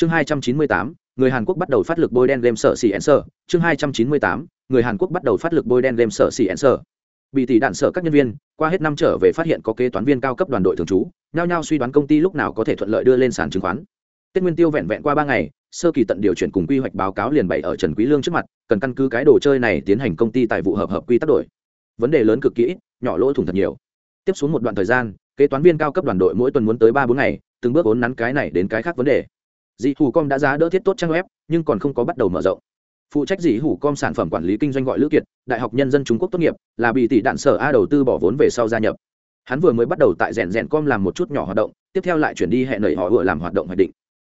chương hai trăm chín mươi tám, người hàn quốc bắt đầu phát lực bôi đen game sở xì ẩn sở chương hai trăm chín mươi tám, người hàn quốc bắt đầu phát lực bôi đen game sở xì ẩn sở bị tỷ đạn sở các nhân viên, qua hết năm trở về phát hiện có kế toán viên cao cấp đoàn đội thường trú, nhao nhao suy đoán công ty lúc nào có thể thuận lợi đưa lên sàn chứng khoán. Tết nguyên tiêu vẹn vẹn qua ba ngày, sơ kỳ tận điều chuyển cùng quy hoạch báo cáo liền bày ở trần quý lương trước mặt, cần căn cứ cái đồ chơi này tiến hành công ty tài vụ hợp hợp quy tắc đổi. Vấn đề lớn cực kỹ nhỏ lỗ thủng thật nhiều. Tiếp xuống một đoạn thời gian, kế toán viên cao cấp đoàn đội mỗi tuần muốn tới ba bốn ngày, từng bước vốn nắn cái này đến cái khác vấn đề dị hủ com đã giá đỡ thiết tốt trang web, nhưng còn không có bắt đầu mở rộng. Phụ trách dị hủ com sản phẩm quản lý kinh doanh gọi lữ kiệt, đại học nhân dân trung quốc tốt nghiệp, là bị tỷ đạn sở a đầu tư bỏ vốn về sau gia nhập. Hắn vừa mới bắt đầu tại rèn rèn com làm một chút nhỏ hoạt động, tiếp theo lại chuyển đi hẹn nảy họ vừa làm hoạt động hoạch định.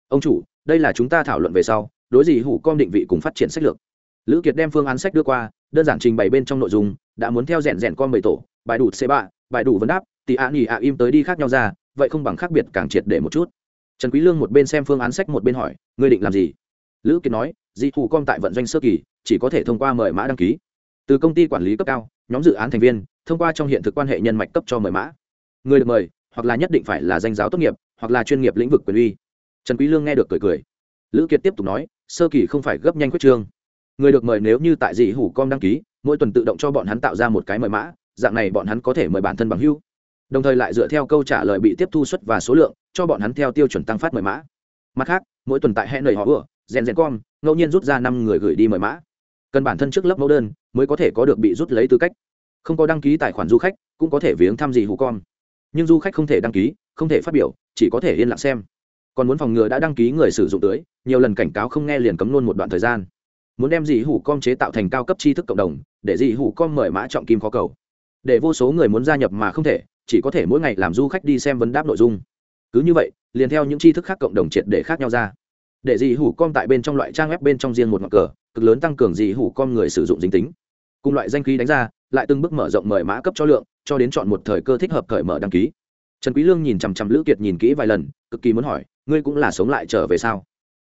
Ông chủ, đây là chúng ta thảo luận về sau, đối dị hủ com định vị cùng phát triển sách lược. Lữ kiệt đem phương án sách đưa qua, đơn giản trình bày bên trong nội dung, đã muốn theo rèn rèn com bảy tổ, bài đủ c ba, bài đủ vấn đáp tỷ ạ nghỉ ạ im tới đi khác nhau ra, vậy không bằng khác biệt càng triệt để một chút trần quý lương một bên xem phương án sách một bên hỏi, ngươi định làm gì? Lữ kiệt nói, di thủ com tại vận doanh sơ kỳ, chỉ có thể thông qua mời mã đăng ký. Từ công ty quản lý cấp cao, nhóm dự án thành viên, thông qua trong hiện thực quan hệ nhân mạch cấp cho mời mã. Người được mời, hoặc là nhất định phải là danh giáo tốt nghiệp, hoặc là chuyên nghiệp lĩnh vực quyền uy. Trần quý lương nghe được cười cười. Lữ kiệt tiếp tục nói, sơ kỳ không phải gấp nhanh quyết trương. Người được mời nếu như tại dị hủ com đăng ký, mỗi tuần tự động cho bọn hắn tạo ra một cái mời mã, dạng này bọn hắn có thể mời bản thân bằng hữu đồng thời lại dựa theo câu trả lời bị tiếp thu suất và số lượng cho bọn hắn theo tiêu chuẩn tăng phát mời mã. Mặt khác mỗi tuần tại hẹn nầy họ ưa, rèn rèn com ngẫu nhiên rút ra năm người gửi đi mời mã. Cần bản thân trước lớp mẫu đơn mới có thể có được bị rút lấy tư cách. Không có đăng ký tài khoản du khách cũng có thể viếng thăm gì hủ con. Nhưng du khách không thể đăng ký không thể phát biểu chỉ có thể yên lặng xem. Còn muốn phòng ngừa đã đăng ký người sử dụng tưới nhiều lần cảnh cáo không nghe liền cấm luôn một đoạn thời gian. Muốn đem dị hủ com chế tạo thành cao cấp tri thức cộng đồng để dị hủ com mời mã trọng kim khó cầu. Để vô số người muốn gia nhập mà không thể chỉ có thể mỗi ngày làm du khách đi xem vấn đáp nội dung. Cứ như vậy, liền theo những tri thức khác cộng đồng triệt để khác nhau ra. Để dị hủ com tại bên trong loại trang web bên trong riêng một ngọn cờ, cực lớn tăng cường dị hủ com người sử dụng dính tính. Cùng loại danh khí đánh ra, lại từng bước mở rộng mời mã cấp cho lượng, cho đến chọn một thời cơ thích hợp cởi mở đăng ký. Trần quý lương nhìn chằm chằm lữ kiệt nhìn kỹ vài lần, cực kỳ muốn hỏi, ngươi cũng là sống lại trở về sao?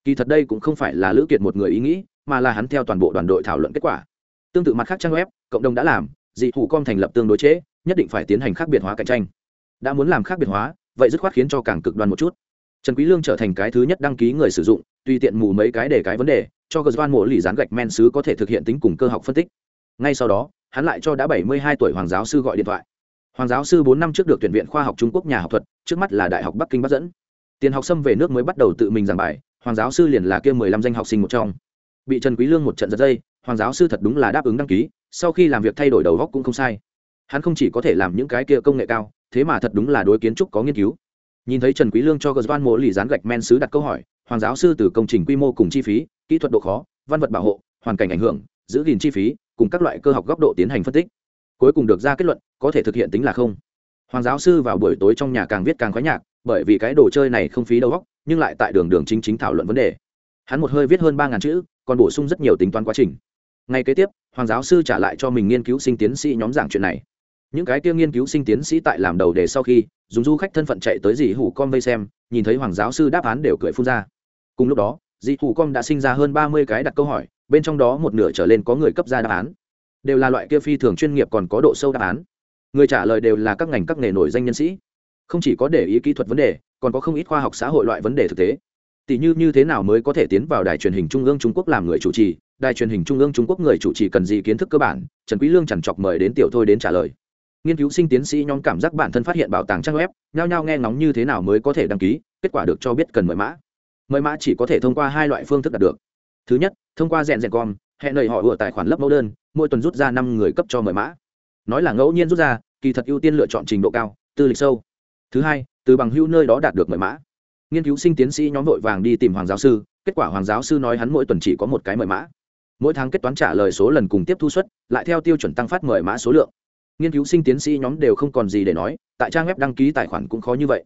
Kỳ thật đây cũng không phải là lữ kiệt một người ý nghĩ, mà là hắn theo toàn bộ đoàn đội thảo luận kết quả. Tương tự mặt khác trang web, cộng đồng đã làm, dị hủ com thành lập tương đối chế nhất định phải tiến hành khác biệt hóa cạnh tranh. Đã muốn làm khác biệt hóa, vậy dứt khoát khiến cho càng cực đoan một chút. Trần quý lương trở thành cái thứ nhất đăng ký người sử dụng, tùy tiện mù mấy cái để cái vấn đề, cho gờ mộ lì dán gạch men sứ có thể thực hiện tính cùng cơ học phân tích. Ngay sau đó, hắn lại cho đã 72 tuổi hoàng giáo sư gọi điện thoại. Hoàng giáo sư 4 năm trước được tuyển viện khoa học trung quốc nhà học thuật, trước mắt là đại học bắc kinh bắt dẫn. Tiền học xâm về nước mới bắt đầu tự mình giảng bài, hoàng giáo sư liền là kia 15 danh học sinh một trong. Bị trần quý lương một trận giật dây, hoàng giáo sư thật đúng là đáp ứng đăng ký, sau khi làm việc thay đổi đầu góc cũng không sai hắn không chỉ có thể làm những cái kia công nghệ cao, thế mà thật đúng là đối kiến trúc có nghiên cứu. Nhìn thấy trần quý lương cho Gosvan mộ lì dán gạch men sứ đặt câu hỏi, hoàng giáo sư từ công trình quy mô cùng chi phí, kỹ thuật độ khó, văn vật bảo hộ, hoàn cảnh ảnh hưởng, giữ gìn chi phí, cùng các loại cơ học góc độ tiến hành phân tích. Cuối cùng được ra kết luận, có thể thực hiện tính là không. Hoàng giáo sư vào buổi tối trong nhà càng viết càng khoái nhạc, bởi vì cái đồ chơi này không phí đầu óc, nhưng lại tại đường đường chính chính thảo luận vấn đề. Hắn một hơi viết hơn ba ngàn chữ, còn bổ sung rất nhiều tính toán quá trình. Ngay kế tiếp, hoàng giáo sư trả lại cho mình nghiên cứu sinh tiến sĩ nhóm giảng chuyện này những cái kia nghiên cứu sinh tiến sĩ tại làm đầu đề sau khi, dùng du khách thân phận chạy tới dì hủ con vây xem, nhìn thấy hoàng giáo sư đáp án đều cười phun ra. Cùng lúc đó dì hủ con đã sinh ra hơn ba mươi cái đặt câu hỏi, bên trong đó một nửa trở lên có người cấp ra đáp án. Đều là loại kia phi thường chuyên nghiệp còn có độ sâu đáp án. Người trả lời đều là các ngành các nghề nổi danh nhân sĩ. Không chỉ có để ý kỹ thuật vấn đề, còn có không ít khoa học xã hội loại vấn đề thực tế. Tỷ như như thế nào mới có thể tiến vào đài truyền hình trung ương trung quốc làm người chủ trì? Đài truyền hình trung ương trung quốc người chủ trì cần gì kiến thức cơ bản? Trần quý lương chẳng chọc mời đến tiểu thôi đến trả lời nghiên cứu sinh tiến sĩ nhóm cảm giác bản thân phát hiện bảo tàng trang web, nhao nhao nghe ngóng như thế nào mới có thể đăng ký, kết quả được cho biết cần mời mã. Mời mã chỉ có thể thông qua hai loại phương thức đạt được. Thứ nhất, thông qua rèn rèn com, hẹn lời họ vừa tài khoản lấp mẫu đơn, mỗi tuần rút ra năm người cấp cho mời mã. Nói là ngẫu nhiên rút ra, kỳ thật ưu tiên lựa chọn trình độ cao, tư lịch sâu. Thứ hai, từ bằng hữu nơi đó đạt được mời mã. Nghiên cứu sinh tiến sĩ nhóm vội vàng đi tìm hoàng giáo sư, kết quả hoàng giáo sư nói hắn mỗi tuần chỉ có một cái mời mã. Mỗi tháng kết toán trả lời số lần cùng tiếp thu suất, lại theo tiêu chuẩn tăng phát mời mã số lượng nghiên cứu sinh tiến sĩ nhóm đều không còn gì để nói, tại trang web đăng ký tài khoản cũng khó như vậy.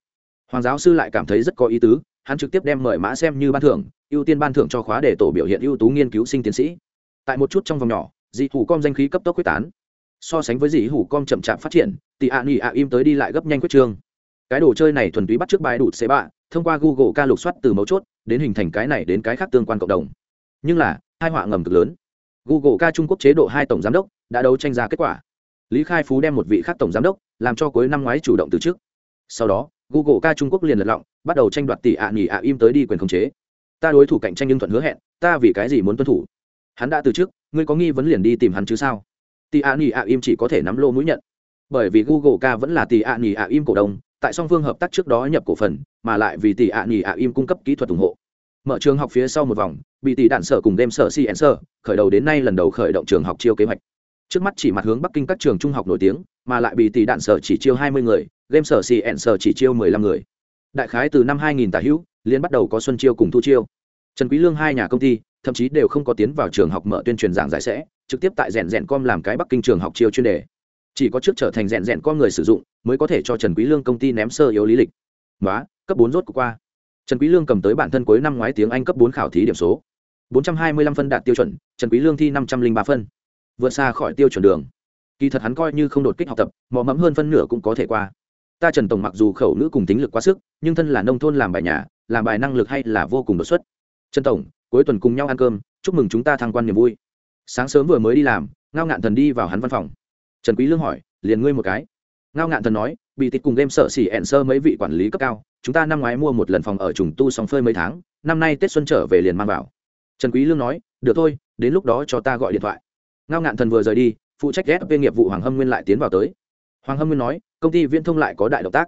Hoàng giáo sư lại cảm thấy rất có ý tứ, hắn trực tiếp đem mời mã xem như ban thưởng, ưu tiên ban thưởng cho khóa để tổ biểu hiện ưu tú nghiên cứu sinh tiến sĩ. Tại một chút trong vòng nhỏ, dị hủ com danh khí cấp tốc quyết tán. So sánh với dị hủ com chậm chạp phát triển thì ạ nghỉ ạ im tới đi lại gấp nhanh quyết trương. Cái đồ chơi này thuần túy bắt trước bài đụt xế bạ, thông qua google ca lục soát từ mấu chốt, đến hình thành cái này đến cái khác tương quan cộng đồng. Nhưng là hai họa ngầm cực lớn. Google ca trung quốc chế độ hai tổng giám đốc, đã đấu tranh ra kết quả lý khai phú đem một vị khác tổng giám đốc, làm cho cuối năm ngoái chủ động từ chức. Sau đó, google ca trung quốc liền lật lọng, bắt đầu tranh đoạt tỷ ạ nghỉ ạ im tới đi quyền khống chế. Ta đối thủ cạnh tranh nhưng thuận hứa hẹn, ta vì cái gì muốn tuân thủ? Hắn đã từ trước ngươi có nghi vấn liền đi tìm hắn chứ sao? Tỷ ạ nghỉ ạ im chỉ có thể nắm lô mũi nhận. Bởi vì google ca vẫn là tỷ ạ nghỉ ạ im cổ đông, tại song phương hợp tác trước đó nhập cổ phần, mà lại vì tỷ ạ nghỉ ạ im cung cấp kỹ thuật ủng hộ. Mở trường học phía sau một vòng, bị tỷ đạn sở cùng đem sở cn sở, khởi đầu đến nay lần đầu khởi động trường học chiêu kế hoạch trước mắt chỉ mặt hướng bắc kinh các trường trung học nổi tiếng, mà lại bị tỷ đạn sở chỉ chiêu hai mươi người, game sở cn sở chỉ chiêu mười lăm người. Đại khái từ năm hai nghìn tả hữu liên bắt đầu có xuân chiêu cùng thu chiêu. Trần quý lương hai nhà công ty, thậm chí đều không có tiến vào trường học mở tuyên truyền giảng giải sẽ, trực tiếp tại rèn rèn com làm cái bắc kinh trường học chiêu chuyên đề. Chỉ có trước trở thành rèn rèn com người sử dụng, mới có thể cho trần quý lương công ty ném sơ yếu lý lịch. Quá cấp bốn rốt của qua. Trần quý lương cầm tới bản thân cuối năm ngoái tiếng anh cấp bốn khảo thí điểm số. 425 phân đạt tiêu chuẩn, trần quý lương thi 503 phân vượt xa khỏi tiêu chuẩn đường. Kỳ thật hắn coi như không đột kích học tập, mò mẫm hơn phân nửa cũng có thể qua. Ta trần tổng mặc dù khẩu nữ cùng tính lực quá sức, nhưng thân là nông thôn làm bài nhà, làm bài năng lực hay là vô cùng đột xuất. Trần tổng, cuối tuần cùng nhau ăn cơm, chúc mừng chúng ta thăng quan niềm vui. Sáng sớm vừa mới đi làm, ngao ngạn thần đi vào hắn văn phòng. Trần quý lương hỏi, liền ngươi một cái? Ngao ngạn thần nói, bị tịch cùng game sợ xỉ ẹn sơ mấy vị quản lý cấp cao, chúng ta năm ngoái mua một lần phòng ở trùng tu xong phơi mấy tháng, năm nay tết xuân trở về liền mang vào. Trần quý lương nói, được thôi, đến lúc đó cho ta gọi điện thoại ngao ngạn thần vừa rời đi, phụ trách ghép về nghiệp vụ hoàng hâm nguyên lại tiến vào tới. Hoàng hâm nguyên nói, công ty viễn thông lại có đại động tác.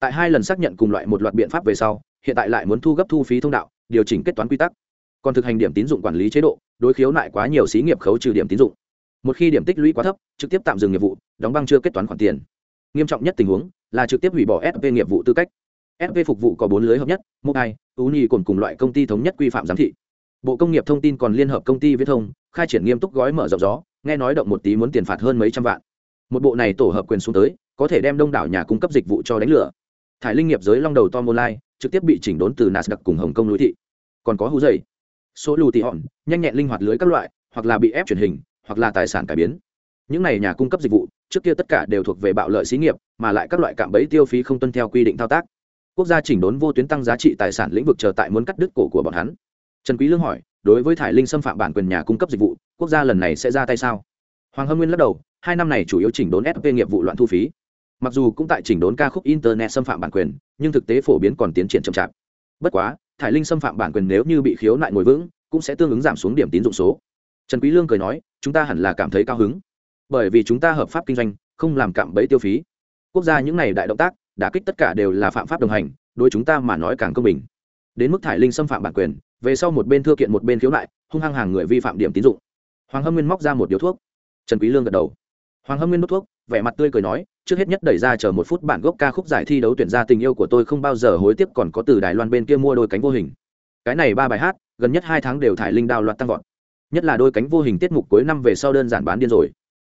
Tại hai lần xác nhận cùng loại một loạt biện pháp về sau, hiện tại lại muốn thu gấp thu phí thông đạo, điều chỉnh kết toán quy tắc. Còn thực hành điểm tín dụng quản lý chế độ, đối khiếu nại quá nhiều xí nghiệp khấu trừ điểm tín dụng. Một khi điểm tích lũy quá thấp, trực tiếp tạm dừng nghiệp vụ, đóng băng chưa kết toán khoản tiền. Nghiêm trọng nhất tình huống là trực tiếp hủy bỏ SV nghiệp vụ tư cách. SV phục vụ có bốn lưới hợp nhất, mobile ú nhi cùng cùng loại công ty thống nhất quy phạm giám thị bộ công nghiệp thông tin còn liên hợp công ty viễn thông, khai triển nghiêm túc gói mở rộng gió, nghe nói động một tí muốn tiền phạt hơn mấy trăm vạn. Một bộ này tổ hợp quyền xuống tới, có thể đem đông đảo nhà cung cấp dịch vụ cho đánh lửa. Thải linh nghiệp giới long đầu tom online, trực tiếp bị chỉnh đốn từ nasdaq cùng hồng kông núi thị. Còn có hú dày. Số lù tị hòn nhanh nhẹn linh hoạt lưới các loại, hoặc là bị ép truyền hình, hoặc là tài sản cải biến. Những này nhà cung cấp dịch vụ, trước kia tất cả đều thuộc về bạo lợi xí nghiệp, mà lại các loại cạm bẫy tiêu phí không tuân theo quy định thao tác. Quốc gia chỉnh đốn vô tuyến tăng giá trị tài sản lĩnh vực chờ tại muốn cắt đứt cổ của bọn hắn trần quý lương hỏi, đối với thải linh xâm phạm bản quyền nhà cung cấp dịch vụ, quốc gia lần này sẽ ra tay sao? Hoàng hâm nguyên lắc đầu, hai năm này chủ yếu chỉnh đốn fp nghiệp vụ loạn thu phí. Mặc dù cũng tại chỉnh đốn ca khúc internet xâm phạm bản quyền, nhưng thực tế phổ biến còn tiến triển chậm chạp. Bất quá, thải linh xâm phạm bản quyền nếu như bị khiếu nại ngồi vững, cũng sẽ tương ứng giảm xuống điểm tín dụng số. Trần quý lương cười nói, chúng ta hẳn là cảm thấy cao hứng. Bởi vì chúng ta hợp pháp kinh doanh, không làm cạm bẫy tiêu phí. Quốc gia những này đại động tác đã kích tất cả đều là phạm pháp đồng hành, đối chúng ta mà nói càng công bình đến mức thải linh xâm phạm bản quyền, về sau một bên thưa kiện một bên khiếu nại, hung hăng hàng người vi phạm điểm tín dụng. Hoàng hâm nguyên móc ra một điếu thuốc. Trần quý lương gật đầu. Hoàng hâm nguyên đốt thuốc, vẻ mặt tươi cười nói, trước hết nhất đẩy ra chờ một phút bản gốc ca khúc giải thi đấu tuyển ra tình yêu của tôi không bao giờ hối tiếc còn có từ đài loan bên kia mua đôi cánh vô hình. Cái này ba bài hát, gần nhất hai tháng đều thải linh đao loạt tăng vọt. Nhất là đôi cánh vô hình tiết mục cuối năm về sau đơn giản bán điên rồi.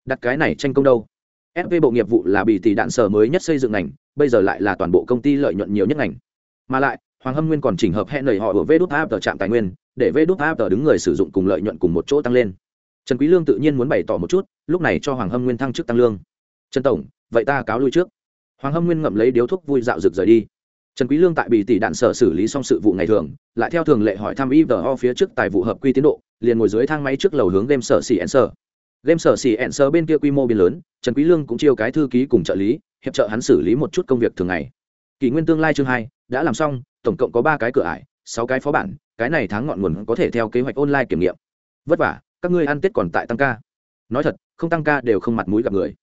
Đặt cái này tranh công đâu? Fv bộ nghiệp vụ là bị tỷ đạn sở mới nhất xây dựng ngành, bây giờ lại là toàn bộ công ty lợi nhuận nhiều nhất ngành. Mà lại hoàng hâm nguyên còn chỉnh hợp hẹn lời họ ở vê đút áp tờ trạm tài nguyên, để vê đút áp tờ đứng người sử dụng cùng lợi nhuận cùng một chỗ tăng lên. Trần quý lương tự nhiên muốn bày tỏ một chút, lúc này cho hoàng hâm nguyên thăng chức tăng lương. Trần tổng, vậy ta cáo lui trước. Hoàng hâm nguyên ngậm lấy điếu thuốc vui dạo rực rời đi. Trần quý lương tại bì tỷ đạn sở xử lý xong sự vụ ngày thường, lại theo thường lệ hỏi thăm ivo phía trước tài vụ hợp quy tiến độ, liền ngồi dưới thang máy trước lầu hướng game sở xỉ ẹn sở game sở xỉ ẹn sở bên kia quy mô biến lớn, trần quý lương cũng chiêu cái thư ký cùng trợ lý, hiệp trợ hắn xử lý một chút công việc thường ngày. Kỷ nguyên tương lai chương hai, đã làm xong tổng cộng có ba cái cửa ải, sáu cái phó bản, cái này tháng ngọn nguồn có thể theo kế hoạch online kiểm nghiệm. Vất vả, các ngươi ăn tết còn tại tăng ca. Nói thật, không tăng ca đều không mặt mũi gặp người.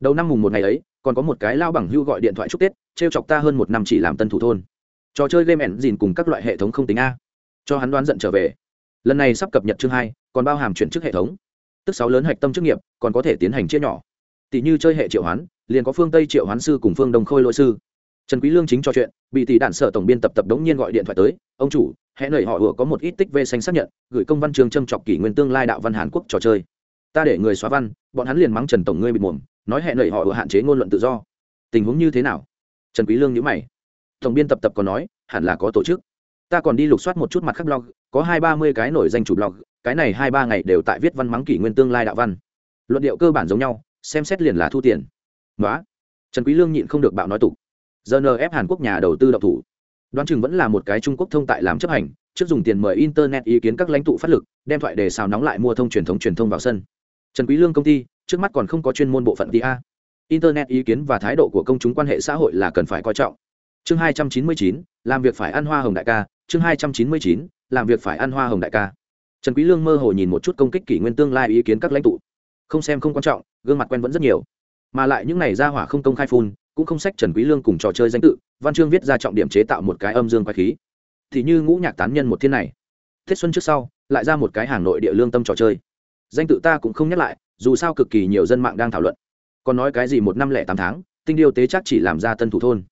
Đầu năm mùng một ngày ấy, còn có một cái lao bằng hưu gọi điện thoại chúc tết, trêu chọc ta hơn một năm chỉ làm tân thủ thôn. Trò chơi game ẩn dìn cùng các loại hệ thống không tính a. Cho hắn đoán giận trở về. Lần này sắp cập nhật chương hai, còn bao hàm chuyển chức hệ thống. Tức sáu lớn hạch tâm chức nghiệp, còn có thể tiến hành chia nhỏ. Tỷ như chơi hệ triệu hoán, liền có phương tây triệu hoán sư cùng phương đông khôi lỗi sư trần quý lương chính cho chuyện, bị tỷ đạn sở tổng biên tập tập đống nhiên gọi điện thoại tới, ông chủ hệ nảy họ vừa có một ít tích về xanh xác nhận, gửi công văn trường châm chọc kỷ nguyên tương lai đạo văn hàn quốc trò chơi. Ta để người xóa văn, bọn hắn liền mắng trần tổng ngươi bị muộn. nói hẹn nảy họ vừa hạn chế ngôn luận tự do. Tình huống như thế nào? Trần quý lương nhíu mày. Tổng biên tập tập còn nói, hẳn là có tổ chức. Ta còn đi lục soát một chút mặt khác blog, có hai ba mươi cái nổi danh chủ blog, cái này hai ba ngày đều tại viết văn mắng kỷ nguyên tương lai đạo văn. Luận điệu cơ bản giống nhau, xem xét liền là thu tiền. Nói trần quý lương nhịn không được bạo nói tục. GNF Hàn Quốc nhà đầu tư độc thủ. Đoán chừng vẫn là một cái Trung Quốc thông tại làm chấp hành, trước dùng tiền mời internet ý kiến các lãnh tụ phát lực, đem thoại đề xào nóng lại mua thông truyền thống truyền thông vào sân. Trần Quý Lương công ty, trước mắt còn không có chuyên môn bộ phận TA. Internet ý kiến và thái độ của công chúng quan hệ xã hội là cần phải coi trọng. chương hai trăm chín mươi chín làm việc phải ăn hoa hồng đại ca chương hai trăm chín mươi chín làm việc phải ăn hoa hồng đại ca trần quý lương mơ hồ nhìn một chút công kích kỷ nguyên tương lai ý kiến các lãnh tụ không xem không quan trọng gương mặt quen vẫn rất nhiều mà lại những này ra hỏa không công khai phun cũng không sách trần quý lương cùng trò chơi danh tự, văn chương viết ra trọng điểm chế tạo một cái âm dương quái khí. Thì như ngũ nhạc tán nhân một thiên này, tết xuân trước sau, lại ra một cái hàng nội địa lương tâm trò chơi. Danh tự ta cũng không nhắc lại, dù sao cực kỳ nhiều dân mạng đang thảo luận. Còn nói cái gì một năm lẻ tám tháng, tinh điêu tế chắc chỉ làm ra tân thủ thôn.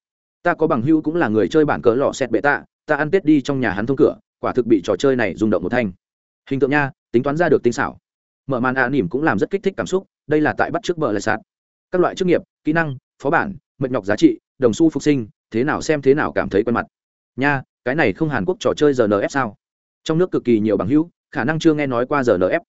Ta có bằng hữu cũng là người chơi bản cỡ lọ xét bệ tạ, ta ăn tết đi trong nhà hắn thông cửa, quả thực bị trò chơi này rung động một thanh. Hình tượng nha, tính toán ra được tinh xảo. Mở màn ạ nỉm cũng làm rất kích thích cảm xúc, đây là tại bắt trước bờ lại sạt. Các loại chức nghiệp, kỹ năng, phó bản mệt nhọc giá trị, đồng xu phục sinh, thế nào xem thế nào cảm thấy quen mặt. Nha, cái này không hàn quốc trò chơi rnf sao? Trong nước cực kỳ nhiều bằng hữu, khả năng chưa nghe nói qua rnf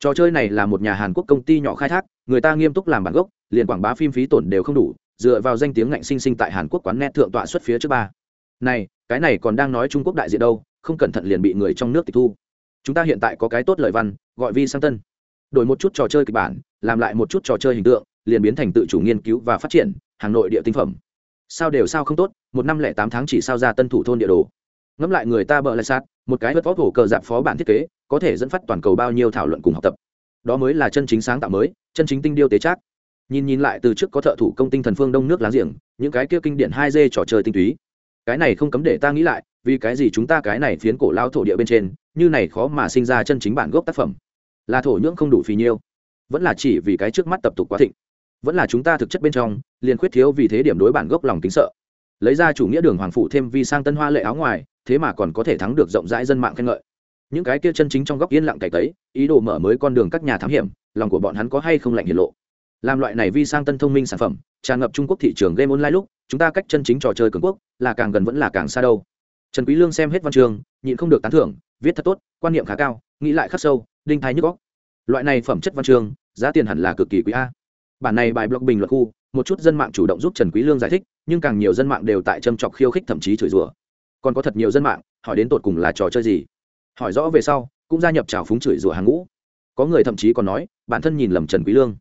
trò chơi này là một nhà hàn quốc công ty nhỏ khai thác, người ta nghiêm túc làm bản gốc, liền quảng bá phim phí tổn đều không đủ, dựa vào danh tiếng ngạnh sinh sinh tại hàn quốc quán net thượng tọa xuất phía trước ba. Này, cái này còn đang nói trung quốc đại diện đâu, không cẩn thận liền bị người trong nước tịch thu. Chúng ta hiện tại có cái tốt lời văn, gọi vi sang tân. Đổi một chút trò chơi kịch bản, làm lại một chút trò chơi hình tượng, liền biến thành tự chủ nghiên cứu và phát triển hàng nội địa tinh phẩm. Sao đều sao không tốt, một năm lẻ tám tháng chỉ sao ra tân thủ thôn địa đồ. Ngẫm lại người ta bợ lại sát, một cái vật vóc hổ cờ dạp phó bản thiết kế, có thể dẫn phát toàn cầu bao nhiêu thảo luận cùng học tập. Đó mới là chân chính sáng tạo mới, chân chính tinh điêu tế trác. Nhìn nhìn lại từ trước có thợ thủ công tinh thần phương đông nước láng giềng, những cái kia kinh điển hai d trò chơi tinh túy. Cái này không cấm để ta nghĩ lại, vì cái gì chúng ta cái này phiến cổ lao thổ địa bên trên, như này khó mà sinh ra chân chính bản gốc tác phẩm. Là thổ nhưỡng không đủ phì nhiêu. Vẫn là chỉ vì cái trước mắt tập tục quá thịnh. Vẫn là chúng ta thực chất bên trong liền khuyết thiếu vì thế điểm đối bản gốc lòng kính sợ. Lấy ra chủ nghĩa đường hoàng phụ thêm vi sang tân hoa lệ áo ngoài, thế mà còn có thể thắng được rộng rãi dân mạng khen ngợi. Những cái kia chân chính trong góc yên lặng cày tấy, ý đồ mở mới con đường các nhà thám hiểm, lòng của bọn hắn có hay không lạnh hiệt lộ. Làm loại này vi sang tân thông minh sản phẩm, tràn ngập trung quốc thị trường game online lúc, chúng ta cách chân chính trò chơi cường quốc, là càng gần vẫn là càng xa đâu. Trần quý lương xem hết văn trường, nhịn không được tán thưởng, viết thật tốt, quan niệm khá cao, nghĩ lại khắc sâu, đinh thái nhức óc. Loại này phẩm chất văn trường, giá tiền hẳn là cực kỳ quý a. Bản này bài blog bình luận khu một chút dân mạng chủ động giúp trần quý lương giải thích, nhưng càng nhiều dân mạng đều tại châm chọc khiêu khích thậm chí chửi rủa. Còn có thật nhiều dân mạng, hỏi đến tột cùng là trò chơi gì? Hỏi rõ về sau, cũng gia nhập trào phúng chửi rủa hàng ngũ. Có người thậm chí còn nói, bản thân nhìn lầm trần quý lương.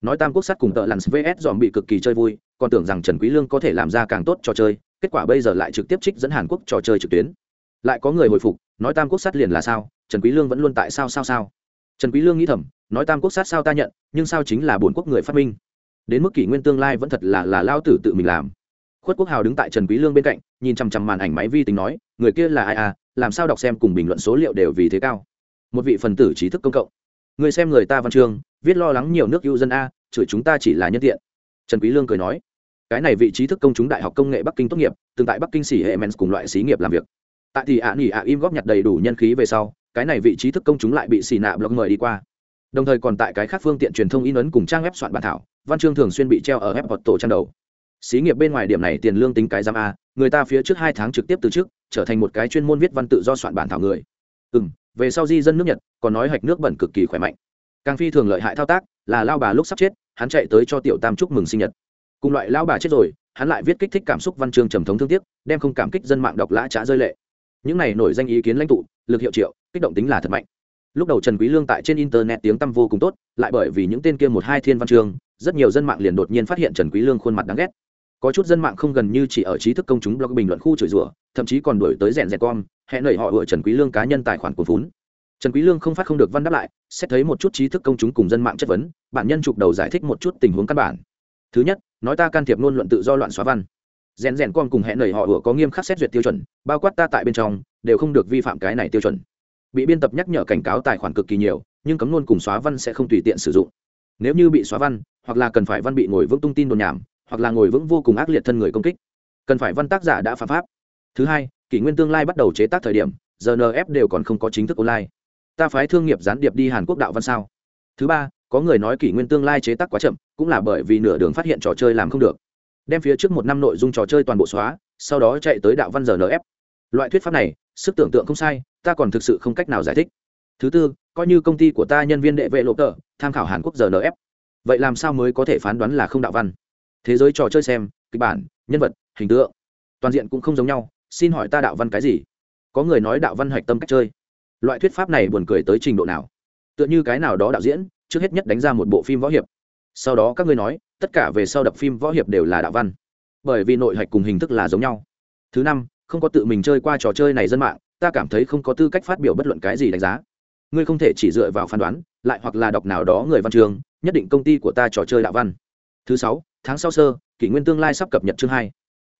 Nói tam quốc sát cùng tợ lặn vs dòm bị cực kỳ chơi vui, còn tưởng rằng trần quý lương có thể làm ra càng tốt trò chơi, kết quả bây giờ lại trực tiếp trích dẫn hàn quốc trò chơi trực tuyến. Lại có người hồi phục, nói tam quốc sát liền là sao, trần quý lương vẫn luôn tại sao sao sao. Trần quý lương nghĩ thầm, nói tam quốc sát sao ta nhận, nhưng sao chính là bổn quốc người phát minh đến mức kỷ nguyên tương lai vẫn thật là là lao tử tự mình làm. Khuất quốc hào đứng tại trần quý lương bên cạnh, nhìn chăm chăm màn ảnh máy vi tính nói, người kia là ai à làm sao đọc xem cùng bình luận số liệu đều vì thế cao. Một vị phần tử trí thức công cộng. Người xem người ta văn chương, viết lo lắng nhiều nước ưu dân a, chửi chúng ta chỉ là nhân tiện. Trần quý lương cười nói, cái này vị trí thức công chúng đại học công nghệ bắc kinh tốt nghiệp, từng tại bắc kinh xỉ hệ mens cùng loại xí nghiệp làm việc. Tại thì ạ nghỉ ạ im góp nhặt đầy đủ nhân khí về sau, cái này vị trí thức công chúng lại bị xì nạ blog mời đi qua đồng thời còn tại cái khác phương tiện truyền thông in ấn cùng trang web soạn bản thảo, văn chương thường xuyên bị treo ở web hoặc tổ trang đầu. Xí nghiệp bên ngoài điểm này tiền lương tính cái giam a, người ta phía trước hai tháng trực tiếp từ trước trở thành một cái chuyên môn viết văn tự do soạn bản thảo người. Ừ m về sau di dân nước nhật, còn nói hạch nước bẩn cực kỳ khỏe mạnh. Càng phi thường lợi hại thao tác, là lao bà lúc sắp chết, hắn chạy tới cho tiểu tam chúc mừng sinh nhật. Cùng loại lao bà chết rồi, hắn lại viết kích thích cảm xúc văn chương trầm thống thương tiếc, đem không cảm kích dân mạng đọc lã trá rơi lệ. Những này nổi danh ý kiến lãnh tụ, lực hiệu triệu, kích động tính là thật mạnh lúc đầu trần quý lương tại trên internet tiếng tăm vô cùng tốt lại bởi vì những tên kia một hai thiên văn Trường, rất nhiều dân mạng liền đột nhiên phát hiện trần quý lương khuôn mặt đáng ghét. Có chút dân mạng không gần như chỉ ở trí thức công chúng blog bình luận khu chửi rủa thậm chí còn đuổi tới rèn rèn con hẹn nảy họ ựa trần quý lương cá nhân tài khoản của vốn trần quý lương không phát không được văn đáp lại xét thấy một chút trí thức công chúng cùng dân mạng chất vấn bản nhân chụp đầu giải thích một chút tình huống căn bản. Thứ nhất nói ta can thiệp ngôn luận tự do loạn xóa văn. Rèn rèn con cùng hẹn nảy họ ựa có nghiêm khắc xét duyệt tiêu chuẩn bao quát ta tại bên trong đều không được vi phạm cái này tiêu chuẩn bị biên tập nhắc nhở cảnh cáo tài khoản cực kỳ nhiều, nhưng cấm luôn cùng xóa văn sẽ không tùy tiện sử dụng. Nếu như bị xóa văn, hoặc là cần phải văn bị ngồi vững tung tin đồn nhảm, hoặc là ngồi vững vô cùng ác liệt thân người công kích, cần phải văn tác giả đã phạm pháp. Thứ hai, kỷ nguyên tương lai bắt đầu chế tác thời điểm rnf đều còn không có chính thức online. Ta phái thương nghiệp gián điệp đi hàn quốc đạo văn sao? Thứ ba, có người nói kỷ nguyên tương lai chế tác quá chậm, cũng là bởi vì nửa đường phát hiện trò chơi làm không được. Đem phía trước một năm nội dung trò chơi toàn bộ xóa, sau đó chạy tới đạo văn rnf loại thuyết pháp này, sức tưởng tượng không sai ta còn thực sự không cách nào giải thích. Thứ tư, coi như công ty của ta nhân viên đệ vệ lộ tờ, tham khảo hàn quốc rnf vậy làm sao mới có thể phán đoán là không đạo văn? Thế giới trò chơi xem, kịch bản, nhân vật, hình tượng, toàn diện cũng không giống nhau, xin hỏi ta đạo văn cái gì? Có người nói đạo văn hoạch tâm cách chơi. Loại thuyết pháp này buồn cười tới trình độ nào? Tựa như cái nào đó đạo diễn, trước hết nhất đánh ra một bộ phim võ hiệp. Sau đó các ngươi nói, tất cả về sau đập phim võ hiệp đều là đạo văn. Bởi vì nội hạch cùng hình thức là giống nhau. Thứ năm, không có tự mình chơi qua trò chơi này dân mạng ta cảm thấy không có tư cách phát biểu bất luận cái gì đánh giá. Ngươi không thể chỉ dựa vào phán đoán, lại hoặc là đọc nào đó người văn trường, nhất định công ty của ta trò chơi đạo văn. Thứ sáu, tháng sau sơ, kỷ nguyên tương lai sắp cập nhật chương hai.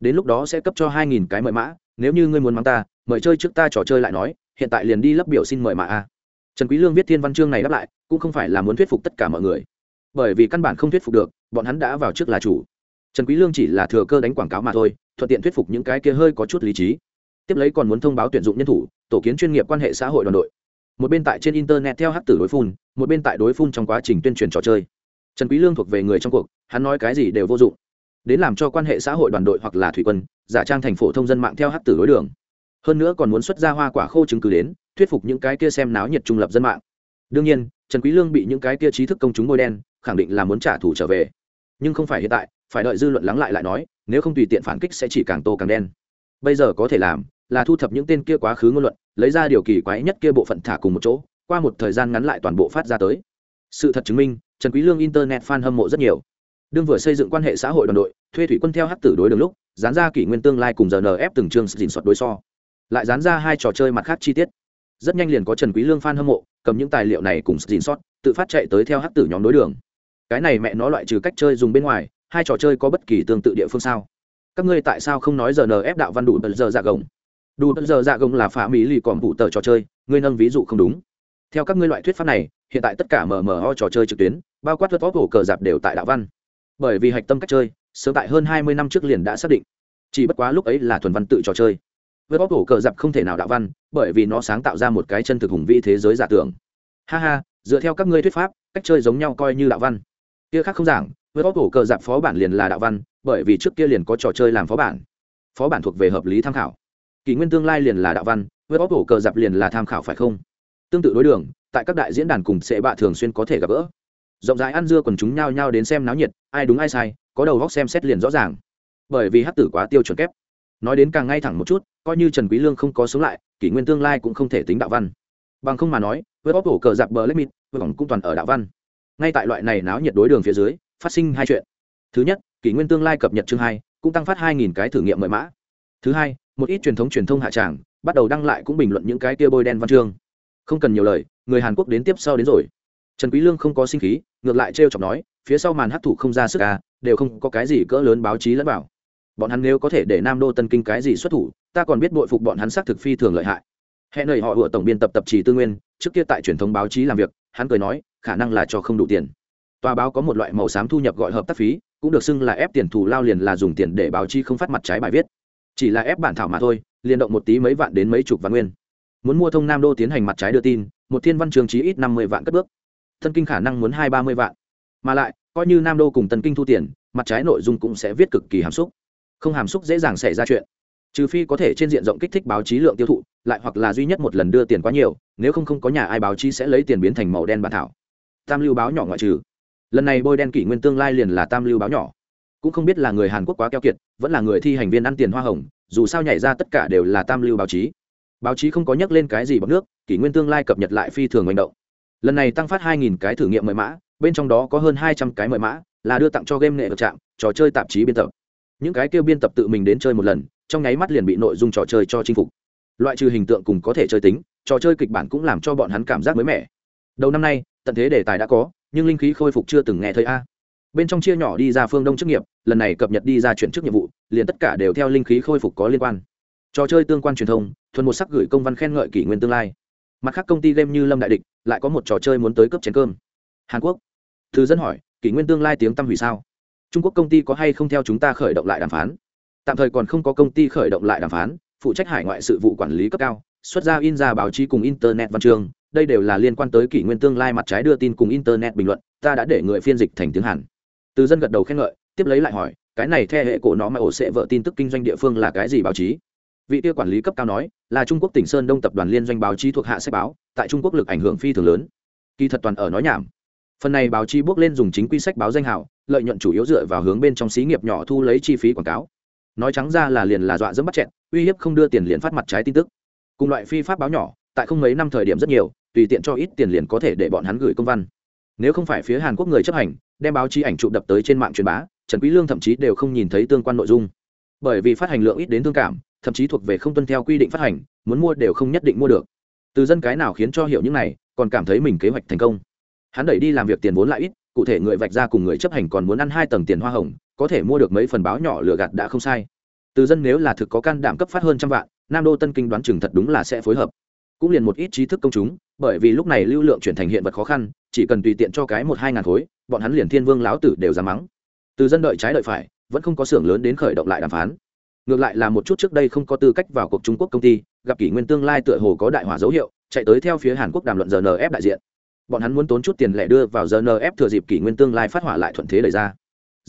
Đến lúc đó sẽ cấp cho hai nghìn cái mời mã, nếu như ngươi muốn mắng ta, mời chơi trước ta trò chơi lại nói, hiện tại liền đi lấp biểu xin mời mã a. Trần quý lương viết thiên văn chương này đáp lại, cũng không phải là muốn thuyết phục tất cả mọi người. Bởi vì căn bản không thuyết phục được, bọn hắn đã vào trước là chủ. Trần quý lương chỉ là thừa cơ đánh quảng cáo mà thôi, thuận tiện thuyết phục những cái kia hơi có chút lý trí tiếp lấy còn muốn thông báo tuyển dụng nhân thủ, tổ kiến chuyên nghiệp quan hệ xã hội đoàn đội. Một bên tại trên internet theo hát tử đối phun, một bên tại đối phun trong quá trình tuyên truyền trò chơi. Trần quý lương thuộc về người trong cuộc, hắn nói cái gì đều vô dụng. Đến làm cho quan hệ xã hội đoàn đội hoặc là thủy quân, giả trang thành phổ thông dân mạng theo hát tử đối đường. Hơn nữa còn muốn xuất ra hoa quả khô chứng cứ đến, thuyết phục những cái kia xem náo nhiệt trung lập dân mạng. Đương nhiên, trần quý lương bị những cái kia trí thức công chúng bôi đen, khẳng định là muốn trả thù trở về. Nhưng không phải hiện tại, phải đợi dư luận lắng lại lại nói, nếu không tùy tiện phản kích sẽ chỉ càng tô càng đen bây giờ có thể làm là thu thập những tên kia quá khứ ngôn luận, lấy ra điều kỳ quái nhất kia bộ phận thả cùng một chỗ, qua một thời gian ngắn lại toàn bộ phát ra tới. Sự thật chứng minh, trần quý lương internet fan hâm mộ rất nhiều. Đương vừa xây dựng quan hệ xã hội đoàn đội, thuê thủy quân theo hắc tử đối đường lúc, dán ra kỷ nguyên tương lai cùng giờ nf từng chương dình soạt đối so. Lại dán ra hai trò chơi mặt khác chi tiết. Rất nhanh liền có trần quý lương fan hâm mộ, cầm những tài liệu này cùng dình soát tự phát chạy tới theo hắc tử nhóm đối đường. Cái này mẹ nó loại trừ cách chơi dùng bên ngoài, hai trò chơi có bất kỳ tương tự địa phương sao? Các ngươi tại sao không nói giờ nf đạo văn đủ bật giờ dạ gồng? Đủ bật giờ dạ gồng là phá mỹ lì còn vụ tờ trò chơi, ngươi nâng ví dụ không đúng. Theo các ngươi loại thuyết pháp này, hiện tại tất cả mmo trò chơi trực tuyến, bao quát top cổ cờ dạp đều tại đạo văn. Bởi vì hạch tâm cách chơi, sớm tại hơn hai mươi năm trước liền đã xác định. Chỉ bất quá lúc ấy là thuần văn tự trò chơi. Với vóc cổ cờ dạp không thể nào đạo văn, bởi vì nó sáng tạo ra một cái chân thực hùng vĩ thế giới giả tưởng. Ha ha, dựa theo các ngươi thuyết pháp, cách chơi giống nhau coi như đạo văn. Kia khác không giảng với góc cổ cờ dạp phó bản liền là đạo văn, bởi vì trước kia liền có trò chơi làm phó bản. Phó bản thuộc về hợp lý tham khảo. Kỷ nguyên tương lai liền là đạo văn với góc cổ cờ dạp liền là tham khảo phải không? Tương tự đối đường, tại các đại diễn đàn cùng sẽ bạ thường xuyên có thể gặp gỡ. Rộng rãi ăn dưa còn chúng nhao nhao đến xem náo nhiệt, ai đúng ai sai, có đầu góc xem xét liền rõ ràng. Bởi vì hát tử quá tiêu chuẩn kép. Nói đến càng ngay thẳng một chút, coi như trần quý lương không có sống lại, kỷ nguyên tương lai cũng không thể tính đạo văn. Bằng không mà nói với bóp cổ cờ dạp bờ lết mịt vòng cũng toàn ở đạo văn. Ngay tại loại này náo nhiệt đối đường phía dưới phát sinh hai chuyện. Thứ nhất, kỷ nguyên tương lai cập nhật chương hai, cũng tăng phát hai nghìn cái thử nghiệm mời mã. Thứ hai, một ít truyền thống truyền thông hạ tràng, bắt đầu đăng lại cũng bình luận những cái kia bôi đen văn chương. Không cần nhiều lời, người hàn quốc đến tiếp sau đến rồi. Trần quý lương không có sinh khí, ngược lại trêu chọc nói, phía sau màn hấp thụ không ra sức à đều không có cái gì cỡ lớn báo chí lẫn bảo. bọn hắn nếu có thể để nam đô tân kinh cái gì xuất thủ, ta còn biết bội phục bọn hắn xác thực phi thường lợi hại. Hẹn lời họ ủa tổng biên tập tập trì tư nguyên, trước kia tại truyền thống báo chí làm việc, hắn cười nói, khả năng là cho không đủ tiền tòa báo có một loại màu xám thu nhập gọi hợp tác phí, cũng được xưng là ép tiền thù lao liền là dùng tiền để báo chi không phát mặt trái bài viết. Chỉ là ép bản thảo mà thôi, liền động một tí mấy vạn đến mấy chục vạn nguyên. Muốn mua thông nam đô tiến hành mặt trái đưa tin, một thiên văn trường chí ít năm mươi vạn cất bước. Thân kinh khả năng muốn hai ba mươi vạn. Mà lại, coi như nam đô cùng tân kinh thu tiền, mặt trái nội dung cũng sẽ viết cực kỳ hàm xúc. Không hàm xúc dễ dàng xảy ra chuyện. Trừ phi có thể trên diện rộng kích thích báo chí lượng tiêu thụ, lại hoặc là duy nhất một lần đưa tiền quá nhiều, nếu không không có nhà ai báo chí sẽ lấy tiền biến thành màu đen bản thảo. Tam lưu báo nhỏ ngoại trừ lần này bôi đen kỷ nguyên tương lai liền là tam lưu báo nhỏ. Cũng không biết là người hàn quốc quá keo kiệt, vẫn là người thi hành viên ăn tiền hoa hồng, dù sao nhảy ra tất cả đều là tam lưu báo chí. Báo chí không có nhắc lên cái gì bằng nước, kỷ nguyên tương lai cập nhật lại phi thường manh động. Lần này tăng phát 2.000 cái thử nghiệm mời mã, bên trong đó có hơn 200 cái mời mã, là đưa tặng cho game nghệ ở trạm trò chơi tạp chí biên tập. Những cái kêu biên tập tự mình đến chơi một lần, trong nháy mắt liền bị nội dung trò chơi cho chinh phục. Loại trừ hình tượng cùng có thể chơi tính, trò chơi kịch bản cũng làm cho bọn hắn cảm giác mới mẻ. Đầu năm nay, tận thế đề tài đã có nhưng linh khí khôi phục chưa từng nghe thấy a. Bên trong chia nhỏ đi ra phương đông chức nghiệp, lần này cập nhật đi ra chuyển chức nhiệm vụ, liền tất cả đều theo linh khí khôi phục có liên quan. Trò chơi tương quan truyền thông, thuần một sắc gửi công văn khen ngợi kỷ nguyên tương lai. Mặt khác công ty game như lâm đại địch, lại có một trò chơi muốn tới cấp chén cơm. Hàn quốc. Thư dân hỏi, kỷ nguyên tương lai tiếng tăm hủy sao? Trung quốc công ty có hay không theo chúng ta khởi động lại đàm phán? Tạm thời còn không có công ty khởi động lại đàm phán, phụ trách hải ngoại sự vụ quản lý cấp cao, xuất ra in ra báo chí cùng internet văn chương đây đều là liên quan tới kỷ nguyên tương lai mặt trái đưa tin cùng internet bình luận, ta đã để người phiên dịch thành tiếng hàn. Từ dân gật đầu khen ngợi, tiếp lấy lại hỏi, cái này theo hệ cổ nó mà ổ sẽ vợ tin tức kinh doanh địa phương là cái gì báo chí? Vị kia quản lý cấp cao nói, là trung quốc tỉnh sơn đông tập đoàn liên doanh báo chí thuộc hạ sách báo, tại trung quốc lực ảnh hưởng phi thường lớn. Kỳ thật toàn ở nói nhảm. Phần này báo chí bước lên dùng chính quy sách báo danh hào, lợi nhuận chủ yếu dựa vào hướng bên trong xí nghiệp nhỏ thu lấy chi phí quảng cáo. Nói trắng ra là liền là dọa dẫm bắt chẹn uy hiếp không đưa tiền liền phát mặt trái tin tức. Cùng loại phi pháp báo nhỏ, tại không mấy năm thời điểm rất nhiều tùy tiện cho ít tiền liền có thể để bọn hắn gửi công văn. Nếu không phải phía hàn quốc người chấp hành, đem báo chí ảnh chụp đập tới trên mạng truyền bá, trần quý lương thậm chí đều không nhìn thấy tương quan nội dung. Bởi vì phát hành lượng ít đến thương cảm, thậm chí thuộc về không tuân theo quy định phát hành, muốn mua đều không nhất định mua được. Từ dân cái nào khiến cho hiểu những này, còn cảm thấy mình kế hoạch thành công. Hắn đẩy đi làm việc tiền vốn lại ít, cụ thể người vạch ra cùng người chấp hành còn muốn ăn hai tầng tiền hoa hồng, có thể mua được mấy phần báo nhỏ lừa gạt đã không sai. Từ dân nếu là thực có can đảm cấp phát hơn trăm vạn, nam đô tân kinh đoán chừng thật đúng là sẽ phối hợp. Cũng liền một ít trí thức công chúng bởi vì lúc này lưu lượng chuyển thành hiện vật khó khăn, chỉ cần tùy tiện cho cái một hai ngàn khối, bọn hắn liền thiên vương láo tử đều dám mắng. Từ dân đợi trái đợi phải, vẫn không có xưởng lớn đến khởi động lại đàm phán. Ngược lại là một chút trước đây không có tư cách vào cuộc trung quốc công ty, gặp kỷ nguyên tương lai tựa hồ có đại hỏa dấu hiệu, chạy tới theo phía hàn quốc đàm luận rnf đại diện. Bọn hắn muốn tốn chút tiền lẻ đưa vào rnf thừa dịp kỷ nguyên tương lai phát hỏa lại thuận thế đẩy ra.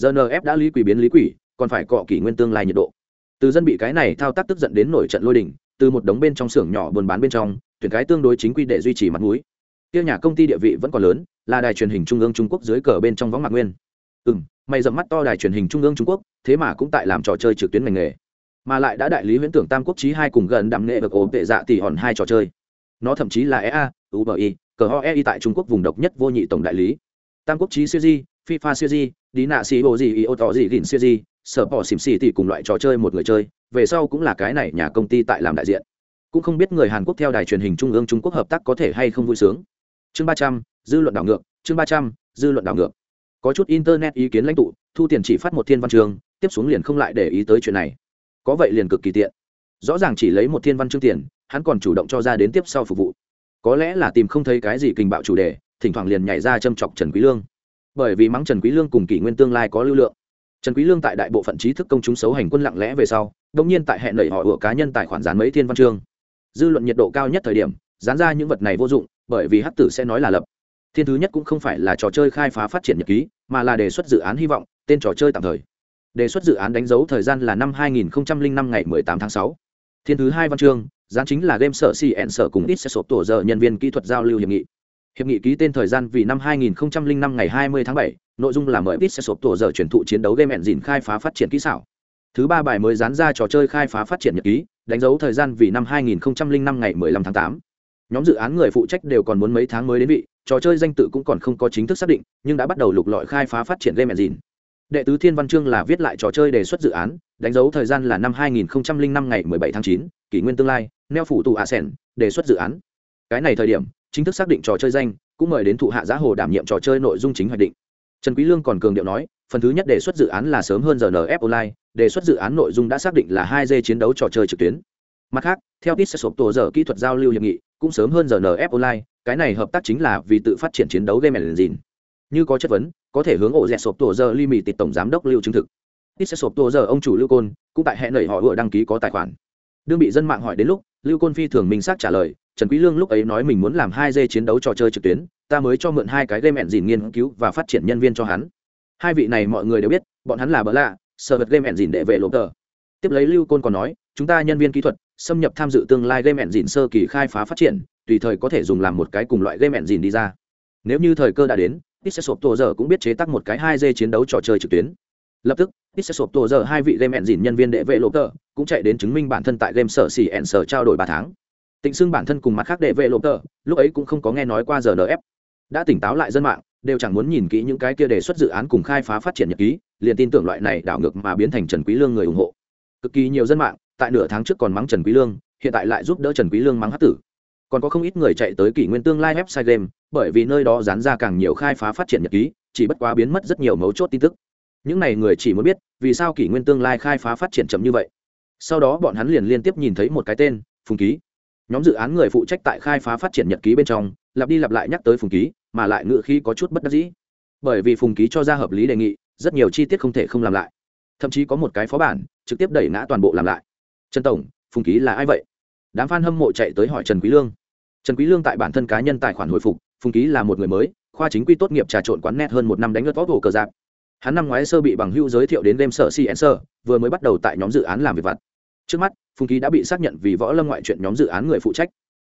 Rnf đã lý quỷ biến lý quỷ, còn phải cọ kỷ nguyên tương lai nhiệt độ. Từ dân bị cái này thao tác tức giận đến nổi trận lôi đình, từ một đống bên trong xưởng nhỏ buôn bán bên trong tuyển cái tương đối chính quy để duy trì mặt mũi. Kia nhà công ty địa vị vẫn còn lớn, là đài truyền hình trung ương trung quốc dưới cờ bên trong võng mạc nguyên. Ừ m mày dậm mắt to đài truyền hình trung ương trung quốc, thế mà cũng tại làm trò chơi trực tuyến ngành nghề. Mà lại đã đại lý huyễn tưởng tam quốc trí hai cùng gần đạm nghệ được ốm tệ dạ tỷ hòn hai trò chơi. Nó thậm chí là ea ubi cờ ho ei tại trung quốc vùng độc nhất vô nhị tổng đại lý. Tam quốc trí siêu di, fifa siêu di, đi nạ xì ô gì ý ô tỏ gì gìn siêu di, sở bỏ xìm xì thì cùng loại trò chơi một người chơi, về sau cũng là cái này nhà công ty tại làm đại diện cũng không biết người hàn quốc theo đài truyền hình trung ương trung quốc hợp tác có thể hay không vui sướng. Chương ba trăm, dư luận đảo ngược, chương ba trăm, dư luận đảo ngược. Có chút internet ý kiến lãnh tụ, thu tiền chỉ phát một thiên văn chương, tiếp xuống liền không lại để ý tới chuyện này. Có vậy liền cực kỳ tiện. Rõ ràng chỉ lấy một thiên văn chương tiền, hắn còn chủ động cho ra đến tiếp sau phục vụ. Có lẽ là tìm không thấy cái gì kinh bạo chủ đề, thỉnh thoảng liền nhảy ra châm chọc trần quý lương. Bởi vì mắng trần quý lương cùng kỷ nguyên tương lai có lưu lượng. Trần quý lương tại đại bộ phận trí thức công chúng xấu hành quân lặng lẽ về sau, đột nhiên tại hẹn đẩy họ ủa cá nhân tài khoản dán mấy thiên văn chương dư luận nhiệt độ cao nhất thời điểm dán ra những vật này vô dụng bởi vì hắc tử sẽ nói là lập. Thiên thứ nhất cũng không phải là trò chơi khai phá phát triển nhật ký mà là đề xuất dự án hy vọng tên trò chơi tạm thời. Đề xuất dự án đánh dấu thời gian là năm 2005 ngày 18 tháng 6. thiên thứ hai văn chương dán chính là game sở cn sở cùng ít sẽ sộp tổ giờ nhân viên kỹ thuật giao lưu hiệp nghị. Hiệp nghị ký tên thời gian vì năm 2005 ngày 20 tháng 7, nội dung là mời ít sẽ sộp tổ giờ chuyển thụ chiến đấu game ẹn dìn khai phá phát triển kỹ xảo. Thứ ba bài mới dán ra trò chơi khai phá phát triển nhật ký đánh dấu thời gian vì năm 2005 ngày 15 tháng 8. nhóm dự án người phụ trách đều còn muốn mấy tháng mới đến vị trò chơi danh tự cũng còn không có chính thức xác định nhưng đã bắt đầu lục lọi khai phá phát triển game engine. Đệ tứ thiên văn chương là viết lại trò chơi đề xuất dự án đánh dấu thời gian là năm 2005 ngày 17 tháng 9, kỷ nguyên tương lai neo phủ tù a đề xuất dự án. Cái này thời điểm chính thức xác định trò chơi danh cũng mời đến thụ hạ giá hồ đảm nhiệm trò chơi nội dung chính hoạch định. Trần quý lương còn cường điệu nói phần thứ nhất đề xuất dự án là sớm hơn giờ nf online đề xuất dự án nội dung đã xác định là hai d chiến đấu trò chơi trực tuyến. Mặt khác, theo tít sẽ sộp tổ giờ kỹ thuật giao lưu hiệp nghị, cũng sớm hơn giờ nf online, cái này hợp tác chính là vì tự phát triển chiến đấu game engine. Như có chất vấn, có thể hướng ổ dẹt sộp tổ giờ limited tổng giám đốc lưu chứng thực. Ít sẽ sộp tổ giờ ông chủ lưu côn, cũng tại hệ nảy họ vừa đăng ký có tài khoản. Đương bị dân mạng hỏi đến lúc, lưu côn phi thường minh xác trả lời, trần quý lương lúc ấy nói mình muốn làm hai d chiến đấu trò chơi trực tuyến, ta mới cho mượn hai cái game engine nghiên cứu và phát triển nhân viên cho hắn. Hai vị này mọi người đều biết, bọn hắn là bỡ lạ sở vật game engine đệ vệ lộp tờ. Tiếp lấy lưu côn còn nói, chúng ta nhân viên kỹ thuật, xâm nhập tham dự tương lai game engine sơ kỳ khai phá phát triển, tùy thời có thể dùng làm một cái cùng loại game engine đi ra. Nếu như thời cơ đã đến ít sẽ sộp tổ giờ cũng biết chế tác một cái hai d chiến đấu trò chơi trực tuyến. Lập tức ít sẽ sộp tổ giờ hai vị game engine nhân viên đệ vệ lộp tờ cũng chạy đến chứng minh bản thân tại game sở xỉ ẹn sở trao đổi ba tháng. Tịnh xưng bản thân cùng mặt khác đệ vệ lộp tờ, lúc ấy cũng không có nghe nói qua giờ nf đã tỉnh táo lại dân mạng đều chẳng muốn nhìn kỹ những cái kia đề xuất dự án cùng khai phá phát triển nhật ký, liền tin tưởng loại này đảo ngược mà biến thành trần quý lương người ủng hộ. Cực kỳ nhiều dân mạng, tại nửa tháng trước còn mắng trần quý lương, hiện tại lại giúp đỡ trần quý lương mắng hắc tử. Còn có không ít người chạy tới kỷ nguyên tương lai website game, bởi vì nơi đó dán ra càng nhiều khai phá phát triển nhật ký, chỉ bất quá biến mất rất nhiều mấu chốt tin tức. Những này người chỉ muốn biết, vì sao kỷ nguyên tương lai khai phá phát triển chậm như vậy. Sau đó bọn hắn liền liên tiếp nhìn thấy một cái tên, phùng ký. Nhóm dự án người phụ trách tại khai phá phát triển nhật ký bên trong, lặp đi lặp lại nhắc tới phùng ký mà lại ngựa khi có chút bất đắc dĩ. Bởi vì phùng ký cho ra hợp lý đề nghị, rất nhiều chi tiết không thể không làm lại. Thậm chí có một cái phó bản, trực tiếp đẩy ngã toàn bộ làm lại. Trần tổng, phùng ký là ai vậy? Đám f a n hâm mộ chạy tới hỏi trần quý lương. Trần quý lương tại bản thân cá nhân tài khoản hồi phục, phùng ký là một người mới, khoa chính quy tốt nghiệp trà trộn quán net hơn một năm đánh lướt vót hồ cờ giáp hắn năm ngoái sơ bị bằng hưu giới thiệu đến game sở cn sơ vừa mới bắt đầu tại nhóm dự án làm việc vặt. Trước mắt, phùng ký đã bị xác nhận vì võ lâm ngoại chuyện nhóm dự án người phụ trách.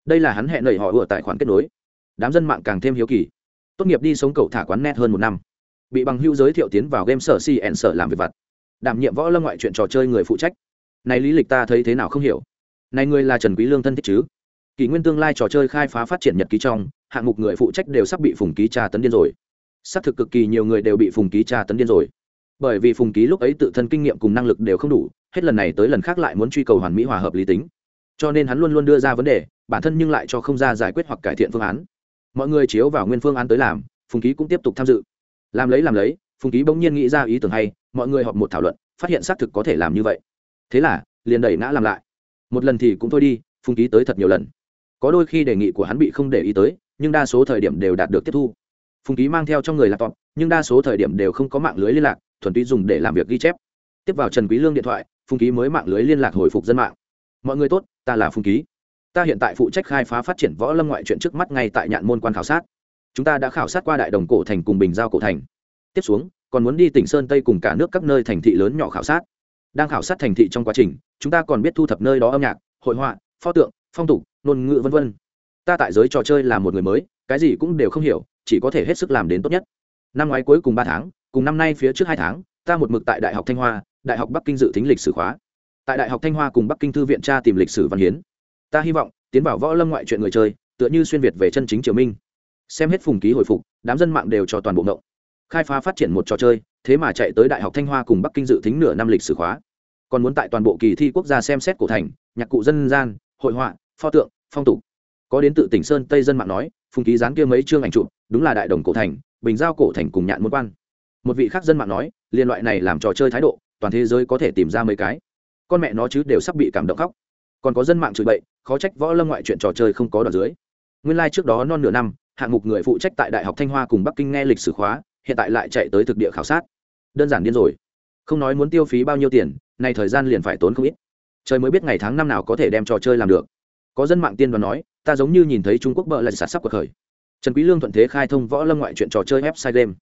Đây là hắn hẹn lời họ vừa tài khoản kết nối đám dân mạng càng thêm hiếu kỳ. Tốt nghiệp đi sống cầu thả quán net hơn một năm. Bị bằng hưu giới thiệu tiến vào game sở cn sở làm việc vặt. Đảm nhiệm võ lâm ngoại chuyện trò chơi người phụ trách. Này lý lịch ta thấy thế nào không hiểu. Này người là trần quý lương thân thích chứ? Kỷ nguyên tương lai trò chơi khai phá phát triển nhật ký trong, hạng mục người phụ trách đều sắp bị phùng ký tra tấn điên rồi. Xác thực cực kỳ nhiều người đều bị phùng ký tra tấn điên rồi. Bởi vì phùng ký lúc ấy tự thân kinh nghiệm cùng năng lực đều không đủ, hết lần này tới lần khác lại muốn truy cầu hoàn mỹ hòa hợp lý tính. Cho nên hắn luôn luôn đưa ra vấn đề, bản thân nhưng lại cho không ra giải quyết hoặc cải thiện phương án mọi người chiếu vào nguyên phương án tới làm, phùng ký cũng tiếp tục tham dự. Làm lấy làm lấy, phùng ký bỗng nhiên nghĩ ra ý tưởng hay, mọi người họp một thảo luận, phát hiện xác thực có thể làm như vậy. Thế là, liền đẩy ngã làm lại. Một lần thì cũng thôi đi, phùng ký tới thật nhiều lần. Có đôi khi đề nghị của hắn bị không để ý tới, nhưng đa số thời điểm đều đạt được tiếp thu. Phùng ký mang theo trong người laptop, nhưng đa số thời điểm đều không có mạng lưới liên lạc, thuần túy dùng để làm việc ghi chép. Tiếp vào trần quý lương điện thoại, phùng ký mới mạng lưới liên lạc hồi phục dân mạng. Mọi người tốt, ta là phùng ký ta hiện tại phụ trách khai phá phát triển võ lâm ngoại truyện trước mắt ngay tại nhạn môn quan khảo sát. Chúng ta đã khảo sát qua đại đồng cổ thành cùng bình giao cổ thành. Tiếp xuống, còn muốn đi tỉnh sơn tây cùng cả nước các nơi thành thị lớn nhỏ khảo sát. Đang khảo sát thành thị trong quá trình, chúng ta còn biết thu thập nơi đó âm nhạc, hội họa, pho tượng, phong tục, ngôn ngữ, vân vân. Ta tại giới trò chơi là một người mới, cái gì cũng đều không hiểu, chỉ có thể hết sức làm đến tốt nhất. Năm ngoái cuối cùng ba tháng, cùng năm nay phía trước hai tháng, ta một mực tại đại học thanh hoa, đại học bắc kinh dự tính lịch sử khóa. Tại đại học thanh hoa cùng bắc kinh thư viện tra tìm lịch sử văn hiến ta hy vọng, tiến vào võ lâm ngoại chuyện người chơi, tựa như xuyên việt về chân chính triều minh. Xem hết phùng ký hồi phục, đám dân mạng đều cho toàn bộ ngộng. Khai phá phát triển một trò chơi, thế mà chạy tới đại học thanh hoa cùng bắc kinh dự tính nửa năm lịch sử khóa. Còn muốn tại toàn bộ kỳ thi quốc gia xem xét cổ thành, nhạc cụ dân gian, hội họa, pho tượng, phong tục. Có đến tự tỉnh sơn tây dân mạng nói, phùng ký dán kia mấy chương ảnh chụp, đúng là đại đồng cổ thành, bình giao cổ thành cùng nhạn môn quan. Một vị khác dân mạng nói, liên loại này làm trò chơi thái độ, toàn thế giới có thể tìm ra mấy cái. Con mẹ nó chứ đều sắp bị cảm động khóc. Còn có dân mạng chửi bậy khó trách võ lâm ngoại chuyện trò chơi không có đoạn dưới. Nguyên lai、like、trước đó non nửa năm, hạng mục người phụ trách tại đại học thanh hoa cùng bắc kinh nghe lịch sử khóa, hiện tại lại chạy tới thực địa khảo sát. Đơn giản điên rồi. Không nói muốn tiêu phí bao nhiêu tiền, nay thời gian liền phải tốn không ít. Trời mới biết ngày tháng năm nào có thể đem trò chơi làm được. Có dân mạng tiên đoán nói, ta giống như nhìn thấy trung quốc bợ lại sạt sắp cuộc khởi. Trần quý lương thuận thế khai thông võ lâm ngoại chuyện trò chơi website game.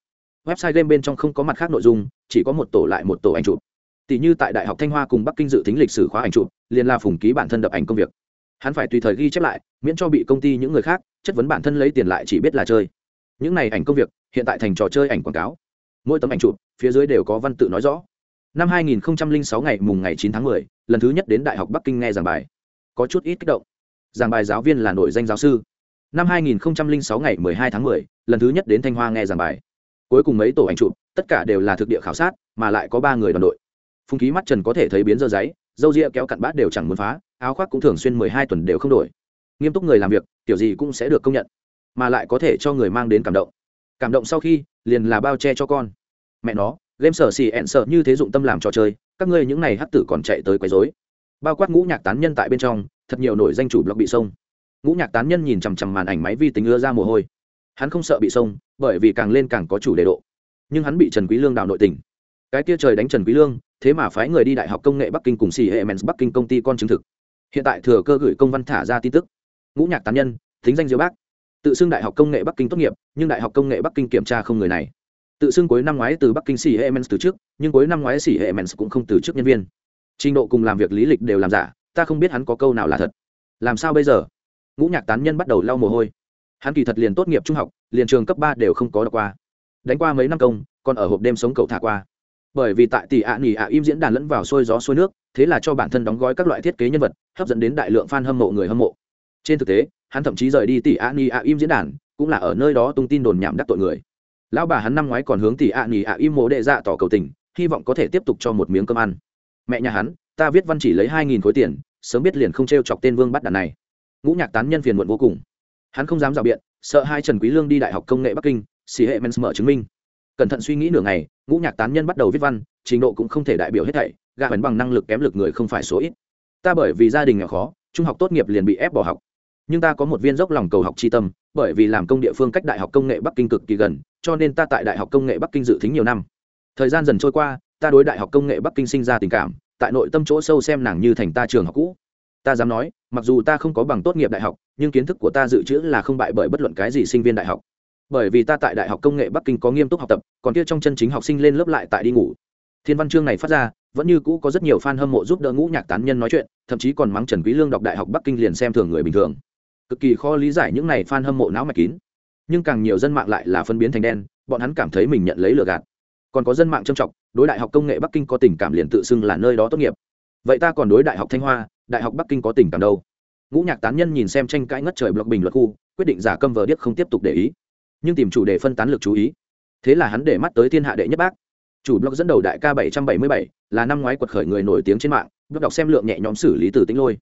Website game bên trong không có mặt khác nội dung, chỉ có một tổ lại một tổ ảnh chụp. Tỷ như tại đại học thanh hoa cùng bắc kinh dự tính lịch sử khóa ảnh chụp, liền là phùng ký bản thân đập ảnh công việc hắn phải tùy thời ghi chép lại miễn cho bị công ty những người khác chất vấn bản thân lấy tiền lại chỉ biết là chơi. Những này ảnh công việc hiện tại thành trò chơi ảnh quảng cáo. Mỗi tấm ảnh chụp phía dưới đều có văn tự nói rõ. Năm 2006 ngày mùng ngày 9 tháng 10, lần thứ nhất đến đại học bắc kinh nghe giảng bài. Có chút ít kích động. Giảng bài giáo viên là nội danh giáo sư. Năm 2006 ngày 12 tháng 10, lần thứ nhất đến thanh hoa nghe giảng bài. Cuối cùng mấy tổ ảnh chụp tất cả đều là thực địa khảo sát mà lại có ba người đoàn đội. Phung khí mắt trần có thể thấy biến dơ giấy dâu ria kéo cặn bát đều chẳng muốn phá, áo khoác cũng thường xuyên mười hai tuần đều không đổi. Nghiêm túc người làm việc, kiểu gì cũng sẽ được công nhận, mà lại có thể cho người mang đến cảm động. Cảm động sau khi, liền là bao che cho con. Mẹ nó, game sở xì ẹn sợ như thế dụng tâm làm trò chơi, các ngươi những này hắc tử còn chạy tới quấy rối. Bao quát ngũ nhạc tán nhân tại bên trong, thật nhiều nổi danh chủ blog bị xông ngũ nhạc tán nhân nhìn chằm chằm màn ảnh máy vi tính ưa ra mồ hôi. Hắn không sợ bị xông bởi vì càng lên càng có chủ đề độ. Nhưng hắn bị trần quý lương đào nội tình cái kia trời đánh trần quý lương, thế mà phái người đi đại học công nghệ bắc kinh cùng xì hệ mens bắc kinh công ty con chứng thực. Hiện tại thừa cơ gửi công văn thả ra tin tức. Ngũ nhạc tán nhân, thính danh diêu bác. Tự xưng đại học công nghệ bắc kinh tốt nghiệp, nhưng đại học công nghệ bắc kinh kiểm tra không người này. Tự xưng cuối năm ngoái từ bắc kinh xì hệ mens từ trước nhưng cuối năm ngoái xì hệ mens cũng không từ chức nhân viên. Trình độ cùng làm việc lý lịch đều làm giả, ta không biết hắn có câu nào là thật. Làm sao bây giờ? Ngũ nhạc tán nhân bắt đầu lau mồ hôi. Hắn kỳ thật liền tốt nghiệp trung học, liền trường cấp ba đều không có đọc qua. Đánh qua mấy năm công, còn ở hộp đêm sống cậu thả qua bởi vì tại tỷ ạ nghỉ ạ im diễn đàn lẫn vào sôi gió sôi nước, thế là cho bản thân đóng gói các loại thiết kế nhân vật, hấp dẫn đến đại lượng fan hâm mộ người hâm mộ. Trên thực tế, hắn thậm chí rời đi tỷ ạ nghỉ ạ im diễn đàn, cũng là ở nơi đó tung tin đồn nhảm đắc tội người. Lão bà hắn năm ngoái còn hướng tỷ ạ nghỉ ạ im mộ đệ dạ tỏ cầu tình, hy vọng có thể tiếp tục cho một miếng cơm ăn. Mẹ nhà hắn, ta viết văn chỉ lấy hai nghìn khối tiền, sớm biết liền không t r e o chọc tên vương bắt đàn này. Ngũ nhạc tán nhân phiền muộn vô cùng. Hắn không dám rào biện, sợ hai trần quý lương đi đại học công nghệ bắc kinh xì hệ mens mở chứng minh cẩn thận suy nghĩ nửa ngày, ngũ nhạc tán nhân bắt đầu viết văn, trình độ cũng không thể đại biểu hết thảy gạ hấn bằng năng lực kém lực người không phải số ít. Ta bởi vì gia đình nghèo khó, trung học tốt nghiệp liền bị ép bỏ học. Nhưng ta có một viên dốc lòng cầu học tri tâm, bởi vì làm công địa phương cách đại học công nghệ bắc kinh cực kỳ gần, cho nên ta tại đại học công nghệ bắc kinh dự tính nhiều năm. Thời gian dần trôi qua, ta đối đại học công nghệ bắc kinh sinh ra tình cảm, tại nội tâm chỗ sâu xem nàng như thành ta trường học cũ. Ta dám nói, mặc dù ta không có bằng tốt nghiệp đại học, nhưng kiến thức của ta dự trữ là không bại bởi bất luận cái gì sinh viên đại học bởi vì ta tại đại học công nghệ bắc kinh có nghiêm túc học tập, còn kia trong chân chính học sinh lên lớp lại tại đi ngủ. Thiên văn chương này phát ra, vẫn như cũ có rất nhiều fan hâm mộ giúp đỡ ngũ nhạc tán nhân nói chuyện, thậm chí còn mắng trần quý lương đọc đại học bắc kinh liền xem thường người bình thường. Cực kỳ khó lý giải những này fan hâm mộ não mạch kín. Nhưng càng nhiều dân mạng lại là phân biến thành đen, bọn hắn cảm thấy mình nhận lấy lừa gạt. Còn có dân mạng trầm trọng, đối đại học công nghệ bắc kinh có tình cảm liền tự xưng là nơi đó tốt nghiệp. Vậy ta còn đối đại học thanh hoa, đại học bắc kinh có tình cảm đâu? Ngũ nhạc tán nhân nhìn xem tranh cãi ngất trời blog bình luận khu, quyết định giả câm vờ điếc không tiếp tục để ý nhưng tìm chủ đề phân tán lực chú ý. Thế là hắn để mắt tới thiên hạ đệ nhất bác. Chủ blog dẫn đầu đại ca 777 là năm ngoái quật khởi người nổi tiếng trên mạng, blog đọc xem lượng nhẹ nhõm xử lý từ tính lôi.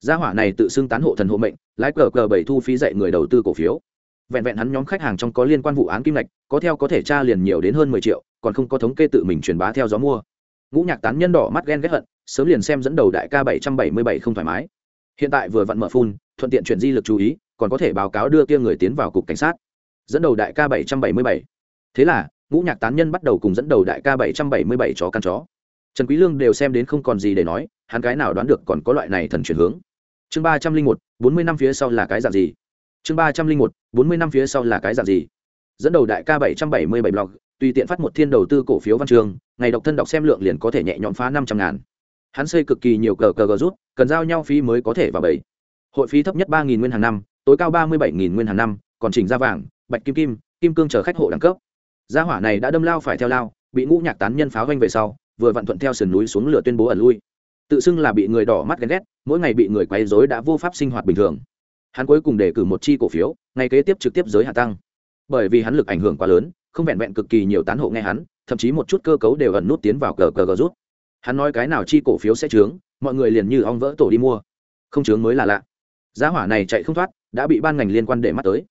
Gia hỏa này tự xưng tán hộ thần hộ mệnh, lái cờ cờ bảy thu phí dạy người đầu tư cổ phiếu. Vẹn vẹn hắn nhóm khách hàng trong có liên quan vụ án kim lạch có theo có thể tra liền nhiều đến hơn mười triệu, còn không có thống kê tự mình truyền bá theo gió mua. Ngũ nhạc tán nhân đỏ mắt ghen ghét hận, sớm liền xem dẫn đầu đại ca bảy trăm bảy mươi bảy không thoải mái. Hiện tại vừa vặn mở phun, thuận tiện chuyển di lực chú ý, còn có thể báo cáo đưa kia người tiến vào cục cảnh sát dẫn đầu đại ca bảy trăm bảy mươi bảy. Thế là, ngũ nhạc tán nhân bắt đầu cùng dẫn đầu đại ca bảy trăm bảy mươi bảy chó căn chó. Trần quý lương đều xem đến không còn gì để nói, hắn cái nào đoán được còn có loại này thần chuyển hướng. Chương ba trăm linh một, bốn mươi năm phía sau là cái dạng gì? Chương ba trăm linh một, bốn mươi năm phía sau là cái dạng gì? Dẫn đầu đại ca bảy trăm bảy mươi bảy blog, tùy tiện phát một thiên đầu tư cổ phiếu văn trường, ngày độc thân đọc xem lượng liền có thể nhẹ nhõm phá năm trăm ngàn. Hắn xây cực kỳ nhiều cờ cờ gờ rút, cần giao nhau phí mới có thể vào bảy hội phí thấp nhất ba nghìn nguyên hàng năm, tối cao ba mươi bảy nghìn nguyên hàng năm, còn chỉnh ra vàng bạch kim kim kim cương chờ khách hộ đẳng cấp. Gia hỏa này đã đâm lao phải theo lao, bị ngũ nhạc tán nhân pháo vanh về sau, vừa vặn thuận theo sườn núi xuống lửa tuyên bố ẩn lui. Tự xưng là bị người đỏ mắt ghen ghét, mỗi ngày bị người quấy rối đã vô pháp sinh hoạt bình thường. Hắn cuối cùng đề cử một chi cổ phiếu ngày kế tiếp trực tiếp giới hạ tăng. Bởi vì hắn lực ảnh hưởng quá lớn, không vẹn vẹn cực kỳ nhiều tán hộ nghe hắn, thậm chí một chút cơ cấu đều ẩn nút tiến vào cờ cờ cờ rút. Hắn nói cái nào chi cổ phiếu sẽ trướng mọi người liền như ong vỡ tổ đi mua. Không trướng mới là lạ. Giá hỏa này chạy không thoát, đã bị ban ngành liên quan để mắt tới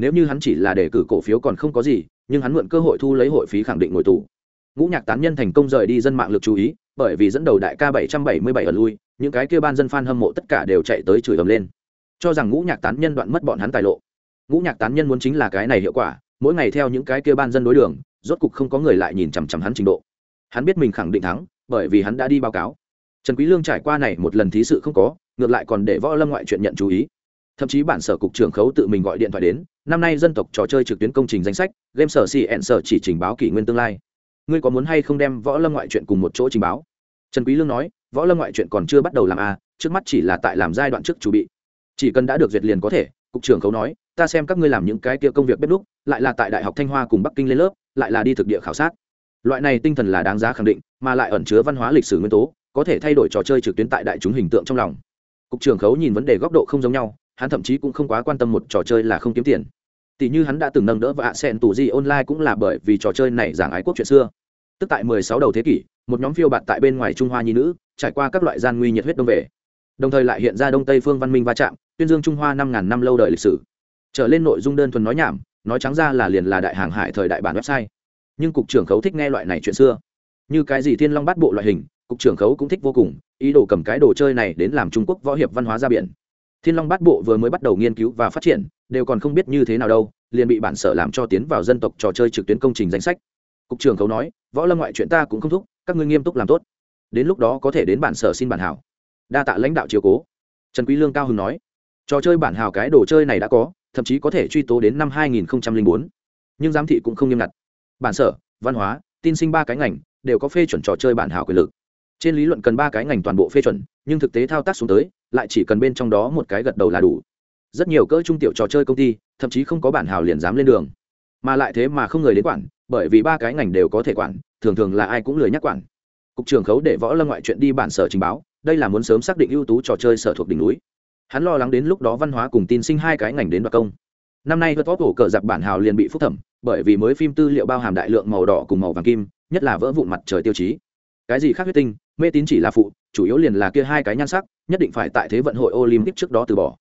nếu như hắn chỉ là đề cử cổ phiếu còn không có gì, nhưng hắn mượn cơ hội thu lấy hội phí khẳng định ngồi tù. Ngũ nhạc tán nhân thành công rời đi dân mạng lực chú ý, bởi vì dẫn đầu đại ca bảy trăm bảy mươi bảy ở lui, những cái kia ban dân fan hâm mộ tất cả đều chạy tới chửi ầm lên. Cho rằng ngũ nhạc tán nhân đoạn mất bọn hắn tài lộ. Ngũ nhạc tán nhân muốn chính là cái này hiệu quả, mỗi ngày theo những cái kia ban dân đối đường, rốt cục không có người lại nhìn chằm chằm hắn trình độ. Hắn biết mình khẳng định thắng, bởi vì hắn đã đi báo cáo. Trần quý lương trải qua này một lần thí sự không có, ngược lại còn để võ lâm ngoại chuyện nhận chú ý. Thậm chí bản sở cục trưởng khấu tự mình gọi điện thoại đến năm nay dân tộc trò chơi trực tuyến công trình danh sách game sở xì ẹn sở chỉ trình báo kỷ nguyên tương lai. Ngươi có muốn hay không đem võ lâm ngoại chuyện cùng một chỗ trình báo? Trần quý lương nói võ lâm ngoại chuyện còn chưa bắt đầu làm a à, trước mắt chỉ là tại làm giai đoạn trước chuẩn bị. Chỉ cần đã được duyệt liền có thể cục trưởng khấu nói ta xem các ngươi làm những cái kia công việc bếp núc lại là tại đại học thanh hoa cùng bắc kinh lên lớp lại là đi thực địa khảo sát. Loại này tinh thần là đáng giá khẳng định mà lại ẩn chứa văn hóa lịch sử nguyên tố có thể thay đổi trò chơi trực tuyến tại đại chúng hình tượng trong lòng. Cục trưởng khấu nhìn vấn đề góc độ không giống nhau hắn thậm chí cũng không quá quan tâm một trò chơi là không kiếm tiền. Tỷ như hắn đã từng nâng đỡ và ạ sen tù di online cũng là bởi vì trò chơi này giảng ái quốc chuyện xưa. Tức tại 16 đầu thế kỷ, một nhóm phiêu bạt tại bên ngoài trung hoa nhi nữ, trải qua các loại gian nguy nhiệt huyết đông về. Đồng thời lại hiện ra đông tây phương văn minh va chạm, tuyên dương trung hoa năm ngàn năm lâu đời lịch sử. Trở lên nội dung đơn thuần nói nhảm, nói trắng ra là liền là đại hàng hải thời đại bản website. Nhưng cục trưởng khấu thích nghe loại này chuyện xưa. Như cái gì thiên long bát bộ loại hình, cục trưởng khấu cũng thích vô cùng, ý đồ cầm cái đồ chơi này đến làm trung quốc võ hiệp văn hóa ra biển thiên long bát bộ vừa mới bắt đầu nghiên cứu và phát triển, đều còn không biết như thế nào đâu, liền bị bản sở làm cho tiến vào dân tộc trò chơi trực tuyến công trình danh sách. Cục trưởng khấu nói, võ lâm ngoại chuyện ta cũng không thúc, các ngươi nghiêm túc làm tốt. Đến lúc đó có thể đến bản sở xin bản hảo. Đa tạ lãnh đạo chiều cố. Trần quý lương cao hưng nói, trò chơi bản hảo cái đồ chơi này đã có, thậm chí có thể truy tố đến năm 2004. nhưng giám thị cũng không nghiêm ngặt. Bản sở, văn hóa, tin sinh ba cái ngành, đều có phê chuẩn trò chơi bản hảo quyền lực trên lý luận cần ba cái ngành toàn bộ phê chuẩn, nhưng thực tế thao tác xuống tới, lại chỉ cần bên trong đó một cái gật đầu là đủ. Rất nhiều cỡ trung tiểu trò chơi công ty, thậm chí không có bản hào liền dám lên đường. Mà lại thế mà không người đến quản, bởi vì ba cái ngành đều có thể quản, thường thường là ai cũng lười nhắc quản. Cục trưởng khấu để võ lâm ngoại chuyện đi bản sở trình báo, đây là muốn sớm xác định ưu tú trò chơi sở thuộc đỉnh núi. Hắn lo lắng đến lúc đó văn hóa cùng tin sinh hai cái ngành đến đoạt công. Năm nay vượt tốt cổ cờ giặc bản hào liền bị phúc thẩm, bởi vì mới phim tư liệu bao hàm đại lượng màu đỏ cùng màu vàng kim, nhất là vỡ vụn mặt trời tiêu chí. Cái gì khác huyết tinh mê tín chỉ là phụ, chủ yếu liền là kia hai cái nhan sắc, nhất định phải tại thế vận hội olympic trước đó từ bỏ.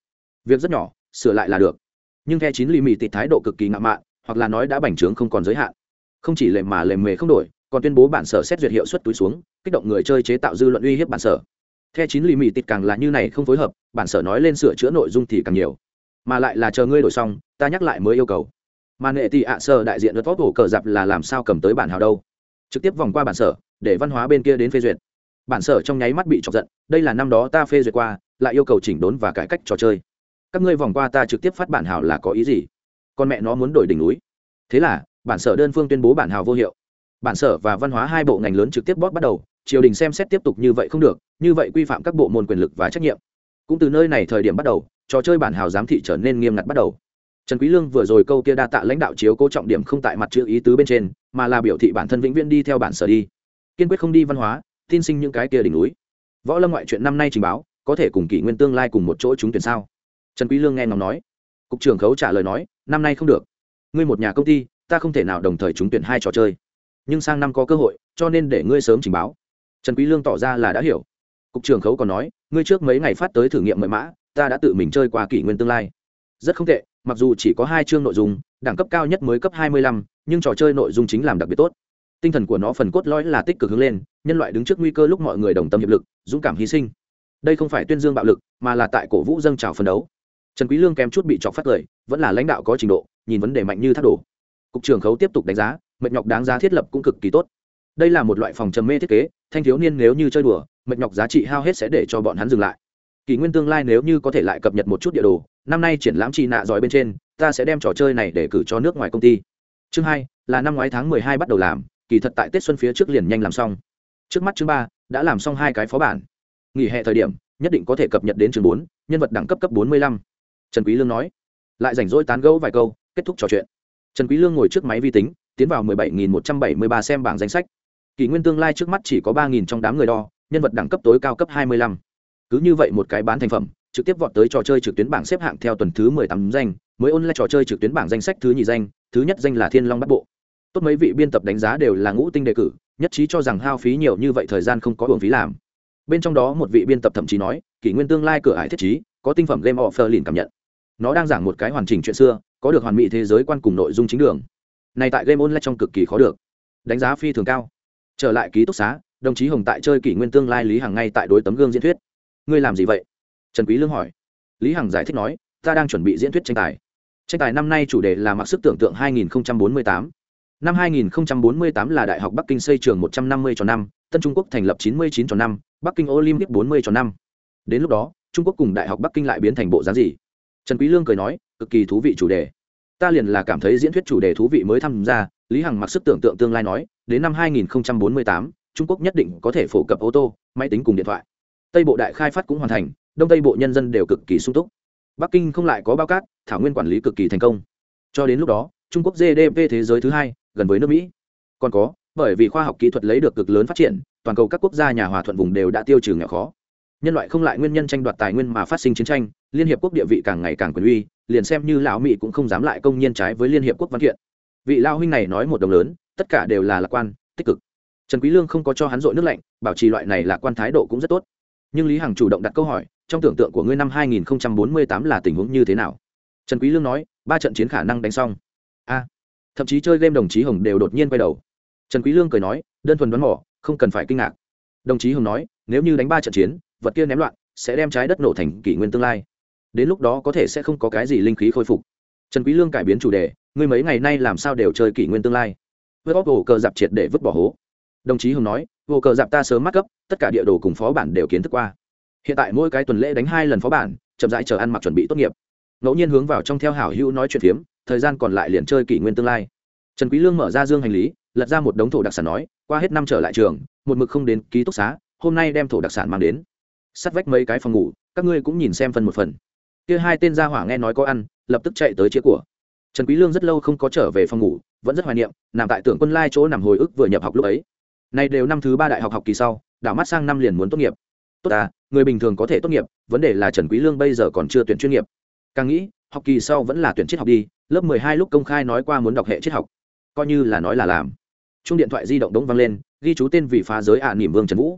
Việc rất nhỏ, sửa lại là được. Nhưng the chín lì mì tịt thái độ cực kỳ ngạo mạn, hoặc là nói đã bành trướng không còn giới hạn. Không chỉ lề mà lề mề không đổi, còn tuyên bố bản sở xét duyệt hiệu suất túi xuống, kích động người chơi chế tạo dư luận uy hiếp bản sở. The chín lì mì tịt càng là như này không phối hợp, bản sở nói lên sửa chữa nội dung thì càng nhiều. Mà lại là chờ ngươi đổi xong, ta nhắc lại mới yêu cầu. Mà nghệ tị ạ à đại diện đất vóc hổ cờ dạp là làm sao cầm tới bản hào đâu? Trực tiếp vòng qua bản sở, để văn hóa bên kia đến phê duyệt bản sở trong nháy mắt bị chọc giận, đây là năm đó ta phê duyệt qua, lại yêu cầu chỉnh đốn và cải cách trò chơi. Các ngươi vòng qua ta trực tiếp phát bản hào là có ý gì? Con mẹ nó muốn đổi đỉnh núi. Thế là, bản sở đơn phương tuyên bố bản hào vô hiệu. Bản sở và văn hóa hai bộ ngành lớn trực tiếp bóp bắt đầu, triều đình xem xét tiếp tục như vậy không được, như vậy quy phạm các bộ môn quyền lực và trách nhiệm. Cũng từ nơi này thời điểm bắt đầu, trò chơi bản hào giám thị trở nên nghiêm ngặt bắt đầu. Trần quý lương vừa rồi câu kia đa tạ lãnh đạo chiếu cố trọng điểm không tại mặt chữ ý tứ bên trên, mà là biểu thị bản thân vĩnh viễn đi theo bản sở đi. Kiên quyết không đi văn hóa tin sinh những cái kia đỉnh núi. Võ lâm ngoại chuyện năm nay trình báo có thể cùng kỷ nguyên tương lai cùng một chỗ chúng tuyển sao? Trần quý lương nghe ngóng nói. Cục trưởng khấu trả lời nói năm nay không được. Ngươi một nhà công ty ta không thể nào đồng thời trúng tuyển hai trò chơi. Nhưng sang năm có cơ hội cho nên để ngươi sớm trình báo. Trần quý lương tỏ ra là đã hiểu. Cục trưởng khấu còn nói ngươi trước mấy ngày phát tới thử nghiệm mời mã ta đã tự mình chơi qua kỷ nguyên tương lai. Rất không tệ mặc dù chỉ có hai chương nội dung đẳng cấp cao nhất mới cấp 25, nhưng trò chơi nội dung chính làm đặc biệt tốt tinh thần của nó phần cốt lõi là tích cực hướng lên, nhân loại đứng trước nguy cơ lúc mọi người đồng tâm hiệp lực, dũng cảm hy sinh. Đây không phải tuyên dương bạo lực, mà là tại cổ vũ dâng trào phấn đấu. Trần quý lương kém chút bị chọc phát cười, vẫn là lãnh đạo có trình độ, nhìn vấn đề mạnh như thác đổ. Cục trưởng khấu tiếp tục đánh giá, mệt nhọc đáng giá thiết lập cũng cực kỳ tốt. Đây là một loại phòng trầm mê thiết kế, thanh thiếu niên nếu như chơi đùa, mệt nhọc giá trị hao hết sẽ để cho bọn hắn dừng lại. Kỷ nguyên tương lai nếu như có thể lại cập nhật một chút địa đồ, năm nay triển lãm trị nạ giỏi bên trên, ta sẽ đem trò chơi này để cử cho nước ngoài công ty. Chương hai, là năm ngoái tháng mười hai bắt đầu làm kỳ thật tại tết xuân phía trước liền nhanh làm xong. Trước mắt chương ba đã làm xong hai cái phó bản. Nghỉ hè thời điểm, nhất định có thể cập nhật đến chương bốn, nhân vật đẳng cấp cấp bốn mươi lăm. Trần quý lương nói. Lại rảnh rỗi tán gẫu vài câu, kết thúc trò chuyện. Trần quý lương ngồi trước máy vi tính, tiến vào mười bảy nghìn một trăm bảy mươi ba xem bảng danh sách. Kỷ nguyên tương lai trước mắt chỉ có ba nghìn trong đám người đo, nhân vật đẳng cấp tối cao cấp hai mươi lăm. Cứ như vậy một cái bán thành phẩm, trực tiếp vọt tới trò chơi trực tuyến bảng xếp hạng theo tuần thứ mười tám danh, mới ôn lại trò chơi trực tuyến bảng danh sách thứ nhì danh, thứ nhất danh là thiên long bắt bộ tốt mấy vị biên tập đánh giá đều là ngũ tinh đề cử nhất trí cho rằng hao phí nhiều như vậy thời gian không có hưởng phí làm. Bên trong đó một vị biên tập thậm chí nói kỷ nguyên tương lai cửa ải thiết trí, có tinh phẩm game offer liền cảm nhận. Nó đang giảng một cái hoàn chỉnh chuyện xưa có được hoàn mỹ thế giới quan cùng nội dung chính đường. Này tại game online trong cực kỳ khó được. Đánh giá phi thường cao. Trở lại ký túc xá đồng chí hồng tại chơi kỷ nguyên tương lai lý hằng ngay tại đối tấm gương diễn thuyết. Ngươi làm gì vậy? Trần quý lương hỏi. Lý hằng giải thích nói ta đang chuẩn bị diễn thuyết tranh tài. Tranh tài năm nay chủ đề là mặc sức tưởng tượng 2048 năm 2048 là đại học bắc kinh xây trường 150 cho năm tân trung quốc thành lập 99 cho năm bắc kinh olympic 40 cho năm. Đến lúc đó trung quốc cùng đại học bắc kinh lại biến thành bộ dáng gì? Trần quý lương cười nói cực kỳ thú vị chủ đề. Ta liền là cảm thấy diễn thuyết chủ đề thú vị mới tham gia lý hằng mặc sức tưởng tượng tương lai nói đến năm 2048, trung quốc nhất định có thể phổ cập ô tô máy tính cùng điện thoại. Tây bộ đại khai phát cũng hoàn thành đông tây bộ nhân dân đều cực kỳ sung túc. Bắc kinh không lại có bao cát thảo nguyên quản lý cực kỳ thành công. Cho đến lúc đó trung quốc gdp thế giới thứ hai gần với nước mỹ. Còn có, bởi vì khoa học kỹ thuật lấy được cực lớn phát triển, toàn cầu các quốc gia nhà hòa thuận vùng đều đã tiêu trừ nghèo khó. Nhân loại không lại nguyên nhân tranh đoạt tài nguyên mà phát sinh chiến tranh, liên hiệp quốc địa vị càng ngày càng quyền uy, liền xem như lão mỹ cũng không dám lại công nhiên trái với liên hiệp quốc văn kiện. Vị lao huynh này nói một đồng lớn, tất cả đều là lạc quan, tích cực. Trần quý lương không có cho hắn dội nước lạnh, bảo trì loại này lạc quan thái độ cũng rất tốt. Nhưng lý hằng chủ động đặt câu hỏi, trong tưởng tượng của ngươi năm 2048 là tình huống như thế nào? Trần quý lương nói, ba trận chiến khả năng đánh xong. A thậm chí chơi game đồng chí hồng đều đột nhiên quay đầu. Trần quý lương cười nói, đơn thuần đoán mò, không cần phải kinh ngạc. Đồng chí hồng nói, nếu như đánh ba trận chiến, vật kia ném loạn, sẽ đem trái đất nổ thành kỷ nguyên tương lai. Đến lúc đó có thể sẽ không có cái gì linh khí khôi phục. Trần quý lương cải biến chủ đề, ngươi mấy ngày nay làm sao đều chơi kỷ nguyên tương lai? Vớt bóp hồ cờ dạp triệt để vứt bỏ hố. Đồng chí hồng nói, hồ cờ dạp ta sớm mắc cấp tất cả địa đồ cùng phó bản đều kiến thức qua. Hiện tại mỗi cái tuần lễ đánh hai lần phó bản, chậm rãi chờ ăn mặc chuẩn bị tốt nghiệp. Ngẫu nhiên hướng vào trong theo hảo hữu nói chuyện phiếm thời gian còn lại liền chơi kỷ nguyên tương lai. Trần quý lương mở ra dương hành lý, lật ra một đống thổ đặc sản nói, qua hết năm trở lại trường, một mực không đến ký túc xá, hôm nay đem thổ đặc sản mang đến. Sắt vách mấy cái phòng ngủ, các ngươi cũng nhìn xem phần một phần. Kia hai tên gia hỏa nghe nói có ăn, lập tức chạy tới chĩa của. Trần quý lương rất lâu không có trở về phòng ngủ, vẫn rất hoài niệm, nằm tại tưởng quân lai chỗ nằm hồi ức vừa nhập học lúc ấy. Nay đều năm thứ ba đại học học kỳ sau, đảo mắt sang năm liền muốn tốt nghiệp. Tốt à người bình thường có thể tốt nghiệp, vấn đề là trần quý lương bây giờ còn chưa tuyển chuyên nghiệp. Càng nghĩ, học kỳ sau vẫn là tuyển triết học đi lớp 12 lúc công khai nói qua muốn đọc hệ triết học. Coi như là nói là làm. Chung điện thoại di động đống vang lên, ghi chú tên vị phá giới ạ niệm vương trần vũ.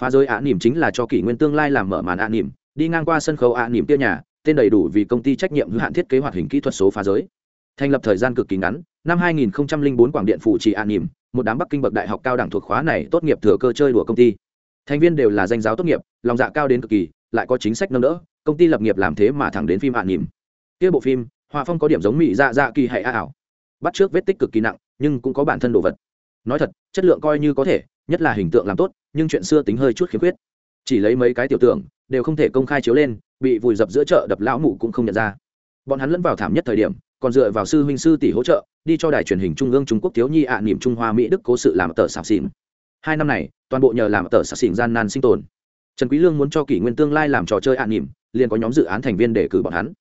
Phá giới ạ niệm chính là cho kỷ nguyên tương lai làm mở màn ạ niệm, đi ngang qua sân khấu ạ niệm kia nhà, tên đầy đủ vì công ty trách nhiệm hữu hạn thiết kế hoạt hình kỹ thuật số phá giới. Thành lập thời gian cực kỳ ngắn, năm 2004 quảng điện phụ trì ạ niệm, một đám bắc kinh bậc đại học cao đẳng thuộc khóa này tốt nghiệp thừa cơ chơi đùa công ty. Thành viên đều là danh giáo tốt nghiệp, lòng dạ cao đến cực kỳ, lại có chính sách nâng đỡ, công ty lập nghiệp làm thế mà thẳng đến phim ạ niệm. Kia bộ phim hòa phong có điểm giống mỹ dạ dạ kỳ hay ảo. Bắt trước vết tích cực kỳ nặng, nhưng cũng có bản thân đồ vật. Nói thật, chất lượng coi như có thể, nhất là hình tượng làm tốt, nhưng chuyện xưa tính hơi chút khiếm khuyết. Chỉ lấy mấy cái tiểu tưởng, đều không thể công khai chiếu lên, bị vùi dập giữa chợ đập lão mụ cũng không nhận ra. Bọn hắn lẫn vào thảm nhất thời điểm, còn dựa vào sư huynh sư tỷ hỗ trợ, đi cho đài truyền hình trung ương trung quốc thiếu nhi ạ à, niềm trung hoa mỹ đức cố sự làm tờ xảo xỉn. Hai năm này, toàn bộ nhờ làm tờ xảo xỉn gian nan sinh tồn. Trần quý lương muốn cho kỷ nguyên tương lai làm trò chơi ạ à, niềm, liền có nhóm dự án thành viên để cử bọn hắn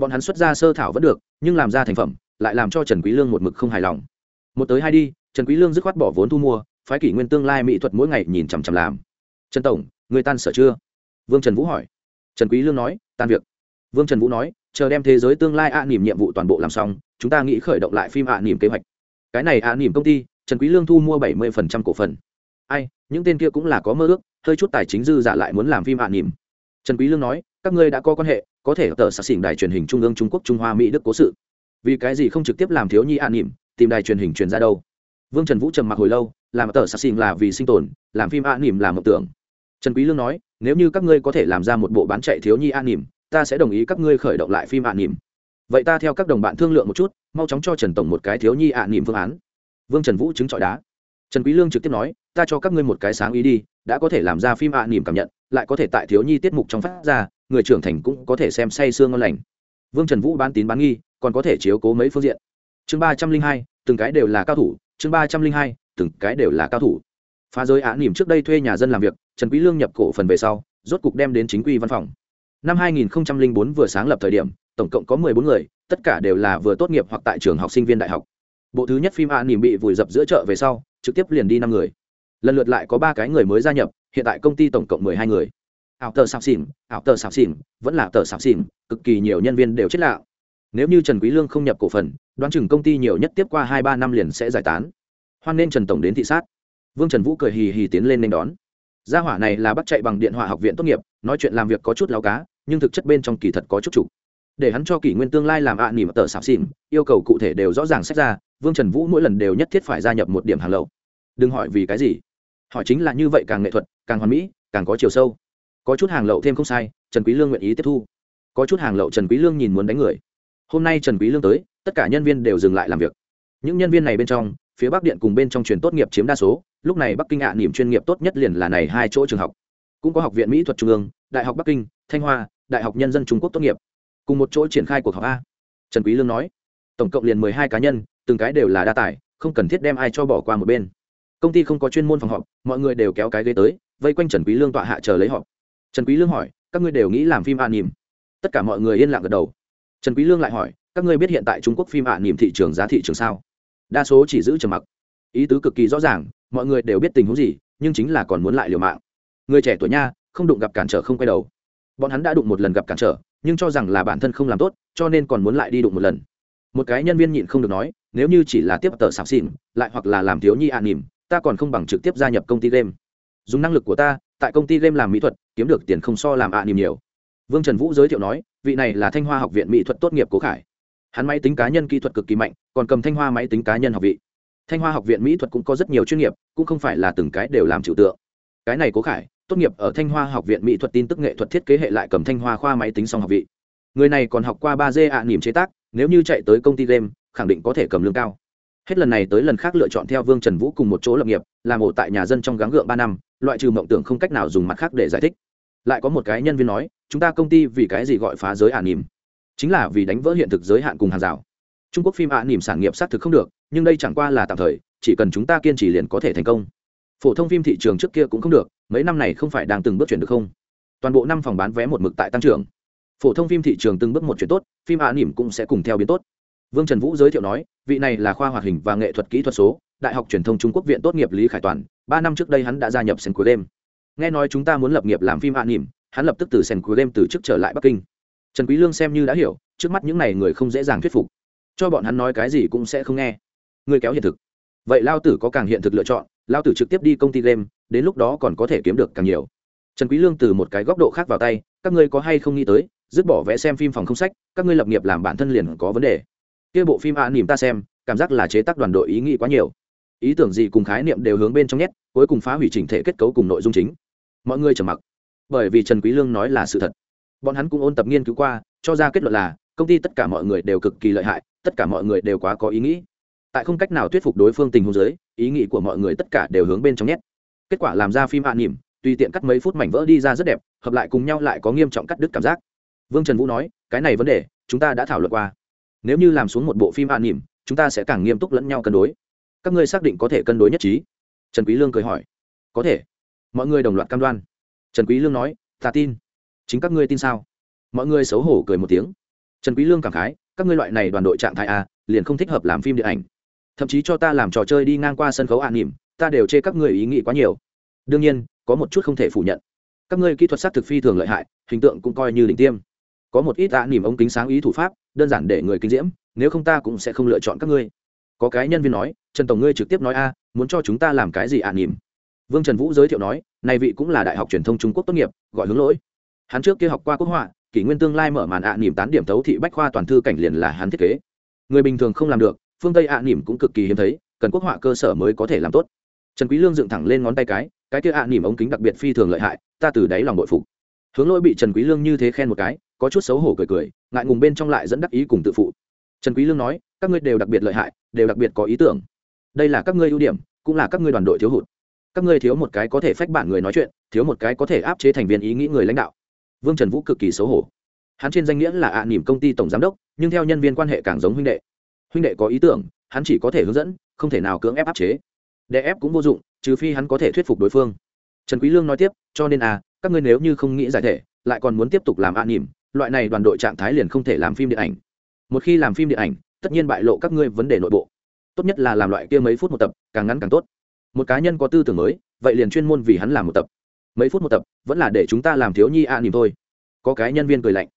bọn hắn xuất ra sơ thảo vẫn được, nhưng làm ra thành phẩm, lại làm cho trần quý lương một mực không hài lòng. Một tới hai đi, trần quý lương dứt khoát bỏ vốn thu mua, phái kỷ nguyên tương lai mỹ thuật mỗi ngày nhìn chằm chằm làm. Trần tổng, người tan sở chưa? Vương trần vũ hỏi. Trần quý lương nói, tan việc. Vương trần vũ nói, chờ đem thế giới tương lai ạ niệm nhiệm vụ toàn bộ làm xong, chúng ta nghĩ khởi động lại phim ạ niệm kế hoạch. Cái này ạ niệm công ty, trần quý lương thu mua 70% cổ phần. Ai, những tên kia cũng là có mơ ước, hơi chút tài chính dư giả lại muốn làm phim ạ à nỉm trần quý lương nói, các ngươi đã có quan hệ có thể tờ sạc xỉn đài truyền hình trung ương trung quốc trung hoa mỹ đức cố sự. Vì cái gì không trực tiếp làm thiếu nhi an nỉm, tìm đài truyền hình truyền ra đâu? Vương trần vũ trầm mặc hồi lâu, làm tờ sạc xỉn là vì sinh tồn, làm phim an nỉm là mộng tưởng. Trần quý lương nói, nếu như các ngươi có thể làm ra một bộ bán chạy thiếu nhi an nỉm, ta sẽ đồng ý các ngươi khởi động lại phim an nỉm. Vậy ta theo các đồng bạn thương lượng một chút, mau chóng cho trần tổng một cái thiếu nhi an nỉm phương án. Vương trần vũ chứng chọi đá. Trần quý lương trực tiếp nói, ta cho các ngươi một cái sáng ý đi, đã có thể làm ra phim an nỉm cảm nhận lại có thể tại thiếu nhi tiết mục trong phát ra, người trưởng thành cũng có thể xem say sương ngon lành. Vương trần vũ bán tín bán nghi, còn có thể chiếu cố mấy phương diện. Chương ba trăm linh hai, từng cái đều là cao thủ, chương ba trăm linh hai, từng cái đều là cao thủ. Phá giới á nỉm trước đây thuê nhà dân làm việc, trần quý lương nhập cổ phần về sau, rốt cục đem đến chính quy văn phòng. Năm 2004 vừa sáng lập thời điểm, tổng cộng có 14 người, tất cả đều là vừa tốt nghiệp hoặc tại trường học sinh viên đại học. Bộ thứ nhất phim á nỉm bị vùi dập giữa chợ về sau, trực tiếp liền đi năm người. Lần lượt lại có ba cái người mới gia nhập hiện tại công ty tổng cộng mười hai người. Ảo tờ sạp xỉn ảo tờ sạp xỉn vẫn là tờ sạp xỉn cực kỳ nhiều nhân viên đều chết lạ. Nếu như trần quý lương không nhập cổ phần, đoán chừng công ty nhiều nhất tiếp qua hai ba năm liền sẽ giải tán. Hoan nên trần tổng đến thị sát. Vương trần vũ cười hì hì tiến lên nên đón. Gia hỏa này là bắt chạy bằng điện hỏa học viện tốt nghiệp, nói chuyện làm việc có chút láo cá, nhưng thực chất bên trong kỳ thật có chút chủ. Để hắn cho kỷ nguyên tương lai làm ạ à nỉm tờ sạp xỉn yêu cầu cụ thể đều rõ ràng xét ra, vương trần vũ mỗi lần đều nhất thiết phải gia nhập một điểm hàng lậu. Đừng hỏi vì cái gì. Họ chính là như vậy càng nghệ thuật, càng hoàn mỹ, càng có chiều sâu. Có chút hàng lậu thêm không sai, trần quý lương nguyện ý tiếp thu. Có chút hàng lậu trần quý lương nhìn muốn đánh người. Hôm nay trần quý lương tới, tất cả nhân viên đều dừng lại làm việc. Những nhân viên này bên trong, phía bắc điện cùng bên trong truyền tốt nghiệp chiếm đa số, lúc này bắc kinh ạ niềm chuyên nghiệp tốt nhất liền là này hai chỗ trường học. Cũng có học viện mỹ thuật trung ương, đại học bắc kinh, thanh hoa, đại học nhân dân trung quốc tốt nghiệp. Cùng một chỗ triển khai cuộc họp a. Trần quý lương nói, tổng cộng liền mười hai cá nhân, từng cái đều là đa tài, không cần thiết đem ai cho bỏ qua một bên công ty không có chuyên môn phòng họp, mọi người đều kéo cái ghế tới, vây quanh trần quý lương tọa hạ chờ lấy họp. Trần quý lương hỏi, các ngươi đều nghĩ làm phim an nhìm tất cả mọi người yên lặng gật đầu. Trần quý lương lại hỏi, các ngươi biết hiện tại trung quốc phim an nhìm thị trường giá thị trường sao? Đa số chỉ giữ trầm mặc. Ý tứ cực kỳ rõ ràng, mọi người đều biết tình huống gì, nhưng chính là còn muốn lại liều mạng. Người trẻ tuổi nha, không đụng gặp cản trở không quay đầu. Bọn hắn đã đụng một lần gặp cản trở, nhưng cho rằng là bản thân không làm tốt, cho nên còn muốn lại đi đụng một lần. Một cái nhân viên nhịn không được nói, nếu như chỉ là tiếp tờ sạp xỉn, lại hoặc là làm thiếu nhi ạ nhìm ta còn không bằng trực tiếp gia nhập công ty game. Dùng năng lực của ta, tại công ty game làm mỹ thuật, kiếm được tiền không so làm ạ à nỉm nhiều. Vương trần vũ giới thiệu nói, vị này là thanh hoa học viện mỹ thuật tốt nghiệp cố khải. Hắn máy tính cá nhân kỹ thuật cực kỳ mạnh, còn cầm thanh hoa máy tính cá nhân học vị. Thanh hoa học viện mỹ thuật cũng có rất nhiều chuyên nghiệp, cũng không phải là từng cái đều làm trừu tượng. Cái này cố khải, tốt nghiệp ở thanh hoa học viện mỹ thuật tin tức nghệ thuật thiết kế hệ lại cầm thanh hoa khoa máy tính song học vị. Người này còn học qua ba d ạ à nỉm chế tác, nếu như chạy tới công ty game, khẳng định có thể cầm lương cao hết lần này tới lần khác lựa chọn theo vương trần vũ cùng một chỗ lập nghiệp, làm ổ tại nhà dân trong gắng gượng ba năm, loại trừ mộng tưởng không cách nào dùng mặt khác để giải thích. Lại có một cái nhân viên nói, chúng ta công ty vì cái gì gọi phá giới ả nỉm chính là vì đánh vỡ hiện thực giới hạn cùng hàng rào. Trung quốc phim ả nỉm sản nghiệp xác thực không được, nhưng đây chẳng qua là tạm thời, chỉ cần chúng ta kiên trì liền có thể thành công. Phổ thông phim thị trường trước kia cũng không được, mấy năm này không phải đang từng bước chuyển được không? Toàn bộ năm phòng bán vé một mực tại tăng trưởng. Phổ thông phim thị trường từng bước một chuyển tốt, phim ả nỉm cũng sẽ cùng theo biến tốt vương trần vũ giới thiệu nói, vị này là khoa hoạt hình và nghệ thuật kỹ thuật số, đại học truyền thông trung quốc viện tốt nghiệp lý khải toàn, ba năm trước đây hắn đã gia nhập sen cuối đêm. Nghe nói chúng ta muốn lập nghiệp làm phim hạ nỉm, hắn lập tức từ sen cuối đêm từ chức trở lại bắc kinh. Trần quý lương xem như đã hiểu, trước mắt những này người không dễ dàng thuyết phục. Cho bọn hắn nói cái gì cũng sẽ không nghe. Người kéo hiện thực. Vậy lao tử có càng hiện thực lựa chọn, lao tử trực tiếp đi công ty game, đến lúc đó còn có thể kiếm được càng nhiều. Trần quý lương từ một cái góc độ khác vào tay, các ngươi có hay không nghĩ tới, dứt bỏ vẽ xem phim phòng không sách, các ngươi lập nghiệp làm bản thân liền có vấn đề kia bộ phim a nỉm ta xem, cảm giác là chế tác đoàn đội ý nghĩ quá nhiều. Ý tưởng gì cùng khái niệm đều hướng bên trong nhét, cuối cùng phá hủy chỉnh thể kết cấu cùng nội dung chính. Mọi người trầm mặc. Bởi vì trần quý lương nói là sự thật. Bọn hắn cũng ôn tập nghiên cứu qua, cho ra kết luận là, công ty tất cả mọi người đều cực kỳ lợi hại, tất cả mọi người đều quá có ý nghĩ. Tại không cách nào thuyết phục đối phương tình huống dưới, ý nghĩ của mọi người tất cả đều hướng bên trong nhét. Kết quả làm ra phim hạ nỉm tùy tiện cắt mấy phút mảnh vỡ đi ra rất đẹp, hợp lại cùng nhau lại có nghiêm trọng cắt đứt cảm giác. Vương trần vũ nói, cái này vấn đề, chúng ta đã thảo luận qua nếu như làm xuống một bộ phim an nỉm, chúng ta sẽ càng nghiêm túc lẫn nhau cân đối. Các ngươi xác định có thể cân đối nhất trí? Trần quý lương cười hỏi. Có thể. Mọi người đồng loạt cam đoan. Trần quý lương nói, ta tin. Chính các ngươi tin sao? Mọi người xấu hổ cười một tiếng. Trần quý lương cảm khái, các ngươi loại này đoàn đội trạng thái a liền không thích hợp làm phim điện ảnh. Thậm chí cho ta làm trò chơi đi ngang qua sân khấu an nỉm, ta đều chê các ngươi ý nghĩ quá nhiều. Đương nhiên, có một chút không thể phủ nhận. Các ngươi kỹ thuật sát thực phi thường lợi hại, hình tượng cũng coi như đỉnh tiêm. Có một ít ạ nỉm ống kính sáng ý thủ pháp đơn giản để người kinh diễm, nếu không ta cũng sẽ không lựa chọn các ngươi. Có cái nhân viên nói, trần tổng ngươi trực tiếp nói a, muốn cho chúng ta làm cái gì ạ, nỉm? Vương trần vũ giới thiệu nói, này vị cũng là đại học truyền thông trung quốc tốt nghiệp, gọi hướng lỗi. Hắn trước kia học qua quốc họa, kỷ nguyên tương lai mở màn ạ à nỉm tán điểm thấu thị bách khoa toàn thư cảnh liền là hắn thiết kế. Người bình thường không làm được, phương tây ạ, nỉm cũng cực kỳ hiếm thấy, cần quốc họa cơ sở mới có thể làm tốt. Trần quý lương dựng thẳng lên ngón tay cái cái kia ạ, nỉm ống kính đặc biệt phi thường lợi hại, ta từ đáy lòng bội phục hướng lỗi bị trần quý lương như thế khen một cái, có chút xấu hổ cười cười, ngại ngùng bên trong lại dẫn đắc ý cùng tự phụ. Trần quý lương nói, các ngươi đều đặc biệt lợi hại, đều đặc biệt có ý tưởng. Đây là các ngươi ưu điểm, cũng là các ngươi đoàn đội thiếu hụt. Các ngươi thiếu một cái có thể phách bản người nói chuyện, thiếu một cái có thể áp chế thành viên ý nghĩ người lãnh đạo. Vương trần vũ cực kỳ xấu hổ. Hắn trên danh nghĩa là ạ à nỉm công ty tổng giám đốc, nhưng theo nhân viên quan hệ càng giống huynh đệ. Huynh đệ có ý tưởng, hắn chỉ có thể hướng dẫn, không thể nào cưỡng ép áp chế. Đè ép cũng vô dụng, trừ phi hắn có thể thuyết phục đối phương. Trần quý lương nói tiếp, cho nên à các ngươi nếu như không nghĩ giải thể, lại còn muốn tiếp tục làm an nỉm loại này đoàn đội trạng thái liền không thể làm phim điện ảnh. Một khi làm phim điện ảnh, tất nhiên bại lộ các ngươi vấn đề nội bộ. Tốt nhất là làm loại kia mấy phút một tập, càng ngắn càng tốt. Một cá nhân có tư tưởng mới, vậy liền chuyên môn vì hắn làm một tập. Mấy phút một tập, vẫn là để chúng ta làm thiếu nhi an nỉm thôi. Có cái nhân viên cười lạnh.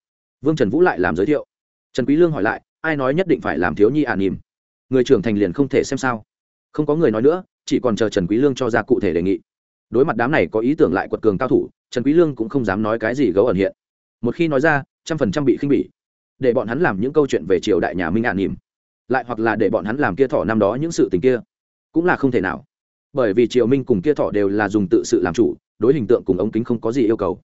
Vương trần vũ lại làm giới thiệu. Trần quý lương hỏi lại, ai nói nhất định phải làm thiếu nhi an nỉm người trưởng thành liền không thể xem sao. Không có người nói nữa, chỉ còn chờ trần quý lương cho ra cụ thể đề nghị. Đối mặt đám này có ý tưởng lại quật cường cao thủ trần quý lương cũng không dám nói cái gì gấu ẩn hiện. Một khi nói ra, trăm phần trăm bị khinh bỉ. Để bọn hắn làm những câu chuyện về triều đại nhà minh ạn nỉm. Lại hoặc là để bọn hắn làm kia thỏ năm đó những sự tình kia. Cũng là không thể nào. Bởi vì triều minh cùng kia thỏ đều là dùng tự sự làm chủ, đối hình tượng cùng ống kính không có gì yêu cầu.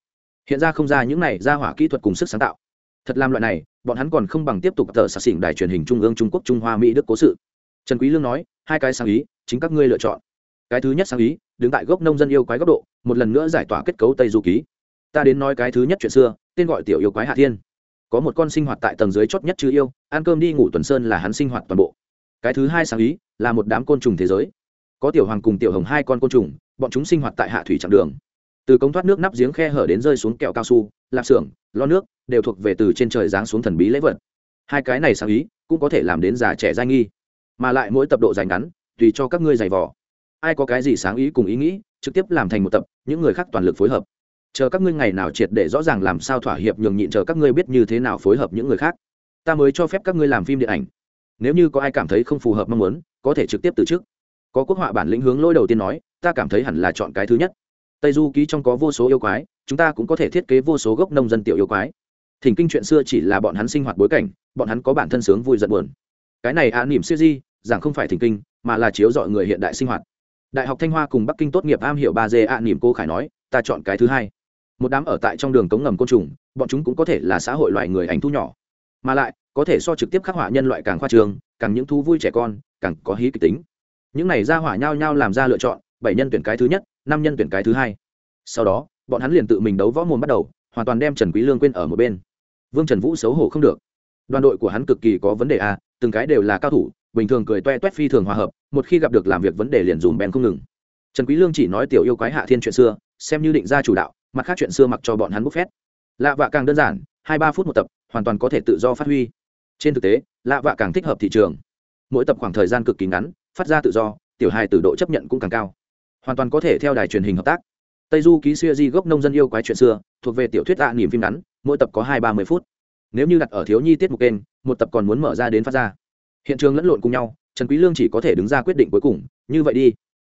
Hiện ra không ra những này ra hỏa kỹ thuật cùng sức sáng tạo. Thật làm loại này, bọn hắn còn không bằng tiếp tục tờ sạc xỉn đài truyền hình trung ương trung quốc trung hoa mỹ đức cố sự. Trần quý lương nói, hai cái sáng ý, chính các ngươi lựa chọn. Cái thứ nhất sáng ý, đứng tại gốc nông dân yêu quái góc độ một lần nữa giải tỏa kết cấu tây du ký. Ta đến nói cái thứ nhất chuyện xưa, tên gọi tiểu yêu quái hạ thiên. Có một con sinh hoạt tại tầng dưới chót nhất chứ yêu, ăn cơm đi ngủ tuần sơn là hắn sinh hoạt toàn bộ. Cái thứ hai sáng ý, là một đám côn trùng thế giới. Có tiểu hoàng cùng tiểu hồng hai con côn trùng, bọn chúng sinh hoạt tại hạ thủy chặng đường. Từ cống thoát nước nắp giếng khe hở đến rơi xuống kẹo cao su, lạp xưởng lo nước, đều thuộc về từ trên trời giáng xuống thần bí lễ vật. Hai cái này sáng ý, cũng có thể làm đến già trẻ dai nghi. Mà lại mỗi tập độ dài ngắn, tùy cho các ngươi giày vò ai có cái gì sáng ý cùng ý nghĩ trực tiếp làm thành một tập những người khác toàn lực phối hợp. Chờ các ngươi ngày nào triệt để rõ ràng làm sao thỏa hiệp nhường nhịn chờ các ngươi biết như thế nào phối hợp những người khác. Ta mới cho phép các ngươi làm phim điện ảnh. Nếu như có ai cảm thấy không phù hợp mong muốn có thể trực tiếp từ chức có quốc họa bản lĩnh hướng lỗi đầu tiên nói ta cảm thấy hẳn là chọn cái thứ nhất. Tây du ký trong có vô số yêu quái chúng ta cũng có thể thiết kế vô số gốc nông dân tiểu yêu quái. Thỉnh kinh chuyện xưa chỉ là bọn hắn sinh hoạt bối cảnh bọn hắn có bản thân sướng vui giận buồn. Cái này ạ à, niềm siêu di rằng không phải thỉnh kinh mà là chiếu dọi người hiện đại sinh hoạt đại học thanh hoa cùng bắc kinh tốt nghiệp am hiểu ba d ạ nỉm cô khải nói, ta chọn cái thứ hai. Một đám ở tại trong đường cống ngầm côn trùng, bọn chúng cũng có thể là xã hội loài người ảnh thu nhỏ. Mà lại, có thể so trực tiếp khắc họa nhân loại càng khoa trường, càng những thú vui trẻ con, càng có hí kịch tính. Những này ra hỏa nhau nhau làm ra lựa chọn, bảy nhân tuyển cái thứ nhất, năm nhân tuyển cái thứ hai. Sau đó, bọn hắn liền tự mình đấu võ mồm bắt đầu, hoàn toàn đem trần quý lương quên ở một bên. Vương trần vũ xấu hổ không được. Đoàn đội của hắn cực kỳ có vấn đề a từng cái đều là cao thủ bình thường cười toe toét phi thường hòa hợp, một khi gặp được làm việc vấn đề liền dùm bèn không ngừng. Trần quý lương chỉ nói tiểu yêu quái hạ thiên chuyện xưa, xem như định ra chủ đạo, mặt khác chuyện xưa mặc cho bọn hắn bốc phét. Lạ vạ càng đơn giản, hai ba phút một tập, hoàn toàn có thể tự do phát huy. Trên thực tế, lạ vạ càng thích hợp thị trường. Mỗi tập khoảng thời gian cực kỳ ngắn, phát ra tự do, tiểu hài tử độ chấp nhận cũng càng cao. Hoàn toàn có thể theo đài truyền hình hợp tác. Tây du ký xuya di gốc nông dân yêu quái chuyện xưa, thuộc về tiểu thuyết tạ niềm phim ngắn, mỗi tập có hai ba mươi phút. Nếu như đặt ở thiếu nhi tiết mục kênh, một tập còn muốn mở ra đến phát ra hiện trường lẫn lộn cùng nhau, trần quý lương chỉ có thể đứng ra quyết định cuối cùng, như vậy đi.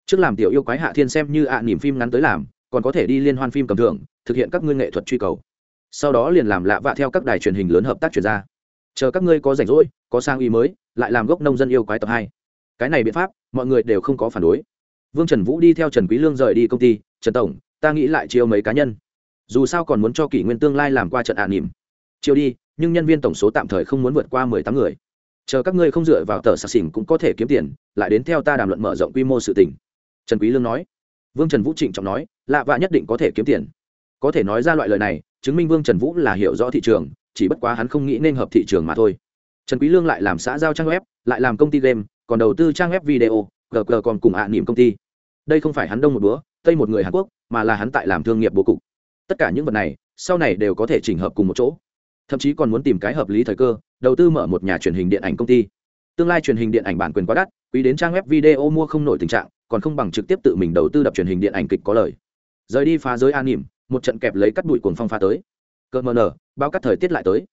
Trước làm tiểu yêu quái hạ thiên xem như ạ à niềm phim ngắn tới làm, còn có thể đi liên hoan phim cầm thưởng, thực hiện các ngươi nghệ thuật truy cầu. Sau đó liền làm lạ vạ theo các đài truyền hình lớn hợp tác chuyển ra. Chờ các ngươi có rảnh rỗi, có sang ý mới, lại làm gốc nông dân yêu quái tập hai. Cái này biện pháp, mọi người đều không có phản đối. Vương trần vũ đi theo trần quý lương rời đi công ty, trần tổng, ta nghĩ lại chiêu mấy cá nhân. Dù sao còn muốn cho kỷ nguyên tương lai làm qua trận ạ à chiêu đi, nhưng nhân viên tổng số tạm thời không muốn vượt qua mười tám người chờ các ngươi không dựa vào tờ sạc xỉn cũng có thể kiếm tiền, lại đến theo ta đàm luận mở rộng quy mô sự tình. Trần quý lương nói. Vương trần vũ trịnh trọng nói, lạ vạ nhất định có thể kiếm tiền. Có thể nói ra loại lời này, chứng minh vương trần vũ là hiểu rõ thị trường, chỉ bất quá hắn không nghĩ nên hợp thị trường mà thôi. Trần quý lương lại làm xã giao trang web, lại làm công ty game, còn đầu tư trang web video gg còn cùng ạ niệm công ty. Đây không phải hắn đông một búa tây một người hàn quốc, mà là hắn tại làm thương nghiệp bố cục. Tất cả những vật này, sau này đều có thể chỉnh hợp cùng một chỗ thậm chí còn muốn tìm cái hợp lý thời cơ, đầu tư mở một nhà truyền hình điện ảnh công ty. Tương lai truyền hình điện ảnh bản quyền quá đắt, quý đến trang web video mua không nổi tình trạng, còn không bằng trực tiếp tự mình đầu tư đập truyền hình điện ảnh kịch có lời. Rời đi phá giới an nỉm, một trận kẹp lấy cắt bụi cuồng phong pha tới. Cỡ mờ nở bao cắt thời tiết lại tới.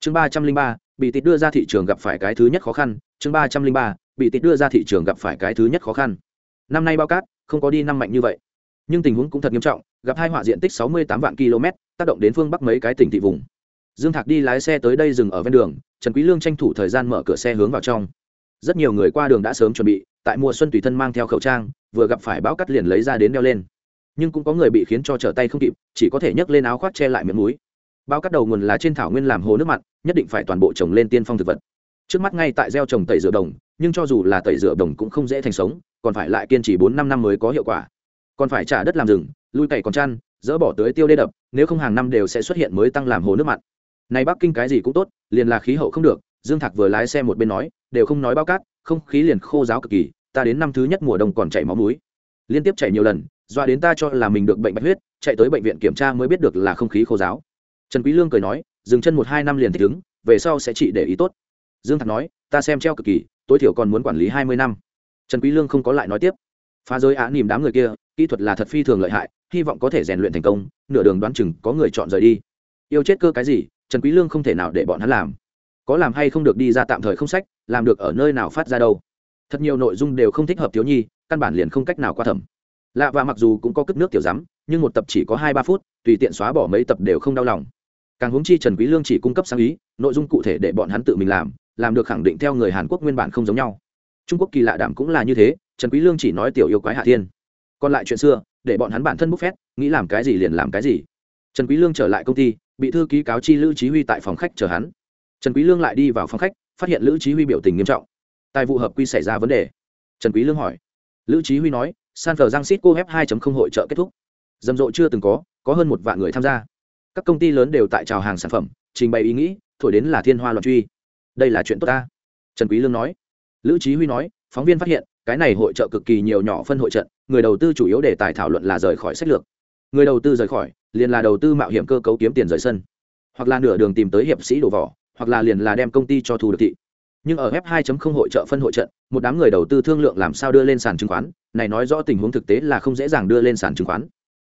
Chương ba trăm linh ba, bị tịt đưa ra thị trường gặp phải cái thứ nhất khó khăn. Chương ba trăm linh ba, bị tịt đưa ra thị trường gặp phải cái thứ nhất khó khăn. Năm nay bao cát không có đi năm mạnh như vậy. Nhưng tình huống cũng thật nghiêm trọng, gặp hai họa diện tích sáu mươi tám vạn km tác động đến phương bắc mấy cái tỉnh thị vùng dương thạc đi lái xe tới đây dừng ở ven đường, trần quý lương tranh thủ thời gian mở cửa xe hướng vào trong. Rất nhiều người qua đường đã sớm chuẩn bị, tại mùa xuân tùy thân mang theo khẩu trang, vừa gặp phải bão cắt liền lấy ra đến đeo lên. Nhưng cũng có người bị khiến cho trở tay không kịp, chỉ có thể nhấc lên áo khoác che lại miệng núi bao cắt đầu nguồn là trên thảo nguyên làm hồ nước mặn, nhất định phải toàn bộ trồng lên tiên phong thực vật. Trước mắt ngay tại gieo trồng tẩy rửa đồng, nhưng cho dù là tẩy rửa đồng cũng không dễ thành sống, còn phải lại kiên trì bốn năm năm mới có hiệu quả. Còn phải trả đất làm rừng, lui cày còn chăn, dỡ bỏ tưới tiêu đê đập, nếu không hàng năm đều sẽ xuất hiện mới tăng làm hồ nước mặn này bắc kinh cái gì cũng tốt, liền là khí hậu không được, dương thạc vừa lái xe một bên nói, đều không nói bao cát, không khí liền khô giáo cực kỳ, ta đến năm thứ nhất mùa đông còn chảy máu mũi. Liên tiếp chảy nhiều lần, doa đến ta cho là mình được bệnh bạch huyết, chạy tới bệnh viện kiểm tra mới biết được là không khí khô giáo trần quý lương cười nói, dừng chân một hai năm liền thích ứng, về sau sẽ chỉ để ý tốt. Dương thạc nói, ta xem treo cực kỳ, tối thiểu còn muốn quản lý hai mươi năm. Trần quý lương không có lại nói tiếp. Phá giới á nìm đám người kia, kỹ thuật là thật phi thường lợi hại, hy vọng có thể rèn luyện thành công, nửa đường đoán chừng có người chọn rời đi. Yêu chết cơ cái gì trần quý lương không thể nào để bọn hắn làm. Có làm hay không được đi ra tạm thời không sách làm được ở nơi nào phát ra đâu. Thật nhiều nội dung đều không thích hợp thiếu nhi căn bản liền không cách nào qua thẩm. Lạ và mặc dù cũng có cất nước tiểu dám, nhưng một tập chỉ có hai ba phút tùy tiện xóa bỏ mấy tập đều không đau lòng. Càng huống chi trần quý lương chỉ cung cấp sáng ý nội dung cụ thể để bọn hắn tự mình làm làm được khẳng định theo người hàn quốc nguyên bản không giống nhau. Trung quốc kỳ lạ đảm cũng là như thế trần quý lương chỉ nói tiểu yêu quái hạ thiên. Còn lại chuyện xưa để bọn hắn bản thân bút phét nghĩ làm cái gì liền làm cái gì. Trần quý lương trở lại công ty bị thư ký cáo chi lữ chí huy tại phòng khách chờ hắn. Trần quý lương lại đi vào phòng khách, phát hiện lữ chí huy biểu tình nghiêm trọng. Tài vụ hợp quy xảy ra vấn đề. Trần quý lương hỏi. Lữ chí huy nói, san phờ giang xít cô f 2.0 hội trợ kết thúc. Rầm rộ chưa từng có có hơn một vạn người tham gia. Các công ty lớn đều tại chào hàng sản phẩm, trình bày ý nghĩ, thổi đến là thiên hoa loạn truy. Đây là chuyện tốt ta. Trần quý lương nói. Lữ chí huy nói, phóng viên phát hiện, cái này hội trợ cực kỳ nhiều nhỏ phân hội trận, người đầu tư chủ yếu để tài thảo luận là rời khỏi sách lược. Người đầu tư rời khỏi liền là đầu tư mạo hiểm cơ cấu kiếm tiền rời sân. Hoặc là nửa đường tìm tới hiệp sĩ đổ vỏ, hoặc là liền là đem công ty cho thu được thị. Nhưng ở f 2.0 hội trợ phân hội trận, một đám người đầu tư thương lượng làm sao đưa lên sàn chứng khoán, này nói rõ tình huống thực tế là không dễ dàng đưa lên sàn chứng khoán.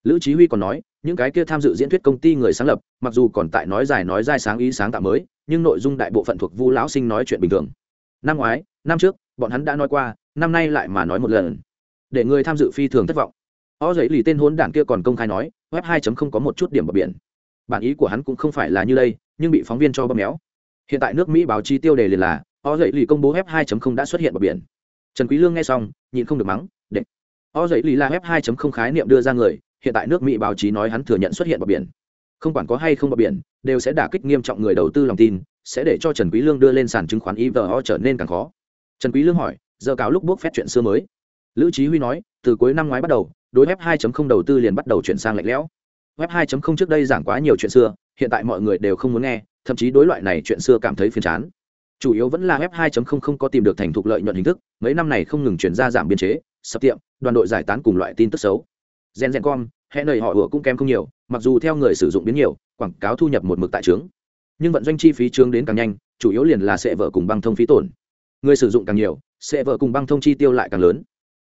Lữ chí huy còn nói, những cái kia tham dự diễn thuyết công ty người sáng lập, mặc dù còn tại nói dài nói dai sáng ý sáng tạo mới, nhưng nội dung đại bộ phận thuộc vu lão sinh nói chuyện bình thường. Năm ngoái, năm trước, bọn hắn đã nói qua, năm nay lại mà nói một lần. Để người tham dự phi thường thất vọng o giấy lì tên hôn đản kia còn công khai nói, web 2.0 có một chút điểm bờ biển. Bản ý của hắn cũng không phải là như đây, nhưng bị phóng viên cho bóp méo. Hiện tại nước mỹ báo chí tiêu đề liền là o dậy lì công bố web 2.0 đã xuất hiện bờ biển. Trần quý lương nghe xong, nhịn không được mắng đệ o dậy lì là web 2.0 khái niệm đưa ra người, hiện tại nước mỹ báo chí nói hắn thừa nhận xuất hiện bờ biển. Không quản có hay không bờ biển, đều sẽ đả kích nghiêm trọng người đầu tư lòng tin, sẽ để cho trần quý lương đưa lên sàn chứng khoán ivo trở nên càng khó. Trần quý lương hỏi, giờ cáo lúc bước phép chuyện xưa mới? Lữ trí huy nói, từ cuối năm ngoái bắt đầu đối web 2.0 đầu tư liền bắt đầu chuyển sang lạnh lẽo. Web 2.0 trước đây giảng quá nhiều chuyện xưa, hiện tại mọi người đều không muốn nghe, thậm chí đối loại này chuyện xưa cảm thấy phiền chán. Chủ yếu vẫn là web 2.0 không có tìm được thành thục lợi nhuận hình thức, mấy năm này không ngừng chuyển ra giảm biên chế, sập tiệm, đoàn đội giải tán cùng loại tin tức xấu. Gen gen com hẹn lời họ ủa cũng kém không nhiều, mặc dù theo người sử dụng biến nhiều, quảng cáo thu nhập một mực tại trướng. Nhưng vận doanh chi phí trướng đến càng nhanh, chủ yếu liền là sẽ vợ cùng băng thông phí tổn. Người sử dụng càng nhiều sẽ vợ cùng băng thông chi tiêu lại càng lớn.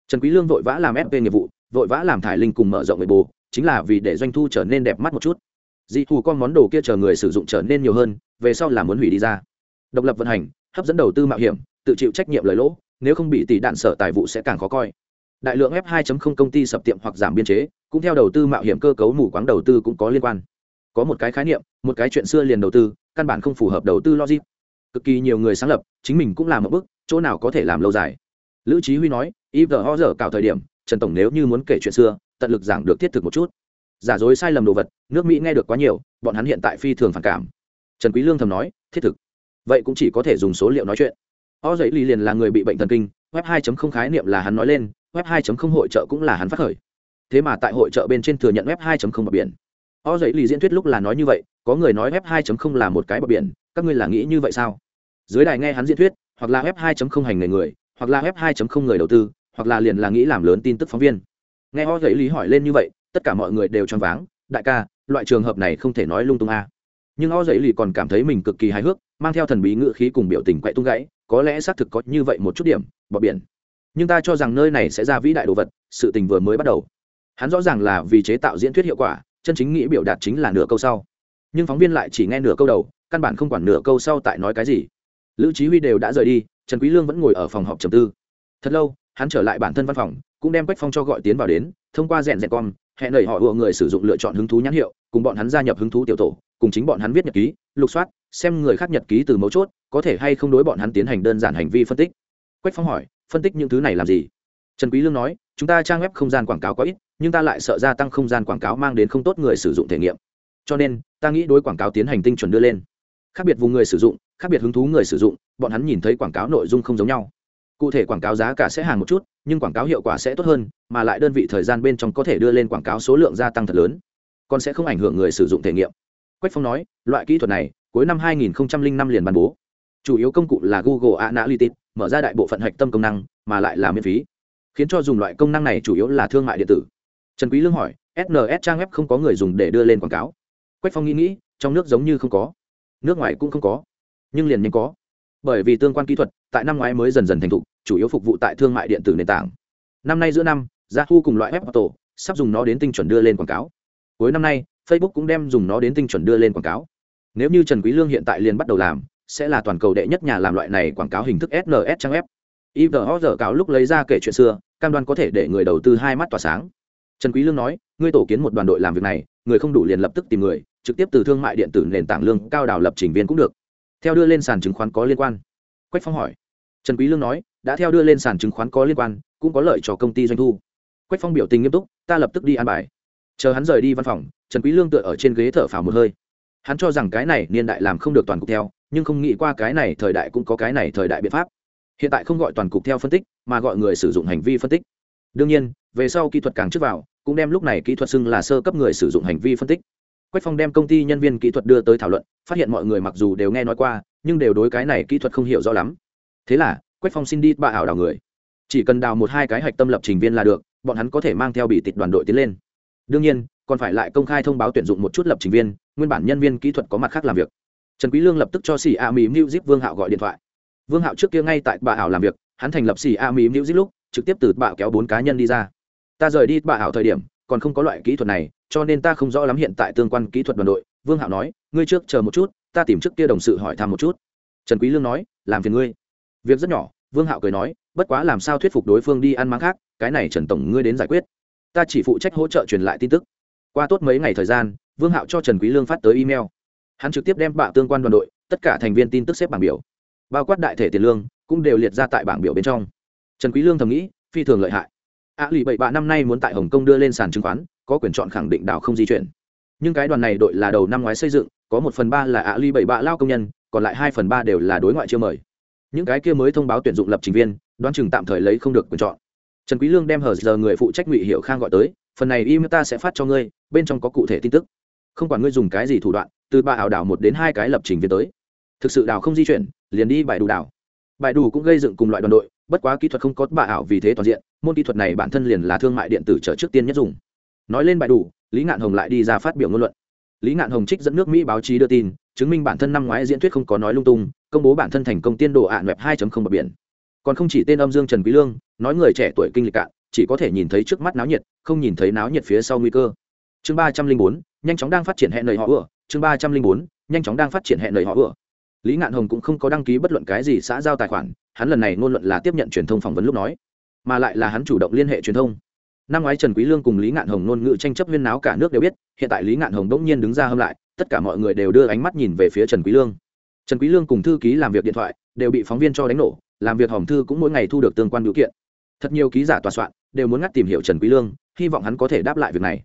Trần quý lương vội vã làm fp nghiệp vụ vội vã làm thải linh cùng mở rộng người bù, chính là vì để doanh thu trở nên đẹp mắt một chút. Dị thù con món đồ kia chờ người sử dụng trở nên nhiều hơn, về sau là muốn hủy đi ra. Độc lập vận hành, hấp dẫn đầu tư mạo hiểm, tự chịu trách nhiệm lời lỗ, nếu không bị tỷ đạn sở tài vụ sẽ càng khó coi. Đại lượng f 2.0 công ty sập tiệm hoặc giảm biên chế, cũng theo đầu tư mạo hiểm cơ cấu mù quáng đầu tư cũng có liên quan. Có một cái khái niệm, một cái chuyện xưa liền đầu tư, căn bản không phù hợp đầu tư logic. Cực kỳ nhiều người sáng lập, chính mình cũng làm một bước, chỗ nào có thể làm lâu dài. Lữ trí huy nói y vờ ho cào thời điểm trần tổng nếu như muốn kể chuyện xưa, tận lực giảng được thiết thực một chút. Giả dối sai lầm đồ vật, nước mỹ nghe được quá nhiều, bọn hắn hiện tại phi thường phản cảm. Trần quý lương thầm nói, thiết thực. Vậy cũng chỉ có thể dùng số liệu nói chuyện. O dậy ly liền là người bị bệnh thần kinh, web 2.0 khái niệm là hắn nói lên, web 2.0 hội trợ cũng là hắn phát khởi. Thế mà tại hội trợ bên trên thừa nhận web 2.0 bờ biển. O dậy ly diễn thuyết lúc là nói như vậy, có người nói web 2.0 là một cái bờ biển, các ngươi là nghĩ như vậy sao? Dưới đài nghe hắn diễn thuyết, hoặc là web 2.0 hành nghề người, hoặc là web 2.0 người đầu tư hoặc là liền là nghĩ làm lớn tin tức phóng viên. Nghe o gậy lý hỏi lên như vậy, tất cả mọi người đều choáng váng, đại ca, loại trường hợp này không thể nói lung tung a. À. nhưng o gậy lý còn cảm thấy mình cực kỳ hài hước, mang theo thần bí ngự khí cùng biểu tình quậy tung gãy, có lẽ xác thực có như vậy một chút điểm bọ biển. Nhưng ta cho rằng nơi này sẽ ra vĩ đại đồ vật, sự tình vừa mới bắt đầu. Hắn rõ ràng là vì chế tạo diễn thuyết hiệu quả, chân chính nghĩ biểu đạt chính là nửa câu sau. Nhưng phóng viên lại chỉ nghe nửa câu đầu, căn bản không quản nửa câu sau tại nói cái gì. Lữ trí huy đều đã rời đi, trần quý lương vẫn ngồi ở phòng họp trầm tư. Thật lâu hắn trở lại bản thân văn phòng, cũng đem quách phong cho gọi tiến vào đến, thông qua rèn rèn com, hẹn lời họ ùa người sử dụng lựa chọn hứng thú nhãn hiệu, cùng bọn hắn gia nhập hứng thú tiểu tổ, cùng chính bọn hắn viết nhật ký, lục soát, xem người khác nhật ký từ mấu chốt, có thể hay không đối bọn hắn tiến hành đơn giản hành vi phân tích. Quách phong hỏi, phân tích những thứ này làm gì? Trần quý lương nói, chúng ta trang web không gian quảng cáo có ít, nhưng ta lại sợ gia tăng không gian quảng cáo mang đến không tốt người sử dụng thể nghiệm. Cho nên, ta nghĩ đối quảng cáo tiến hành tinh chuẩn đưa lên. Khác biệt vùng người sử dụng, khác biệt hứng thú người sử dụng, bọn hắn nhìn thấy quảng cáo nội dung không giống nhau cụ thể quảng cáo giá cả sẽ hàng một chút, nhưng quảng cáo hiệu quả sẽ tốt hơn, mà lại đơn vị thời gian bên trong có thể đưa lên quảng cáo số lượng gia tăng thật lớn. Còn sẽ không ảnh hưởng người sử dụng thể nghiệm. Quách phong nói, loại kỹ thuật này, cuối năm 2005 liền ban bố. Chủ yếu công cụ là google analytics, mở ra đại bộ phận hạch tâm công năng, mà lại là miễn phí. Khiến cho dùng loại công năng này chủ yếu là thương mại điện tử. Trần quý lương hỏi sns trang web không có người dùng để đưa lên quảng cáo. Quách phong nghĩ nghĩ, trong nước giống như không có. Nước ngoài cũng không có. Nhưng liền nhanh có. Bởi vì tương quan kỹ thuật tại năm ngoái mới dần dần thành thục, chủ yếu phục vụ tại thương mại điện tử nền tảng. Năm nay giữa năm, yahoo cùng loại web auto sắp dùng nó đến tinh chuẩn đưa lên quảng cáo. Cuối năm nay, facebook cũng đem dùng nó đến tinh chuẩn đưa lên quảng cáo. Nếu như trần quý lương hiện tại liền bắt đầu làm, sẽ là toàn cầu đệ nhất nhà làm loại này quảng cáo hình thức sns trang web. Ivr giờ cáo lúc lấy ra kể chuyện xưa, cam đoan có thể để người đầu tư hai mắt tỏa sáng. Trần quý lương nói, ngươi tổ kiến một đoàn đội làm việc này, người không đủ liền lập tức tìm người, trực tiếp từ thương mại điện tử nền tảng lương cao đào lập trình viên cũng được. Theo đưa lên sàn chứng khoán có liên quan quách phong hỏi. Trần quý lương nói, đã theo đưa lên sàn chứng khoán có liên quan, cũng có lợi cho công ty doanh thu. Quách phong biểu tình nghiêm túc, ta lập tức đi an bài. Chờ hắn rời đi văn phòng, trần quý lương tựa ở trên ghế thở phào một hơi. Hắn cho rằng cái này niên đại làm không được toàn cục theo, nhưng không nghĩ qua cái này thời đại cũng có cái này thời đại biện pháp. Hiện tại không gọi toàn cục theo phân tích, mà gọi người sử dụng hành vi phân tích. Đương nhiên, về sau kỹ thuật càng trước vào, cũng đem lúc này kỹ thuật xưng là sơ cấp người sử dụng hành vi phân tích quách phong đem công ty nhân viên kỹ thuật đưa tới thảo luận, phát hiện mọi người mặc dù đều nghe nói qua, nhưng đều đối cái này kỹ thuật không hiểu rõ lắm. Thế là, quách phong xin đi bà ảo đào người. Chỉ cần đào một hai cái hạch tâm lập trình viên là được, bọn hắn có thể mang theo bị tịch đoàn đội tiến lên. Đương nhiên, còn phải lại công khai thông báo tuyển dụng một chút lập trình viên, nguyên bản nhân viên kỹ thuật có mặt khác làm việc. Trần quý lương lập tức cho xì a mỹ mưu zip vương hạo gọi điện thoại. Vương hạo trước kia ngay tại bà ảo làm việc, hắn thành lập xì a mỹ mưu zip lúc, trực tiếp từ bạo kéo bốn cá nhân đi ra. Ta rời đi bà ảo thời điểm, còn không có loại kỹ thuật này cho nên ta không rõ lắm hiện tại tương quan kỹ thuật đoàn đội. Vương hạo nói, ngươi trước chờ một chút, ta tìm trước kia đồng sự hỏi thăm một chút. Trần quý lương nói, làm phiền ngươi. Việc rất nhỏ, vương hạo cười nói, bất quá làm sao thuyết phục đối phương đi ăn máng khác, cái này trần tổng ngươi đến giải quyết. Ta chỉ phụ trách hỗ trợ truyền lại tin tức. Qua tốt mấy ngày thời gian, vương hạo cho trần quý lương phát tới email. Hắn trực tiếp đem bạ tương quan đoàn đội, tất cả thành viên tin tức xếp bảng biểu, bao quát đại thể tiền lương, cũng đều liệt ra tại bảng biểu bên trong. Trần quý lương thầm nghĩ, phi thường lợi hại. A lì bảy bạ năm nay muốn tại hồng kông đưa lên sàn chứng khoán có quyền chọn khẳng định đảo không di chuyển. Nhưng cái đoàn này đội là đầu năm ngoái xây dựng, có một phần ba là ạ lì bảy bạ lao công nhân, còn lại hai phần ba đều là đối ngoại chưa mời. Những cái kia mới thông báo tuyển dụng lập trình viên, đoán chừng tạm thời lấy không được quyền chọn. Trần quý lương đem hờ giờ người phụ trách ngụy hiệu khang gọi tới, phần này email ta sẽ phát cho ngươi, bên trong có cụ thể tin tức. Không quản ngươi dùng cái gì thủ đoạn, từ ba ảo đảo một đến hai cái lập trình viên tới. Thực sự đảo không di chuyển, liền đi bài đủ đảo. Bài đủ cũng gây dựng cùng loại đoàn đội, bất quá kỹ thuật không có bà ảo vì thế toàn diện, môn kỹ thuật này bản thân liền là thương mại điện tử trở trước tiên nhất dùng nói lên bài đủ, lý ngạn hồng lại đi ra phát biểu ngôn luận. Lý ngạn hồng trích dẫn nước mỹ báo chí đưa tin, chứng minh bản thân năm ngoái diễn thuyết không có nói lung tung, công bố bản thân thành công tiên đồ ạn web 2.0 bờ biển. Còn không chỉ tên âm dương trần quý lương, nói người trẻ tuổi kinh lịch cạn chỉ có thể nhìn thấy trước mắt náo nhiệt, không nhìn thấy náo nhiệt phía sau nguy cơ. Chương ba trăm linh bốn, nhanh chóng đang phát triển hẹn lời họ vừa chương ba trăm linh bốn, nhanh chóng đang phát triển hẹn lời họ vừa lý ngạn hồng cũng không có đăng ký bất luận cái gì xã giao tài khoản, hắn lần này ngôn luận là tiếp nhận truyền thông phỏng vấn lúc nói, mà lại là hắn chủ động liên hệ truyền thông năm ngoái trần quý lương cùng lý ngạn hồng ngôn ngữ tranh chấp huyên náo cả nước đều biết hiện tại lý ngạn hồng đỗng nhiên đứng ra hâm lại tất cả mọi người đều đưa ánh mắt nhìn về phía trần quý lương. Trần quý lương cùng thư ký làm việc điện thoại đều bị phóng viên cho đánh nổ làm việc hòm thư cũng mỗi ngày thu được tương quan điều kiện. Thật nhiều ký giả tòa soạn đều muốn ngắt tìm hiểu trần quý lương hy vọng hắn có thể đáp lại việc này.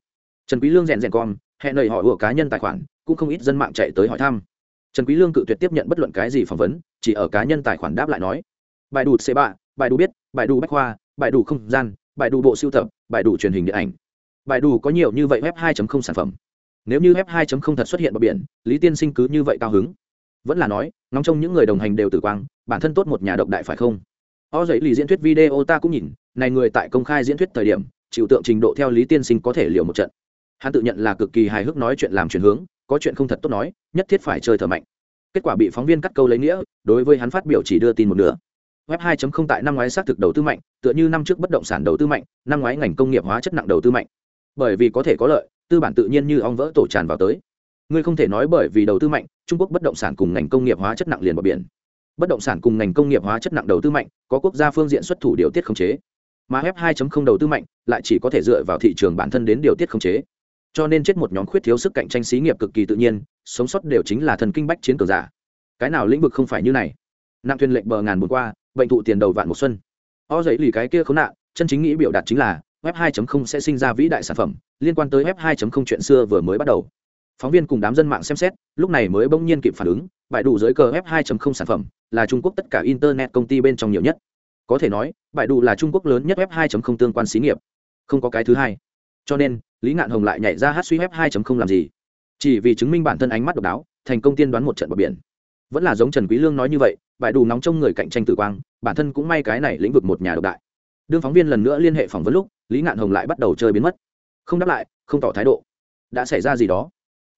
Trần quý lương rèn rèn con hẹn lời hỏi của cá nhân tài khoản cũng không ít dân mạng chạy tới hỏi thăm. Trần quý lương cự tuyệt tiếp nhận bất luận cái gì phỏng vấn chỉ ở cá nhân tài khoản đáp lại nói. Bài đủ xe bạ, bài đủ biết bài đủ bách khoa bài đủ không gian bài đủ bộ siêu tập, bài đủ truyền hình điện ảnh. Bài đủ có nhiều như vậy web 2.0 sản phẩm. Nếu như web 2.0 thật xuất hiện bờ biển, lý tiên sinh cứ như vậy cao hứng. Vẫn là nói, ngóng trông những người đồng hành đều tử quang, bản thân tốt một nhà độc đại phải không? O dậy lì diễn thuyết video ta cũng nhìn, này người tại công khai diễn thuyết thời điểm, chịu tượng trình độ theo lý tiên sinh có thể liều một trận. Hắn tự nhận là cực kỳ hài hước nói chuyện làm chuyển hướng, có chuyện không thật tốt nói, nhất thiết phải chơi thở mạnh. Kết quả bị phóng viên cắt câu lấy nghĩa, đối với hắn phát biểu chỉ đưa tin một nửa web 2.0 tại năm ngoái xác thực đầu tư mạnh, tựa như năm trước bất động sản đầu tư mạnh, năm ngoái ngành công nghiệp hóa chất nặng đầu tư mạnh. Bởi vì có thể có lợi, tư bản tự nhiên như ong vỡ tổ tràn vào tới. Ngươi không thể nói bởi vì đầu tư mạnh, trung quốc bất động sản cùng ngành công nghiệp hóa chất nặng liền vào biển. Bất động sản cùng ngành công nghiệp hóa chất nặng đầu tư mạnh, có quốc gia phương diện xuất thủ điều tiết khống chế. Mà web 2.0 đầu tư mạnh, lại chỉ có thể dựa vào thị trường bản thân đến điều tiết khống chế. Cho nên chết một nhóm khuyết thiếu sức cạnh tranh xí nghiệp cực kỳ tự nhiên, sống sót đều chính là thần kinh bách chiến cường giả. Cái nào lĩnh vực không phải như này? Nặng thuyền lệnh bờ ngàn buồn qua bệnh thụ tiền đầu vạn một xuân. O dậy lì cái kia khốn nạn, chân chính nghĩ biểu đạt chính là web 2.0 sẽ sinh ra vĩ đại sản phẩm, liên quan tới web 2.0 chuyện xưa vừa mới bắt đầu. Phóng viên cùng đám dân mạng xem xét, lúc này mới bỗng nhiên kịp phản ứng bãi đủ dưới cờ web 2.0 sản phẩm, là trung quốc tất cả internet công ty bên trong nhiều nhất. Có thể nói bãi đủ là trung quốc lớn nhất web 2.0 tương quan xí nghiệp. Không có cái thứ hai. Cho nên, lý ngạn hồng lại nhảy ra hát suy web 2.0 làm gì. Chỉ vì chứng minh bản thân ánh mắt độc đáo, thành công tiên đoán một trận bờ biển. Vẫn là giống trần quý lương nói như vậy bãi đủ nóng trong người cạnh tranh tử quang, bản thân cũng may cái này lĩnh vực một nhà độc đại. Đương phóng viên lần nữa liên hệ phỏng vấn lúc, lý ngạn hồng lại bắt đầu chơi biến mất. Không đáp lại, không tỏ thái độ. Đã xảy ra gì đó?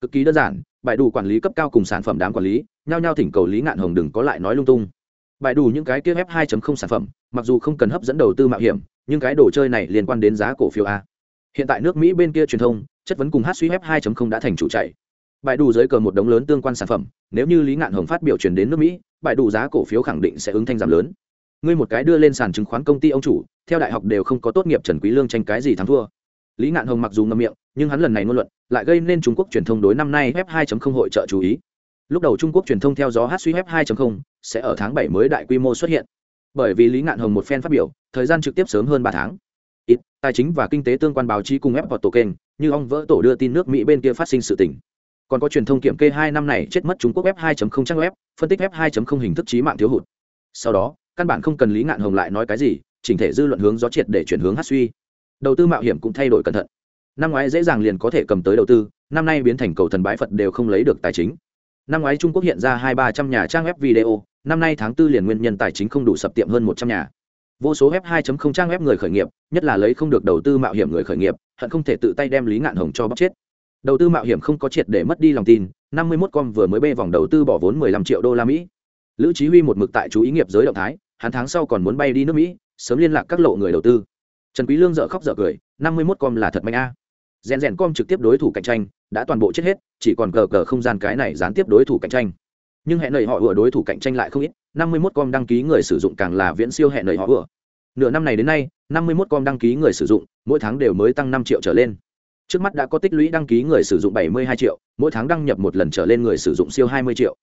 Cực kỳ đơn giản, bài đủ quản lý cấp cao cùng sản phẩm đám quản lý, nhao nhao thỉnh cầu lý ngạn hồng đừng có lại nói lung tung. Bài đủ những cái kia f 2 sản phẩm, mặc dù không cần hấp dẫn đầu tư mạo hiểm, nhưng cái đồ chơi này liên quan đến giá cổ phiếu a. Hiện tại nước mỹ bên kia truyền thông, chất vấn cùng hát suy f 2 đã thành chủ chạy bài đủ dưới cờ một đống lớn tương quan sản phẩm, nếu như lý ngạn hồng phát biểu truyền đến nước mỹ bài đủ giá cổ phiếu khẳng định sẽ ứng thanh giảm lớn. Ngươi một cái đưa lên sàn chứng khoán công ty ông chủ, theo đại học đều không có tốt nghiệp trần quý lương tranh cái gì thắng thua. Lý ngạn hồng mặc dù ngậm miệng, nhưng hắn lần này ngôn luận lại gây nên trung quốc truyền thông đối năm nay F2.0 hội trợ chú ý. Lúc đầu trung quốc truyền thông theo gió hát suy f 2.0 sẽ ở tháng 7 mới đại quy mô xuất hiện. Bởi vì lý ngạn hồng một phen phát biểu, thời gian trực tiếp sớm hơn ba tháng. Ít, tài chính và kinh tế tương quan báo chí cùng ép vào tổ kênh, như ông vỡ tổ đưa tin nước mỹ bên kia phát sinh sự tình còn có truyền thông kiểm kê hai năm này chết mất trung quốc web 2.0 trang web, phân tích web 2.0 hình thức trí mạng thiếu hụt. Sau đó, căn bản không cần lý ngạn hồng lại nói cái gì, chỉnh thể dư luận hướng gió triệt để chuyển hướng hát suy. Đầu tư mạo hiểm cũng thay đổi cẩn thận. Năm ngoái dễ dàng liền có thể cầm tới đầu tư, năm nay biến thành cầu thần bái phật đều không lấy được tài chính. Năm ngoái trung quốc hiện ra hai ba trăm nhà trang web video, năm nay tháng tư liền nguyên nhân tài chính không đủ sập tiệm hơn một trăm nhà. Vô số web 2.0 trang web người khởi nghiệp, nhất là lấy không được đầu tư mạo hiểm người khởi nghiệp, hận không thể tự tay đem lý ngạn hồng cho bóc chết đầu tư mạo hiểm không có triệt để mất đi lòng tin 51 com vừa mới bê vòng đầu tư bỏ vốn 15 triệu đô la mỹ. Lữ chí huy một mực tại chú ý nghiệp giới động thái, hắn tháng sau còn muốn bay đi nước mỹ, sớm liên lạc các lộ người đầu tư. Trần quý lương dở khóc dở cười 51 com là thật mạnh a. Rèn rèn com trực tiếp đối thủ cạnh tranh, đã toàn bộ chết hết, chỉ còn cờ cờ không gian cái này gián tiếp đối thủ cạnh tranh. Nhưng hệ nầy họ vừa đối thủ cạnh tranh lại không ít 51 com đăng ký người sử dụng càng là viễn siêu hệ nầy họ vừa. Nửa năm này đến nay 51 com đăng ký người sử dụng, mỗi tháng đều mới tăng năm triệu trở lên trước mắt đã có tích lũy đăng ký người sử dụng bảy mươi hai triệu, mỗi tháng đăng nhập một lần trở lên người sử dụng siêu hai mươi triệu.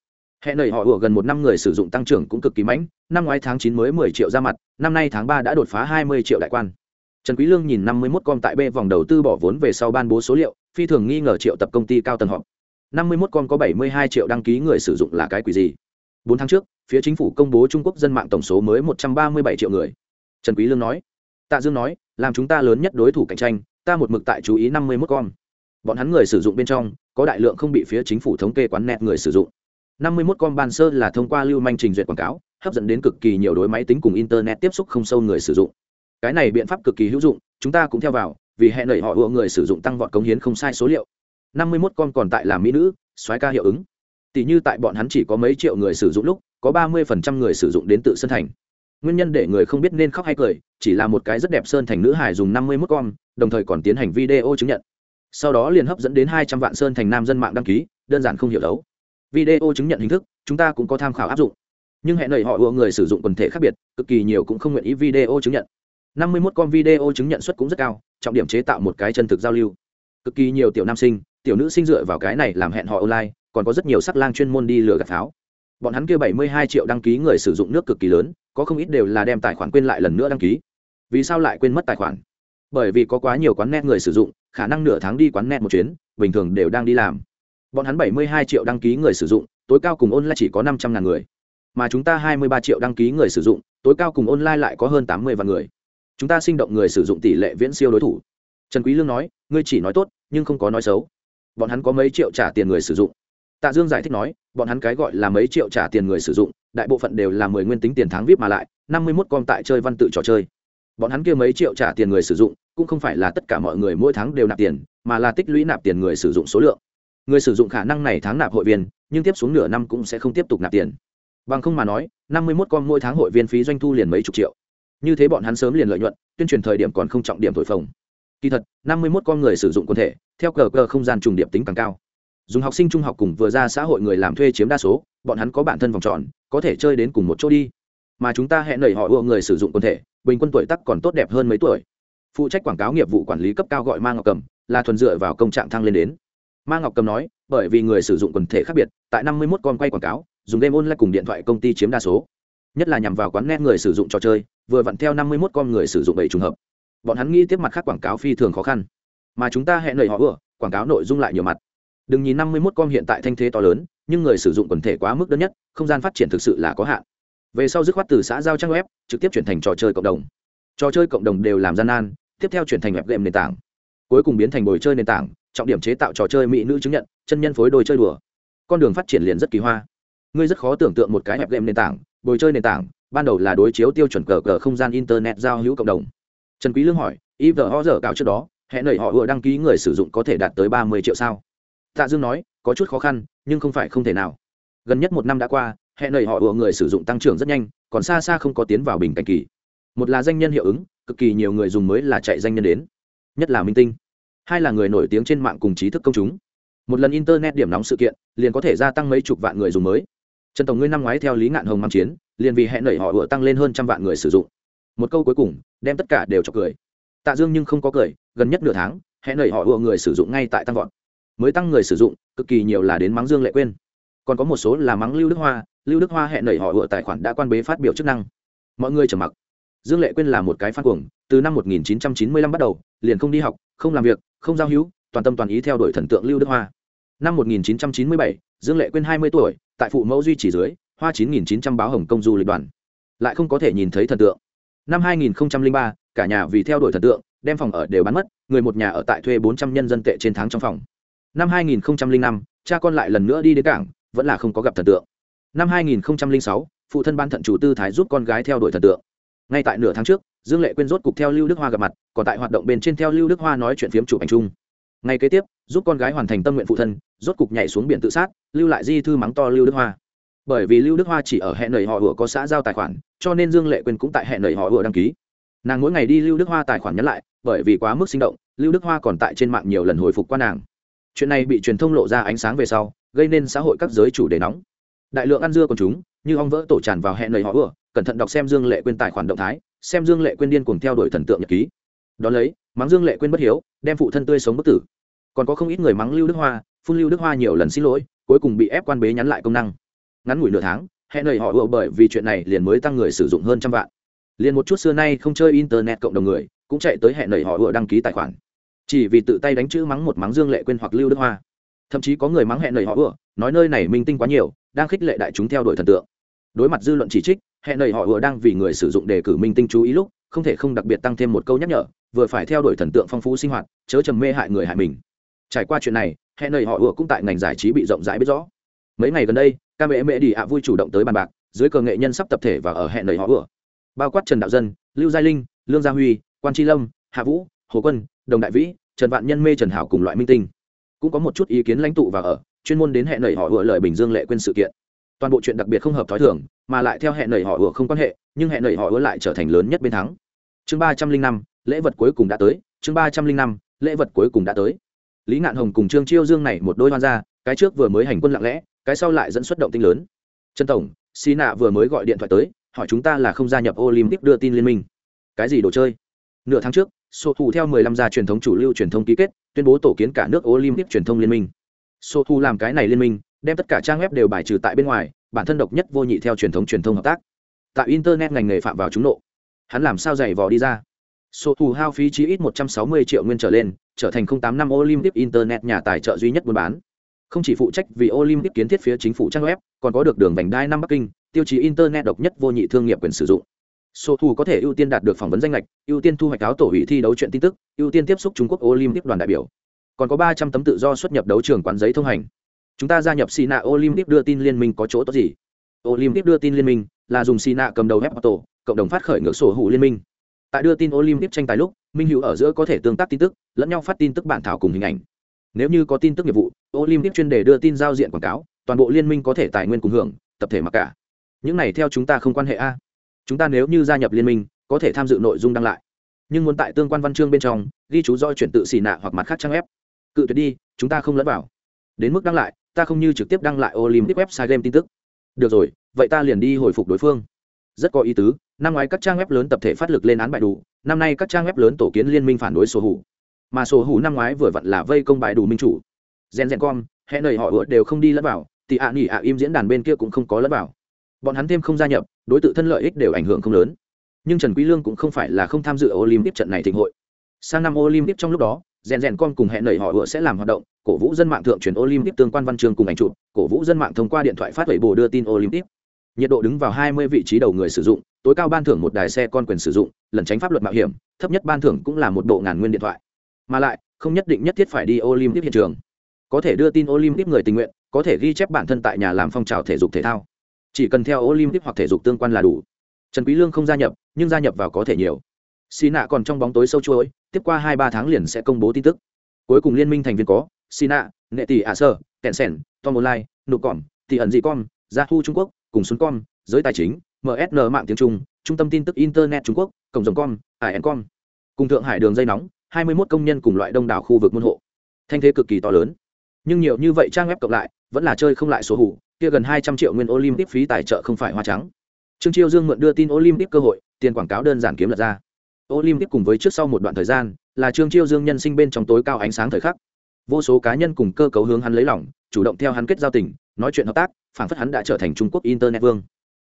Hệ nầy họ ủa gần một năm người sử dụng tăng trưởng cũng cực kỳ mãnh, năm ngoái tháng 9 mới mười triệu ra mặt, năm nay tháng 3 đã đột phá hai mươi triệu đại quan. Trần quý lương nhìn 51 con tại b vòng đầu tư bỏ vốn về sau ban bố số liệu, phi thường nghi ngờ triệu tập công ty cao tầng họp. 51 con có bảy mươi hai triệu đăng ký người sử dụng là cái quỷ gì? 4 tháng trước, phía chính phủ công bố trung quốc dân mạng tổng số mới một trăm ba mươi bảy triệu người. Trần quý lương nói, tạ dương nói, làm chúng ta lớn nhất đối thủ cạnh tranh ta một mực tại chú ý năm mươi 51 con bọn hắn người sử dụng bên trong, có đại lượng không bị phía chính phủ thống kê quán net người sử dụng. 51 con ban sơ là thông qua lưu manh trình duyệt quảng cáo, hấp dẫn đến cực kỳ nhiều đối máy tính cùng internet tiếp xúc không sâu người sử dụng. Cái này biện pháp cực kỳ hữu dụng, chúng ta cũng theo vào, vì hẹn đẩy họ ủa người sử dụng tăng vọt cống hiến không sai số liệu. 51 con còn tại là mỹ nữ xoáy ca hiệu ứng. Tỷ như tại bọn hắn chỉ có mấy triệu người sử dụng lúc, có 30% người sử dụng đến tự sân thành nguyên nhân để người không biết nên khóc hay cười, chỉ là một cái rất đẹp sơn thành nữ hải dùng 51 con, đồng thời còn tiến hành video chứng nhận. Sau đó liền hấp dẫn đến 200 vạn sơn thành nam dân mạng đăng ký, đơn giản không hiểu đấu. Video chứng nhận hình thức, chúng ta cũng có tham khảo áp dụng. Nhưng hẹn nầy họ ùa người sử dụng quần thể khác biệt, cực kỳ nhiều cũng không nguyện ý video chứng nhận. 51 con video chứng nhận suất cũng rất cao, trọng điểm chế tạo một cái chân thực giao lưu. Cực kỳ nhiều tiểu nam sinh, tiểu nữ sinh dựa vào cái này làm hẹn họ online, còn có rất nhiều sắc lang chuyên môn đi lừa gạt pháo. Bọn hắn kia 72 triệu đăng ký người sử dụng nước cực kỳ lớn có không ít đều là đem tài khoản quên lại lần nữa đăng ký. Vì sao lại quên mất tài khoản? Bởi vì có quá nhiều quán net người sử dụng, khả năng nửa tháng đi quán net một chuyến, bình thường đều đang đi làm. Bọn hắn 72 triệu đăng ký người sử dụng, tối cao cùng online chỉ có 500 ngàn người. Mà chúng ta 23 triệu đăng ký người sử dụng, tối cao cùng online lại có hơn 80 vạn người. Chúng ta sinh động người sử dụng tỷ lệ viễn siêu đối thủ. Trần quý lương nói, ngươi chỉ nói tốt, nhưng không có nói xấu. Bọn hắn có mấy triệu trả tiền người sử dụng. Tạ dương giải thích nói, bọn hắn cái gọi là mấy triệu trả tiền người sử dụng đại bộ phận đều là mười nguyên tính tiền tháng vip mà lại 51 con tại chơi văn tự trò chơi. Bọn hắn kia mấy triệu trả tiền người sử dụng, cũng không phải là tất cả mọi người mỗi tháng đều nạp tiền, mà là tích lũy nạp tiền người sử dụng số lượng. Người sử dụng khả năng này tháng nạp hội viên, nhưng tiếp xuống nửa năm cũng sẽ không tiếp tục nạp tiền. Bằng không mà nói, năm mươi mốt con mỗi tháng hội viên phí doanh thu liền mấy chục triệu. Như thế bọn hắn sớm liền lợi nhuận, tuyên truyền thời điểm còn không trọng điểm thổi phồng. Kỳ thật, năm mươi mốt con người sử dụng quân thể, theo cờ cờ không gian trùng điểm tính càng cao dùng học sinh trung học cùng vừa ra xã hội người làm thuê chiếm đa số, bọn hắn có bản thân vòng tròn, có thể chơi đến cùng một chỗ đi. Mà chúng ta hẹn nảy họ ưa người sử dụng quần thể, bình quân tuổi tác còn tốt đẹp hơn mấy tuổi. Phụ trách quảng cáo nghiệp vụ quản lý cấp cao gọi ma ngọc cầm, là thuần dựa vào công trạng thăng lên đến. Ma ngọc cầm nói, bởi vì người sử dụng quần thể khác biệt, tại năm mươi mốt con quay quảng cáo, dùng game online cùng điện thoại công ty chiếm đa số. Nhất là nhằm vào quán net người sử dụng trò chơi, vừa vặn theo năm mươi mốt con người sử dụng bảy trường hợp. Bọn hắn nghĩ tiếp mặt khác quảng cáo phi thường khó khăn. Mà chúng ta hẹn lời họ ưa, quảng cáo nội dung lại nhiều mặt đừng nhìn năm mươi mốt con hiện tại thanh thế to lớn, nhưng người sử dụng quần thể quá mức đơn nhất, không gian phát triển thực sự là có hạn. Về sau dứt khoát từ xã giao trang web, trực tiếp chuyển thành trò chơi cộng đồng. Trò chơi cộng đồng đều làm gian nan, tiếp theo chuyển thành web game nền tảng. Cuối cùng biến thành bồi chơi nền tảng, trọng điểm chế tạo trò chơi mỹ nữ chứng nhận, chân nhân phối đôi chơi đùa. Con đường phát triển liền rất kỳ hoa. Ngươi rất khó tưởng tượng một cái web game nền tảng, bồi chơi nền tảng, ban đầu là đối chiếu tiêu chuẩn cờ cờ không gian internet giao hữu cộng đồng. Trần quý lương hỏi y ho họ dở cào trước đó, hẹn nảy họ vừa đăng ký người sử dụng có thể đạt tới ba mươi triệu sao? Tạ dương nói, có chút khó khăn, nhưng không phải không thể nào. Gần nhất một năm đã qua hẹn nầy họ ủa người sử dụng tăng trưởng rất nhanh, còn xa xa không có tiến vào bình cảnh kỳ. Một là danh nhân hiệu ứng, cực kỳ nhiều người dùng mới là chạy danh nhân đến. Nhất là minh tinh. Hai là người nổi tiếng trên mạng cùng trí thức công chúng. Một lần internet điểm nóng sự kiện, liền có thể gia tăng mấy chục vạn người dùng mới. Trần tổng ngươi năm ngoái theo lý ngạn hồng mang chiến, liền vì hẹn nảy họ ủa tăng lên hơn trăm vạn người sử dụng. Một câu cuối cùng, đem tất cả đều cho cười. Tạ dương nhưng không có cười, gần nhất nửa tháng hẹn nảy họ ủa người sử dụng ngay tại tăng vọt mới tăng người sử dụng cực kỳ nhiều là đến mắng dương lệ quên còn có một số là mắng lưu đức hoa lưu đức hoa hẹn nảy họ vừa tài khoản đã quan bế phát biểu chức năng. Mọi người trầm mặc. Dương lệ quên là một cái phát cuồng từ năm 1995 bắt đầu liền không đi học không làm việc không giao hữu toàn tâm toàn ý theo đuổi thần tượng lưu đức hoa. Năm 1997, dương lệ quên 20 tuổi tại phụ mẫu duy trì dưới hoa 9.900 báo hồng công du lịch đoàn. Lại không có thể nhìn thấy thần tượng. Năm 2003, cả nhà vì theo đuổi thần tượng đem phòng ở đều bán mất người một nhà ở tại thuê 400 nhân dân tệ trên tháng trong phòng năm 2005, cha con lại lần nữa đi đến cảng vẫn là không có gặp thần tượng. Năm 2006, phụ thân ban thận chủ tư thái giúp con gái theo đuổi thần tượng. Ngay tại nửa tháng trước dương lệ quên rốt cục theo lưu đức hoa gặp mặt còn tại hoạt động bên trên theo lưu đức hoa nói chuyện phiếm chụp ảnh chung. Ngay kế tiếp giúp con gái hoàn thành tâm nguyện phụ thân rốt cục nhảy xuống biển tự sát lưu lại di thư mắng to lưu đức hoa. Bởi vì lưu đức hoa chỉ ở hẹn nầy họ vừa có xã giao tài khoản cho nên dương lệ quên cũng tại hẹn nầy họ vừa đăng ký. Nàng mỗi ngày đi lưu đức hoa tài khoản nhắn lại bởi vì quá mức sinh động lưu đức hoa còn tại trên mạng nhiều lần hồi phục qua nàng chuyện này bị truyền thông lộ ra ánh sáng về sau, gây nên xã hội các giới chủ đề nóng. Đại lượng ăn dưa còn chúng, như ong vỡ tổ tràn vào hẹn lời họ ưa, cẩn thận đọc xem dương lệ quên tài khoản động thái, xem dương lệ quên điên cùng theo đuổi thần tượng nhật ký. Đón lấy, mắng dương lệ quên bất hiếu, đem phụ thân tươi sống bất tử. Còn có không ít người mắng lưu đức hoa, phun lưu đức hoa nhiều lần xin lỗi, cuối cùng bị ép quan bế nhắn lại công năng. Ngắn ngủi nửa tháng hẹn lời họ ủa bởi vì chuyện này liền mới tăng người sử dụng hơn trăm vạn. Liền một chút xưa nay không chơi internet cộng đồng người, cũng chạy tới hẹn lời họ ủa đăng ký tài khoản chỉ vì tự tay đánh chữ mắng một mắng dương lệ quên hoặc lưu đức hoa. Thậm chí có người mắng hẹn lời họ ủa nói nơi này minh tinh quá nhiều, đang khích lệ đại chúng theo đuổi thần tượng. Đối mặt dư luận chỉ trích, hẹn lời họ ủa đang vì người sử dụng đề cử minh tinh chú ý lúc, không thể không đặc biệt tăng thêm một câu nhắc nhở, vừa phải theo đuổi thần tượng phong phú sinh hoạt, chớ trầm mê hại người hại mình. Trải qua chuyện này, hẹn lời họ ủa cũng tại ngành giải trí bị rộng rãi biết rõ. Mấy ngày gần đây, ca mẹ mẹ đi ạ vui chủ động tới bàn bạc, dưới cờ nghệ nhân sắp tập thể và ở hẹn lời họ ủa bao quát trần đạo dân, lưu giai linh, lương gia huy, quan tri lâm, hạ vũ, hồ quân, đồng đại vĩ trần vạn nhân mê trần hảo cùng loại minh tinh. Cũng có một chút ý kiến lãnh tụ và ở, chuyên môn đến hẹn nảy họ vừa lời bình dương lệ quên sự kiện. Toàn bộ chuyện đặc biệt không hợp thói thường, mà lại theo hẹn nảy họ vừa không quan hệ, nhưng hẹn nảy họ vừa lại trở thành lớn nhất bên thắng. Chương ba trăm linh năm, lễ vật cuối cùng đã tới, chương ba trăm linh năm, lễ vật cuối cùng đã tới. Lý ngạn hồng cùng trương chiêu dương này một đôi hoan gia, cái trước vừa mới hành quân lặng lẽ, cái sau lại dẫn xuất động tinh lớn. Trần tổng xì nạ vừa mới gọi điện thoại tới, hỏi chúng ta là không gia nhập olympic đưa tin liên minh. Cái gì đồ chơi? Nửa tháng trước sổ thủ theo 15 gia truyền thống chủ lưu truyền thông ký kết, tuyên bố tổ kiến cả nước olympic truyền thông liên minh. Sổ thủ làm cái này liên minh, đem tất cả trang web đều bài trừ tại bên ngoài, bản thân độc nhất vô nhị theo truyền thống truyền thông hợp tác. Tại internet ngành nghề phạm vào chúng nộ, hắn làm sao giày vò đi ra? Sổ thủ hao phí chí ít 160 triệu nguyên trở lên, trở thành 08 năm olympic internet nhà tài trợ duy nhất buôn bán. Không chỉ phụ trách vì olympic kiến thiết phía chính phủ trang web, còn có được đường vành đai năm bắc kinh, tiêu chí internet độc nhất vô nhị thương nghiệp quyền sử dụng số thủ có thể ưu tiên đạt được phỏng vấn danh lệch ưu tiên thu hoạch áo tổ hủy thi đấu chuyện tin tức, ưu tiên tiếp xúc trung quốc olympic đoàn đại biểu. Còn có ba trăm tấm tự do xuất nhập đấu trường quán giấy thông hành. Chúng ta gia nhập sina olympic đưa tin liên minh có chỗ tốt gì? Olympic đưa tin liên minh là dùng sina cầm đầu web tổ cộng đồng phát khởi ngược sổ hủ liên minh. Tại đưa tin olympic tranh tài lúc, minh hữu ở giữa có thể tương tác tin tức, lẫn nhau phát tin tức bản thảo cùng hình ảnh. Nếu như có tin tức nghiệp vụ, olympic chuyên đề đưa tin giao diện quảng cáo, toàn bộ liên minh có thể tài nguyên cùng hưởng, tập thể mặc cả. Những này theo chúng ta không quan hệ a chúng ta nếu như gia nhập liên minh, có thể tham dự nội dung đăng lại. Nhưng muốn tại tương quan văn chương bên trong, ghi chú do chuyển tự xì nạ hoặc mặt khác trang web. Cự tuyệt đi, chúng ta không lẫn vào. Đến mức đăng lại, ta không như trực tiếp đăng lại olympic website game tin tức. Được rồi, vậy ta liền đi hồi phục đối phương. Rất có ý tứ, năm ngoái các trang web lớn tập thể phát lực lên án bại đủ, năm nay các trang web lớn tổ kiến liên minh phản đối sổ hủ mà sổ hủ năm ngoái vừa vặn là vây công bại đủ minh chủ. Gen gen com, hẹn lời họ ựa đều không đi lẫn vào, thì ạ nghỉ ạ im diễn đàn bên kia cũng không có lẫn vào bọn hắn thêm không gia nhập, đối tượng thân lợi ích đều ảnh hưởng không lớn. Nhưng trần quý lương cũng không phải là không tham dự olympic trận này thịnh hội. Sang năm olympic trong lúc đó, rèn rèn con cùng hẹn lời họ vừa sẽ làm hoạt động, cổ vũ dân mạng thượng truyền olympic tương quan văn chương cùng ảnh chụp, cổ vũ dân mạng thông qua điện thoại phát huệ bồ đưa tin olympic. Nhiệt độ đứng vào 20 vị trí đầu người sử dụng, tối cao ban thưởng một đài xe con quyền sử dụng lần tránh pháp luật mạo hiểm, thấp nhất ban thưởng cũng là một bộ ngàn nguyên điện thoại. Mà lại, không nhất định nhất thiết phải đi olympic hiện trường. Có thể đưa tin olympic người tình nguyện, có thể ghi chép bản thân tại nhà làm phong trào thể dục thể thao chỉ cần theo olympic hoặc thể dục tương quan là đủ. Trần quý lương không gia nhập, nhưng gia nhập vào có thể nhiều. Xì nạ còn trong bóng tối sâu chuỗi, tiếp qua hai ba tháng liền sẽ công bố tin tức. Cuối cùng liên minh thành viên có xì nạ, nghệ tỷ ả sơ, kẹn sẻn, tom online nụ còm, tỷ ẩn dị com gia thu trung quốc, cùng xuống com giới tài chính msn mạng tiếng trung trung tâm tin tức internet trung quốc, cộng rồng com ải com cùng thượng hải đường dây nóng, hai mươi 21 công nhân cùng loại đông đảo khu vực môn hộ. Thanh thế cực kỳ to lớn. Nhưng nhiều như vậy trang web cộng lại, vẫn là chơi không lại số hủ kia gần hai trăm triệu nguyên olympic phí tài trợ không phải hoa trắng. Trương chiêu dương mượn đưa tin olympic cơ hội, tiền quảng cáo đơn giản kiếm lật ra. Olympic cùng với trước sau một đoạn thời gian, là trương chiêu dương nhân sinh bên trong tối cao ánh sáng thời khắc. Vô số cá nhân cùng cơ cấu hướng hắn lấy lòng, chủ động theo hắn kết giao tình, nói chuyện hợp tác phản phất hắn đã trở thành trung quốc internet vương.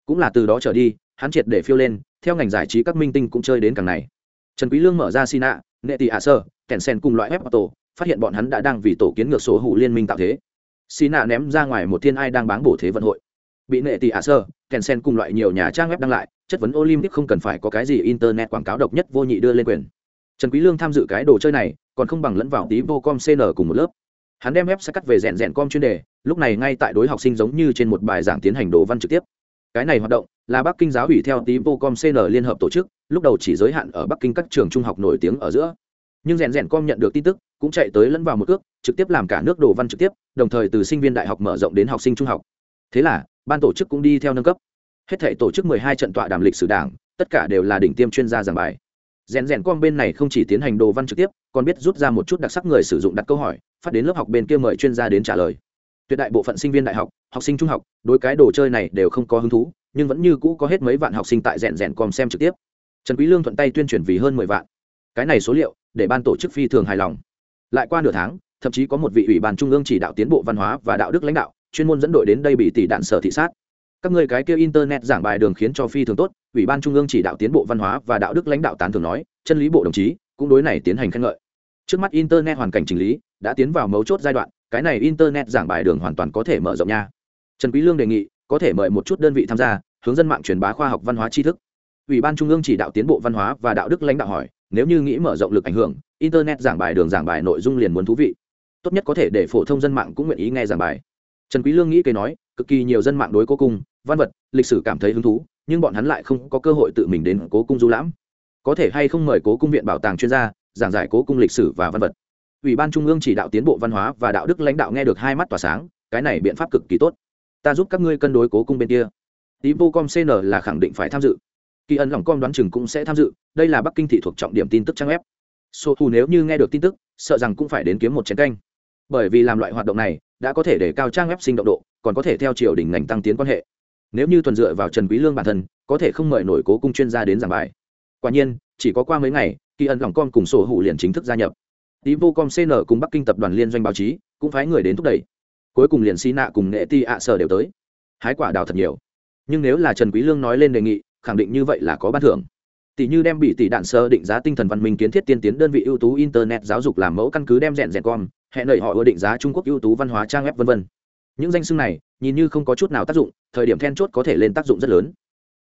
Cũng là từ đó trở đi, hắn triệt để phiêu lên, theo ngành giải trí các minh tinh cũng chơi đến càng này. Trần quý lương mở ra sina nệ tỷ hạ sơ kèn sen cùng loại web auto, phát hiện bọn hắn đã đang vì tổ kiến ngược số hữu liên minh tạo thế sina ném ra ngoài một thiên ai đang báng bổ thế vận hội. Bị nệ tỷ à sơ, kèn sen cùng loại nhiều nhà trang web đăng lại, chất vấn olympic không cần phải có cái gì internet quảng cáo độc nhất vô nhị đưa lên quyền. Trần quý lương tham dự cái đồ chơi này, còn không bằng lẫn vào tí vô com cn cùng một lớp. Hắn đem web sẽ cắt về rèn rèn com chuyên đề, lúc này ngay tại đối học sinh giống như trên một bài giảng tiến hành đồ văn trực tiếp. Cái này hoạt động là bắc kinh giáo ủy theo tí vô com cn liên hợp tổ chức, lúc đầu chỉ giới hạn ở bắc kinh các trường trung học nổi tiếng ở giữa nhưng rèn rèn com nhận được tin tức, cũng chạy tới lẫn vào một cước, trực tiếp làm cả nước đồ văn trực tiếp, đồng thời từ sinh viên đại học mở rộng đến học sinh trung học. Thế là, ban tổ chức cũng đi theo nâng cấp. Hết thể tổ chức 12 trận tọa đàm lịch sử đảng, tất cả đều là đỉnh tiêm chuyên gia giảng bài. Rèn rèn com bên này không chỉ tiến hành đồ văn trực tiếp, còn biết rút ra một chút đặc sắc người sử dụng đặt câu hỏi, phát đến lớp học bên kia mời chuyên gia đến trả lời. Tuyệt đại bộ phận sinh viên đại học học sinh trung học, đối cái đồ chơi này đều không có hứng thú, nhưng vẫn như cũ có hết mấy vạn học sinh tại rèn rèn com xem trực tiếp. Trần quý lương thuận tay tuyên truyền vì hơn 10 vạn. Cái này số liệu để ban tổ chức phi thường hài lòng. Lại qua nửa tháng, thậm chí có một vị ủy ban trung ương chỉ đạo tiến bộ văn hóa và đạo đức lãnh đạo, chuyên môn dẫn đội đến đây bị tỷ đạn sở thị sát. Các người cái kia internet giảng bài đường khiến cho phi thường tốt, ủy ban trung ương chỉ đạo tiến bộ văn hóa và đạo đức lãnh đạo tán thường nói, chân lý bộ đồng chí cũng đối này tiến hành khen ngợi. Trước mắt internet hoàn cảnh chỉnh lý đã tiến vào mấu chốt giai đoạn, cái này internet giảng bài đường hoàn toàn có thể mở rộng nha. Trần quý lương đề nghị có thể mời một chút đơn vị tham gia, hướng dân mạng truyền bá khoa học văn hóa tri thức. Ủy ban trung ương chỉ đạo tiến bộ văn hóa và đạo đức lãnh đạo hỏi nếu như nghĩ mở rộng lực ảnh hưởng, internet giảng bài đường giảng bài nội dung liền muốn thú vị. Tốt nhất có thể để phổ thông dân mạng cũng nguyện ý nghe giảng bài. Trần quý lương nghĩ cây nói, cực kỳ nhiều dân mạng đối cố cung, văn vật, lịch sử cảm thấy hứng thú, nhưng bọn hắn lại không có cơ hội tự mình đến cố cung du lãm. Có thể hay không mời cố cung viện bảo tàng chuyên gia, giảng giải cố cung lịch sử và văn vật. Ủy ban trung ương chỉ đạo tiến bộ văn hóa và đạo đức lãnh đạo nghe được hai mắt tỏa sáng, cái này biện pháp cực kỳ tốt. Ta giúp các ngươi cân đối cố cung bên kia. Tí vô com cn là khẳng định phải tham dự kỳ ẩn lòng com đoán chừng cũng sẽ tham dự, đây là bắc kinh thị thuộc trọng điểm tin tức trang web. Số thù nếu như nghe được tin tức, sợ rằng cũng phải đến kiếm một chén canh. Bởi vì làm loại hoạt động này, đã có thể để cao trang web sinh động độ, còn có thể theo triều đình ngành tăng tiến quan hệ. Nếu như thuần dựa vào trần quý lương bản thân, có thể không mời nổi cố cung chuyên gia đến giảng bài. Quả nhiên, chỉ có qua mấy ngày, kỳ ẩn lòng com cùng sổ hủ liền chính thức gia nhập. Tí vô com cn cùng bắc kinh tập đoàn liên doanh báo chí, cũng phái người đến thúc đẩy. Cuối cùng liền xi nạ cùng nghệ ti ạ sở đều tới. Hái quả đào thật nhiều. Nhưng nếu là trần quý lương nói lên đề nghị khẳng định như vậy là có ban thưởng. Tỷ như đem bị tỷ đạn sơ định giá tinh thần văn minh kiến thiết tiên tiến đơn vị ưu tú internet giáo dục làm mẫu căn cứ đem rèn rèn com, hẹn lợi họ ưa định giá trung quốc ưu tú văn hóa trang web vân vân. Những danh xưng này, nhìn như không có chút nào tác dụng, thời điểm then chốt có thể lên tác dụng rất lớn.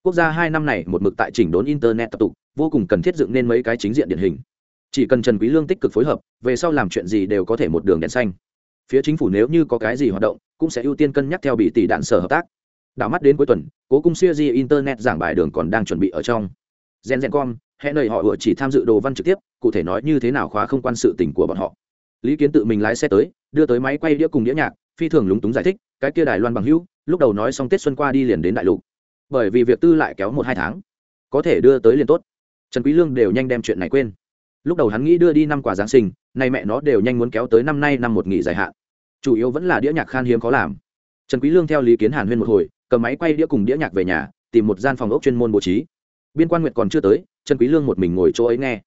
Quốc gia hai năm này một mực tại chỉnh đốn internet tập tục, vô cùng cần thiết dựng nên mấy cái chính diện điển hình. Chỉ cần trần quý lương tích cực phối hợp, về sau làm chuyện gì đều có thể một đường đèn xanh. Phía chính phủ nếu như có cái gì hoạt động, cũng sẽ ưu tiên cân nhắc theo bị tỷ đạn sở hợp tác. Đảo mắt đến cuối tuần cố cung siêu di internet giảng bài đường còn đang chuẩn bị ở trong. Gen gen com hẹn lời họ vừa chỉ tham dự đồ văn trực tiếp, cụ thể nói như thế nào khóa không quan sự tình của bọn họ. Lý kiến tự mình lái xe tới, đưa tới máy quay đĩa cùng đĩa nhạc, phi thường lúng túng giải thích, cái kia đài loan bằng hữu, lúc đầu nói xong tết xuân qua đi liền đến đại lục. Bởi vì việc tư lại kéo một hai tháng, có thể đưa tới liền tốt. Trần quý lương đều nhanh đem chuyện này quên. Lúc đầu hắn nghĩ đưa đi năm quà giáng sinh, nay mẹ nó đều nhanh muốn kéo tới năm nay năm một nghỉ dài hạn. Chủ yếu vẫn là đĩa nhạc khan hiếm khó làm. Trần quý lương theo lý kiến hàn huyên một hồi cầm máy quay đĩa cùng đĩa nhạc về nhà, tìm một gian phòng ốc chuyên môn bố trí. Biên quan nguyệt còn chưa tới, trần quý lương một mình ngồi chỗ ấy nghe.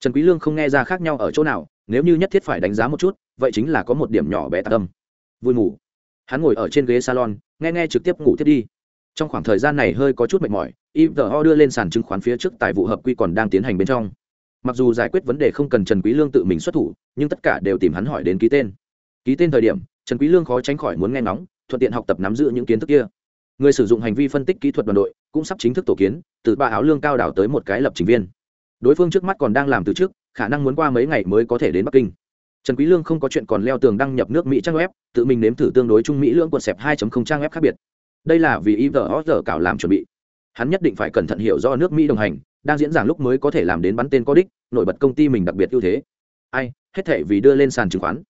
Trần quý lương không nghe ra khác nhau ở chỗ nào, nếu như nhất thiết phải đánh giá một chút, vậy chính là có một điểm nhỏ bé tạc âm vui ngủ hắn ngồi ở trên ghế salon, nghe nghe trực tiếp ngủ thiết đi. Trong khoảng thời gian này hơi có chút mệt mỏi ivho đưa lên sàn chứng khoán phía trước tài vụ hợp quy còn đang tiến hành bên trong. Mặc dù giải quyết vấn đề không cần trần quý lương tự mình xuất thủ, nhưng tất cả đều tìm hắn hỏi đến ký tên. Ký tên thời điểm, trần quý lương khó tránh khỏi muốn nghe ngóng, thuận tiện học tập nắm giữ những kiến thức kia người sử dụng hành vi phân tích kỹ thuật đoàn đội cũng sắp chính thức tổ kiến, từ ba áo lương cao đảo tới một cái lập trình viên. Đối phương trước mắt còn đang làm từ trước, khả năng muốn qua mấy ngày mới có thể đến bắc kinh. Trần quý lương không có chuyện còn leo tường đăng nhập nước mỹ trang web, tự mình nếm thử tương đối trung mỹ lưỡng quần sẹp 2.0 trang web khác biệt. Đây là vì ivr cảo làm chuẩn bị. Hắn nhất định phải cẩn thận hiểu do nước mỹ đồng hành, đang diễn giảng lúc mới có thể làm đến bắn tên có đích, nổi bật công ty mình đặc biệt ưu thế. Ai, hết thề vì đưa lên sàn chứng khoán.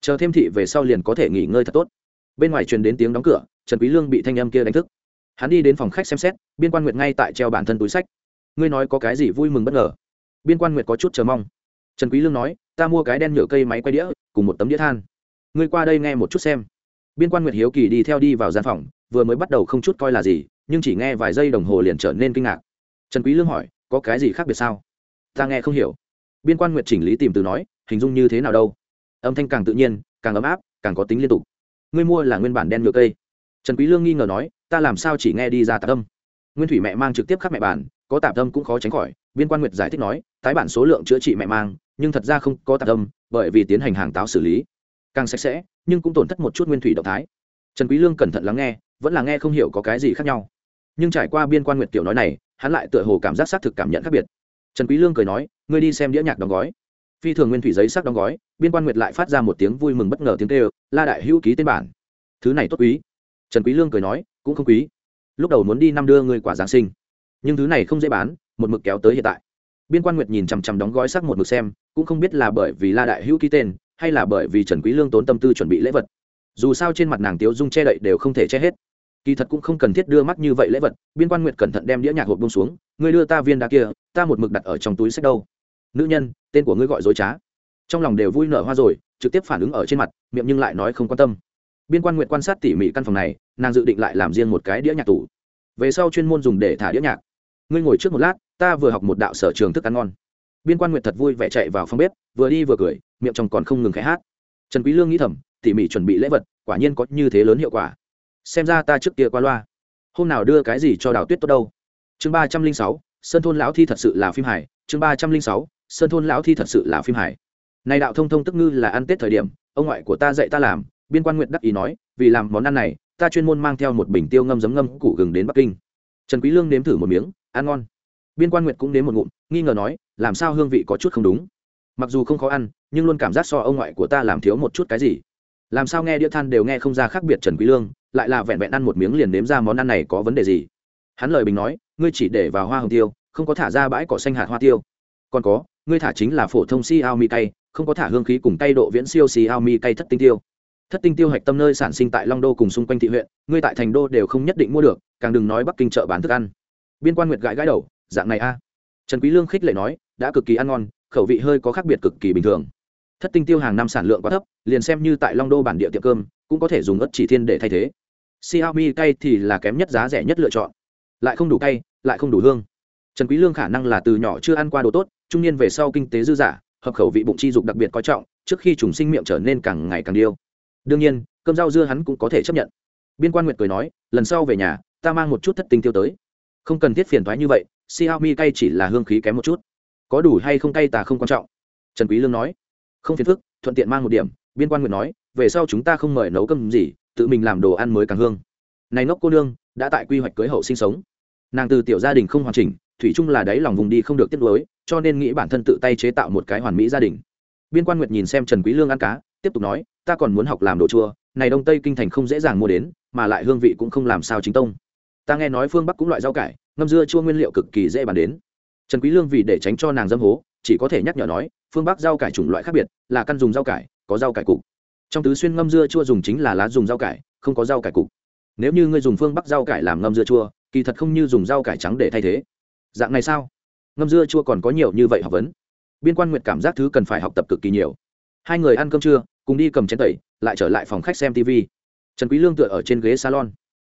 Chờ thêm thị về sau liền có thể nghỉ ngơi thật tốt. Bên ngoài truyền đến tiếng đóng cửa trần quý lương bị thanh âm kia đánh thức. Hắn đi đến phòng khách xem xét, biên quan nguyệt ngay tại treo bản thân túi sách. Ngươi nói có cái gì vui mừng bất ngờ? Biên quan nguyệt có chút chờ mong. Trần quý lương nói, ta mua cái đen nhựa cây máy quay đĩa, cùng một tấm đĩa than. Ngươi qua đây nghe một chút xem. Biên quan nguyệt hiếu kỳ đi theo đi vào gian phòng, vừa mới bắt đầu không chút coi là gì, nhưng chỉ nghe vài giây đồng hồ liền trở nên kinh ngạc. Trần quý lương hỏi, có cái gì khác biệt sao? Ta nghe không hiểu. Biên quan nguyệt chỉnh lý tìm từ nói, hình dung như thế nào đâu? Âm thanh càng tự nhiên, càng ấm áp, càng có tính liên tục. Ngươi mua là nguyên bản đen nhựa cây trần quý lương nghi ngờ nói, ta làm sao chỉ nghe đi ra tạp âm? Nguyên thủy mẹ mang trực tiếp khắc mẹ bản có tạp âm cũng khó tránh khỏi biên quan nguyệt giải thích nói, tái bản số lượng chữa trị mẹ mang, nhưng thật ra không có tạp âm, bởi vì tiến hành hàng táo xử lý. Càng sạch sẽ, nhưng cũng tổn thất một chút nguyên thủy động thái. Trần quý lương cẩn thận lắng nghe, vẫn là nghe không hiểu có cái gì khác nhau. Nhưng trải qua biên quan nguyệt tiểu nói này, hắn lại tựa hồ cảm giác xác thực cảm nhận khác biệt. Trần quý lương cười nói, ngươi đi xem đĩa nhạc đóng gói. Phi thường nguyên thủy giấy sắc đóng gói biên quan nguyệt lại phát ra một tiếng vui mừng bất ngờ tiếng kêu, la đại hữu ký tên bản. Thứ này tốt quý trần quý lương cười nói, cũng không quý. Lúc đầu muốn đi năm đưa người quả giáng sinh. Nhưng thứ này không dễ bán, một mực kéo tới hiện tại. Biên quan nguyệt nhìn chằm chằm đóng gói sắc một mực xem, cũng không biết là bởi vì la đại hữu ký tên, hay là bởi vì trần quý lương tốn tâm tư chuẩn bị lễ vật. Dù sao trên mặt nàng tiếu dung che đậy đều không thể che hết. Kỳ thật cũng không cần thiết đưa mắt như vậy lễ vật, biên quan nguyệt cẩn thận đem đĩa nhạc hộp bông xuống, ngươi đưa ta viên đá kia, ta một mực đặt ở trong túi sách đâu. Nữ nhân, tên của ngươi gọi dối trá. Trong lòng đều vui nở hoa rồi, trực tiếp phản ứng ở trên mặt, miệng nhưng lại nói không quan tâm biên quan nguyện quan sát tỉ mỉ căn phòng này, nàng dự định lại làm riêng một cái đĩa nhạc tủ. Về sau chuyên môn dùng để thả đĩa nhạc. Ngươi ngồi trước một lát, ta vừa học một đạo sở trường thức ăn ngon. Biên quan nguyện thật vui vẻ chạy vào phòng bếp, vừa đi vừa cười, miệng chồng còn không ngừng khẽ hát. Trần quý lương nghĩ thầm, tỉ mỉ chuẩn bị lễ vật, quả nhiên có như thế lớn hiệu quả. Xem ra ta trước kia qua loa. Hôm nào đưa cái gì cho đào tuyết tốt đâu? Chương ba trăm linh sáu, sơn thôn lão thi thật sự là phim hài. Chương ba trăm linh sáu, sơn thôn lão thi thật sự là phim hài. Này đạo thông thông tức ngư là ăn tết thời điểm, ông ngoại của ta dạy ta làm biên quan nguyện đắc ý nói, vì làm món ăn này, ta chuyên môn mang theo một bình tiêu ngâm giấm ngâm củ gừng đến bắc kinh. Trần quý lương nếm thử một miếng, ăn ngon. Biên quan nguyện cũng nếm một ngụm, nghi ngờ nói, làm sao hương vị có chút không đúng? Mặc dù không khó ăn, nhưng luôn cảm giác so ông ngoại của ta làm thiếu một chút cái gì. Làm sao nghe đĩa than đều nghe không ra khác biệt trần quý lương, lại là vẹn vẹn ăn một miếng liền nếm ra món ăn này có vấn đề gì? Hắn lời bình nói, ngươi chỉ để vào hoa hồng tiêu, không có thả ra bãi cỏ xanh hạt hoa tiêu. Còn có, ngươi thả chính là phổ thông xiaomi cay không có thả hương khí cùng cay độ viễn siêu xiaomi cay thất tinh tiêu thất tinh tiêu hạch tâm nơi sản sinh tại long đô cùng xung quanh thị huyện, ngươi tại thành đô đều không nhất định mua được, càng đừng nói bắc kinh chợ bán thức ăn. Biên quan nguyệt gãi gãi đầu, dạng này a. Trần quý lương khích lệ nói, đã cực kỳ ăn ngon, khẩu vị hơi có khác biệt cực kỳ bình thường. Thất tinh tiêu hàng năm sản lượng quá thấp, liền xem như tại long đô bản địa tiệm cơm, cũng có thể dùng ớt chỉ thiên để thay thế. Xiaomi cay thì là kém nhất giá rẻ nhất lựa chọn. Lại không đủ cay, lại không đủ hương. Trần quý lương khả năng là từ nhỏ chưa ăn qua đồ tốt, trung niên về sau kinh tế dư giả hợp khẩu vị bụng chi dục đặc biệt coi trọng, trước khi trùng sinh miệng trở nên càng ngày càng điêu đương nhiên, cơm rau dưa hắn cũng có thể chấp nhận. Biên quan nguyệt cười nói, lần sau về nhà, ta mang một chút thất tinh tiêu tới. Không cần thiết phiền thoái như vậy, xiaomi cay chỉ là hương khí kém một chút. Có đủ hay không cay ta không quan trọng. Trần quý lương nói, không phiền phức, thuận tiện mang một điểm. Biên quan nguyệt nói, về sau chúng ta không mời nấu cơm gì, tự mình làm đồ ăn mới càng hương. Này ngốc cô nương, đã tại quy hoạch cưới hậu sinh sống. Nàng từ tiểu gia đình không hoàn chỉnh, thủy chung là đáy lòng vùng đi không được tiết lối cho nên nghĩ bản thân tự tay chế tạo một cái hoàn mỹ gia đình. Biên quan nguyệt nhìn xem trần quý lương ăn cá tiếp tục nói, ta còn muốn học làm đồ chua, này đông tây kinh thành không dễ dàng mua đến, mà lại hương vị cũng không làm sao chính tông. Ta nghe nói phương bắc cũng loại rau cải, ngâm dưa chua nguyên liệu cực kỳ dễ bàn đến. Trần quý lương vì để tránh cho nàng dâm hố, chỉ có thể nhắc nhở nói, phương bắc rau cải chủng loại khác biệt, là căn dùng rau cải, có rau cải cục. Trong tứ xuyên ngâm dưa chua dùng chính là lá dùng rau cải, không có rau cải cục. Nếu như ngươi dùng phương bắc rau cải làm ngâm dưa chua, kỳ thật không như dùng rau cải trắng để thay thế. Dạng này sao? Ngâm dưa chua còn có nhiều như vậy học vấn. Biên quan nguyệt cảm giác thứ cần phải học tập cực kỳ nhiều hai người ăn cơm trưa cùng đi cầm chén tẩy lại trở lại phòng khách xem tv trần quý lương tựa ở trên ghế salon.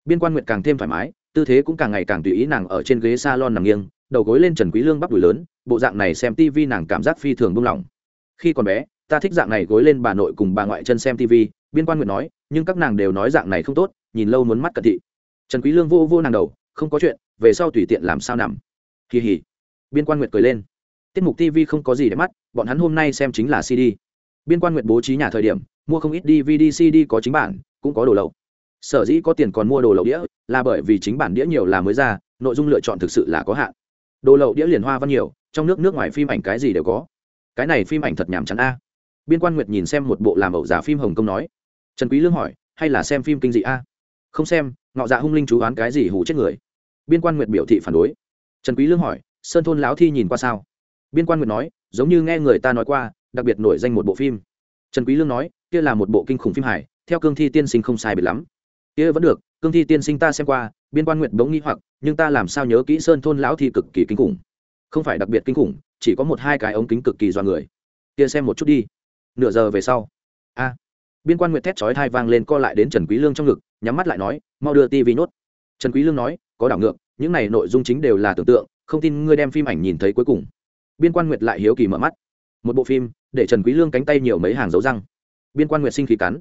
Biên quan nguyệt càng thêm thoải mái tư thế cũng càng ngày càng tùy ý nàng ở trên ghế salon nằm nghiêng đầu gối lên trần quý lương bắp đùi lớn bộ dạng này xem TV nàng cảm giác phi thường buông lỏng. Khi còn bé ta thích dạng này gối lên bà nội cùng bà ngoại chân xem TV, biên quan nguyệt nói nhưng các nàng đều nói dạng này không tốt nhìn lâu muốn mắt cận thị. Trần quý lương vô vô nàng đầu không có chuyện về sau tùy tiện làm sao nằm. Kỳ hỉ. Biên quan nguyệt cười lên. Tiết mục tv không có gì để mắt bọn hắn hôm nay xem chính là cd biên quan nguyện bố trí nhà thời điểm, mua không ít dvd cd có chính bản, cũng có đồ lậu. Sở dĩ có tiền còn mua đồ lậu đĩa, là bởi vì chính bản đĩa nhiều là mới ra, nội dung lựa chọn thực sự là có hạn. Đồ lậu đĩa liền hoa văn nhiều, trong nước nước ngoài phim ảnh cái gì đều có. Cái này phim ảnh thật nhàm chán a. Biên quan nguyệt nhìn xem một bộ làm ẩu giả phim hồng kông nói. Trần quý lương hỏi, hay là xem phim kinh dị a? Không xem, ngọ dạ hung linh chú oán cái gì hù chết người. Biên quan nguyệt biểu thị phản đối. Trần quý lương hỏi, sơn thôn lão thi nhìn qua sao? Biên quan nguyệt nói, giống như nghe người ta nói qua đặc biệt nổi danh một bộ phim. Trần quý lương nói, kia là một bộ kinh khủng phim hài, theo cương thi tiên sinh không sai biệt lắm. Kia vẫn được, cương thi tiên sinh ta xem qua, biên quan nguyệt bỗng nghi hoặc, nhưng ta làm sao nhớ kỹ sơn thôn lão thi cực kỳ kinh khủng. Không phải đặc biệt kinh khủng, chỉ có một hai cái ống kính cực kỳ doan người. Kia xem một chút đi. Nửa giờ về sau. A. Biên quan nguyệt thét chói tai vang lên co lại đến trần quý lương trong ngực, nhắm mắt lại nói, mau đưa tivi nốt. Trần quý lương nói, có đảo ngược, những này nội dung chính đều là tưởng tượng, không tin ngươi đem phim ảnh nhìn thấy cuối cùng. Biên quan nguyệt lại hiếu kỳ mở mắt. Một bộ phim để trần quý lương cánh tay nhiều mấy hàng dấu răng. Biên quan nguyệt sinh khí cắn,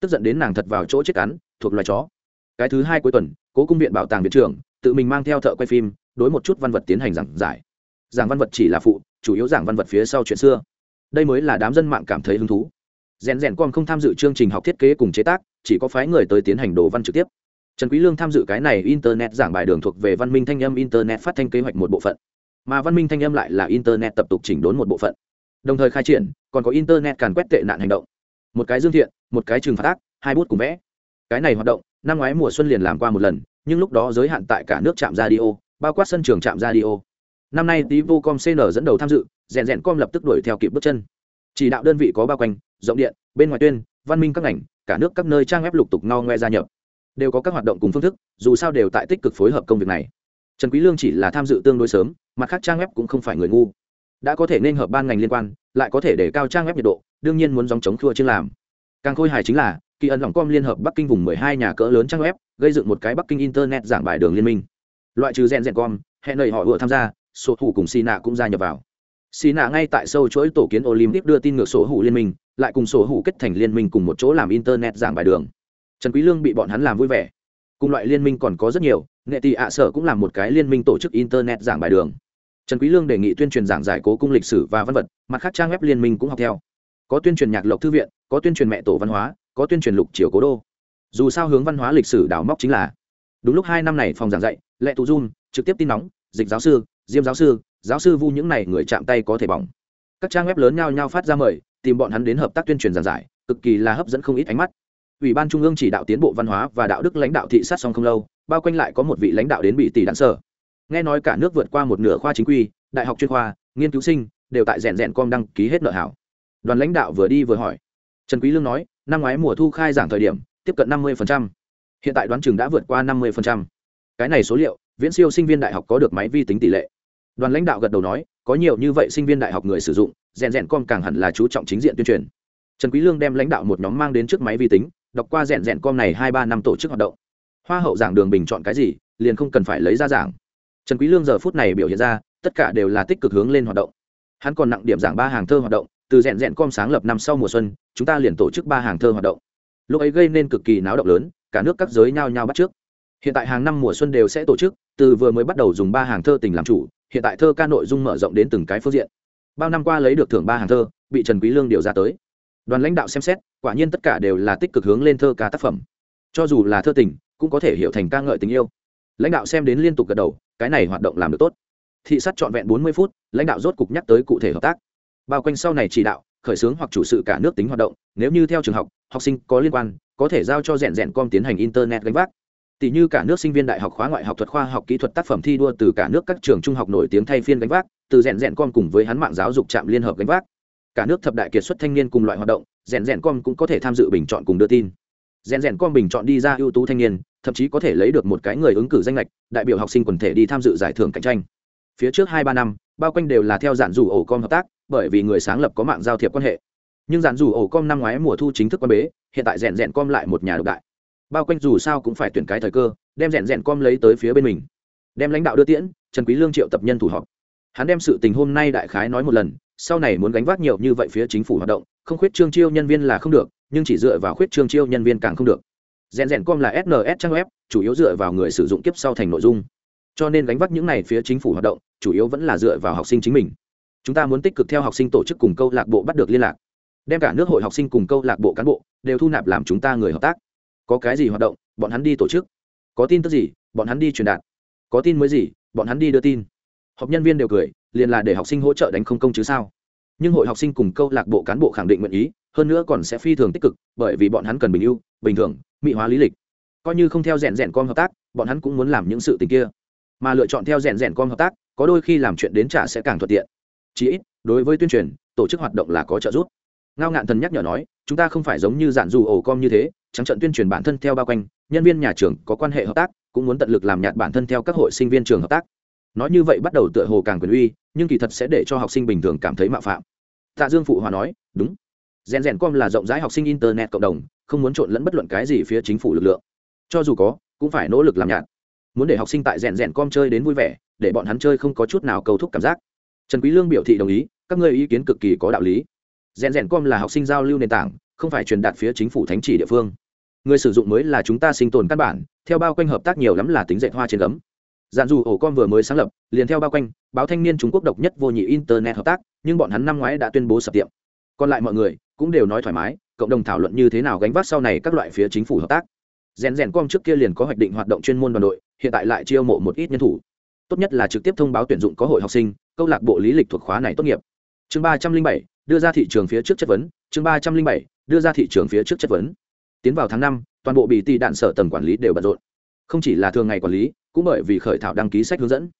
tức giận đến nàng thật vào chỗ chết cắn, thuộc loài chó. Cái thứ hai cuối tuần, cố cung viện bảo tàng viện trưởng, tự mình mang theo thợ quay phim, đối một chút văn vật tiến hành giảng giải. Giảng văn vật chỉ là phụ, chủ yếu giảng văn vật phía sau chuyện xưa. Đây mới là đám dân mạng cảm thấy hứng thú. Rèn rèn con không tham dự chương trình học thiết kế cùng chế tác, chỉ có phái người tới tiến hành đồ văn trực tiếp. Trần quý lương tham dự cái này internet giảng bài đường thuộc về văn minh thanh âm internet phát thanh kế hoạch một bộ phận. Mà văn minh thanh âm lại là internet tập tục chỉnh đốn một bộ phận đồng thời khai triển, còn có internet càn quét tệ nạn hành động. Một cái dương thiện, một cái trừng phạt ác, hai bút cùng vẽ. Cái này hoạt động, năm ngoái mùa xuân liền làm qua một lần, nhưng lúc đó giới hạn tại cả nước trạm radio, bao quát sân trường trạm radio. Năm nay tí vô com cn dẫn đầu tham dự, rèn rèn com lập tức đuổi theo kịp bước chân. Chỉ đạo đơn vị có bao quanh, rộng điện, bên ngoài tuyên, văn minh các ngành, cả nước các nơi trang web lục tục no ngoe gia nhập. Đều có các hoạt động cùng phương thức, dù sao đều tại tích cực phối hợp công việc này. Trần quý lương chỉ là tham dự tương đối sớm, mặt khác trang web cũng không phải người ngu đã có thể nên hợp ban ngành liên quan, lại có thể để cao trang web nhiệt độ, đương nhiên muốn dòng chống khua chưa làm. Càng khôi hài chính là, kỳ ẩn lòng com liên hợp bắc kinh vùng 12 nhà cỡ lớn trang web, gây dựng một cái bắc kinh internet giảng bài đường liên minh. Loại trừ rèn rèn com, hẹn lời họ vừa tham gia số thủ cùng Sina cũng gia nhập vào. Sina ngay tại sâu chuỗi tổ kiến olympic đưa tin ngược sổ hủ liên minh, lại cùng sổ hủ kết thành liên minh cùng một chỗ làm internet giảng bài đường. Trần quý lương bị bọn hắn làm vui vẻ. Cùng loại liên minh còn có rất nhiều, nghệ tỷ ạ sở cũng làm một cái liên minh tổ chức internet giảng bài đường trần quý lương đề nghị tuyên truyền giảng giải cố cung lịch sử và văn vật, mặt khác trang web liên minh cũng học theo. Có tuyên truyền nhạc lộc thư viện, có tuyên truyền mẹ tổ văn hóa, có tuyên truyền lục triều cố đô. Dù sao hướng văn hóa lịch sử đào móc chính là đúng lúc hai năm này phòng giảng dạy, lệ tụ dung trực tiếp tin nóng, dịch giáo sư, diêm giáo sư giáo sư vu những này người chạm tay có thể bỏng. Các trang web lớn nhau nhau phát ra mời, tìm bọn hắn đến hợp tác tuyên truyền giảng giải, cực kỳ là hấp dẫn không ít ánh mắt. Ủy ban trung ương chỉ đạo tiến bộ văn hóa và đạo đức lãnh đạo thị sát xong không lâu, bao quanh lại có một vị lãnh đạo đến bị tỷ đạn sở nghe nói cả nước vượt qua một nửa khoa chính quy, đại học chuyên khoa, nghiên cứu sinh, đều tại rèn rèn com đăng ký hết nợ hảo. Đoàn lãnh đạo vừa đi vừa hỏi. Trần quý lương nói, năm ngoái mùa thu khai giảng thời điểm, tiếp cận 50%. hiện tại đoán chừng đã vượt qua 50%. cái này số liệu, viễn siêu sinh viên đại học có được máy vi tính tỷ lệ. Đoàn lãnh đạo gật đầu nói, có nhiều như vậy sinh viên đại học người sử dụng, rèn rèn com càng hẳn là chú trọng chính diện tuyên truyền. Trần quý lương đem lãnh đạo một nhóm mang đến trước máy vi tính, đọc qua rèn rèn com này hai ba năm tổ chức hoạt động. Hoa hậu giảng đường bình chọn cái gì, liền không cần phải lấy ra giảng trần quý lương giờ phút này biểu hiện ra, tất cả đều là tích cực hướng lên hoạt động. Hắn còn nặng điểm giảng ba hàng thơ hoạt động, từ rèn rèn com sáng lập năm sau mùa xuân, chúng ta liền tổ chức ba hàng thơ hoạt động. Lúc ấy gây nên cực kỳ náo động lớn, cả nước các giới nhao nhao bắt trước. Hiện tại hàng năm mùa xuân đều sẽ tổ chức, từ vừa mới bắt đầu dùng ba hàng thơ tình làm chủ, hiện tại thơ ca nội dung mở rộng đến từng cái phương diện. Bao năm qua lấy được thưởng ba hàng thơ, bị trần quý lương điều ra tới. Đoàn lãnh đạo xem xét, quả nhiên tất cả đều là tích cực hướng lên thơ ca tác phẩm. Cho dù là thơ tình, cũng có thể hiểu thành ca ngợi tình yêu lãnh đạo xem đến liên tục gật đầu, cái này hoạt động làm được tốt. Thị sát trọn vẹn bốn mươi phút, lãnh đạo rốt cục nhắc tới cụ thể hợp tác. Bao quanh sau này chỉ đạo, khởi xướng hoặc chủ sự cả nước tính hoạt động, nếu như theo trường học học sinh có liên quan, có thể giao cho rèn rèn com tiến hành internet gánh vác. Tỷ như cả nước sinh viên đại học khóa ngoại học thuật khoa học kỹ thuật tác phẩm thi đua từ cả nước các trường trung học nổi tiếng thay phiên gánh vác, từ rèn rèn com cùng với hắn mạng giáo dục trạm liên hợp gánh vác. Cả nước thập đại kiệt xuất thanh niên cùng loại hoạt động, rèn rèn com cũng có thể tham dự bình chọn cùng đưa tin rèn rèn com bình chọn đi ra ưu tú thanh niên, thậm chí có thể lấy được một cái người ứng cử danh lệch, đại biểu học sinh quần thể đi tham dự giải thưởng cạnh tranh. Phía trước hai ba năm, bao quanh đều là theo giản dù ổ com hợp tác, bởi vì người sáng lập có mạng giao thiệp quan hệ. Nhưng giản dù ổ com năm ngoái mùa thu chính thức quan bế, hiện tại rèn rèn com lại một nhà độc đại. Bao quanh dù sao cũng phải tuyển cái thời cơ, đem rèn rèn com lấy tới phía bên mình. Đem lãnh đạo đưa tiễn, trần quý lương triệu tập nhân thủ họp. Hắn đem sự tình hôm nay đại khái nói một lần, sau này muốn gánh vác nhiều như vậy phía chính phủ hoạt động không khuyết trương chiêu nhân viên là không được, nhưng chỉ dựa vào khuyết trương chiêu nhân viên càng không được. Rèn rèn com là sns trang web, chủ yếu dựa vào người sử dụng kiếp sau thành nội dung. Cho nên gánh vác những này phía chính phủ hoạt động, chủ yếu vẫn là dựa vào học sinh chính mình. Chúng ta muốn tích cực theo học sinh tổ chức cùng câu lạc bộ bắt được liên lạc. Đem cả nước hội học sinh cùng câu lạc bộ cán bộ đều thu nạp làm chúng ta người hợp tác. Có cái gì hoạt động, bọn hắn đi tổ chức. Có tin tức gì, bọn hắn đi truyền đạt. Có tin mới gì, bọn hắn đi đưa tin. Học nhân viên đều cười, liền là để học sinh hỗ trợ đánh không công chứ sao? Nhưng hội học sinh cùng câu lạc bộ cán bộ khẳng định nguyện ý, hơn nữa còn sẽ phi thường tích cực, bởi vì bọn hắn cần bình ưu, bình thường, mỹ hóa lý lịch. Coi như không theo rèn rèn com hợp tác, bọn hắn cũng muốn làm những sự tình kia. Mà lựa chọn theo rèn rèn com hợp tác, có đôi khi làm chuyện đến trả sẽ càng thuận tiện. Chí ít, đối với tuyên truyền, tổ chức hoạt động là có trợ giúp. Ngao ngạn thần nhắc nhở nói, chúng ta không phải giống như dạn dù ổ com như thế, trắng trận tuyên truyền bản thân theo bao quanh, nhân viên nhà trường có quan hệ hợp tác, cũng muốn tận lực làm nhạt bản thân theo các hội sinh viên trường hợp tác nói như vậy bắt đầu tựa hồ càng quyền uy, nhưng kỳ thật sẽ để cho học sinh bình thường cảm thấy mạo phạm. Tạ dương phụ hòa nói, đúng. Rèn rèn com là rộng rãi học sinh internet cộng đồng, không muốn trộn lẫn bất luận cái gì phía chính phủ lực lượng. Cho dù có, cũng phải nỗ lực làm nhạt. Muốn để học sinh tại rèn rèn com chơi đến vui vẻ, để bọn hắn chơi không có chút nào cầu thúc cảm giác. Trần quý lương biểu thị đồng ý, các ngươi ý kiến cực kỳ có đạo lý. Rèn rèn com là học sinh giao lưu nền tảng, không phải truyền đạt phía chính phủ thánh chỉ địa phương. Người sử dụng mới là chúng ta sinh tồn căn bản, theo bao quanh hợp tác nhiều lắm là tính dạy hoa trên gấm dạn dù ổ com vừa mới sáng lập, liền theo bao quanh, báo thanh niên trung quốc độc nhất vô nhị internet hợp tác, nhưng bọn hắn năm ngoái đã tuyên bố sập tiệm. Còn lại mọi người cũng đều nói thoải mái, cộng đồng thảo luận như thế nào gánh vác sau này các loại phía chính phủ hợp tác. Rèn rèn com trước kia liền có hoạch định hoạt động chuyên môn đoàn đội, hiện tại lại chiêu mộ một ít nhân thủ. Tốt nhất là trực tiếp thông báo tuyển dụng có hội học sinh, câu lạc bộ lý lịch thuộc khóa này tốt nghiệp. Chương ba trăm linh bảy, đưa ra thị trường phía trước chất vấn. Chương ba trăm linh bảy, đưa ra thị trường phía trước chất vấn. Tiến vào tháng năm, toàn bộ bị tì đạn sở tầng quản lý đều bận rộn. Không chỉ là thường ngày quản lý cũng bởi vì khởi thảo đăng ký sách hướng dẫn.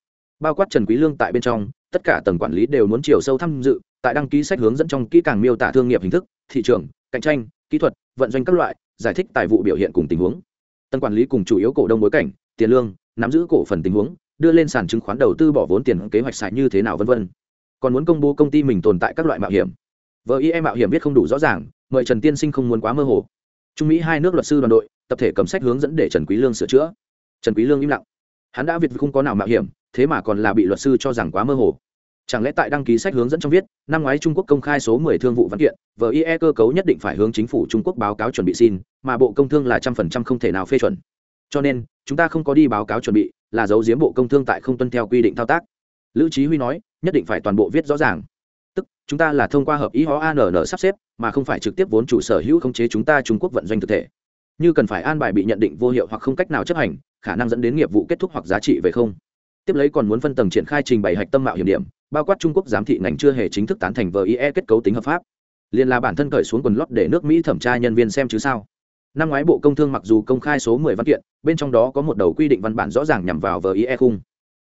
Bao quát trần quý lương tại bên trong, tất cả tầng quản lý đều muốn chiều sâu tham dự, tại đăng ký sách hướng dẫn trong kỹ càng miêu tả thương nghiệp hình thức, thị trường, cạnh tranh, kỹ thuật, vận doanh các loại, giải thích tài vụ biểu hiện cùng tình huống. Tầng quản lý cùng chủ yếu cổ đông bối cảnh, tiền lương, nắm giữ cổ phần tình huống, đưa lên sàn chứng khoán đầu tư bỏ vốn tiền kế hoạch xài như thế nào vân vân. Còn muốn công bố công ty mình tồn tại các loại mạo hiểm. Vợ ý em mạo hiểm biết không đủ rõ ràng, mời trần tiên sinh không muốn quá mơ hồ. Trung mỹ hai nước luật sư đoàn đội, tập thể cầm sách hướng dẫn để trần quý lương sửa chữa. Trần quý lương im lặng hắn đã việt không có nào mạo hiểm, thế mà còn là bị luật sư cho rằng quá mơ hồ. Chẳng lẽ tại đăng ký sách hướng dẫn trong viết, năm ngoái trung quốc công khai số 10 thương vụ văn kiện vợ ie cơ cấu nhất định phải hướng chính phủ trung quốc báo cáo chuẩn bị xin, mà bộ công thương là trăm phần trăm không thể nào phê chuẩn. Cho nên, chúng ta không có đi báo cáo chuẩn bị, là giấu giếm bộ công thương tại không tuân theo quy định thao tác. Lữ trí huy nói, nhất định phải toàn bộ viết rõ ràng. Tức, chúng ta là thông qua hợp ý hóa ann sắp xếp, mà không phải trực tiếp vốn chủ sở hữu khống chế chúng ta trung quốc vận doanh thực thể. Như cần phải an bài bị nhận định vô hiệu hoặc không cách nào chấp hành khả năng dẫn đến nghiệp vụ kết thúc hoặc giá trị về không. Tiếp lấy còn muốn phân tầng triển khai trình bày hạch tâm mạo hiểm điểm, bao quát trung quốc giám thị ngành chưa hề chính thức tán thành vie kết cấu tính hợp pháp. Liền là bản thân cởi xuống quần lót để nước mỹ thẩm tra nhân viên xem chứ sao. Năm ngoái bộ công thương mặc dù công khai số 10 văn kiện, bên trong đó có một đầu quy định văn bản rõ ràng nhằm vào vie khung.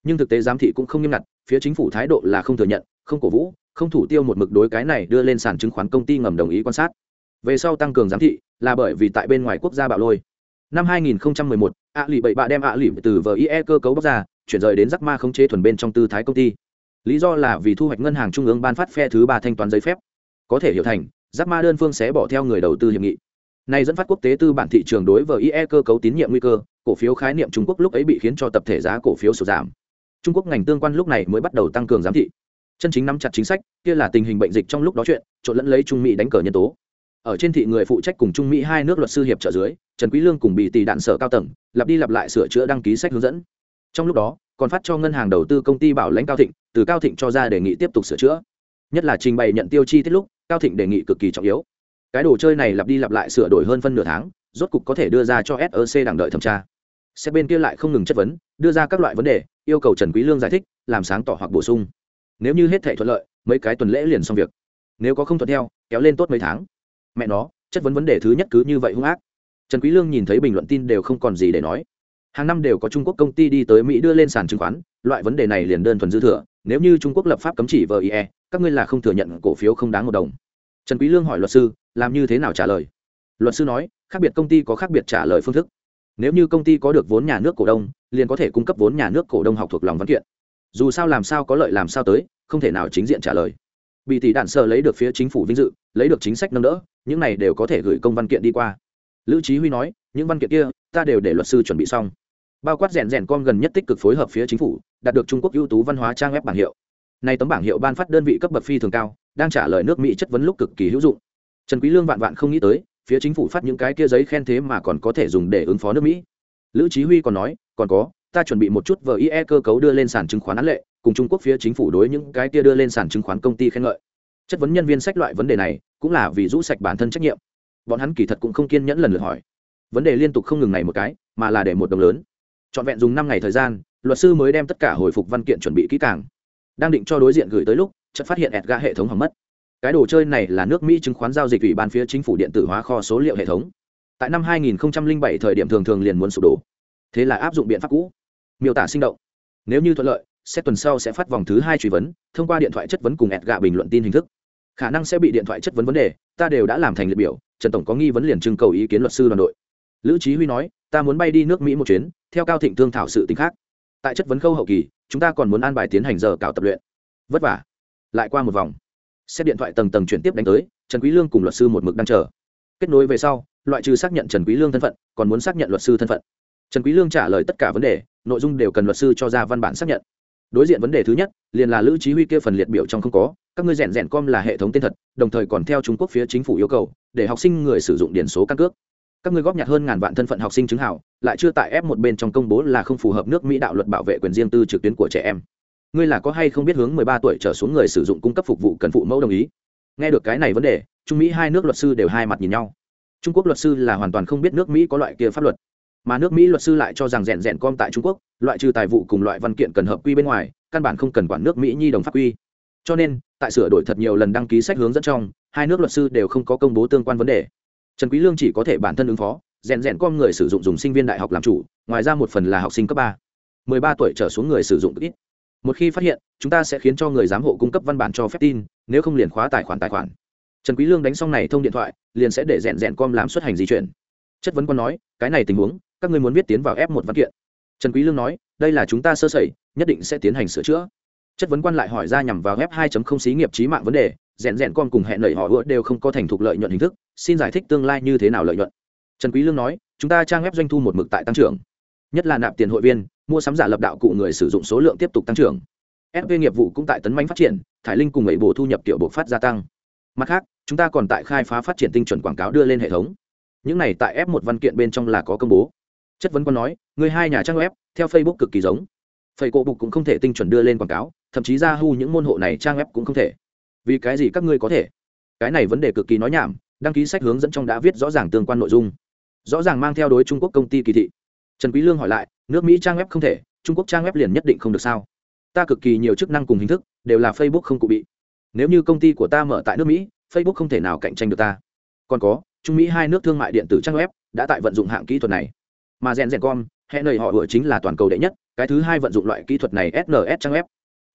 Nhưng thực tế giám thị cũng không nghiêm ngặt, phía chính phủ thái độ là không thừa nhận, không cổ vũ, không thủ tiêu một mực đối cái này đưa lên sàn chứng khoán công ty ngầm đồng ý quan sát. Về sau tăng cường giám thị là bởi vì tại bên ngoài quốc gia bạo lôi năm 2011, ạ lì bậy bạ đem ạ lì từ vie cơ cấu bóc ra chuyển rời đến rắc ma khống chế thuần bên trong tư thái công ty. Lý do là vì thu hoạch ngân hàng trung ương ban phát phe thứ ba thanh toán giấy phép. Có thể hiểu thành rắc ma đơn phương sẽ bỏ theo người đầu tư hiệp nghị. Này dẫn phát quốc tế tư bản thị trường đối với ie cơ cấu tín nhiệm nguy cơ cổ phiếu khái niệm trung quốc lúc ấy bị khiến cho tập thể giá cổ phiếu sụt giảm. Trung quốc ngành tương quan lúc này mới bắt đầu tăng cường giám thị. Chân chính nắm chặt chính sách kia là tình hình bệnh dịch trong lúc đó chuyện trộn lẫn lấy trung mỹ đánh cờ nhân tố ở trên thị người phụ trách cùng trung mỹ hai nước luật sư hiệp trợ dưới, trần quý lương cùng bị tỷ đạn sở cao tầng, lặp đi lặp lại sửa chữa đăng ký sách hướng dẫn. Trong lúc đó, còn phát cho ngân hàng đầu tư công ty bảo lãnh cao thịnh, từ cao thịnh cho ra đề nghị tiếp tục sửa chữa. Nhất là trình bày nhận tiêu chi tiết lúc, cao thịnh đề nghị cực kỳ trọng yếu. Cái đồ chơi này lặp đi lặp lại sửa đổi hơn phân nửa tháng, rốt cục có thể đưa ra cho sec đảng đợi thẩm tra. Sẽ bên kia lại không ngừng chất vấn, đưa ra các loại vấn đề, yêu cầu trần quý lương giải thích, làm sáng tỏ hoặc bổ sung. Nếu như hết thảy thuận lợi, mấy cái tuần lễ liền xong việc. Nếu có không thuận theo, kéo lên tốt mấy tháng mẹ nó, chất vấn vấn đề thứ nhất cứ như vậy hung ác. Trần quý lương nhìn thấy bình luận tin đều không còn gì để nói. Hàng năm đều có trung quốc công ty đi tới mỹ đưa lên sàn chứng khoán, loại vấn đề này liền đơn thuần dư thừa, nếu như trung quốc lập pháp cấm chỉ vie các ngươi là không thừa nhận cổ phiếu không đáng một đồng. Trần quý lương hỏi luật sư, làm như thế nào trả lời? Luật sư nói, khác biệt công ty có khác biệt trả lời phương thức. Nếu như công ty có được vốn nhà nước cổ đông, liền có thể cung cấp vốn nhà nước cổ đông học thuộc lòng văn kiện. Dù sao làm sao có lợi làm sao tới, không thể nào chính diện trả lời bị tỷ đạn sợ lấy được phía chính phủ vinh dự, lấy được chính sách nâng đỡ, những này đều có thể gửi công văn kiện đi qua. Lữ trí huy nói, những văn kiện kia, ta đều để luật sư chuẩn bị xong. Bao quát rèn rèn com gần nhất tích cực phối hợp phía chính phủ, đạt được trung quốc ưu tú văn hóa trang web bảng hiệu. Nay tấm bảng hiệu ban phát đơn vị cấp bậc phi thường cao, đang trả lời nước mỹ chất vấn lúc cực kỳ hữu dụng. Trần quý lương vạn vạn không nghĩ tới, phía chính phủ phát những cái kia giấy khen thế mà còn có thể dùng để ứng phó nước mỹ. Lữ chí huy còn nói, còn có, ta chuẩn bị một chút vờ ie cơ cấu đưa lên sàn chứng khoán án lệ cùng trung quốc phía chính phủ đối những cái kia đưa lên sàn chứng khoán công ty khen ngợi. Chất vấn nhân viên sách loại vấn đề này cũng là vì rũ sạch bản thân trách nhiệm. Bọn hắn kỳ thật cũng không kiên nhẫn lần lượt hỏi. Vấn đề liên tục không ngừng này một cái, mà là để một đồng lớn. Trọn vẹn dùng năm ngày thời gian, luật sư mới đem tất cả hồi phục văn kiện chuẩn bị kỹ càng. Đang định cho đối diện gửi tới lúc, chợt phát hiện ẹt hệ thống hỏng mất. Cái đồ chơi này là nước mỹ chứng khoán giao dịch ủy ban phía chính phủ điện tử hóa kho số liệu hệ thống. Tại năm 2007 thời điểm thường thường liền muốn sụp đổ. Thế là áp dụng biện pháp cũ. Miêu tả sinh động. Nếu như thuận lợi Xét tuần sau sẽ phát vòng thứ hai truy vấn, thông qua điện thoại chất vấn cùng ẹt gạ bình luận tin hình thức. Khả năng sẽ bị điện thoại chất vấn vấn đề, ta đều đã làm thành liệt biểu, trần tổng có nghi vấn liền trưng cầu ý kiến luật sư đoàn đội. Lữ trí huy nói, ta muốn bay đi nước mỹ một chuyến, theo cao thịnh thương thảo sự t khác. Tại chất vấn khâu hậu kỳ, chúng ta còn muốn an bài tiến hành giờ cào tập luyện. Vất vả. Lại qua một vòng. Xét điện thoại tầng tầng chuyển tiếp đánh tới, trần quý lương cùng luật sư một mực đang chờ. Kết nối về sau, loại trừ xác nhận trần quý lương thân phận, còn muốn xác nhận luật sư thân phận. Trần quý lương trả lời tất cả vấn đề, nội dung đều cần luật sư cho ra văn bản xác nhận đối diện vấn đề thứ nhất, liền là lữ chí huy kia phần liệt biểu trong không có, các ngươi rèn rèn com là hệ thống tên thật, đồng thời còn theo trung quốc phía chính phủ yêu cầu, để học sinh người sử dụng điển số căn cước. Các ngươi góp nhặt hơn ngàn vạn thân phận học sinh chứng hảo, lại chưa tại ép một bên trong công bố là không phù hợp nước mỹ đạo luật bảo vệ quyền riêng tư trực tuyến của trẻ em. Ngươi là có hay không biết hướng 13 tuổi trở xuống người sử dụng cung cấp phục vụ cần phụ mẫu đồng ý? Nghe được cái này vấn đề, trung mỹ hai nước luật sư đều hai mặt nhìn nhau. Trung quốc luật sư là hoàn toàn không biết nước mỹ có loại kia pháp luật mà nước mỹ luật sư lại cho rằng rèn rèn com tại trung quốc, loại trừ tài vụ cùng loại văn kiện cần hợp quy bên ngoài, căn bản không cần quản nước mỹ nhi đồng pháp quy. Cho nên, tại sửa đổi thật nhiều lần đăng ký sách hướng dẫn trong, hai nước luật sư đều không có công bố tương quan vấn đề. Trần quý lương chỉ có thể bản thân ứng phó, rèn rèn com người sử dụng dùng sinh viên đại học làm chủ, ngoài ra một phần là học sinh cấp ba. 13 tuổi trở xuống người sử dụng ít. Một khi phát hiện, chúng ta sẽ khiến cho người giám hộ cung cấp văn bản cho phép tin, nếu không liền khóa tài khoản tài khoản. Trần quý lương đánh xong này thông điện thoại, liền sẽ để rèn rèn com làm xuất hành di chuyển. Chất vấn quan nói, cái này tình huống các ngươi muốn viết tiến vào ép một văn kiện. Trần quý lương nói, đây là chúng ta sơ sẩy, nhất định sẽ tiến hành sửa chữa. Chất vấn quan lại hỏi ra nhằm vào ép 2.0 xí nghiệp trí mạng vấn đề, rèn rèn con cùng hẹn lợi họ ưa đều không có thành thục lợi nhuận hình thức, xin giải thích tương lai như thế nào lợi nhuận. Trần quý lương nói, chúng ta trang web doanh thu một mực tại tăng trưởng. Nhất là nạp tiền hội viên, mua sắm giả lập đạo cụ người sử dụng số lượng tiếp tục tăng trưởng. Fv nghiệp vụ cũng tại tấn manh phát triển, thải linh cùng ấy bổ thu nhập tiểu bộ phát gia tăng. Mặt khác, chúng ta còn tại khai phá phát triển tinh chuẩn quảng cáo đưa lên hệ thống. Những này tại f một văn kiện bên trong là có công bố chất vấn quan nói người hai nhà trang web, theo facebook cực kỳ giống. Phẩy cổ bục cũng không thể tinh chuẩn đưa lên quảng cáo, thậm chí ra hu những môn hộ này trang web cũng không thể. Vì cái gì các ngươi có thể? Cái này vấn đề cực kỳ nói nhảm, đăng ký sách hướng dẫn trong đã viết rõ ràng tương quan nội dung. Rõ ràng mang theo đối trung quốc công ty kỳ thị. Trần quý lương hỏi lại, nước mỹ trang web không thể, trung quốc trang web liền nhất định không được sao? Ta cực kỳ nhiều chức năng cùng hình thức, đều là facebook không cụ bị. Nếu như công ty của ta mở tại nước mỹ, facebook không thể nào cạnh tranh được ta. Còn có, trung mỹ hai nước thương mại điện tử trang web đã tại vận dụng hạng kỹ thuật này mà rèn rèn com hệ nầy họ vừa chính là toàn cầu đệ nhất, cái thứ hai vận dụng loại kỹ thuật này sns trang web.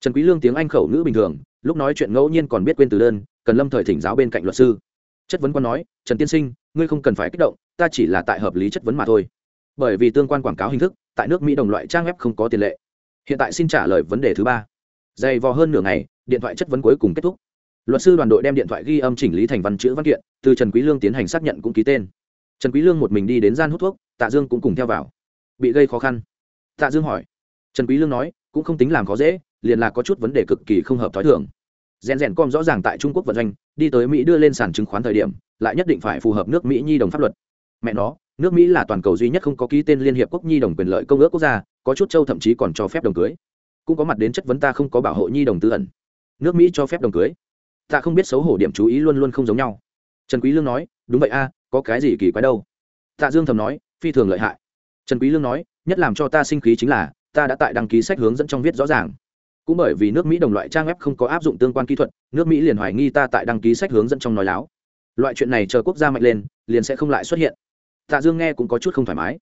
Trần quý lương tiếng anh khẩu ngữ bình thường, lúc nói chuyện ngẫu nhiên còn biết quên từ đơn, cần lâm thời thỉnh giáo bên cạnh luật sư. Chất vấn quan nói, trần tiên sinh, ngươi không cần phải kích động, ta chỉ là tại hợp lý chất vấn mà thôi. Bởi vì tương quan quảng cáo hình thức, tại nước mỹ đồng loại trang web không có tiền lệ. Hiện tại xin trả lời vấn đề thứ ba. Dày vò hơn nửa ngày, điện thoại chất vấn cuối cùng kết thúc. Luật sư đoàn đội đem điện thoại ghi âm chỉnh lý thành văn chữ văn kiện, từ trần quý lương tiến hành xác nhận cũng ký tên. Trần quý lương một mình đi đến gian hút thuốc tạ dương cũng cùng theo vào. Bị gây khó khăn. Tạ dương hỏi. Trần quý lương nói, cũng không tính làm khó dễ, liền là có chút vấn đề cực kỳ không hợp thói thường. Rèn rèn com rõ ràng tại trung quốc vận doanh, đi tới mỹ đưa lên sàn chứng khoán thời điểm, lại nhất định phải phù hợp nước mỹ nhi đồng pháp luật. Mẹ nó, nước mỹ là toàn cầu duy nhất không có ký tên liên hiệp quốc nhi đồng quyền lợi công ước quốc gia, có chút châu thậm chí còn cho phép đồng cưới. Cũng có mặt đến chất vấn ta không có bảo hộ nhi đồng tư ẩn. Nước mỹ cho phép đồng cưới. Ta không biết xấu hổ điểm chú ý luôn luôn không giống nhau. Trần quý lương nói, đúng vậy a, có cái gì kỳ quái đâu. Tạ dương thầm nói phi thường lợi hại. Trần quý lương nói, nhất làm cho ta sinh khí chính là, ta đã tại đăng ký sách hướng dẫn trong viết rõ ràng. Cũng bởi vì nước mỹ đồng loại trang web không có áp dụng tương quan kỹ thuật, nước mỹ liền hoài nghi ta tại đăng ký sách hướng dẫn trong nói láo. Loại chuyện này chờ quốc gia mạnh lên, liền sẽ không lại xuất hiện. Tạ dương nghe cũng có chút không thoải mái.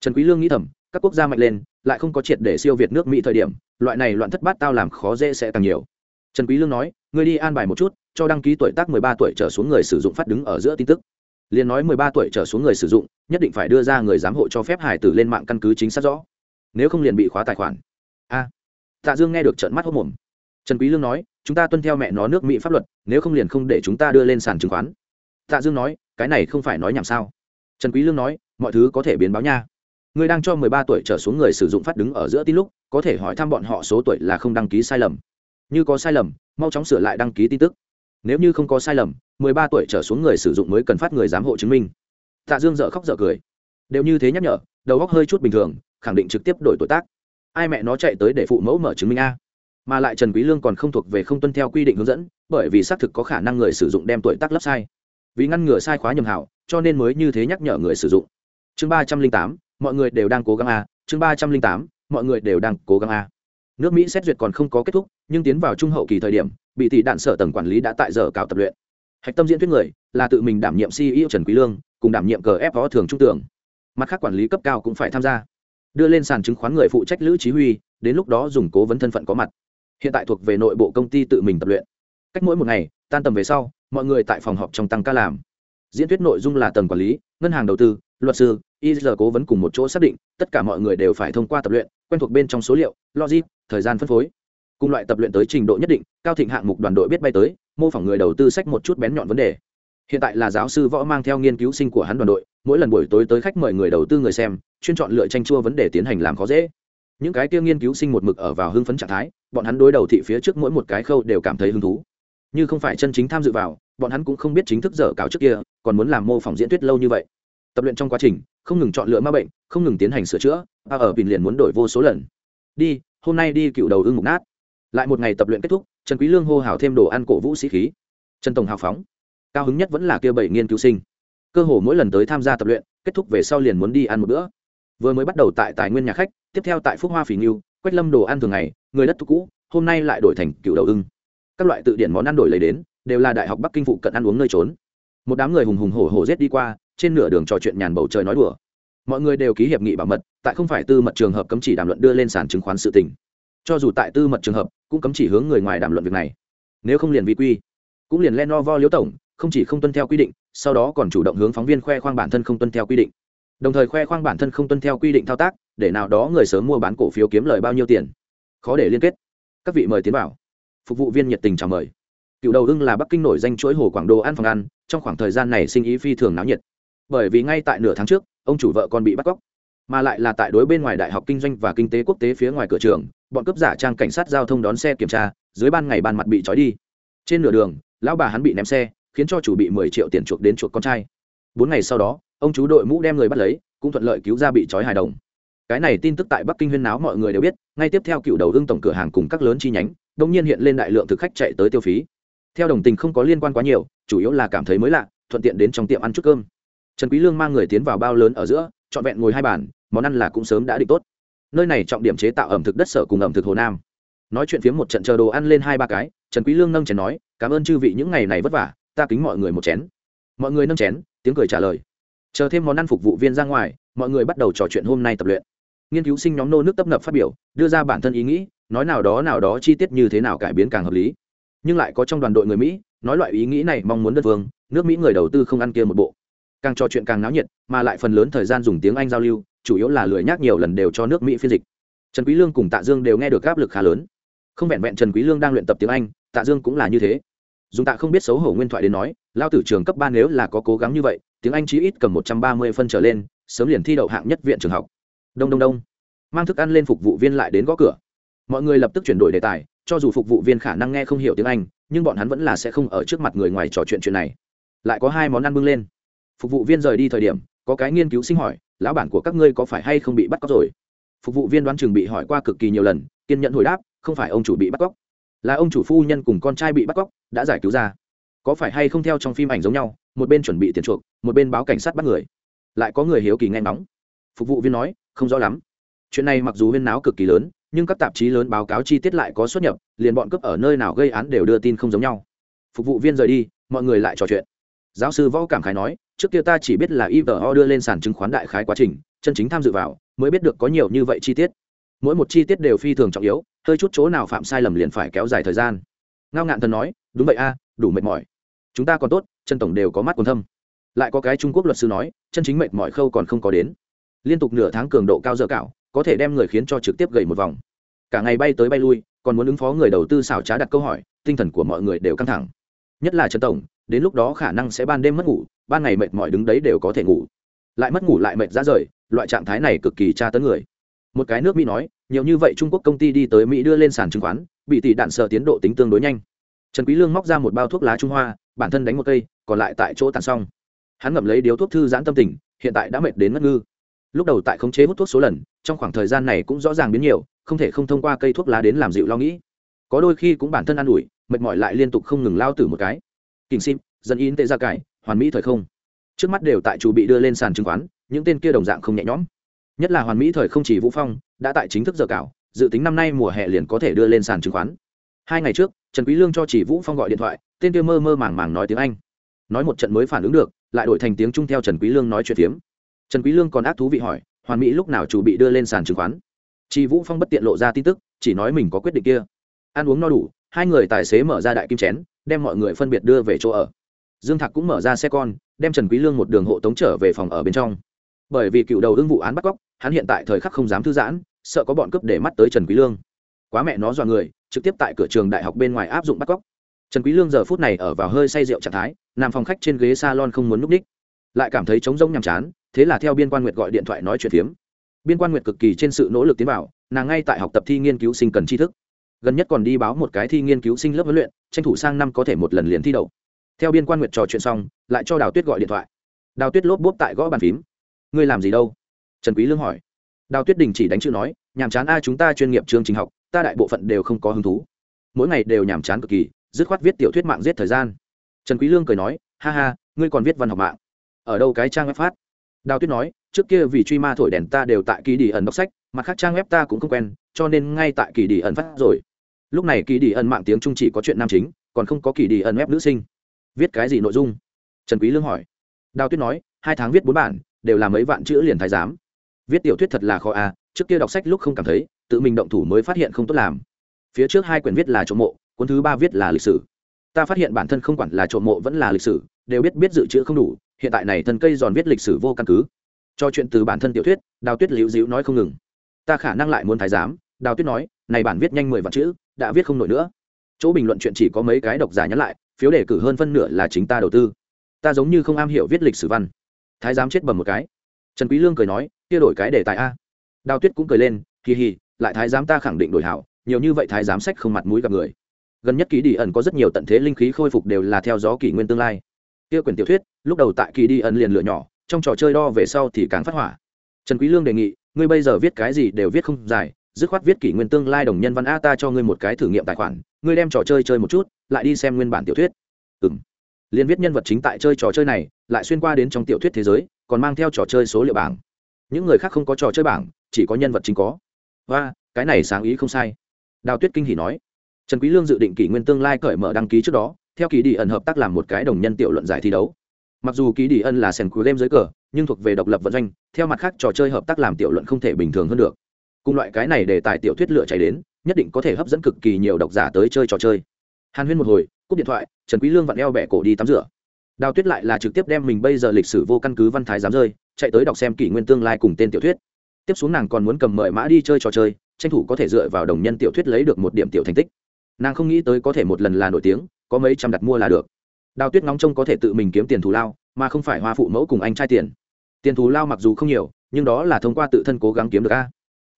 Trần quý lương nghĩ thầm, các quốc gia mạnh lên, lại không có triệt để siêu việt nước mỹ thời điểm, loại này loạn thất bát tao làm khó dễ sẽ càng nhiều. Trần quý lương nói, ngươi đi an bài một chút, cho đăng ký tuổi tác 13 tuổi trở xuống người sử dụng phát đứng ở giữa tin tức liền nói 13 tuổi trở xuống người sử dụng, nhất định phải đưa ra người giám hộ cho phép hải tử lên mạng căn cứ chính xác rõ. Nếu không liền bị khóa tài khoản. A. Tạ dương nghe được trợn mắt hốt mồm. Trần quý lương nói, chúng ta tuân theo mẹ nó nước mỹ pháp luật, nếu không liền không để chúng ta đưa lên sàn chứng khoán. Tạ dương nói, cái này không phải nói nhảm sao? Trần quý lương nói, mọi thứ có thể biến báo nha. Người đang cho 13 tuổi trở xuống người sử dụng phát đứng ở giữa tin lúc, có thể hỏi thăm bọn họ số tuổi là không đăng ký sai lầm. Như có sai lầm, mau chóng sửa lại đăng ký tin tức nếu như không có sai lầm 13 tuổi trở xuống người sử dụng mới cần phát người giám hộ chứng minh. Tạ dương dở khóc dở cười. Đều như thế nhắc nhở, đầu góc hơi chút bình thường, khẳng định trực tiếp đổi tuổi tác. Ai mẹ nó chạy tới để phụ mẫu mở chứng minh a. Mà lại trần quý lương còn không thuộc về không tuân theo quy định hướng dẫn, bởi vì xác thực có khả năng người sử dụng đem tuổi tác lắp sai. Vì ngăn ngừa sai khóa nhầm hảo, cho nên mới như thế nhắc nhở người sử dụng. Chương ba trăm linh tám, mọi người đều đang cố gắng a. Chương ba trăm linh tám, mọi người đều đang cố gắng a. Nước mỹ xét duyệt còn không có kết thúc, nhưng tiến vào trung hậu kỳ thời điểm bị tỷ đạn sở tầng quản lý đã tại giờ cào tập luyện. Hạch tâm diễn thuyết người là tự mình đảm nhiệm ceo trần quý lương, cùng đảm nhiệm cờ ép phó thường trung tưởng. Mặt khác quản lý cấp cao cũng phải tham gia. Đưa lên sàn chứng khoán người phụ trách lữ chí huy, đến lúc đó dùng cố vấn thân phận có mặt. Hiện tại thuộc về nội bộ công ty tự mình tập luyện. Cách mỗi một ngày, tan tầm về sau, mọi người tại phòng họp trong tăng ca làm. Diễn thuyết nội dung là tầng quản lý, ngân hàng đầu tư, luật sư, y giờ cố vấn cùng một chỗ xác định, tất cả mọi người đều phải thông qua tập luyện, quen thuộc bên trong số liệu, logic, thời gian phân phối cùng loại tập luyện tới trình độ nhất định, cao thịnh hạng mục đoàn đội biết bay tới, mô phỏng người đầu tư sách một chút bén nhọn vấn đề. Hiện tại là giáo sư võ mang theo nghiên cứu sinh của hắn đoàn đội, mỗi lần buổi tối tới khách mời người đầu tư người xem, chuyên chọn lựa tranh chua vấn đề tiến hành làm khó dễ. Những cái kia nghiên cứu sinh một mực ở vào hưng phấn trạng thái, bọn hắn đối đầu thị phía trước mỗi một cái khâu đều cảm thấy hứng thú. Như không phải chân chính tham dự vào, bọn hắn cũng không biết chính thức dở cáo trước kia, còn muốn làm mô phỏng diễn thuyết lâu như vậy. Tập luyện trong quá trình, không ngừng chọn lựa ma bệnh, không ngừng tiến hành sửa chữa a ở bình liền muốn đổi vô số lần. Đi, hôm nay đi cựu đầu ưng mục nát lại một ngày tập luyện kết thúc, trần quý lương hô hào thêm đồ ăn cổ vũ sĩ khí. Trần tổng hào phóng. Cao hứng nhất vẫn là kia bảy nghiên cứu sinh. Cơ hồ mỗi lần tới tham gia tập luyện, kết thúc về sau liền muốn đi ăn một bữa. Vừa mới bắt đầu tại tài nguyên nhà khách, tiếp theo tại phúc hoa phỉ nghiêu quách lâm đồ ăn thường ngày, người đất thu cũ, hôm nay lại đổi thành cựu đầu ưng. Các loại tự điển món ăn đổi lấy đến, đều là đại học bắc kinh phụ cận ăn uống nơi trốn. Một đám người hùng hùng hổ hổ rết đi qua, trên nửa đường trò chuyện nhàn bầu trời nói đùa. Mọi người đều ký hiệp nghị bảo mật, tại không phải tư mật trường hợp cấm chỉ đàm luận đưa lên sàn chứng khoán sự tình cho dù tại tư mật trường hợp, cũng cấm chỉ hướng người ngoài đàm luận việc này. Nếu không liền vi quy, cũng liền len no vo liếu tổng, không chỉ không tuân theo quy định, sau đó còn chủ động hướng phóng viên khoe khoang bản thân không tuân theo quy định. Đồng thời khoe khoang bản thân không tuân theo quy định thao tác, để nào đó người sớm mua bán cổ phiếu kiếm lời bao nhiêu tiền. Khó để liên kết. Các vị mời tiến vào. Phục vụ viên nhiệt tình chào mời. Cựu đầu hưng là bắc kinh nổi danh chuỗi hồ quảng đồ ăn phòng ăn, trong khoảng thời gian này sinh ý phi thường náo nhiệt. Bởi vì ngay tại nửa tháng trước, ông chủ vợ còn bị bắt cóc, mà lại là tại đối bên ngoài đại học kinh doanh và kinh tế quốc tế phía ngoài cửa trường bọn cướp giả trang cảnh sát giao thông đón xe kiểm tra, dưới ban ngày ban mặt bị trói đi. Trên nửa đường, lão bà hắn bị ném xe, khiến cho chủ bị mười triệu tiền chuộc đến chuộc con trai. Bốn ngày sau đó, ông chú đội mũ đem người bắt lấy, cũng thuận lợi cứu ra bị trói hài đồng. Cái này tin tức tại bắc kinh huyên náo mọi người đều biết, ngay tiếp theo cựu đầu hưng tổng cửa hàng cùng các lớn chi nhánh, đông nhiên hiện lên đại lượng thực khách chạy tới tiêu phí. Theo đồng tình không có liên quan quá nhiều, chủ yếu là cảm thấy mới lạ, thuận tiện đến trong tiệm ăn chút cơm. Trần quý lương mang người tiến vào bao lớn ở giữa, trọn vẹn ngồi hai bàn, món ăn là cũng sớm đã định tốt nơi này trọng điểm chế tạo ẩm thực đất sở cùng ẩm thực hồ nam. Nói chuyện phía một trận chờ đồ ăn lên hai ba cái, trần quý lương nâng chén nói, cảm ơn chư vị những ngày này vất vả, ta kính mọi người một chén. Mọi người nâng chén, tiếng cười trả lời. Chờ thêm món ăn phục vụ viên ra ngoài, mọi người bắt đầu trò chuyện hôm nay tập luyện. Nghiên cứu sinh nhóm nô nước tấp nập phát biểu, đưa ra bản thân ý nghĩ, nói nào đó nào đó chi tiết như thế nào cải biến càng hợp lý. Nhưng lại có trong đoàn đội người mỹ, nói loại ý nghĩ này mong muốn đất vương nước mỹ người đầu tư không ăn kia một bộ càng trò chuyện càng náo nhiệt, mà lại phần lớn thời gian dùng tiếng anh giao lưu, chủ yếu là lười nhác nhiều lần đều cho nước mỹ phiên dịch. Trần quý lương cùng tạ dương đều nghe được áp lực khá lớn. Không vẹn vẹn trần quý lương đang luyện tập tiếng anh, tạ dương cũng là như thế. Dùng tạ không biết xấu hổ nguyên thoại đến nói lao tử trường cấp ba nếu là có cố gắng như vậy, tiếng anh chí ít cầm một trăm ba mươi phân trở lên, sớm liền thi đậu hạng nhất viện trường học. Đông đông đông. Mang thức ăn lên phục vụ viên lại đến gõ cửa. Mọi người lập tức chuyển đổi đề tài, cho dù phục vụ viên khả năng nghe không hiểu tiếng anh, nhưng bọn hắn vẫn là sẽ không ở trước mặt người ngoài trò chuyện chuyện này. Lại có hai món ăn bưng lên phục vụ viên rời đi thời điểm, có cái nghiên cứu sinh hỏi, lão bản của các ngươi có phải hay không bị bắt cóc rồi? Phục vụ viên đoán chừng bị hỏi qua cực kỳ nhiều lần, kiên nhẫn hồi đáp, không phải ông chủ bị bắt cóc, là ông chủ phu nhân cùng con trai bị bắt cóc, đã giải cứu ra. Có phải hay không theo trong phim ảnh giống nhau, một bên chuẩn bị tiền chuộc, một bên báo cảnh sát bắt người. Lại có người hiếu kỳ nghe nóng phục vụ viên nói, không rõ lắm. Chuyện này mặc dù huyên náo cực kỳ lớn, nhưng các tạp chí lớn báo cáo chi tiết lại có xuất nhập, liền bọn cướp ở nơi nào gây án đều đưa tin không giống nhau. Phục vụ viên rời đi, mọi người lại trò chuyện. Giáo sư võ cảm khái nói trước kia ta chỉ biết là ivo đưa lên sàn chứng khoán đại khái quá trình, chân chính tham dự vào, mới biết được có nhiều như vậy chi tiết. Mỗi một chi tiết đều phi thường trọng yếu, hơi chút chỗ nào phạm sai lầm liền phải kéo dài thời gian. Ngao ngạn thần nói, đúng vậy a, đủ mệt mỏi. Chúng ta còn tốt, chân tổng đều có mắt còn thâm. Lại có cái trung quốc luật sư nói, chân chính mệt mỏi khâu còn không có đến. Liên tục nửa tháng cường độ cao dở cạo có thể đem người khiến cho trực tiếp gầy một vòng. Cả ngày bay tới bay lui, còn muốn ứng phó người đầu tư xảo trá đặt câu hỏi, tinh thần của mọi người đều căng thẳng. Nhất là trần tổng đến lúc đó khả năng sẽ ban đêm mất ngủ, ban ngày mệt mỏi đứng đấy đều có thể ngủ. Lại mất ngủ lại mệt ra rời, loại trạng thái này cực kỳ tra tấn người. Một cái nước mỹ nói, nhiều như vậy trung quốc công ty đi tới mỹ đưa lên sàn chứng khoán, bị tỷ đạn sợ tiến độ tính tương đối nhanh. Trần quý lương móc ra một bao thuốc lá trung hoa, bản thân đánh một cây, còn lại tại chỗ tàn xong. Hắn ngậm lấy điếu thuốc thư giãn tâm tình, hiện tại đã mệt đến ngất ngư. Lúc đầu tại khống chế hút thuốc số lần, trong khoảng thời gian này cũng rõ ràng biến nhiều, không thể không thông qua cây thuốc lá đến làm dịu lo nghĩ. Có đôi khi cũng bản thân ăn ủi, mệt mỏi lại liên tục không ngừng lao tử một cái kình sim, dân in tệ ra cải, hoàn mỹ thời không. Trước mắt đều tại chủ bị đưa lên sàn chứng khoán, những tên kia đồng dạng không nhẹ nhõm. Nhất là hoàn mỹ thời không chỉ vũ phong, đã tại chính thức giờ cảo, dự tính năm nay mùa hè liền có thể đưa lên sàn chứng khoán. Hai ngày trước, trần quý lương cho chỉ vũ phong gọi điện thoại, tên kia mơ mơ màng màng nói tiếng anh. Nói một trận mới phản ứng được, lại đổi thành tiếng trung theo trần quý lương nói chuyện tiếng. trần quý lương còn ác thú vị hỏi, hoàn mỹ lúc nào chủ bị đưa lên sàn chứng khoán? Chỉ vũ phong bất tiện lộ ra tin tức, chỉ nói mình có quyết định kia. Ăn uống no đủ, hai người tài xế mở ra đại kim chén đem mọi người phân biệt đưa về chỗ ở. Dương thạc cũng mở ra xe con, đem trần quý lương một đường hộ tống trở về phòng ở bên trong. Bởi vì cựu đầu đương vụ án bắt cóc, hắn hiện tại thời khắc không dám thư giãn, sợ có bọn cướp để mắt tới trần quý lương. Quá mẹ nó dọa người, trực tiếp tại cửa trường đại học bên ngoài áp dụng bắt cóc. Trần quý lương giờ phút này ở vào hơi say rượu trạng thái, nằm phòng khách trên ghế salon không muốn núp đích lại cảm thấy trống rỗng nhàm chán, thế là theo biên quan nguyệt gọi điện thoại nói chuyện phiếm. Biên quan nguyệt cực kỳ trên sự nỗ lực tiến vào, nàng ngay tại học tập thi nghiên cứu sinh cần tri thức gần nhất còn đi báo một cái thi nghiên cứu sinh lớp huấn luyện, tranh thủ sang năm có thể một lần liền thi đậu. Theo biên quan nguyệt trò chuyện xong, lại cho đào tuyết gọi điện thoại. Đào tuyết lốp bốp tại gõ bàn phím. Ngươi làm gì đâu? Trần quý lương hỏi. Đào tuyết đình chỉ đánh chữ nói, nhàm chán a, chúng ta chuyên nghiệp chương trình học, ta đại bộ phận đều không có hứng thú. Mỗi ngày đều nhàm chán cực kỳ, dứt khoát viết tiểu thuyết mạng giết thời gian. Trần quý lương cười nói, ha ha, ngươi còn viết văn học mạng. Ở đâu cái trang web phát? Đào tuyết nói, trước kia vì truy ma thổi đèn ta đều tại kỳ đi ẩn đọc sách, mặt khác trang web ta cũng không quen, cho nên ngay tại kỳ đi ẩn phát rồi lúc này kỳ đi ẩn mạng tiếng trung chỉ có chuyện nam chính, còn không có kỳ đi ẩn ép nữ sinh. Viết cái gì nội dung? Trần quý lương hỏi. Đào tuyết nói, hai tháng viết bốn bản, đều là mấy vạn chữ liền thái giám. Viết tiểu thuyết thật là khó à trước kia đọc sách lúc không cảm thấy, tự mình động thủ mới phát hiện không tốt làm. Phía trước hai quyển viết là trộm mộ, cuốn thứ ba viết là lịch sử. Ta phát hiện bản thân không quản là trộm mộ vẫn là lịch sử, đều biết biết dự trữ không đủ, hiện tại này thân cây giòn viết lịch sử vô căn cứ. Cho chuyện từ bản thân tiểu thuyết, đào tuyết liễu diễu nói không ngừng. Ta khả năng lại muốn thái giám, đào tuyết nói này bản viết nhanh mười vạn chữ, đã viết không nổi nữa. Chỗ bình luận chuyện chỉ có mấy cái độc giả nhắn lại, phiếu đề cử hơn phân nửa là chính ta đầu tư. Ta giống như không am hiểu viết lịch sử văn. Thái giám chết bầm một cái. Trần quý lương cười nói, kia đổi cái đề tài a. Đào tuyết cũng cười lên, kỳ hì, lại thái giám ta khẳng định đổi hảo, nhiều như vậy thái giám sách không mặt mũi gặp người. Gần nhất ký đi ẩn có rất nhiều tận thế linh khí khôi phục đều là theo gió kỷ nguyên tương lai. Kia quyển tiểu thuyết, lúc đầu tại kỳ đi ẩn liền lửa nhỏ, trong trò chơi đo về sau thì càng phát hỏa. Trần quý lương đề nghị, ngươi bây giờ viết cái gì đều viết không dài dứt khoát viết kỷ nguyên tương lai đồng nhân văn a ta cho ngươi một cái thử nghiệm tài khoản, ngươi đem trò chơi chơi một chút, lại đi xem nguyên bản tiểu thuyết. Ừm. Liên viết nhân vật chính tại chơi trò chơi này, lại xuyên qua đến trong tiểu thuyết thế giới, còn mang theo trò chơi số liệu bảng. Những người khác không có trò chơi bảng, chỉ có nhân vật chính có. Và, cái này sáng ý không sai. Đào tuyết kinh hỉ nói. Trần quý lương dự định kỷ nguyên tương lai cởi mở đăng ký trước đó, theo kỳ đi ẩn hợp tác làm một cái đồng nhân tiểu luận giải thi đấu. Mặc dù kỳ đi ẩn là sèn cuối game dưới cờ, nhưng thuộc về độc lập vận doanh, theo mặt khác trò chơi hợp tác làm tiểu luận không thể bình thường hơn được cùng loại cái này để tài tiểu thuyết lựa chạy đến, nhất định có thể hấp dẫn cực kỳ nhiều độc giả tới chơi trò chơi. Hàn huyên một hồi, cúp điện thoại, trần quý lương vặn eo bẻ cổ đi tắm rửa. Đào tuyết lại là trực tiếp đem mình bây giờ lịch sử vô căn cứ văn thái dám rơi, chạy tới đọc xem kỷ nguyên tương lai cùng tên tiểu thuyết. Tiếp xuống nàng còn muốn cầm mời mã đi chơi trò chơi, tranh thủ có thể dựa vào đồng nhân tiểu thuyết lấy được một điểm tiểu thành tích. Nàng không nghĩ tới có thể một lần là nổi tiếng, có mấy trăm đặt mua là được. Đào tuyết ngóng trông có thể tự mình kiếm tiền thù lao, mà không phải hoa phụ mẫu cùng anh trai tiền. Tiền thù lao mặc dù không nhiều, nhưng đó là thông qua tự thân cố gắng kiếm được a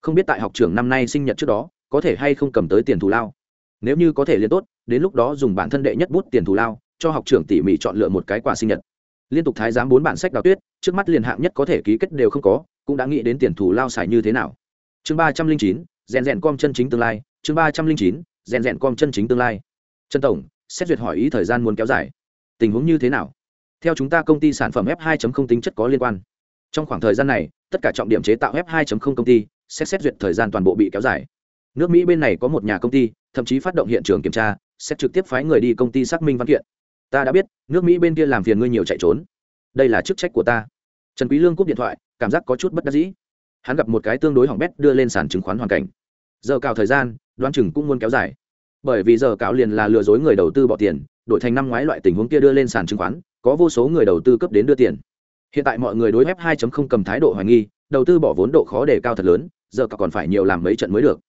không biết tại học trường năm nay sinh nhật trước đó, có thể hay không cầm tới tiền thù lao. Nếu như có thể liên tốt, đến lúc đó dùng bản thân đệ nhất bút tiền thù lao, cho học trưởng tỉ mỉ chọn lựa một cái quà sinh nhật. Liên tục thái giám bốn bản sách đào tuyết, trước mắt liền hạng nhất có thể ký kết đều không có, cũng đã nghĩ đến tiền thù lao xài như thế nào. Chương ba trăm linh chín, rèn rèn com chân chính tương lai. Chương ba trăm linh chín, rèn rèn com chân chính tương lai. Trần tổng, xét duyệt hỏi ý thời gian muốn kéo dài. Tình huống như thế nào? Theo chúng ta công ty sản phẩm f 2 tính chất có liên quan. Trong khoảng thời gian này, tất cả trọng điểm chế tạo f 2 công ty xét xét duyệt thời gian toàn bộ bị kéo dài. Nước mỹ bên này có một nhà công ty, thậm chí phát động hiện trường kiểm tra, sẽ trực tiếp phái người đi công ty xác minh văn kiện. Ta đã biết, nước mỹ bên kia làm phiền ngươi nhiều chạy trốn. Đây là chức trách của ta. Trần quý lương cúp điện thoại, cảm giác có chút bất đắc dĩ. Hắn gặp một cái tương đối hỏng bét đưa lên sàn chứng khoán hoàn cảnh. Giờ cào thời gian, đoán chừng cũng muốn kéo dài. Bởi vì giờ cáo liền là lừa dối người đầu tư bỏ tiền, đổi thành năm ngoái loại tình huống kia đưa lên sàn chứng khoán, có vô số người đầu tư cấp đến đưa tiền. Hiện tại mọi người đối web 2.0 cầm thái độ hoài nghi, đầu tư bỏ vốn độ khó đề cao thật lớn giờ cả còn phải nhiều làm mấy trận mới được.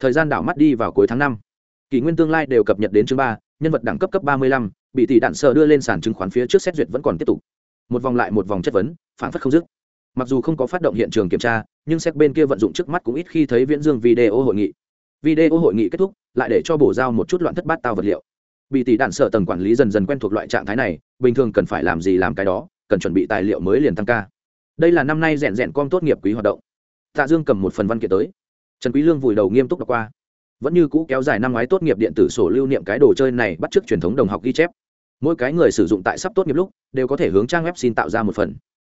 Thời gian đảo mắt đi vào cuối tháng năm. Kỷ nguyên tương lai đều cập nhật đến chương ba, nhân vật đẳng cấp cấp ba mươi lăm, bị tỷ đạn sợ đưa lên sàn chứng khoán phía trước xét duyệt vẫn còn tiếp tục. Một vòng lại một vòng chất vấn, phản phất không dứt. Mặc dù không có phát động hiện trường kiểm tra, nhưng xét bên kia vận dụng trước mắt cũng ít khi thấy viễn dương video hội nghị. Video hội nghị kết thúc, lại để cho bổ giao một chút loạn thất bát tao vật liệu. Bị tỷ đạn sở tầng quản lý dần dần quen thuộc loại trạng thái này, bình thường cần phải làm gì làm cái đó, cần chuẩn bị tài liệu mới liền tăng ca. Đây là năm nay rèn rèn com tốt nghiệp quý hoạt động tạ dương cầm một phần văn kiện tới. Trần quý lương vùi đầu nghiêm túc đọc qua. Vẫn như cũ kéo dài năm ngoái tốt nghiệp điện tử sổ lưu niệm cái đồ chơi này bắt chước truyền thống đồng học ghi chép. Mỗi cái người sử dụng tại sắp tốt nghiệp lúc, đều có thể hướng trang web xin tạo ra một phần.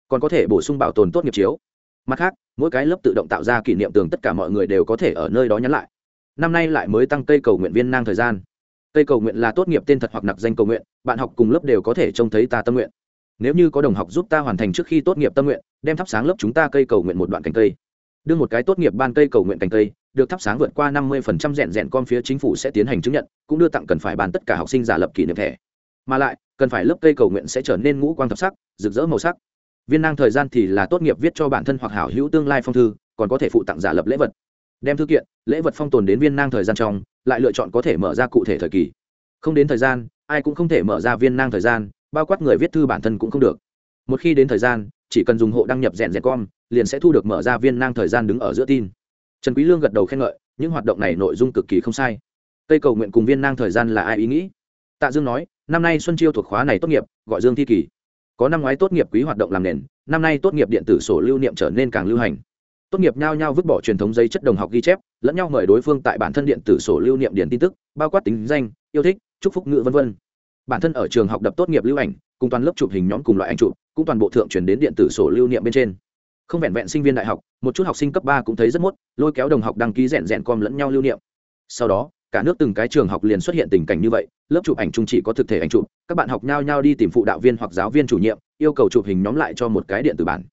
Còn có thể bổ sung bảo tồn tốt nghiệp chiếu. Mặt khác, mỗi cái lớp tự động tạo ra kỷ niệm tường tất cả mọi người đều có thể ở nơi đó nhắn lại. Năm nay lại mới tăng cây cầu nguyện viên nang thời gian. Cây cầu nguyện là tốt nghiệp tên thật hoặc nặc danh cầu nguyện, bạn học cùng lớp đều có thể trông thấy ta tâm nguyện. Nếu như có đồng học giúp ta hoàn thành trước khi tốt nghiệp tâm nguyện, đem thắp sáng lớp chúng ta cây cầu nguyện một đoạn cành cây đưa một cái tốt nghiệp ban cây cầu nguyện cành cây, được thắp sáng vượt qua năm mươi phần trăm rèn rèn con phía chính phủ sẽ tiến hành chứng nhận, cũng đưa tặng cần phải bàn tất cả học sinh giả lập kỷ niệm thẻ. Mà lại, cần phải lớp cây cầu nguyện sẽ trở nên ngũ quang thập sắc, rực rỡ màu sắc. Viên năng thời gian thì là tốt nghiệp viết cho bản thân hoặc hảo hữu tương lai phong thư, còn có thể phụ tặng giả lập lễ vật. Đem thư kiện, lễ vật phong tồn đến viên năng thời gian trong, lại lựa chọn có thể mở ra cụ thể thời kỳ. Không đến thời gian, ai cũng không thể mở ra viên năng thời gian, bao quát người viết thư bản thân cũng không được một khi đến thời gian, chỉ cần dùng hộ đăng nhập rèn rèn com, liền sẽ thu được mở ra viên năng thời gian đứng ở giữa tin. Trần quý lương gật đầu khen ngợi, những hoạt động này nội dung cực kỳ không sai. Tây cầu nguyện cùng viên năng thời gian là ai ý nghĩ? Tạ dương nói, năm nay xuân chiêu thuộc khóa này tốt nghiệp, gọi dương thi kỳ. Có năm ngoái tốt nghiệp quý hoạt động làm nền, năm nay tốt nghiệp điện tử sổ lưu niệm trở nên càng lưu hành. Tốt nghiệp nhau nhau vứt bỏ truyền thống giấy chất đồng học ghi chép, lẫn nhau mời đối phương tại bản thân điện tử sổ lưu niệm điển tin tức, bao quát tính danh, yêu thích, chúc phúc ngữ vân vân. bản thân ở trường học đập tốt nghiệp lưu ảnh cùng toàn lớp chụp hình nhóm cùng loại ảnh chụp, cũng toàn bộ thượng truyền đến điện tử sổ lưu niệm bên trên. Không vẹn vẹn sinh viên đại học, một chút học sinh cấp ba cũng thấy rất mốt, lôi kéo đồng học đăng ký rèn rèn com lẫn nhau lưu niệm. Sau đó, cả nước từng cái trường học liền xuất hiện tình cảnh như vậy, lớp chụp ảnh chung chỉ có thực thể ảnh chụp, các bạn học nhau nhau đi tìm phụ đạo viên hoặc giáo viên chủ nhiệm, yêu cầu chụp hình nhóm lại cho một cái điện tử bản.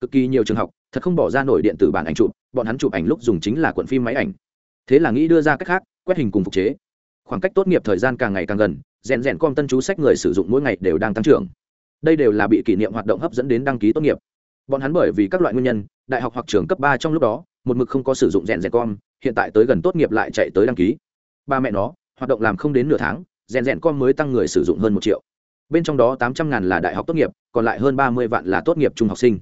Cực kỳ nhiều trường học, thật không bỏ ra nổi điện tử bản ảnh chụp, bọn hắn chụp ảnh lúc dùng chính là cuộn phim máy ảnh. Thế là nghĩ đưa ra cách khác, quét hình cùng phục chế. Khoảng cách tốt nghiệp thời gian càng ngày càng gần rèn rèn com tân chú sách người sử dụng mỗi ngày đều đang tăng trưởng. Đây đều là bị kỷ niệm hoạt động hấp dẫn đến đăng ký tốt nghiệp. Bọn hắn bởi vì các loại nguyên nhân, đại học hoặc trường cấp ba trong lúc đó, một mực không có sử dụng rèn rèn com, hiện tại tới gần tốt nghiệp lại chạy tới đăng ký. Ba mẹ nó, hoạt động làm không đến nửa tháng, rèn rèn com mới tăng người sử dụng hơn một triệu. Bên trong đó tám trăm ngàn là đại học tốt nghiệp, còn lại hơn ba mươi vạn là tốt nghiệp trung học sinh.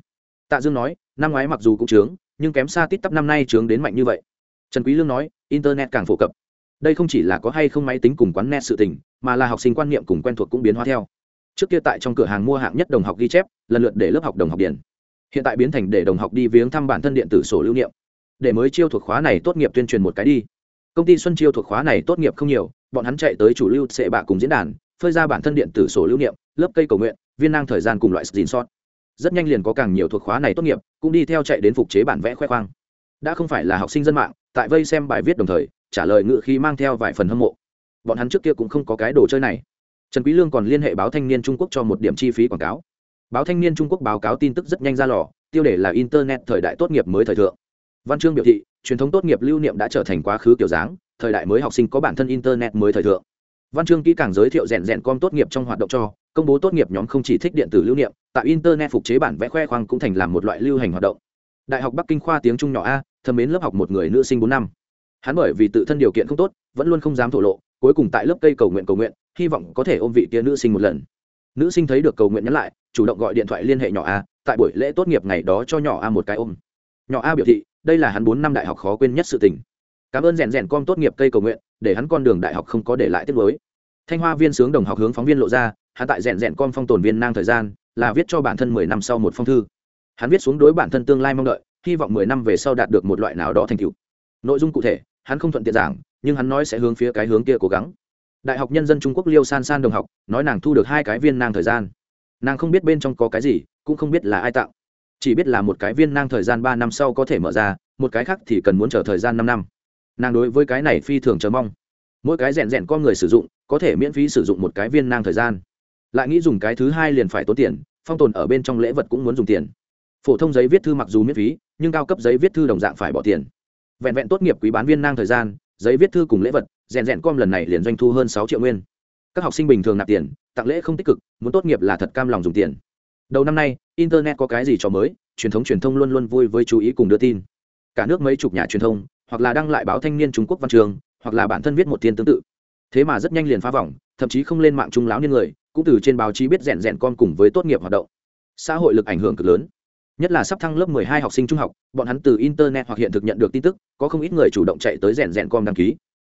Tạ dương nói, năm ngoái mặc dù cũng trướng, nhưng kém xa tít tắp năm nay trướng đến mạnh như vậy. Trần quý lương nói, internet càng phổ cập đây không chỉ là có hay không máy tính cùng quán net sự tình, mà là học sinh quan niệm cùng quen thuộc cũng biến hóa theo. Trước kia tại trong cửa hàng mua hạng nhất đồng học ghi chép, lần lượt để lớp học đồng học điển hiện tại biến thành để đồng học đi viếng thăm bản thân điện tử sổ lưu niệm. Để mới chiêu thuộc khóa này tốt nghiệp tuyên truyền một cái đi. Công ty xuân chiêu thuộc khóa này tốt nghiệp không nhiều, bọn hắn chạy tới chủ lưu sệ bạ cùng diễn đàn, phơi ra bản thân điện tử sổ lưu niệm, lớp cây cầu nguyện, viên năng thời gian cùng loại xin sót. Rất nhanh liền có càng nhiều thuộc khóa này tốt nghiệp, cũng đi theo chạy đến phục chế bản vẽ khoe khoang. Đã không phải là học sinh dân mạng, tại vây xem bài viết đồng thời trả lời ngự khí mang theo vài phần hâm mộ. Bọn hắn trước kia cũng không có cái đồ chơi này. Trần quý lương còn liên hệ báo thanh niên trung quốc cho một điểm chi phí quảng cáo. Báo thanh niên trung quốc báo cáo tin tức rất nhanh ra lò, tiêu đề là internet thời đại tốt nghiệp mới thời thượng. Văn chương biểu thị, truyền thống tốt nghiệp lưu niệm đã trở thành quá khứ kiểu dáng, thời đại mới học sinh có bản thân internet mới thời thượng. Văn chương kỹ càng giới thiệu rèn rèn com tốt nghiệp trong hoạt động cho, công bố tốt nghiệp nhóm không chỉ thích điện tử lưu niệm tại internet phục chế bản vẽ khoe khoang cũng thành làm một loại lưu hành hoạt động. Đại học bắc kinh khoa tiếng trung nhỏ a, thâm mến lớp học một người nữ sinh bốn năm hắn bởi vì tự thân điều kiện không tốt, vẫn luôn không dám thổ lộ, cuối cùng tại lớp cây cầu nguyện cầu nguyện, hy vọng có thể ôm vị kia nữ sinh một lần. Nữ sinh thấy được cầu nguyện nhắn lại, chủ động gọi điện thoại liên hệ nhỏ a, tại buổi lễ tốt nghiệp ngày đó cho nhỏ a một cái ôm. Nhỏ a biểu thị, đây là hắn bốn năm đại học khó quên nhất sự tình. Cảm ơn rèn rèn con tốt nghiệp cây cầu nguyện, để hắn con đường đại học không có để lại tiết mới thanh hoa viên sướng đồng học hướng phóng viên lộ ra, hắn tại rèn rèn con phong tồn viên nang thời gian, là viết cho bản thân mười năm sau một phong thư. Hắn viết xuống đối bản thân tương lai mong đợi, hy vọng mười năm về sau đạt được một loại nào đó thành tựu nội dung cụ thể, hắn không thuận tiện giảng, nhưng hắn nói sẽ hướng phía cái hướng kia cố gắng. Đại học nhân dân trung quốc liêu san san đồng học, nói nàng thu được hai cái viên nang thời gian. Nàng không biết bên trong có cái gì, cũng không biết là ai tặng. Chỉ biết là một cái viên nang thời gian ba năm sau có thể mở ra, một cái khác thì cần muốn chờ thời gian năm năm. Nàng đối với cái này phi thường chờ mong. Mỗi cái rèn rèn con người sử dụng, có thể miễn phí sử dụng một cái viên nang thời gian. Lại nghĩ dùng cái thứ hai liền phải tốn tiền, phong tồn ở bên trong lễ vật cũng muốn dùng tiền. Phổ thông giấy viết thư mặc dù miễn phí, nhưng cao cấp giấy viết thư đồng dạng phải bỏ tiền vẹn vẹn tốt nghiệp quý bán viên nang thời gian, giấy viết thư cùng lễ vật, rèn rèn com lần này liền doanh thu hơn sáu triệu nguyên. Các học sinh bình thường nạp tiền, tặng lễ không tích cực, muốn tốt nghiệp là thật cam lòng dùng tiền. Đầu năm nay, internet có cái gì cho mới, truyền thống truyền thông luôn luôn vui với chú ý cùng đưa tin. Cả nước mấy chục nhà truyền thông, hoặc là đăng lại báo thanh niên trung quốc văn trường, hoặc là bản thân viết một thiên tương tự. Thế mà rất nhanh liền phá vòng, thậm chí không lên mạng trung lão niên người, cũng từ trên báo chí biết rèn rèn con cùng với tốt nghiệp hoạt động. Xã hội lực ảnh hưởng cực lớn nhất là sắp thăng lớp 12 học sinh trung học, bọn hắn từ internet hoặc hiện thực nhận được tin tức, có không ít người chủ động chạy tới rèn rèn com đăng ký.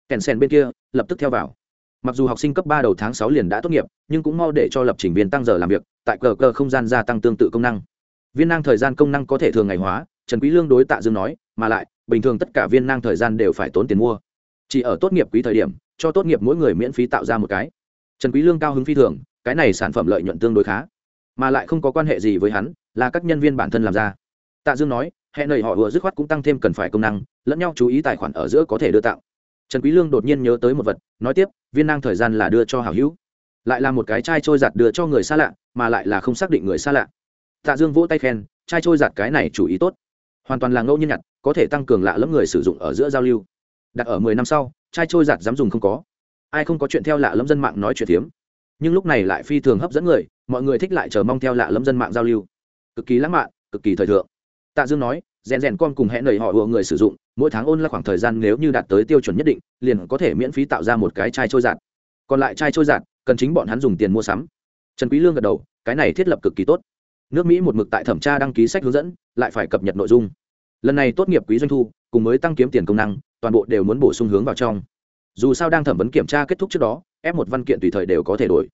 Kèn sen bên kia, lập tức theo vào. Mặc dù học sinh cấp ba đầu tháng sáu liền đã tốt nghiệp, nhưng cũng mau để cho lập trình viên tăng giờ làm việc, tại cờ cờ không gian gia tăng tương tự công năng. Viên năng thời gian công năng có thể thường ngày hóa, trần quý lương đối tạ dương nói, mà lại, bình thường tất cả viên năng thời gian đều phải tốn tiền mua. Chỉ ở tốt nghiệp quý thời điểm, cho tốt nghiệp mỗi người miễn phí tạo ra một cái. Trần quý lương cao hứng phi thường, cái này sản phẩm lợi nhuận tương đối khá. Mà lại không có quan hệ gì với hắn là các nhân viên bản thân làm ra. Tạ dương nói, hẹn nầy họ vừa dứt khoát cũng tăng thêm cần phải công năng, lẫn nhau chú ý tài khoản ở giữa có thể đưa tạo trần quý lương đột nhiên nhớ tới một vật, nói tiếp, viên năng thời gian là đưa cho hảo hữu. Lại là một cái chai trôi giặt đưa cho người xa lạ, mà lại là không xác định người xa lạ. Tạ dương vỗ tay khen, chai trôi giặt cái này chủ ý tốt. Hoàn toàn là ngẫu nhiên nhặt, có thể tăng cường lạ lẫm người sử dụng ở giữa giao lưu. Đặt ở mười năm sau, chai trôi giặt dám dùng không có. Ai không có chuyện theo lạ lẫm dân mạng nói chuyện tiếm nhưng lúc này lại phi thường hấp dẫn người, mọi người thích lại chờ mong theo lạ lẫm dân mạng giao lưu cực kỳ lãng mạn, cực kỳ thời thượng. Tạ dương nói, rèn rèn con cùng hẹn nầy họ ùa người sử dụng, mỗi tháng ôn là khoảng thời gian nếu như đạt tới tiêu chuẩn nhất định, liền có thể miễn phí tạo ra một cái chai trôi giạt. Còn lại chai trôi giạt, cần chính bọn hắn dùng tiền mua sắm. Trần quý lương gật đầu, cái này thiết lập cực kỳ tốt. Nước mỹ một mực tại thẩm tra đăng ký sách hướng dẫn, lại phải cập nhật nội dung. Lần này tốt nghiệp quý doanh thu, cùng mới tăng kiếm tiền công năng, toàn bộ đều muốn bổ sung hướng vào trong. Dù sao đang thẩm vấn kiểm tra kết thúc trước đó ép một văn kiện tùy thời đều có thể đổi.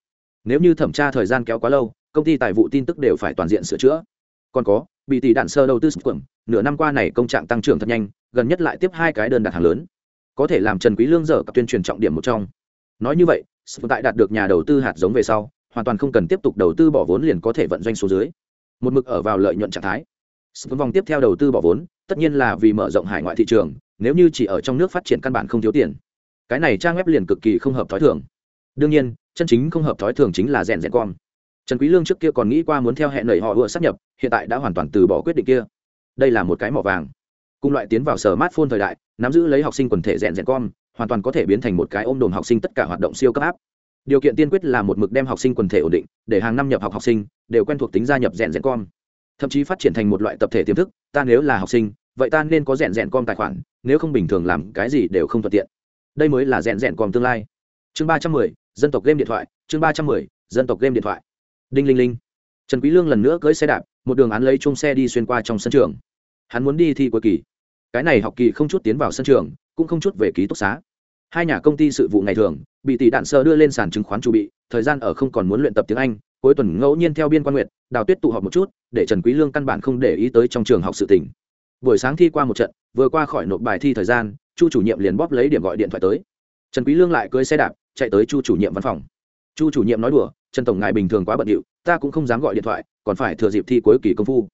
Nếu như thẩm tra thời gian kéo quá lâu, công ty tài vụ tin tức đều phải toàn diện sửa chữa còn có, bị tỷ đạn sơ đầu tư quẩn, nửa năm qua này công trạng tăng trưởng thật nhanh, gần nhất lại tiếp hai cái đơn đặt hàng lớn. Có thể làm trần quý lương dở tuyên truyền trọng điểm một trong. Nói như vậy tại đạt được nhà đầu tư hạt giống về sau, hoàn toàn không cần tiếp tục đầu tư bỏ vốn liền có thể vận doanh số dưới. Một mực ở vào lợi nhuận trạng thái. Vòng tiếp theo đầu tư bỏ vốn, tất nhiên là vì mở rộng hải ngoại thị trường, nếu như chỉ ở trong nước phát triển căn bản không thiếu tiền. Cái này trang web liền cực kỳ không hợp thói thường. Đương nhiên, chân chính không hợp thói thường chính là rèn rèn con trần quý lương trước kia còn nghĩ qua muốn theo hẹn nảy họ vừa sắp nhập, hiện tại đã hoàn toàn từ bỏ quyết định kia. Đây là một cái mỏ vàng. Cùng loại tiến vào sở smartphone thời đại, nắm giữ lấy học sinh quần thể rèn rèn con, hoàn toàn có thể biến thành một cái ôm đồm học sinh tất cả hoạt động siêu cấp áp điều kiện tiên quyết là một mực đem học sinh quần thể ổn định, để hàng năm nhập học học sinh, đều quen thuộc tính gia nhập rèn rèn con. Thậm chí phát triển thành một loại tập thể tiềm thức, ta nếu là học sinh, vậy ta nên có rèn rèn con tài khoản, nếu không bình thường làm cái gì đều không thuận tiện. Đây mới là rèn rèn con tương lai. Chương ba trăm mười, dân tộc game điện thoại, chương ba trăm mười, dân tộc game điện thoại đinh linh linh. Trần quý lương lần nữa cưỡi xe đạp, một đường án lấy chung xe đi xuyên qua trong sân trường. Hắn muốn đi thi cuối kỳ. Cái này học kỳ không chút tiến vào sân trường, cũng không chút về ký túc xá. Hai nhà công ty sự vụ ngày thường, bị tỷ đạn sơ đưa lên sàn chứng khoán chu bị, thời gian ở không còn muốn luyện tập tiếng anh, cuối tuần ngẫu nhiên theo biên quan nguyện đào tuyết tụ họp một chút, để trần quý lương căn bản không để ý tới trong trường học sự tình. Buổi sáng thi qua một trận, vừa qua khỏi nộp bài thi thời gian, chu chủ nhiệm liền bóp lấy điểm gọi điện thoại tới. Trần quý lương lại cưỡi xe đạp, chạy tới chu chủ nhiệm văn phòng. Chu chủ nhiệm nói đùa trần tổng ngài bình thường quá bận rộn ta cũng không dám gọi điện thoại, còn phải thừa dịp thi cuối kỳ công phu.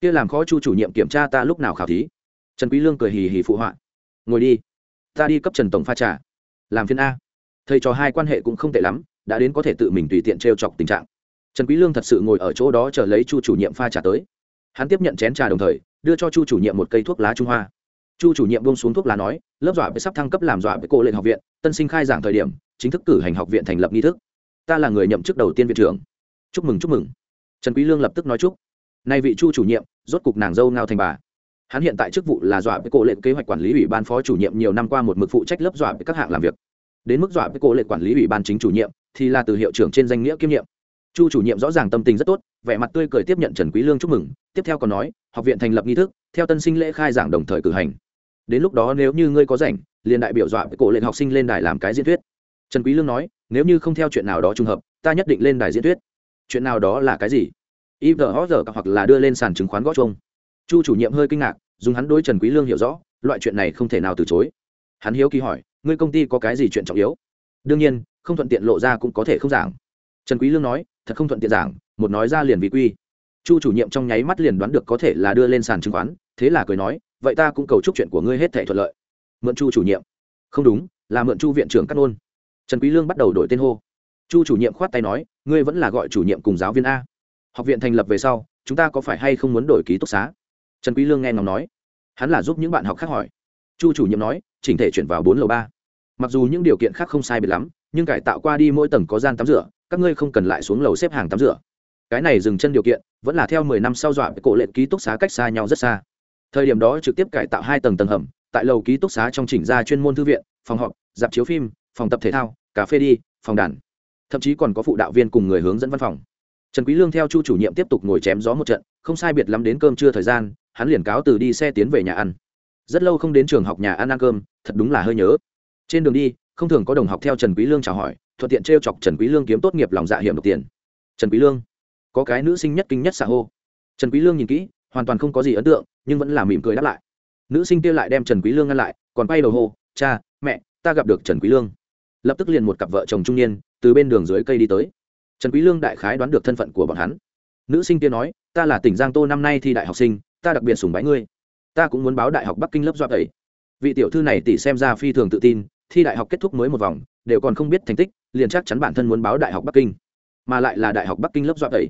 Kia làm khó chu chủ nhiệm kiểm tra ta lúc nào khảo thí. Trần quý lương cười hì hì phụ họa. Ngồi đi, ta đi cấp trần tổng pha trà. Làm phiên a. Thầy trò hai quan hệ cũng không tệ lắm, đã đến có thể tự mình tùy tiện treo chọc tình trạng. Trần quý lương thật sự ngồi ở chỗ đó chờ lấy chu chủ nhiệm pha trà tới. Hắn tiếp nhận chén trà đồng thời, đưa cho chu chủ nhiệm một cây thuốc lá trung hoa. Chu chủ nhiệm buông xuống thuốc lá nói, lớp dọa với sắp thăng cấp làm dọa với cô lên học viện, tân sinh khai giảng thời điểm, chính thức cử hành học viện thành lập nghi thức ta là người nhậm chức đầu tiên viện trưởng. Chúc mừng chúc mừng. Trần quý lương lập tức nói chúc. Nay vị chu chủ nhiệm, rốt cục nàng dâu ngao thành bà. Hắn hiện tại chức vụ là dọa với cổ lệ kế hoạch quản lý ủy ban phó chủ nhiệm nhiều năm qua một mực phụ trách lớp dọa với các hạng làm việc. Đến mức dọa với cổ lệ quản lý ủy ban chính chủ nhiệm, thì là từ hiệu trưởng trên danh nghĩa kiêm nhiệm. Chu chủ nhiệm rõ ràng tâm tình rất tốt, vẻ mặt tươi cười tiếp nhận trần quý lương chúc mừng, tiếp theo còn nói, học viện thành lập nghi thức, theo tân sinh lễ khai giảng đồng thời cử hành. Đến lúc đó nếu như ngươi có rảnh, liền đại biểu dọa với cổ lệ học sinh lên đài làm cái diễn thuyết. Trần quý lương nói nếu như không theo chuyện nào đó trùng hợp, ta nhất định lên đài diễn thuyết. Chuyện nào đó là cái gì? Ivr hoặc là đưa lên sàn chứng khoán gót chung chu chủ nhiệm hơi kinh ngạc, dùng hắn đối trần quý lương hiểu rõ, loại chuyện này không thể nào từ chối. Hắn hiếu kỳ hỏi, ngươi công ty có cái gì chuyện trọng yếu? Đương nhiên, không thuận tiện lộ ra cũng có thể không giảng. Trần quý lương nói, thật không thuận tiện giảng, một nói ra liền vì quy. Chu chủ nhiệm trong nháy mắt liền đoán được có thể là đưa lên sàn chứng khoán, thế là cười nói, vậy ta cũng cầu chúc chuyện của ngươi hết thảy thuận lợi. Mượn chu chủ nhiệm. Không đúng, là mượn chu viện trưởng cắt ôn trần quý lương bắt đầu đổi tên hô. Chu chủ nhiệm khoát tay nói, ngươi vẫn là gọi chủ nhiệm cùng giáo viên a. Học viện thành lập về sau, chúng ta có phải hay không muốn đổi ký túc xá? Trần quý lương nghe ngóng nói. Hắn là giúp những bạn học khác hỏi. Chu chủ nhiệm nói, chỉnh thể chuyển vào bốn lầu ba. Mặc dù những điều kiện khác không sai biệt lắm, nhưng cải tạo qua đi mỗi tầng có gian tắm rửa, các ngươi không cần lại xuống lầu xếp hàng tắm rửa. Cái này dừng chân điều kiện, vẫn là theo mười năm sau dọa với cổ lệnh ký túc xá cách xa nhau rất xa. Thời điểm đó trực tiếp cải tạo hai tầng tầng hầm, tại lầu ký túc xá trong chỉnh ra chuyên môn thư viện, phòng họp, dạp chiếu phim, phòng tập thể thao cà phê đi, phòng đàn. Thậm chí còn có phụ đạo viên cùng người hướng dẫn văn phòng. Trần quý lương theo chu chủ nhiệm tiếp tục ngồi chém gió một trận, không sai biệt lắm đến cơm trưa thời gian, hắn liền cáo từ đi xe tiến về nhà ăn. Rất lâu không đến trường học nhà ăn ăn cơm, thật đúng là hơi nhớ. Trên đường đi, không thường có đồng học theo trần quý lương chào hỏi, thuận tiện trêu chọc trần quý lương kiếm tốt nghiệp lòng dạ hiểm độc tiền. Trần quý lương, có cái nữ sinh nhất kinh nhất xạ hô. Trần quý lương nhìn kỹ, hoàn toàn không có gì ấn tượng, nhưng vẫn là mỉm cười đáp lại. Nữ sinh kia lại đem trần quý lương ngăn lại, còn quay đầu hô, cha, mẹ, ta gặp được trần quý lương lập tức liền một cặp vợ chồng trung niên từ bên đường dưới cây đi tới. Trần quý lương đại khái đoán được thân phận của bọn hắn. Nữ sinh kia nói, ta là tỉnh giang tô năm nay thi đại học sinh, ta đặc biệt sủng bái ngươi. Ta cũng muốn báo đại học bắc kinh lớp doạ ấy vị tiểu thư này tỷ xem ra phi thường tự tin, thi đại học kết thúc mới một vòng, đều còn không biết thành tích, liền chắc chắn bản thân muốn báo đại học bắc kinh, mà lại là đại học bắc kinh lớp doạ ấy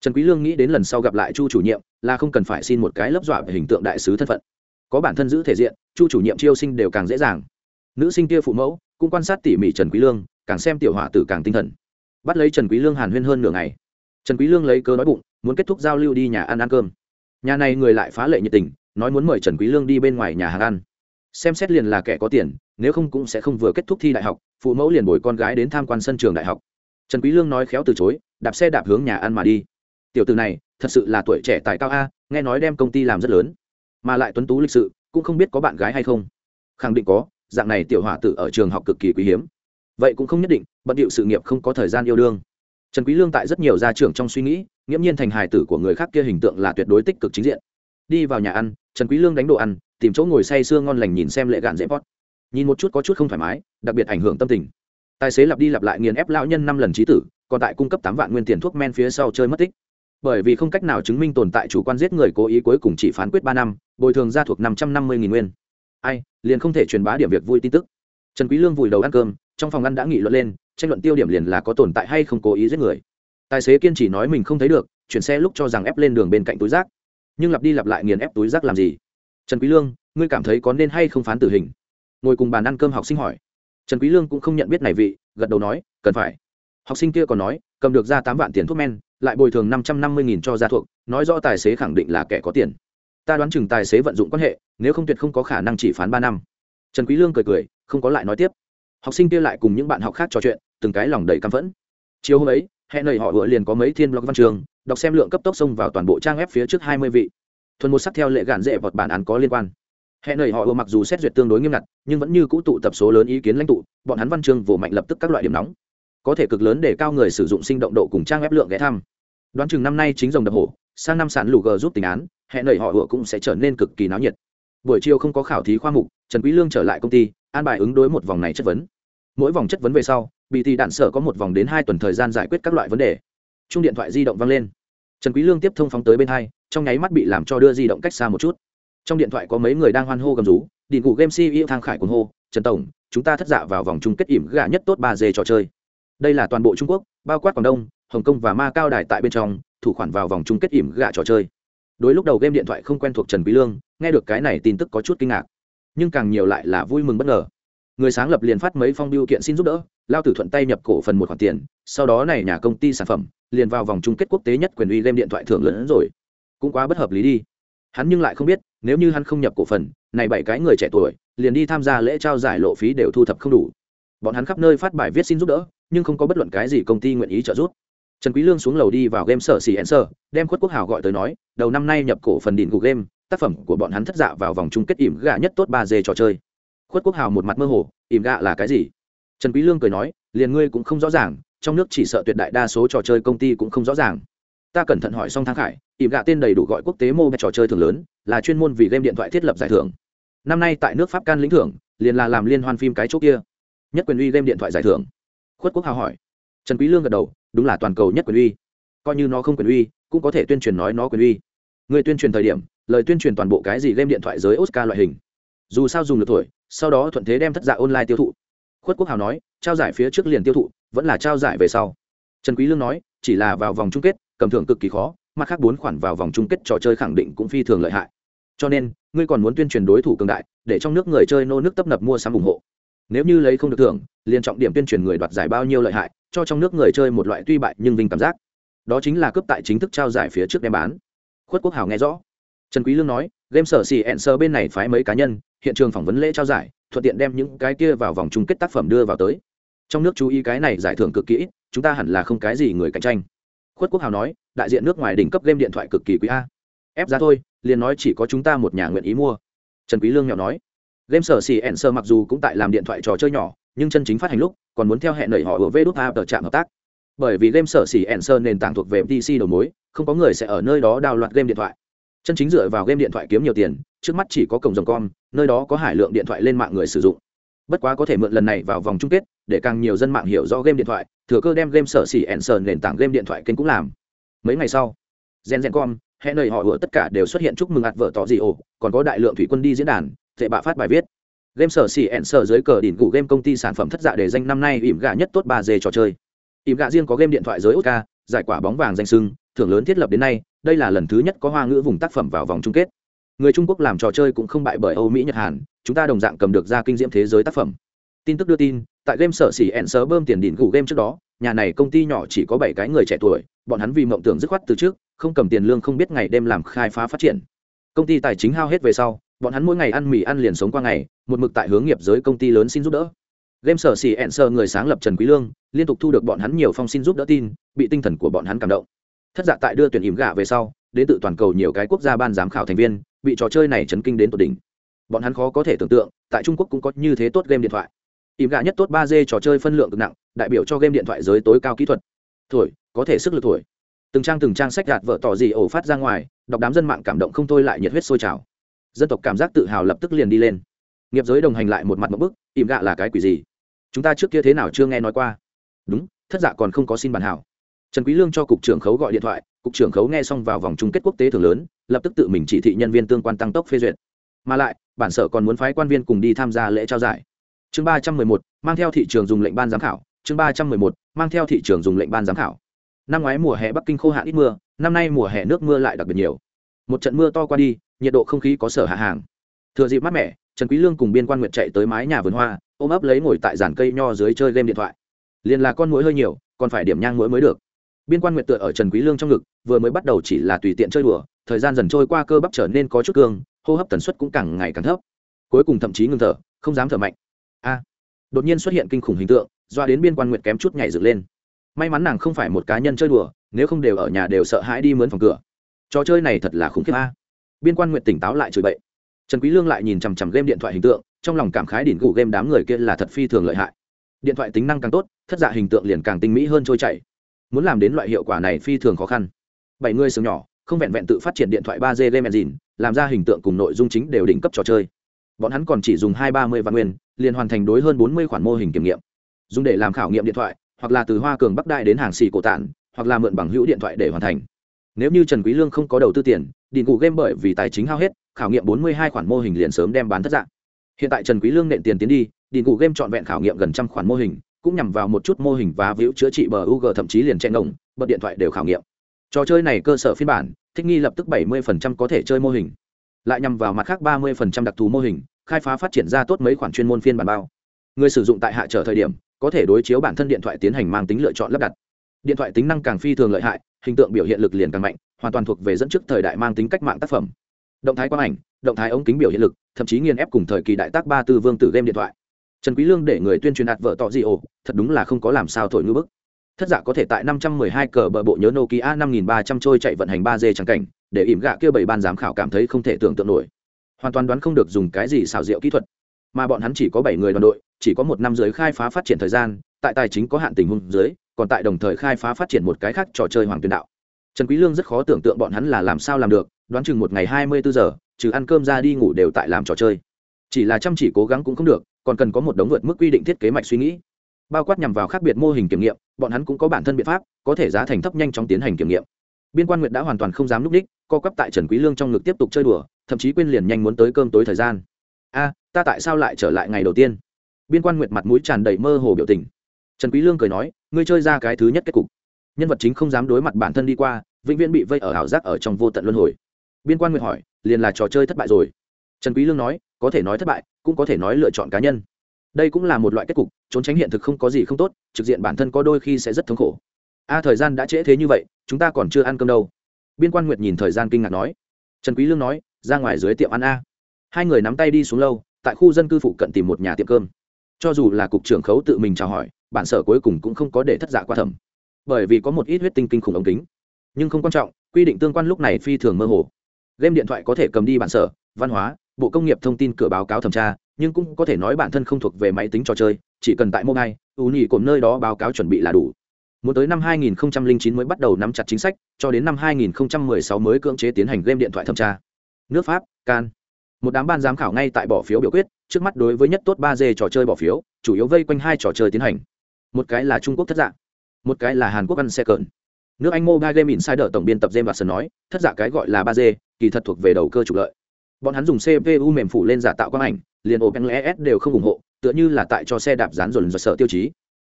trần quý lương nghĩ đến lần sau gặp lại chu chủ nhiệm, là không cần phải xin một cái lớp doạ về hình tượng đại sứ thân phận. Có bản thân giữ thể diện, chu chủ nhiệm chiêu sinh đều càng dễ dàng. Nữ sinh kia phụ mẫu cũng quan sát tỉ mỉ trần quý lương, càng xem tiểu hỏa tử càng tinh thần. Bắt lấy trần quý lương hàn huyên hơn nửa ngày. Trần quý lương lấy cớ nói bụng, muốn kết thúc giao lưu đi nhà ăn ăn cơm. Nhà này người lại phá lệ nhiệt tình, nói muốn mời trần quý lương đi bên ngoài nhà hàng ăn. Xem xét liền là kẻ có tiền, nếu không cũng sẽ không vừa kết thúc thi đại học, phụ mẫu liền bồi con gái đến tham quan sân trường đại học. Trần quý lương nói khéo từ chối, đạp xe đạp hướng nhà ăn mà đi. Tiểu tử này, thật sự là tuổi trẻ tài cao a, nghe nói đem công ty làm rất lớn. Mà lại tuấn tú lịch sự, cũng không biết có bạn gái hay không. Khẳng định có dạng này tiểu hỏa tử ở trường học cực kỳ quý hiếm. Vậy cũng không nhất định, bận điệu sự nghiệp không có thời gian yêu đương. Trần quý lương tại rất nhiều gia trưởng trong suy nghĩ, nghiễm nhiên thành hài tử của người khác kia hình tượng là tuyệt đối tích cực chính diện. Đi vào nhà ăn, trần quý lương đánh đồ ăn, tìm chỗ ngồi say sưa ngon lành nhìn xem lệ gạn dễ bót. Nhìn một chút có chút không thoải mái, đặc biệt ảnh hưởng tâm tình. Tài xế lặp đi lặp lại nghiền ép lão nhân năm lần trí tử, còn tại cung cấp tám vạn nguyên tiền thuốc men phía sau chơi mất tích. Bởi vì không cách nào chứng minh tồn tại chủ quan giết người cố ý cuối cùng chỉ phán quyết ba năm, bồi thường ra thuộc năm trăm năm mươi nghìn nguyên ai, liền không thể truyền bá điểm việc vui tin tức. Trần quý lương vùi đầu ăn cơm, trong phòng ăn đã nghị luận lên, tranh luận tiêu điểm liền là có tồn tại hay không cố ý giết người. Tài xế kiên trì nói mình không thấy được, chuyển xe lúc cho rằng ép lên đường bên cạnh túi rác. Nhưng lặp đi lặp lại nghiền ép túi rác làm gì? Trần quý lương, ngươi cảm thấy có nên hay không phán tử hình? Ngồi cùng bàn ăn cơm học sinh hỏi. Trần quý lương cũng không nhận biết này vị, gật đầu nói, cần phải. Học sinh kia còn nói, cầm được ra tám vạn tiền thuốc men, lại bồi thường năm trăm năm mươi nghìn cho gia thuộc, nói rõ tài xế khẳng định là kẻ có tiền ta đoán chừng tài xế vận dụng quan hệ, nếu không tuyệt không có khả năng chỉ phán ba năm. Trần quý lương cười cười, không có lại nói tiếp. Học sinh kia lại cùng những bạn học khác trò chuyện, từng cái lòng đầy căm phẫn. Chiều hôm ấy, hẹn lời họ vừa liền có mấy thiên blog văn trường, đọc xem lượng cấp tốc xông vào toàn bộ trang web phía trước hai mươi vị. Thuần một sắc theo lệ gạn dễ vọt bản án có liên quan. Hẹn lời họ vừa mặc dù xét duyệt tương đối nghiêm ngặt, nhưng vẫn như cũ tụ tập số lớn ý kiến lãnh tụ, bọn hắn văn chương vồ mạnh lập tức các loại điểm nóng. Có thể cực lớn để cao người sử dụng sinh động độ cùng trang web lượng ghé thăm. Đoán chừng năm nay chính dòng đập hổ sang năm sản lù g giúp tình án, hẹn nảy họ vừa cũng sẽ trở nên cực kỳ náo nhiệt. Buổi chiều không có khảo thí khoa mục, trần quý lương trở lại công ty, an bài ứng đối một vòng này chất vấn. Mỗi vòng chất vấn về sau, bị thì đạn sở có một vòng đến hai tuần thời gian giải quyết các loại vấn đề. Chung điện thoại di động vang lên. Trần quý lương tiếp thông phóng tới bên hai, trong nháy mắt bị làm cho đưa di động cách xa một chút. Trong điện thoại có mấy người đang hoan hô gầm rú điện cụ game ceo thang khải cuồng hô, trần tổng, chúng ta thất dạ vào vòng chung kết ỉm gà nhất tốt ba dê trò chơi. Đây là toàn bộ trung quốc, bao quát quảng đông, hồng kông và ma cao đài tại bên trong thủ khoản vào vòng chung kết ỉm gạ trò chơi. Đối lúc đầu game điện thoại không quen thuộc trần quý lương, nghe được cái này tin tức có chút kinh ngạc. Nhưng càng nhiều lại là vui mừng bất ngờ. Người sáng lập liền phát mấy phong biêu kiện xin giúp đỡ, lao tử thuận tay nhập cổ phần một khoản tiền, sau đó này nhà công ty sản phẩm, liền vào vòng chung kết quốc tế nhất quyền uy game điện thoại thưởng lớn rồi. Cũng quá bất hợp lý đi. Hắn nhưng lại không biết, nếu như hắn không nhập cổ phần, này bảy cái người trẻ tuổi, liền đi tham gia lễ trao giải lộ phí đều thu thập không đủ. Bọn hắn khắp nơi phát bài viết xin giúp đỡ, nhưng không có bất luận cái gì công ty nguyện ý trợ giúp trần quý lương xuống lầu đi vào game sở xì ăn sở, đem khuất quốc hào gọi tới nói, đầu năm nay nhập cổ phần đỉnh của game, tác phẩm của bọn hắn thất dạ vào vòng chung kết ỉm gạ nhất tốt ba dê trò chơi. Khuất quốc hào một mặt mơ hồ, ỉm gạ là cái gì? Trần quý lương cười nói, liền ngươi cũng không rõ ràng, trong nước chỉ sợ tuyệt đại đa số trò chơi công ty cũng không rõ ràng. Ta cẩn thận hỏi xong thang khải, ỉm gạ tên đầy đủ gọi quốc tế mô trò chơi thường lớn, là chuyên môn vì game điện thoại thiết lập giải thưởng. Năm nay tại nước pháp can lĩnh thưởng, liền là làm liên hoan phim cái chỗ kia. Nhất quyền uy game điện thoại giải thưởng. Khuất quốc hào hỏi trần quý lương gật đầu, đúng là toàn cầu nhất quyền uy. Coi như nó không quyền uy, cũng có thể tuyên truyền nói nó quyền uy. Người tuyên truyền thời điểm, lời tuyên truyền toàn bộ cái gì game điện thoại giới oscar loại hình. Dù sao dùng được tuổi, sau đó thuận thế đem thất dạ online tiêu thụ. Khuất quốc hào nói, trao giải phía trước liền tiêu thụ, vẫn là trao giải về sau. Trần quý lương nói, chỉ là vào vòng chung kết, cầm thưởng cực kỳ khó, mặt khác bốn khoản vào vòng chung kết trò chơi khẳng định cũng phi thường lợi hại. Cho nên, ngươi còn muốn tuyên truyền đối thủ cường đại, để trong nước người chơi nô nước tấp nập mua sắm ủng hộ nếu như lấy không được thưởng, liền trọng điểm tuyên truyền người đoạt giải bao nhiêu lợi hại, cho trong nước người chơi một loại tuy bại nhưng vinh cảm giác. Đó chính là cướp tại chính thức trao giải phía trước đem bán. Khuất quốc hào nghe rõ. Trần quý lương nói, game sở xì ẹn sơ bên này phái mấy cá nhân, hiện trường phỏng vấn lễ trao giải, thuận tiện đem những cái kia vào vòng chung kết tác phẩm đưa vào tới. Trong nước chú ý cái này giải thưởng cực kỹ chúng ta hẳn là không cái gì người cạnh tranh. Khuất quốc hào nói, đại diện nước ngoài đỉnh cấp game điện thoại cực kỳ quý a. Ép giá thôi, liền nói chỉ có chúng ta một nhà nguyện ý mua. Trần quý lương nhỏ nói game sở xì ẹn sơ mặc dù cũng tại làm điện thoại trò chơi nhỏ, nhưng chân chính phát hành lúc còn muốn theo hẹn nảy họ ở vê đốt a tờ trạm hợp tác. Bởi vì game sở xì ẹn sơ nền tảng thuộc về pc đầu mối, không có người sẽ ở nơi đó đào loạt game điện thoại. Chân chính dựa vào game điện thoại kiếm nhiều tiền, trước mắt chỉ có cổng dòng com, nơi đó có hải lượng điện thoại lên mạng người sử dụng. Bất quá có thể mượn lần này vào vòng chung kết, để càng nhiều dân mạng hiểu rõ game điện thoại, thừa cơ đem game sở xỉ ẹn sờ nền tảng game điện thoại kênh cũng làm. Mấy ngày sau, gen gen com, hẹn lời họ vừa tất cả đều xuất hiện chúc mừng ạt vợ tỏ gì ồ còn có đại lượng thủy quân đi diễn đàn tệ bạ phát bài viết. Game sở xỉ ẹn sở dưới cờ đỉnh cụ game công ty sản phẩm thất dạ để danh năm nay ỉm gà nhất tốt ba d trò chơi. Ỉm gà riêng có game điện thoại giới oscar, giải quả bóng vàng danh sưng, thưởng lớn thiết lập đến nay, đây là lần thứ nhất có hoa ngữ vùng tác phẩm vào vòng chung kết. Người trung quốc làm trò chơi cũng không bại bởi âu mỹ, nhật hàn, chúng ta đồng dạng cầm được ra kinh diễm thế giới tác phẩm. Tin tức đưa tin, tại game sở xỉ ẹn sở bơm tiền đỉnh gù game trước đó, nhà này công ty nhỏ chỉ có bảy cái người trẻ tuổi, bọn hắn vì mộng tưởng dứt khoát từ trước, không cầm tiền lương không biết ngày đêm làm khai phá phát triển. Công ty tài chính hao hết về sau bọn hắn mỗi ngày ăn mì ăn liền sống qua ngày, một mực tại hướng nghiệp giới công ty lớn xin giúp đỡ. Game sở xỉ ẹn sơ người sáng lập trần quý lương, liên tục thu được bọn hắn nhiều phong xin giúp đỡ tin, bị tinh thần của bọn hắn cảm động. Thất dạ tại đưa tuyển ỉm gạ về sau, đến từ toàn cầu nhiều cái quốc gia ban giám khảo thành viên, bị trò chơi này chấn kinh đến tột đỉnh. Bọn hắn khó có thể tưởng tượng, tại trung quốc cũng có như thế tốt game điện thoại. Ỉm gạ nhất tốt ba d trò chơi phân lượng cực nặng, đại biểu cho game điện thoại giới tối cao kỹ thuật. Thổi, có thể sức lực thổi. Từng trang từng trang sách gạt vợ tỏ gì ổ phát ra ngoài, đọc đám dân mạng cảm động không thôi lại nhiệt huyết sôi trào dân tộc cảm giác tự hào lập tức liền đi lên. Nghiệp giới đồng hành lại một mặt một bức im gạ là cái quỷ gì? Chúng ta trước kia thế nào chưa nghe nói qua? Đúng, thất dạ còn không có xin bản hảo. Trần quý lương cho cục trưởng khấu gọi điện thoại, cục trưởng khấu nghe xong vào vòng chung kết quốc tế thường lớn, lập tức tự mình chỉ thị nhân viên tương quan tăng tốc phê duyệt. Mà lại, bản sở còn muốn phái quan viên cùng đi tham gia lễ trao giải. Chương ba trăm mười một, mang theo thị trường dùng lệnh ban giám khảo. Chương ba trăm mười một, mang theo thị trường dùng lệnh ban giám khảo. Năm ngoái mùa hè bắc kinh khô hạn ít mưa, năm nay mùa hè nước mưa lại đặc biệt nhiều một trận mưa to qua đi, nhiệt độ không khí có sở hạ hàng. Thừa dịp mát mẻ, trần quý lương cùng biên quan nguyện chạy tới mái nhà vườn hoa, ôm ấp lấy ngồi tại giàn cây nho dưới chơi game điện thoại. Liền là con muỗi hơi nhiều, còn phải điểm nhang muỗi mới được. Biên quan nguyệt tựa ở trần quý lương trong ngực, vừa mới bắt đầu chỉ là tùy tiện chơi đùa, thời gian dần trôi qua cơ bắp trở nên có chút cương, hô hấp tần suất cũng càng ngày càng thấp. Cuối cùng thậm chí ngừng thở, không dám thở mạnh. A! Đột nhiên xuất hiện kinh khủng hình tượng, doa đến biên quan nguyệt kém chút nhảy dựng lên. May mắn nàng không phải một cá nhân chơi đùa, nếu không đều ở nhà đều sợ hãi đi mướn phòng cửa trò chơi này thật là khủng khiếp a. Biên quan nguyện tỉnh táo lại chửi bậy. Trần quý lương lại nhìn chằm chằm game điện thoại hình tượng, trong lòng cảm khái đỉnh gù game đám người kia là thật phi thường lợi hại. Điện thoại tính năng càng tốt, thất dạ hình tượng liền càng tinh mỹ hơn trôi chảy. Muốn làm đến loại hiệu quả này phi thường khó khăn. Bảy người sướng nhỏ, không vẹn vẹn tự phát triển điện thoại ba d game engine, làm ra hình tượng cùng nội dung chính đều đỉnh cấp trò chơi. Bọn hắn còn chỉ dùng hai ba mươi vạn nguyên, liền hoàn thành đối hơn bốn mươi khoản mô hình kiểm nghiệm. Dùng để làm khảo nghiệm điện thoại, hoặc là từ hoa cường bắc đại đến hàng xì cổ tản, hoặc là mượn bằng hữu điện thoại để hoàn thành nếu như trần quý lương không có đầu tư tiền đình cụ game bởi vì tài chính hao hết khảo nghiệm bốn mươi hai khoản mô hình liền sớm đem bán thất dạng hiện tại trần quý lương nện tiền tiến đi đình cụ game chọn vẹn khảo nghiệm gần trăm khoản mô hình cũng nhằm vào một chút mô hình và víu chữa trị bờ UG thậm chí liền chen động, bật điện thoại đều khảo nghiệm. Trò chơi này cơ sở phiên bản, thích nghi lập tức 70% có thể chơi mô hình. Lại nhằm vào mặt khác 30% đặc thù mô hình, khai phá phát triển ra tốt mấy khoản chuyên môn phiên bản bao. Người sử dụng tại hạ trở thời điểm, có thể đối chiếu bản thân điện thoại tiến hành mang tính lựa chọn lắp đặt. Điện thoại tính năng càng phi thường lợi hại, hình tượng biểu hiện lực liền càng mạnh, hoàn toàn thuộc về dẫn trước thời đại mang tính cách mạng tác phẩm. Động thái quang ảnh, động thái ống kính biểu hiện lực, thậm chí nghiền ép cùng thời kỳ đại tác ba tư vương tử game điện thoại trần quý lương để người tuyên truyền đạt vợ tọ gì ồ thật đúng là không có làm sao thổi ngư bức thất giả có thể tại 512 cờ bờ bộ nhớ Nokia 5300 trôi chạy vận hành 3G chẳng cảnh, để ỉm gạ kia bảy ban giám khảo cảm thấy không thể tưởng tượng nổi. Hoàn toàn đoán không được dùng cái gì xảo diệu kỹ thuật, mà bọn hắn chỉ có 7 người đoàn đội, chỉ có một năm dưới khai phá phát triển thời gian, tại tài chính có hạn tình huống dưới, còn tại đồng thời khai phá phát triển một cái khác trò chơi hoàng tuyên đạo. Trần Quý Lương rất khó tưởng tượng bọn hắn là làm sao làm được, đoán chừng một ngày 24 giờ, trừ ăn cơm ra đi ngủ đều tại làm trò chơi. Chỉ là chăm chỉ cố gắng cũng không được, còn cần có một đống vượt mức quy định thiết kế mạch suy nghĩ. Bao quát nhằm vào khác biệt mô hình kiểm nghiệm bọn hắn cũng có bản thân biện pháp có thể giá thành thấp nhanh chóng tiến hành kiểm nghiệm. Biên quan nguyệt đã hoàn toàn không dám núp đích co quắp tại trần quý lương trong ngực tiếp tục chơi đùa thậm chí quên liền nhanh muốn tới cơm tối thời gian. A ta tại sao lại trở lại ngày đầu tiên? Biên quan nguyệt mặt mũi tràn đầy mơ hồ biểu tình. Trần quý lương cười nói ngươi chơi ra cái thứ nhất kết cục. Nhân vật chính không dám đối mặt bản thân đi qua, vĩnh viễn bị vây ở ảo giác ở trong vô tận luân hồi. Biên quan nguyệt hỏi, liền là trò chơi thất bại rồi. Trần quý lương nói, có thể nói thất bại, cũng có thể nói lựa chọn cá nhân. Đây cũng là một loại kết cục, trốn tránh hiện thực không có gì không tốt, trực diện bản thân có đôi khi sẽ rất thống khổ. A, thời gian đã trễ thế như vậy, chúng ta còn chưa ăn cơm đâu. Biên quan nguyệt nhìn thời gian kinh ngạc nói. Trần quý lương nói, ra ngoài dưới tiệm ăn a. Hai người nắm tay đi xuống lâu tại khu dân cư phụ cận tìm một nhà tiệm cơm. Cho dù là cục trưởng khấu tự mình chào hỏi bản sở cuối cùng cũng không có để thất dạ qua thẩm. Bởi vì có một ít huyết tinh kinh khủng ống kính. Nhưng không quan trọng, quy định tương quan lúc này phi thường mơ hồ. Game điện thoại có thể cầm đi bản sở, văn hóa, bộ công nghiệp thông tin cửa báo cáo thẩm tra, nhưng cũng có thể nói bản thân không thuộc về máy tính trò chơi, chỉ cần tại mobile ủ nhị cồn nơi đó báo cáo chuẩn bị là đủ. Muốn tới năm 2009 mới bắt đầu nắm chặt chính sách, cho đến năm 2016 mới cưỡng chế tiến hành game điện thoại thẩm tra. Nước pháp can một đám ban giám khảo ngay tại bỏ phiếu biểu quyết, trước mắt đối với nhất tốt ba d trò chơi bỏ phiếu, chủ yếu vây quanh hai trò chơi tiến hành một cái là trung quốc thất dạng một cái là hàn quốc ăn xe cợn. Nước anh mobile game insider tổng biên tập james watson nói, thất giả cái gọi là ba d kỳ thật thuộc về đầu cơ trục lợi. Bọn hắn dùng cpu mềm phủ lên giả tạo quang ảnh, liền openls đều không ủng hộ, tựa như là tại cho xe đạp dán dồn do sở tiêu chí.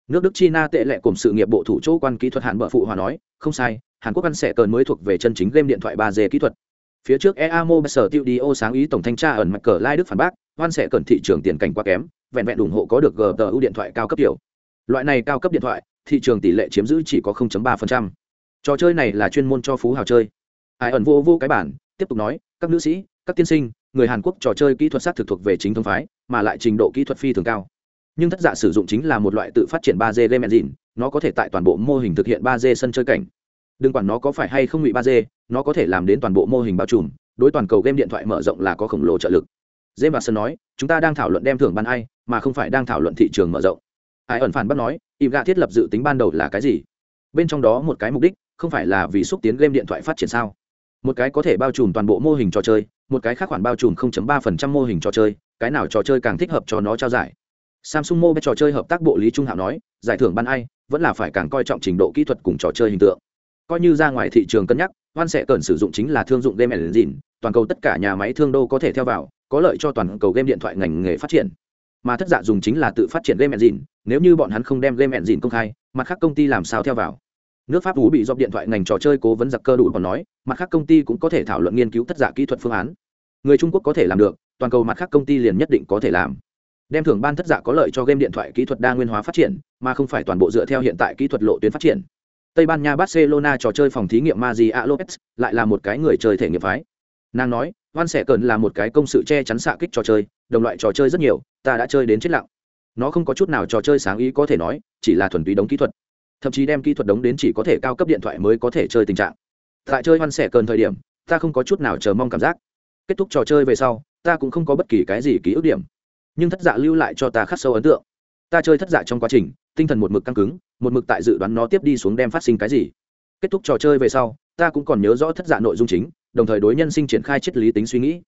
Nước đức china tệ lệ cùng sự nghiệp bộ thủ chỗ quan kỹ thuật hàn bợ phụ hòa nói, không sai, hàn quốc ăn xe cợn mới thuộc về chân chính game điện thoại ba d kỹ thuật. Phía trước ea mobile sở tiêu đi ô sáng ý tổng thanh tra ẩn mặt cờ lai đức phản bác, hoan sẽ cần thị trường tiền cảnh quá kém, vẹn vẹn ủng hộ có được gtu điện thoại cao cấp kiểu loại này cao cấp điện thoại, thị trường tỷ lệ chiếm giữ chỉ có 0.3%. trò chơi này là chuyên môn cho phú hào chơi. Ai ẩn vô vô cái bản, tiếp tục nói, các nữ sĩ, các tiên sinh, người hàn quốc trò chơi kỹ thuật sát thực thuộc về chính thống phái, mà lại trình độ kỹ thuật phi thường cao. Nhưng thất giả sử dụng chính là một loại tự phát triển ba d game engine, nó có thể tại toàn bộ mô hình thực hiện ba d sân chơi cảnh. Đừng quản nó có phải hay không ngụy ba d, nó có thể làm đến toàn bộ mô hình bao trùm, đối toàn cầu game điện thoại mở rộng là có khổng lồ trợ lực. James watson nói, chúng ta đang thảo luận đem thưởng ban ai, mà không phải đang thảo luận thị trường mở rộng ai ẩn phản bác nói, im gạ thiết lập dự tính ban đầu là cái gì? Bên trong đó một cái mục đích, không phải là vì xúc tiến game điện thoại phát triển sao? Một cái có thể bao trùm toàn bộ mô hình trò chơi, một cái khác khoản bao trùm 0.3% mô hình trò chơi, cái nào trò chơi càng thích hợp cho nó trao giải? Samsung mobile trò chơi hợp tác bộ lý trung hạo nói, giải thưởng ban ai, vẫn là phải càng coi trọng trình độ kỹ thuật cùng trò chơi hình tượng. Coi như ra ngoài thị trường cân nhắc, hoan sẽ cần sử dụng chính là thương dụng game engine, toàn cầu tất cả nhà máy thương đô có thể theo vào, có lợi cho toàn cầu game điện thoại ngành nghề phát triển. Mà thất giả dùng chính là tự phát triển game engine nếu như bọn hắn không đem game engine công khai, mặt khác công ty làm sao theo vào? Nước pháp vũ bị dọc điện thoại ngành trò chơi cố vấn giặc cơ đủ còn nói, mặt khác công ty cũng có thể thảo luận nghiên cứu thất giả kỹ thuật phương án. Người trung quốc có thể làm được, toàn cầu mặt khác công ty liền nhất định có thể làm. Đem thưởng ban thất giả có lợi cho game điện thoại kỹ thuật đa nguyên hóa phát triển, mà không phải toàn bộ dựa theo hiện tại kỹ thuật lộ tuyến phát triển. Tây ban nha barcelona trò chơi phòng thí nghiệm magia lopez lại là một cái người chơi thể nghiệm phái. Nàng nói, van sẽ cần là một cái công sự che chắn xạ kích trò chơi, đồng loại trò chơi rất nhiều, ta đã chơi đến chết lặng nó không có chút nào trò chơi sáng ý có thể nói, chỉ là thuần túy đống kỹ thuật. Thậm chí đem kỹ thuật đống đến chỉ có thể cao cấp điện thoại mới có thể chơi tình trạng. Tại chơi hoan sẻ cơn thời điểm, ta không có chút nào chờ mong cảm giác. Kết thúc trò chơi về sau, ta cũng không có bất kỳ cái gì ký ức điểm. Nhưng thất dạ lưu lại cho ta khắc sâu ấn tượng. Ta chơi thất dạ trong quá trình, tinh thần một mực căng cứng, một mực tại dự đoán nó tiếp đi xuống đem phát sinh cái gì. Kết thúc trò chơi về sau, ta cũng còn nhớ rõ thất dạ nội dung chính, đồng thời đối nhân sinh triển khai triết lý tính suy nghĩ.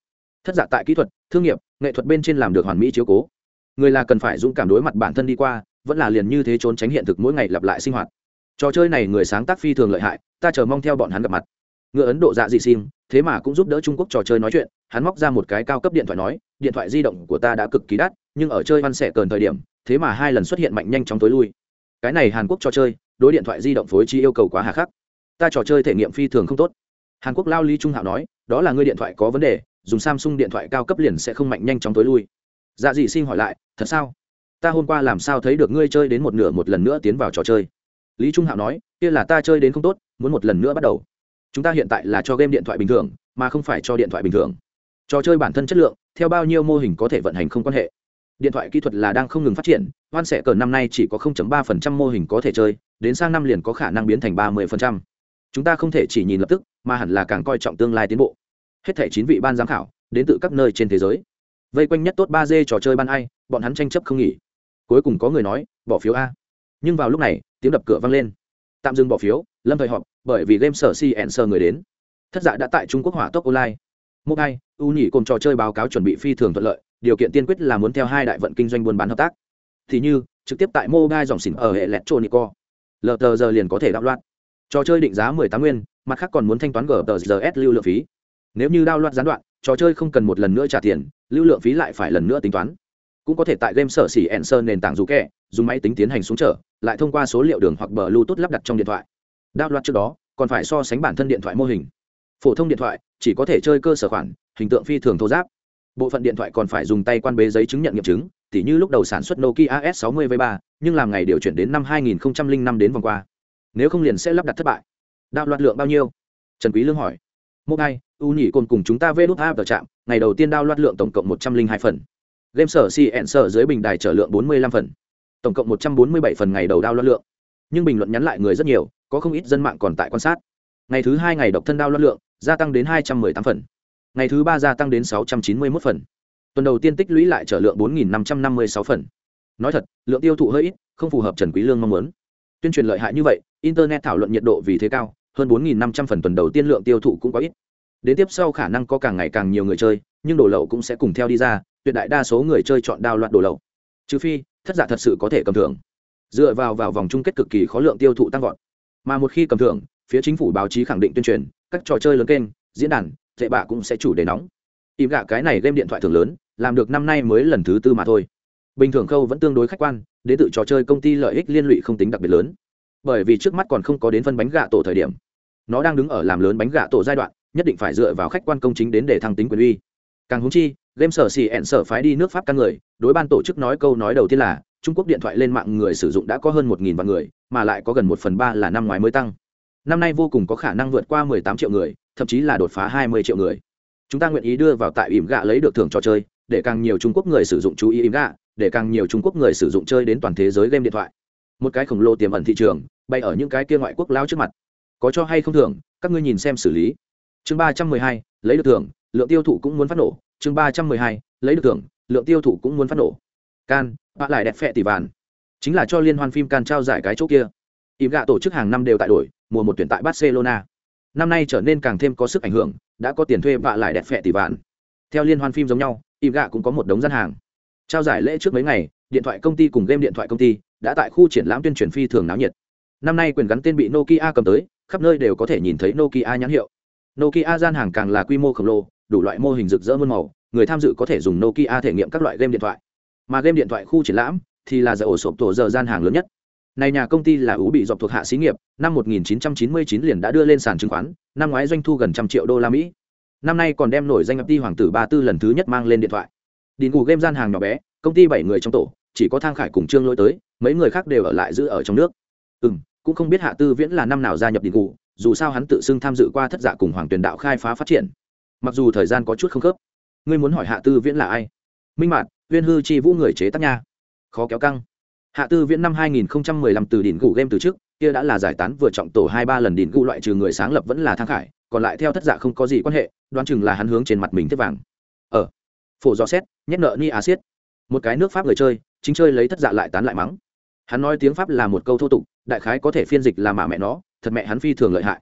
Thất dạ tại kỹ thuật, thương nghiệp, nghệ thuật bên trên làm được hoàn mỹ chiếu cố người là cần phải dũng cảm đối mặt bản thân đi qua, vẫn là liền như thế trốn tránh hiện thực mỗi ngày lặp lại sinh hoạt. Trò chơi này người sáng tác phi thường lợi hại, ta chờ mong theo bọn hắn gặp mặt. Ngựa ấn độ dạ dị sim, thế mà cũng giúp đỡ trung quốc trò chơi nói chuyện, hắn móc ra một cái cao cấp điện thoại nói, điện thoại di động của ta đã cực kỳ đắt, nhưng ở chơi văn sẻ cờn thời điểm, thế mà hai lần xuất hiện mạnh nhanh chóng tối lui. Cái này hàn quốc trò chơi, đối điện thoại di động phối chi yêu cầu quá hà khắc. Ta trò chơi thể nghiệm phi thường không tốt. Hàn quốc lao lý trung hạo nói, đó là ngươi điện thoại có vấn đề, dùng samsung điện thoại cao cấp liền sẽ không mạnh nhanh chóng tối lui. Dạ dị sinh hỏi lại thật sao? Ta hôm qua làm sao thấy được ngươi chơi đến một nửa một lần nữa tiến vào trò chơi? Lý trung hạo nói, kia là ta chơi đến không tốt, muốn một lần nữa bắt đầu. Chúng ta hiện tại là cho game điện thoại bình thường, mà không phải cho điện thoại bình thường. Trò chơi bản thân chất lượng, theo bao nhiêu mô hình có thể vận hành không quan hệ. Điện thoại kỹ thuật là đang không ngừng phát triển, hoan sẽ cờ năm nay chỉ có 0.3% mô hình có thể chơi, đến sang năm liền có khả năng biến thành 30%. chúng ta không thể chỉ nhìn lập tức, mà hẳn là càng coi trọng tương lai tiến bộ. Hết thảy chín vị ban giám khảo, đến từ các nơi trên thế giới vây quanh nhất tốt ba d trò chơi ban ai, bọn hắn tranh chấp không nghỉ. Cuối cùng có người nói, bỏ phiếu a. Nhưng vào lúc này, tiếng đập cửa vang lên. Tạm dừng bỏ phiếu, lâm thời họp, bởi vì game sở si ẹn sờ người đến. Thất dạ đã tại trung quốc hỏa tốc online. Mốc hai u nhỉ cùng trò chơi báo cáo chuẩn bị phi thường thuận lợi, điều kiện tiên quyết là muốn theo hai đại vận kinh doanh buôn bán hợp tác. Thì như, trực tiếp tại mobile dòng xỉn ở hệ electronico lờ tờ giờ liền có thể đạo loạn trò chơi định giá 18 nguyên, mặt khác còn muốn thanh toán gtrs lưu lượng phí. Nếu như đao loạn gián đoạn trò chơi không cần một lần nữa trả tiền, lưu lượng phí lại phải lần nữa tính toán. Cũng có thể tại game sở xỉ ensơ nền tảng dù kẹ dùng máy tính tiến hành xuống trở lại thông qua số liệu đường hoặc bờ bluetooth lắp đặt trong điện thoại. Đao loạt trước đó, còn phải so sánh bản thân điện thoại mô hình. Phổ thông điện thoại, chỉ có thể chơi cơ sở khoản, hình tượng phi thường thô giáp. Bộ phận điện thoại còn phải dùng tay quan bế giấy chứng nhận nghiệm chứng, tỉ như lúc đầu sản xuất nokia s 60 v 3 nhưng làm ngày điều chuyển đến năm 2005 đến vòng qua. Nếu không liền sẽ lắp đặt thất bại. Đạo loạt lượng bao nhiêu? Trần quý lương hỏi mốc hai u Nhĩ côn cùng chúng ta vê nút áp chạm ngày đầu tiên đao loạt lượng tổng cộng 102 phần. Game sở cn sở dưới bình đài trở lượng 45 phần. Tổng cộng 147 phần ngày đầu đao loạt lượng. Nhưng bình luận nhắn lại người rất nhiều, có không ít dân mạng còn tại quan sát. Ngày thứ hai ngày độc thân đao loạt lượng, gia tăng đến hai trăm mười tám phần. Ngày thứ ba gia tăng đến sáu trăm chín mươi mốt phần. Tuần đầu tiên tích lũy lại trở lượng bốn nghìn năm trăm năm mươi sáu phần. Nói thật, lượng tiêu thụ hơi ít, không phù hợp trần quý lương mong muốn. Tuyên truyền lợi hại như vậy, internet thảo luận nhiệt độ vì thế cao hơn bốn nghìn năm trăm phần tuần đầu tiên lượng tiêu thụ cũng quá ít. Đến tiếp sau khả năng có càng ngày càng nhiều người chơi, nhưng đồ lậu cũng sẽ cùng theo đi ra, tuyệt đại đa số người chơi chọn đao loạn đồ lậu. Trừ phi, thất giả thật sự có thể cầm thưởng. Dựa vào vào vòng chung kết cực kỳ khó lượng tiêu thụ tăng vọt. Mà một khi cầm thưởng, phía chính phủ báo chí khẳng định tuyên truyền, các trò chơi lớn kênh, diễn đàn tệ bạ cũng sẽ chủ đề nóng. Im gạ cái này game điện thoại thường lớn, làm được năm nay mới lần thứ tư mà thôi. Bình thường khâu vẫn tương đối khách quan, đến tự trò chơi công ty lợi ích liên lụy không tính đặc biệt lớn. Bởi vì trước mắt còn không có đến phân bánh gạ tổ thời điểm nó đang đứng ở làm lớn bánh gạ tổ giai đoạn, nhất định phải dựa vào khách quan công chính đến để thăng tính quyền uy. Càng húng chi, game sở xì ẹn sở phái đi nước pháp căn người, đối ban tổ chức nói câu nói đầu tiên là, trung quốc điện thoại lên mạng người sử dụng đã có hơn một nghìn vạn người, mà lại có gần một phần ba là năm ngoái mới tăng. Năm nay vô cùng có khả năng vượt qua mười tám triệu người, thậm chí là đột phá hai mươi triệu người. Chúng ta nguyện ý đưa vào tại ỉm gạ lấy được thưởng trò chơi, để càng nhiều trung quốc người sử dụng chú ý ỉm gạ, để càng nhiều trung quốc người sử dụng chơi đến toàn thế giới game điện thoại. Một cái khổng lồ tiềm ẩn thị trường, bay ở những cái kia ngoại quốc lao trước mặt có cho hay không thưởng, các ngươi nhìn xem xử lý. Chương ba trăm mười hai, lấy được thưởng, lượng tiêu thụ cũng muốn phát nổ. Chương ba trăm mười hai, lấy được thưởng, lượng tiêu thụ cũng muốn phát nổ. Can, bạn lại đẹp phẹ tỷ vàn chính là cho liên hoan phim can trao giải cái chỗ kia. Ỉm gạ tổ chức hàng năm đều tại đổi, mùa một tuyển tại barcelona. Năm nay trở nên càng thêm có sức ảnh hưởng, đã có tiền thuê vạ lại đẹp phẹ tỷ vạn. Theo liên hoan phim giống nhau ỉm gạ cũng có một đống gian hàng. Trao giải lễ trước mấy ngày, điện thoại công ty cùng game điện thoại công ty đã tại khu triển lãm tuyên truyền phi thường náo nhiệt. Năm nay quyền gắn tên bị nokia cầm tới khắp nơi đều có thể nhìn thấy nokia nhãn hiệu. Nokia gian hàng càng là quy mô khổng lồ, đủ loại mô hình rực rỡ muôn màu, người tham dự có thể dùng nokia thể nghiệm các loại game điện thoại. Mà game điện thoại khu triển lãm thì là giờ ổ sộp tổ giờ gian hàng lớn nhất. Này nhà công ty là ú bị dọc thuộc hạ xí nghiệp, năm 1999 liền đã đưa lên sàn chứng khoán, năm ngoái doanh thu gần trăm triệu đô la mỹ. Năm nay còn đem nổi danh ập đi hoàng tử ba tư lần thứ nhất mang lên điện thoại. Đi ngủ game gian hàng nhỏ bé, công ty bảy người trong tổ, chỉ có thang khải cùng trương lỗi tới, mấy người khác đều ở lại giữ ở trong nước. Ừ m cũng không biết hạ tư viễn là năm nào gia nhập đình ngủ dù sao hắn tự xưng tham dự qua thất giả dạ cùng hoàng tuyền đạo khai phá phát triển. Mặc dù thời gian có chút không khớp ngươi muốn hỏi hạ tư viễn là ai? Minh mạn viên hư chi vũ người chế tác nha. Khó kéo căng. Hạ tư viễn năm 2015 từ đỉnh gù game từ trước kia đã là giải tán vừa trọng tổ hai ba lần đỉnh gù loại trừ người sáng lập vẫn là thang khải còn lại theo thất dạ không có gì quan hệ đoán chừng là hắn hướng trên mặt mình tiếp vàng. Ở ờ, phổ do xét nhét nợ ni á siết. một cái nước pháp người chơi chính chơi lấy thất dạ lại tán lại mắng. Hắn nói tiếng pháp là một câu thô tục đại khái có thể phiên dịch là mà mẹ nó, thật mẹ hắn phi thường lợi hại.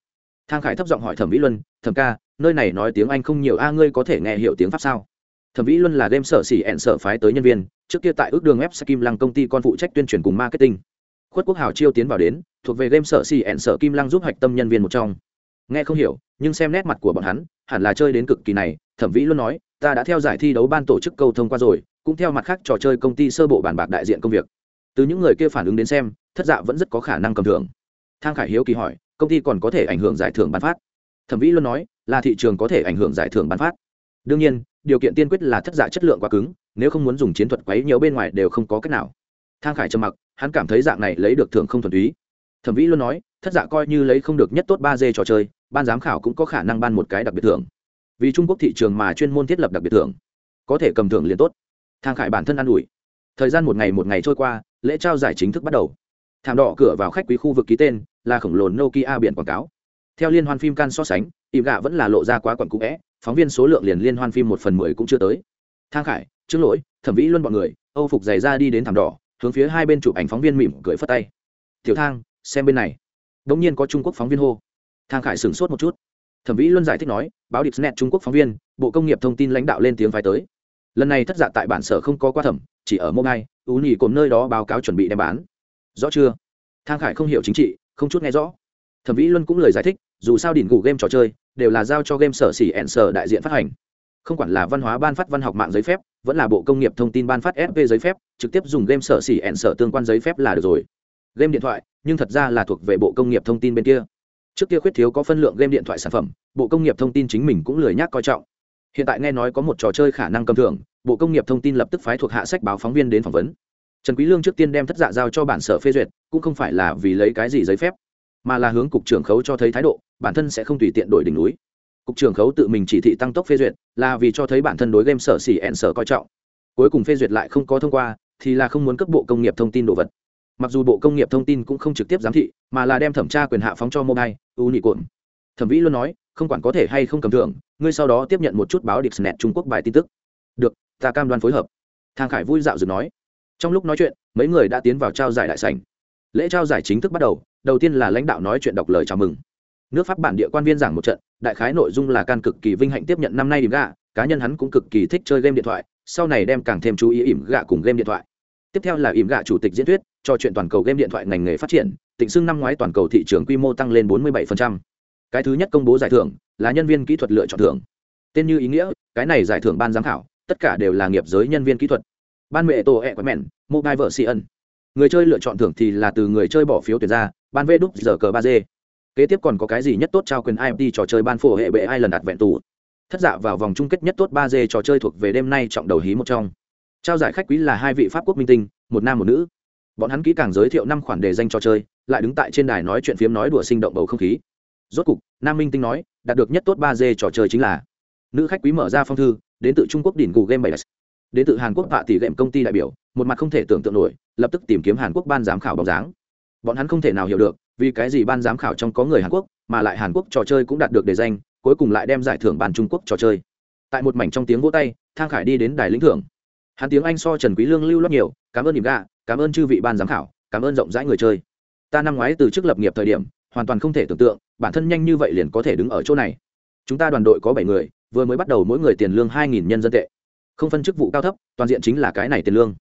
Thang khải thấp giọng hỏi thẩm vĩ luân, thẩm ca, nơi này nói tiếng anh không nhiều, a, ngươi có thể nghe hiểu tiếng pháp sao? Thẩm vĩ luân là game sở xỉ ẹn sở phái tới nhân viên, trước kia tại ước đường web kim lăng công ty con phụ trách tuyên truyền cùng marketing. Khuất quốc hào chiêu tiến vào đến, thuộc về game sở xỉ ẹn sở kim lăng giúp hạch tâm nhân viên một trong. Nghe không hiểu, nhưng xem nét mặt của bọn hắn, hẳn là chơi đến cực kỳ này, thẩm vĩ luân nói, ta đã theo giải thi đấu ban tổ chức câu thông qua rồi, cũng theo mặt khác trò chơi công ty sơ bộ bàn bạc đại diện công việc từ những người kia phản ứng đến xem, thất dạ vẫn rất có khả năng cầm thưởng. Thang khải hiếu kỳ hỏi, công ty còn có thể ảnh hưởng giải thưởng bán phát? Thẩm vĩ luôn nói, là thị trường có thể ảnh hưởng giải thưởng bán phát. Đương nhiên, điều kiện tiên quyết là thất dạ chất lượng quá cứng, nếu không muốn dùng chiến thuật quấy nhiều bên ngoài đều không có cách nào. Thang khải trầm mặc, hắn cảm thấy dạng này lấy được thưởng không thuần túy. Thẩm vĩ luôn nói, thất dạ coi như lấy không được nhất tốt ba d trò chơi, ban giám khảo cũng có khả năng ban một cái đặc biệt thưởng. Vì trung quốc thị trường mà chuyên môn thiết lập đặc biệt thưởng, có thể cầm thưởng liền tốt. Thang khải bản thân an ủi thời gian một ngày một ngày trôi qua, lễ trao giải chính thức bắt đầu. Thảm đỏ cửa vào khách quý khu vực ký tên là khổng lồ nokia biển quảng cáo. Theo liên hoan phim can so sánh ìm gạ vẫn là lộ ra quá quẩn cũ vẽ, phóng viên số lượng liền liên hoan phim một phần mười cũng chưa tới. Thang khải trước lỗi, thẩm vĩ luân b ọ n người, âu phục giày ra đi đến thảm đỏ, hướng phía hai bên chụp ảnh phóng viên mỉm cười phất tay. Tiểu thang, xem bên này. Đ ỗ n g nhiên có trung quốc phóng viên hô. Thang khải sửng sốt một chút. Thẩm vĩ luân giải thích nói, báo điệp snet trung quốc phóng viên, bộ công nghiệp thông tin lãnh đạo lên tiếng phái tới lần này thất dạ tại bản sở không có qua thẩm, chỉ ở mông ngay ú nhì cồn nơi đó báo cáo chuẩn bị đem bán. Rõ chưa? Thang khải không hiểu chính trị, không chút nghe rõ. Thẩm vĩ luân cũng lời giải thích, dù sao đỉnh gù game trò chơi, đều là giao cho game sở xỉ ẹn sở đại diện phát hành. Không quản là văn hóa ban phát văn học mạng giấy phép, vẫn là bộ công nghiệp thông tin ban phát fp giấy phép, trực tiếp dùng game sở xỉ ẹn sở tương quan giấy phép là được rồi. Game điện thoại, nhưng thật ra là thuộc về bộ công nghiệp thông tin bên kia. Trước kia khuyết thiếu có phân lượng game điện thoại sản phẩm, bộ công nghiệp thông tin chính mình cũng lười nhác coi trọng hiện tại nghe nói có một trò chơi khả năng cầm thưởng, bộ công nghiệp thông tin lập tức phái thuộc hạ sách báo phóng viên đến phỏng vấn. Trần quý lương trước tiên đem thất dạ giao cho bản sở phê duyệt, cũng không phải là vì lấy cái gì giấy phép, mà là hướng cục trưởng khấu cho thấy thái độ, bản thân sẽ không tùy tiện đổi đỉnh núi. Cục trưởng khấu tự mình chỉ thị tăng tốc phê duyệt, là vì cho thấy bản thân đối game sở xỉ ẹn sở coi trọng. Cuối cùng phê duyệt lại không có thông qua, thì là không muốn cấp bộ công nghiệp thông tin đồ vật. Mặc dù bộ công nghiệp thông tin cũng không trực tiếp giám thị, mà là đem thẩm tra quyền hạ phóng cho mobile u cộn thẩm vĩ luôn nói, không quản có thể hay không cầm thưởng, ngươi sau đó tiếp nhận một chút báo điệp snet trung quốc bài tin tức. Được, ta cam đoan phối hợp. Thang khải vui dạo dừng nói. Trong lúc nói chuyện, mấy người đã tiến vào trao giải đại sảnh. Lễ trao giải chính thức bắt đầu đầu tiên là lãnh đạo nói chuyện đọc lời chào mừng. Nước pháp bản địa quan viên giảng một trận, đại khái nội dung là can cực kỳ vinh hạnh tiếp nhận năm nay điểm gạ cá nhân hắn cũng cực kỳ thích chơi game điện thoại, sau này đem càng thêm chú ý ỉm gạ cùng game điện thoại. Tiếp theo là ỉm gạ chủ tịch diễn thuyết, cho chuyện toàn cầu game điện thoại ngành nghề phát triển, tịnh xưng năm ngoái toàn cầu thị trường quy mô tăng lên 47% cái thứ nhất công bố giải thưởng là nhân viên kỹ thuật lựa chọn thưởng. Tên như ý nghĩa, cái này giải thưởng ban giám khảo, tất cả đều là nghiệp giới nhân viên kỹ thuật. Ban mẹ tổ e quái mẹn, mobile vợ si ân người chơi lựa chọn thưởng thì là từ người chơi bỏ phiếu tuyển ra, ban vê đúc giờ cờ ba d kế tiếp còn có cái gì nhất tốt trao quyền imt trò chơi ban phổ hệ bệ ai lần đặt vẹn tù thất dạ vào vòng chung kết nhất tốt ba d trò chơi thuộc về đêm nay trọng đầu hí một trong. Trao giải khách quý là hai vị pháp quốc minh tinh, một nam một nữ. Bọn hắn kỹ càng giới thiệu năm khoản đề danh trò chơi, lại đứng tại trên đài nói chuyện phiếm nói đùa sinh động bầu không khí rốt cục, nam minh tinh nói, đạt được nhất tốt ba d trò chơi chính là, nữ khách quý mở ra phong thư, đến từ trung quốc đỉnh google game bảy đến từ hàn quốc họa tỷ game công ty đại biểu, một mặt không thể tưởng tượng nổi, lập tức tìm kiếm hàn quốc ban giám khảo bóng dáng. Bọn hắn không thể nào hiểu được, vì cái gì ban giám khảo trong có người hàn quốc, mà lại hàn quốc trò chơi cũng đạt được đề danh, cuối cùng lại đem giải thưởng bàn trung quốc trò chơi. Tại một mảnh trong tiếng vỗ tay, thang khải đi đến đài lĩnh thưởng. Hắn tiếng anh so trần quý lương lưu loát nhiều, cảm ơn niệm gạ cảm ơn chư vị ban giám khảo, cảm ơn rộng rãi người chơi. Ta năm ngoái từ chức lập nghiệp thời điểm hoàn toàn không thể tưởng tượng bản thân nhanh như vậy liền có thể đứng ở chỗ này. Chúng ta đoàn đội có bảy người vừa mới bắt đầu mỗi người tiền lương hai nghìn nhân dân tệ. Không phân chức vụ cao thấp toàn diện chính là cái này tiền lương.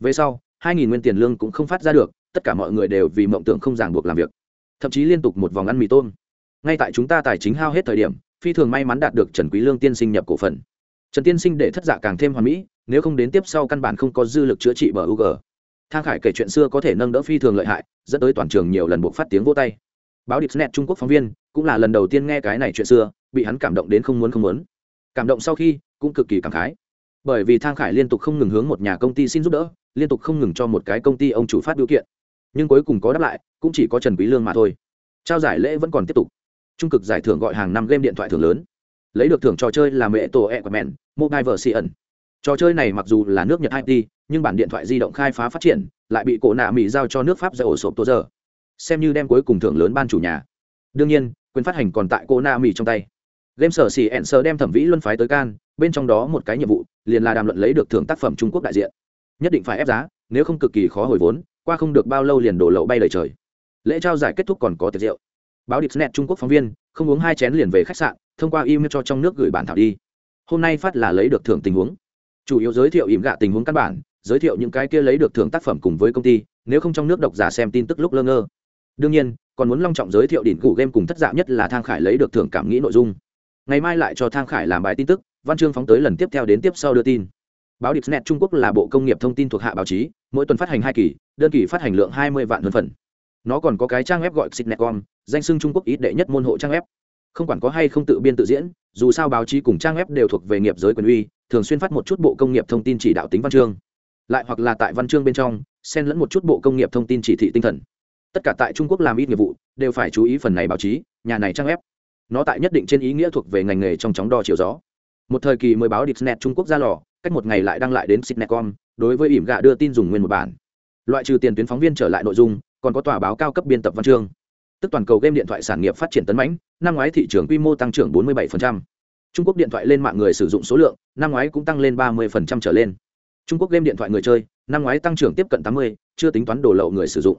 Về sau hai nghìn nguyên tiền lương cũng không phát ra được tất cả mọi người đều vì mộng tưởng không ràng buộc làm việc. Thậm chí liên tục một vòng ăn mì tôm. Ngay tại chúng ta tài chính hao hết thời điểm phi thường may mắn đạt được trần quý lương tiên sinh nhập cổ phần. Trần tiên sinh để thất dạ càng thêm hoàn mỹ nếu không đến tiếp sau căn bản không có dư lực chữa trị bờ UG. Thang Khải kể chuyện xưa có thể nâng đỡ phi thường lợi hại, dẫn tới toàn trường nhiều lần buộc phát tiếng vỗ tay. Báo Dipsnet Trung Quốc phóng viên cũng là lần đầu tiên nghe cái này chuyện xưa, bị hắn cảm động đến không muốn không muốn. Cảm động sau khi, cũng cực kỳ cảm khái. Bởi vì Thang Khải liên tục không ngừng hướng một nhà công ty xin giúp đỡ, liên tục không ngừng cho một cái công ty ông chủ phát biểu kiện. Nhưng cuối cùng có đáp lại, cũng chỉ có Trần Quý Lương mà thôi. Trao giải lễ vẫn còn tiếp tục. Trung cực giải thưởng gọi hàng năm game điện thoại thưởng lớn. Lấy được thưởng trò chơi là mẹ tổ e của mẹn, Mobile Version trò chơi này mặc dù là nước nhật it nhưng bản điện thoại di động khai phá phát triển lại bị cổ nạ mỹ giao cho nước pháp giải ổ sộp tổ giờ xem như đem cuối cùng thưởng lớn ban chủ nhà. Đương nhiên, quyền phát hành còn tại cô na mỹ trong tay. Game sở xì ẹn sơ đem thẩm vĩ luân phái tới can, bên trong đó một cái nhiệm vụ, liền là đàm luận lấy được thưởng tác phẩm trung quốc đại diện. Nhất định phải ép giá, nếu không cực kỳ khó hồi vốn, qua không được bao lâu liền đổ lậu bay lời trời. Lễ trao giải kết thúc còn có tiệc rượu. Báo điệp snet trung quốc phóng viên, không uống hai chén liền về khách sạn, thông qua email cho trong nước gửi bản thảo đi. Hôm nay phát là lấy được thưởng tình huống. Chủ yếu giới thiệu ỉm gạ tình huống căn bản, giới thiệu những cái kia lấy được thưởng tác phẩm cùng với công ty, nếu không trong nước độc giả xem tin tức lúc lơ ngơ đương nhiên, còn muốn long trọng giới thiệu đỉnh cụ game cùng thất dạ nhất là thang khải lấy được thưởng cảm nghĩ nội dung. Ngày mai lại cho thang khải làm bài tin tức, văn chương phóng tới lần tiếp theo đến tiếp sau đưa tin. Báo điệp net trung quốc là bộ công nghiệp thông tin thuộc hạ báo chí, mỗi tuần phát hành hai kỳ, đơn kỳ phát hành lượng hai mươi vạn hơn phần. Nó còn có cái trang web gọi xitnetcom danh sưng trung quốc ít đệ nhất môn hộ trang web. Không quản có hay không tự biên tự diễn, dù sao báo chí cùng trang web đều thuộc về nghiệp giới quyền uy, thường xuyên phát một chút bộ công nghiệp thông tin chỉ đạo tính văn chương. Lại hoặc là tại văn chương bên trong, xen lẫn một chút bộ công nghiệp thông tin chỉ thị tinh thần tất cả tại trung quốc làm ít nghiệp vụ đều phải chú ý phần này báo chí nhà này trang web nó tại nhất định trên ý nghĩa thuộc về ngành nghề trong chóng đo chiều gió một thời kỳ mới báo Dipsnet Trung Quốc ra lò, cách một ngày lại đăng lại đến Sitnetcom, đối với ỉm gạ đưa tin dùng nguyên một bản. Loại trừ tiền tuyến phóng viên trở lại nội dung, còn có tòa báo cao cấp biên tập văn chương. Tức toàn cầu game điện thoại sản nghiệp phát triển tấn mãnh, năm ngoái thị trường quy mô tăng trưởng 47%. Trung Quốc điện thoại lên mạng người sử dụng số lượng, năm ngoái cũng tăng lên 30% trở lên. Trung Quốc game điện thoại người chơi, năm ngoái tăng trưởng tiếp cận 80, chưa tính toán đồ lậu người sử dụng.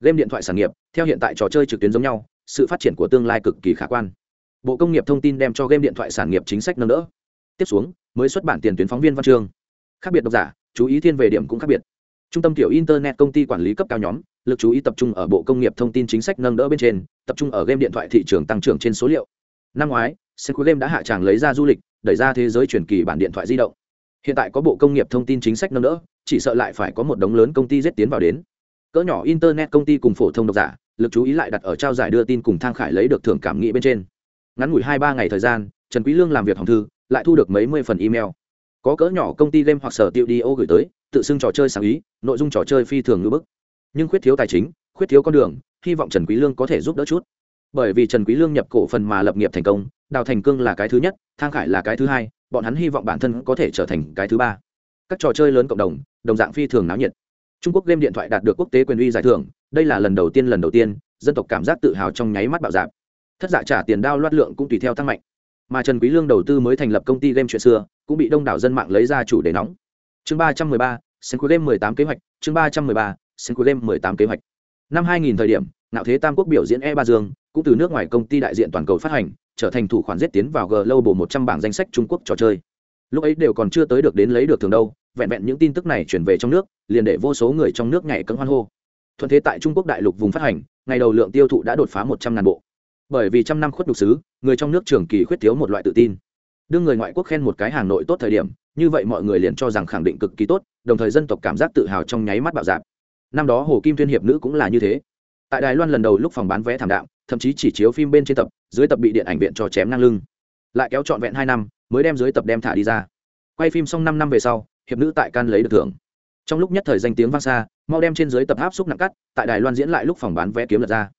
Game điện thoại sản nghiệp, theo hiện tại trò chơi trực tuyến giống nhau, sự phát triển của tương lai cực kỳ khả quan. Bộ Công nghiệp Thông tin đem cho game điện thoại sản nghiệp chính sách nâng đỡ. Tiếp xuống, mới xuất bản tiền tuyến phóng viên văn chương. Khác biệt độc giả, chú ý thiên về điểm cũng khác biệt. Trung tâm tiểu internet công ty quản lý cấp cao nhóm, lực chú ý tập trung ở bộ công nghiệp thông tin chính sách nâng đỡ bên trên, tập trung ở game điện thoại thị trường tăng trưởng trên số liệu. Năm ngoái, Senku Game đã hạ tràng lấy ra du lịch, đẩy ra thế giới truyền kỳ bản điện thoại di động. Hiện tại có bộ công nghiệp thông tin chính sách nâng đỡ, chỉ sợ lại phải có một đống lớn công ty giết tiến vào đến. Cỡ nhỏ internet công ty cùng phổ thông độc giả, lực chú ý lại đặt ở trao giải đưa tin cùng thang khải lấy được thưởng cảm nghĩ bên trên. Ngắn ngủi hai ba ngày thời gian, Trần Quý Lương làm việc hồng thư, lại thu được mấy mươi phần email. Có cỡ nhỏ công ty game hoặc sở tiêu đi ô gửi tới, tự xưng trò chơi sáng ý, nội dung trò chơi phi thường ngưỡng. bức. Nhưng khuyết thiếu tài chính, khuyết thiếu con đường, hy vọng Trần Quý Lương có thể giúp đỡ chút. Bởi vì Trần Quý Lương nhập cổ phần mà lập nghiệp thành công, đào thành cương là cái thứ nhất thang khải là cái thứ hai bọn hắn hy vọng bản thân có thể trở thành cái thứ ba các trò chơi lớn cộng đồng đồng dạng phi thường náo nhiệt trung quốc game điện thoại đạt được quốc tế quyền uy giải thưởng, đây là lần đầu tiên, lần đầu tiên, dân tộc cảm giác tự hào trong nháy mắt bạo dạp thất dạ trả tiền đao loát lượng cũng tùy theo tăng mạnh. Mà trần quý lương đầu tư mới thành lập công ty game chuyện xưa, cũng bị đông đảo dân mạng lấy ra chủ đề nóng. Chương ba trăm mười ba sen game mười tám kế hoạch, chương ba trăm mười ba sen game mười tám kế hoạch. Năm hai nghìn thời điểm, ngạo thế tam quốc biểu diễn e ba dương, cũng từ nước ngoài công ty đại diện toàn cầu phát hành, trở thành thủ khoản giết tiến vào global một trăm bảng danh sách trung quốc trò chơi. Lúc ấy đều còn chưa tới được đến lấy được thường đâu vẹn vẹn những tin tức này chuyển về trong nước, liền để vô số người trong nước nhảy cấm hoan hô. Thuận thế tại trung quốc đại lục vùng phát hành, ngày đầu lượng tiêu thụ đã đột phá một trăm ngàn bộ. Bởi vì trăm năm khuất đục xứ người trong nước trường kỳ khuyết thiếu một loại tự tin. Đương người ngoại quốc khen một cái hàng nội tốt thời điểm, như vậy mọi người liền cho rằng khẳng định cực kỳ tốt, đồng thời dân tộc cảm giác tự hào trong nháy mắt bạo dạp năm đó hồ kim Thiên hiệp nữ cũng là như thế. Tại đài loan lần đầu lúc phòng bán vé thảm đạo thậm chí chỉ chiếu phim bên trên tập, dưới tập bị điện ảnh viện cho chém ngang lưng. Lại kéo trọn vẹn hai năm, mới đem dưới tập đem thả đi ra. Quay phim xong năm năm về sau hiệp nữ tại can lấy được thưởng. Trong lúc nhất thời danh tiếng vang xa, mau đem trên dưới tập áp xúc nặng cắt, tại đài loan diễn lại lúc phòng bán vé kiếm lật ra.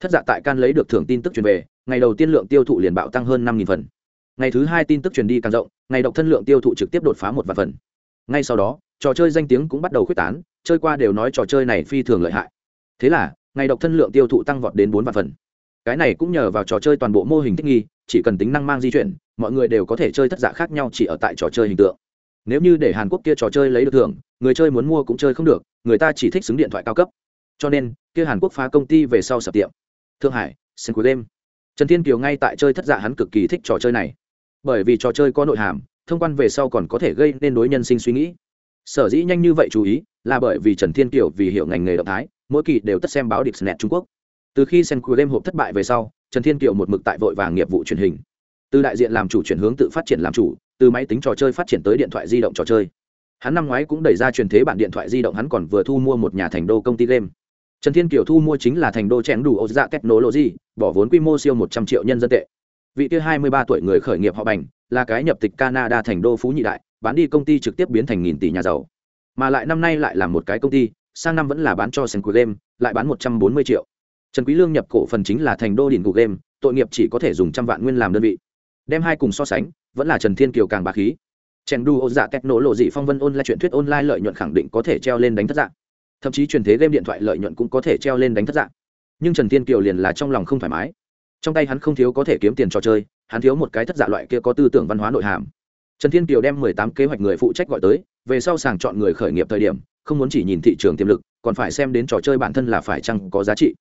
Thất dạ tại can lấy được thưởng tin tức truyền về, ngày đầu tiên lượng tiêu thụ liền bạo tăng hơn năm phần. Ngày thứ hai tin tức truyền đi càng rộng, ngày độc thân lượng tiêu thụ trực tiếp đột phá một vạn phần. Ngay sau đó, trò chơi danh tiếng cũng bắt đầu k h u ế c tán, chơi qua đều nói trò chơi này phi thường lợi hại. Thế là, ngày độc thân lượng tiêu thụ tăng vọt đến bốn vạn phần. Cái này cũng nhờ vào trò chơi toàn bộ mô hình thích nghi, chỉ cần tính năng mang di chuyển, mọi người đều có thể chơi thất dạ khác nhau chỉ ở tại trò chơi hình tượng nếu như để hàn quốc kia trò chơi lấy được thưởng, người chơi muốn mua cũng chơi không được, người ta chỉ thích xứng điện thoại cao cấp. Cho nên, kia hàn quốc phá công ty về sau sập tiệm. Thượng hải, sân cuối đêm. Trần thiên kiều ngay tại chơi thất dạ hắn cực kỳ thích trò chơi này. Bởi vì trò chơi có nội hàm, thông quan về sau còn có thể gây nên đối nhân sinh suy nghĩ. Sở dĩ nhanh như vậy chú ý, là bởi vì trần thiên kiều vì hiểu ngành nghề động thái, mỗi kỳ đều tất xem báo điệp snet trung quốc. Từ khi xem cuối đêm hộp thất bại về sau, trần thiên kiều một mực tại vội vàng nghiệp vụ truyền hình. Từ đại diện làm chủ chuyển hướng tự phát triển làm chủ từ máy tính trò chơi phát triển tới điện thoại di động trò chơi. Hắn năm ngoái cũng đẩy ra truyền thế bản điện thoại di động, hắn còn vừa thu mua một nhà thành đô công ty game. Trần thiên kiều thu mua chính là thành đô chén đủ ô dạ technology, bỏ vốn quy mô siêu một trăm triệu nhân dân tệ. Vị kia hai mươi ba tuổi người khởi nghiệp họ bành, là cái nhập tịch canada thành đô phú nhị đại, bán đi công ty trực tiếp biến thành nghìn tỷ nhà giàu. Mà lại năm nay lại là một cái công ty, sang năm vẫn là bán cho sen game, lại bán một trăm bốn mươi triệu. Trần quý lương nhập cổ phần chính là thành đô đỉnh cụ game, tội nghiệp chỉ có thể dùng trăm vạn nguyên làm đơn vị. Đem hai cùng so sánh vẫn là trần thiên kiều càng bà khí. Chèn đu ô dạ kẹt nổ lộ dị phong vân ôn lại chuyện thuyết online lợi nhuận khẳng định có thể treo lên đánh thất dạng. Thậm chí truyền thế game điện thoại lợi nhuận cũng có thể treo lên đánh thất dạng. Nhưng trần thiên kiều liền là trong lòng không thoải mái. Trong tay hắn không thiếu có thể kiếm tiền trò chơi, hắn thiếu một cái thất dạ loại kia có tư tưởng văn hóa nội hàm. Trần thiên kiều đem mười tám kế hoạch người phụ trách gọi tới, về sau sàng chọn người khởi nghiệp thời điểm, không muốn chỉ nhìn thị trường tiềm lực, còn phải xem đến trò chơi bản thân là phải chăng có giá trị.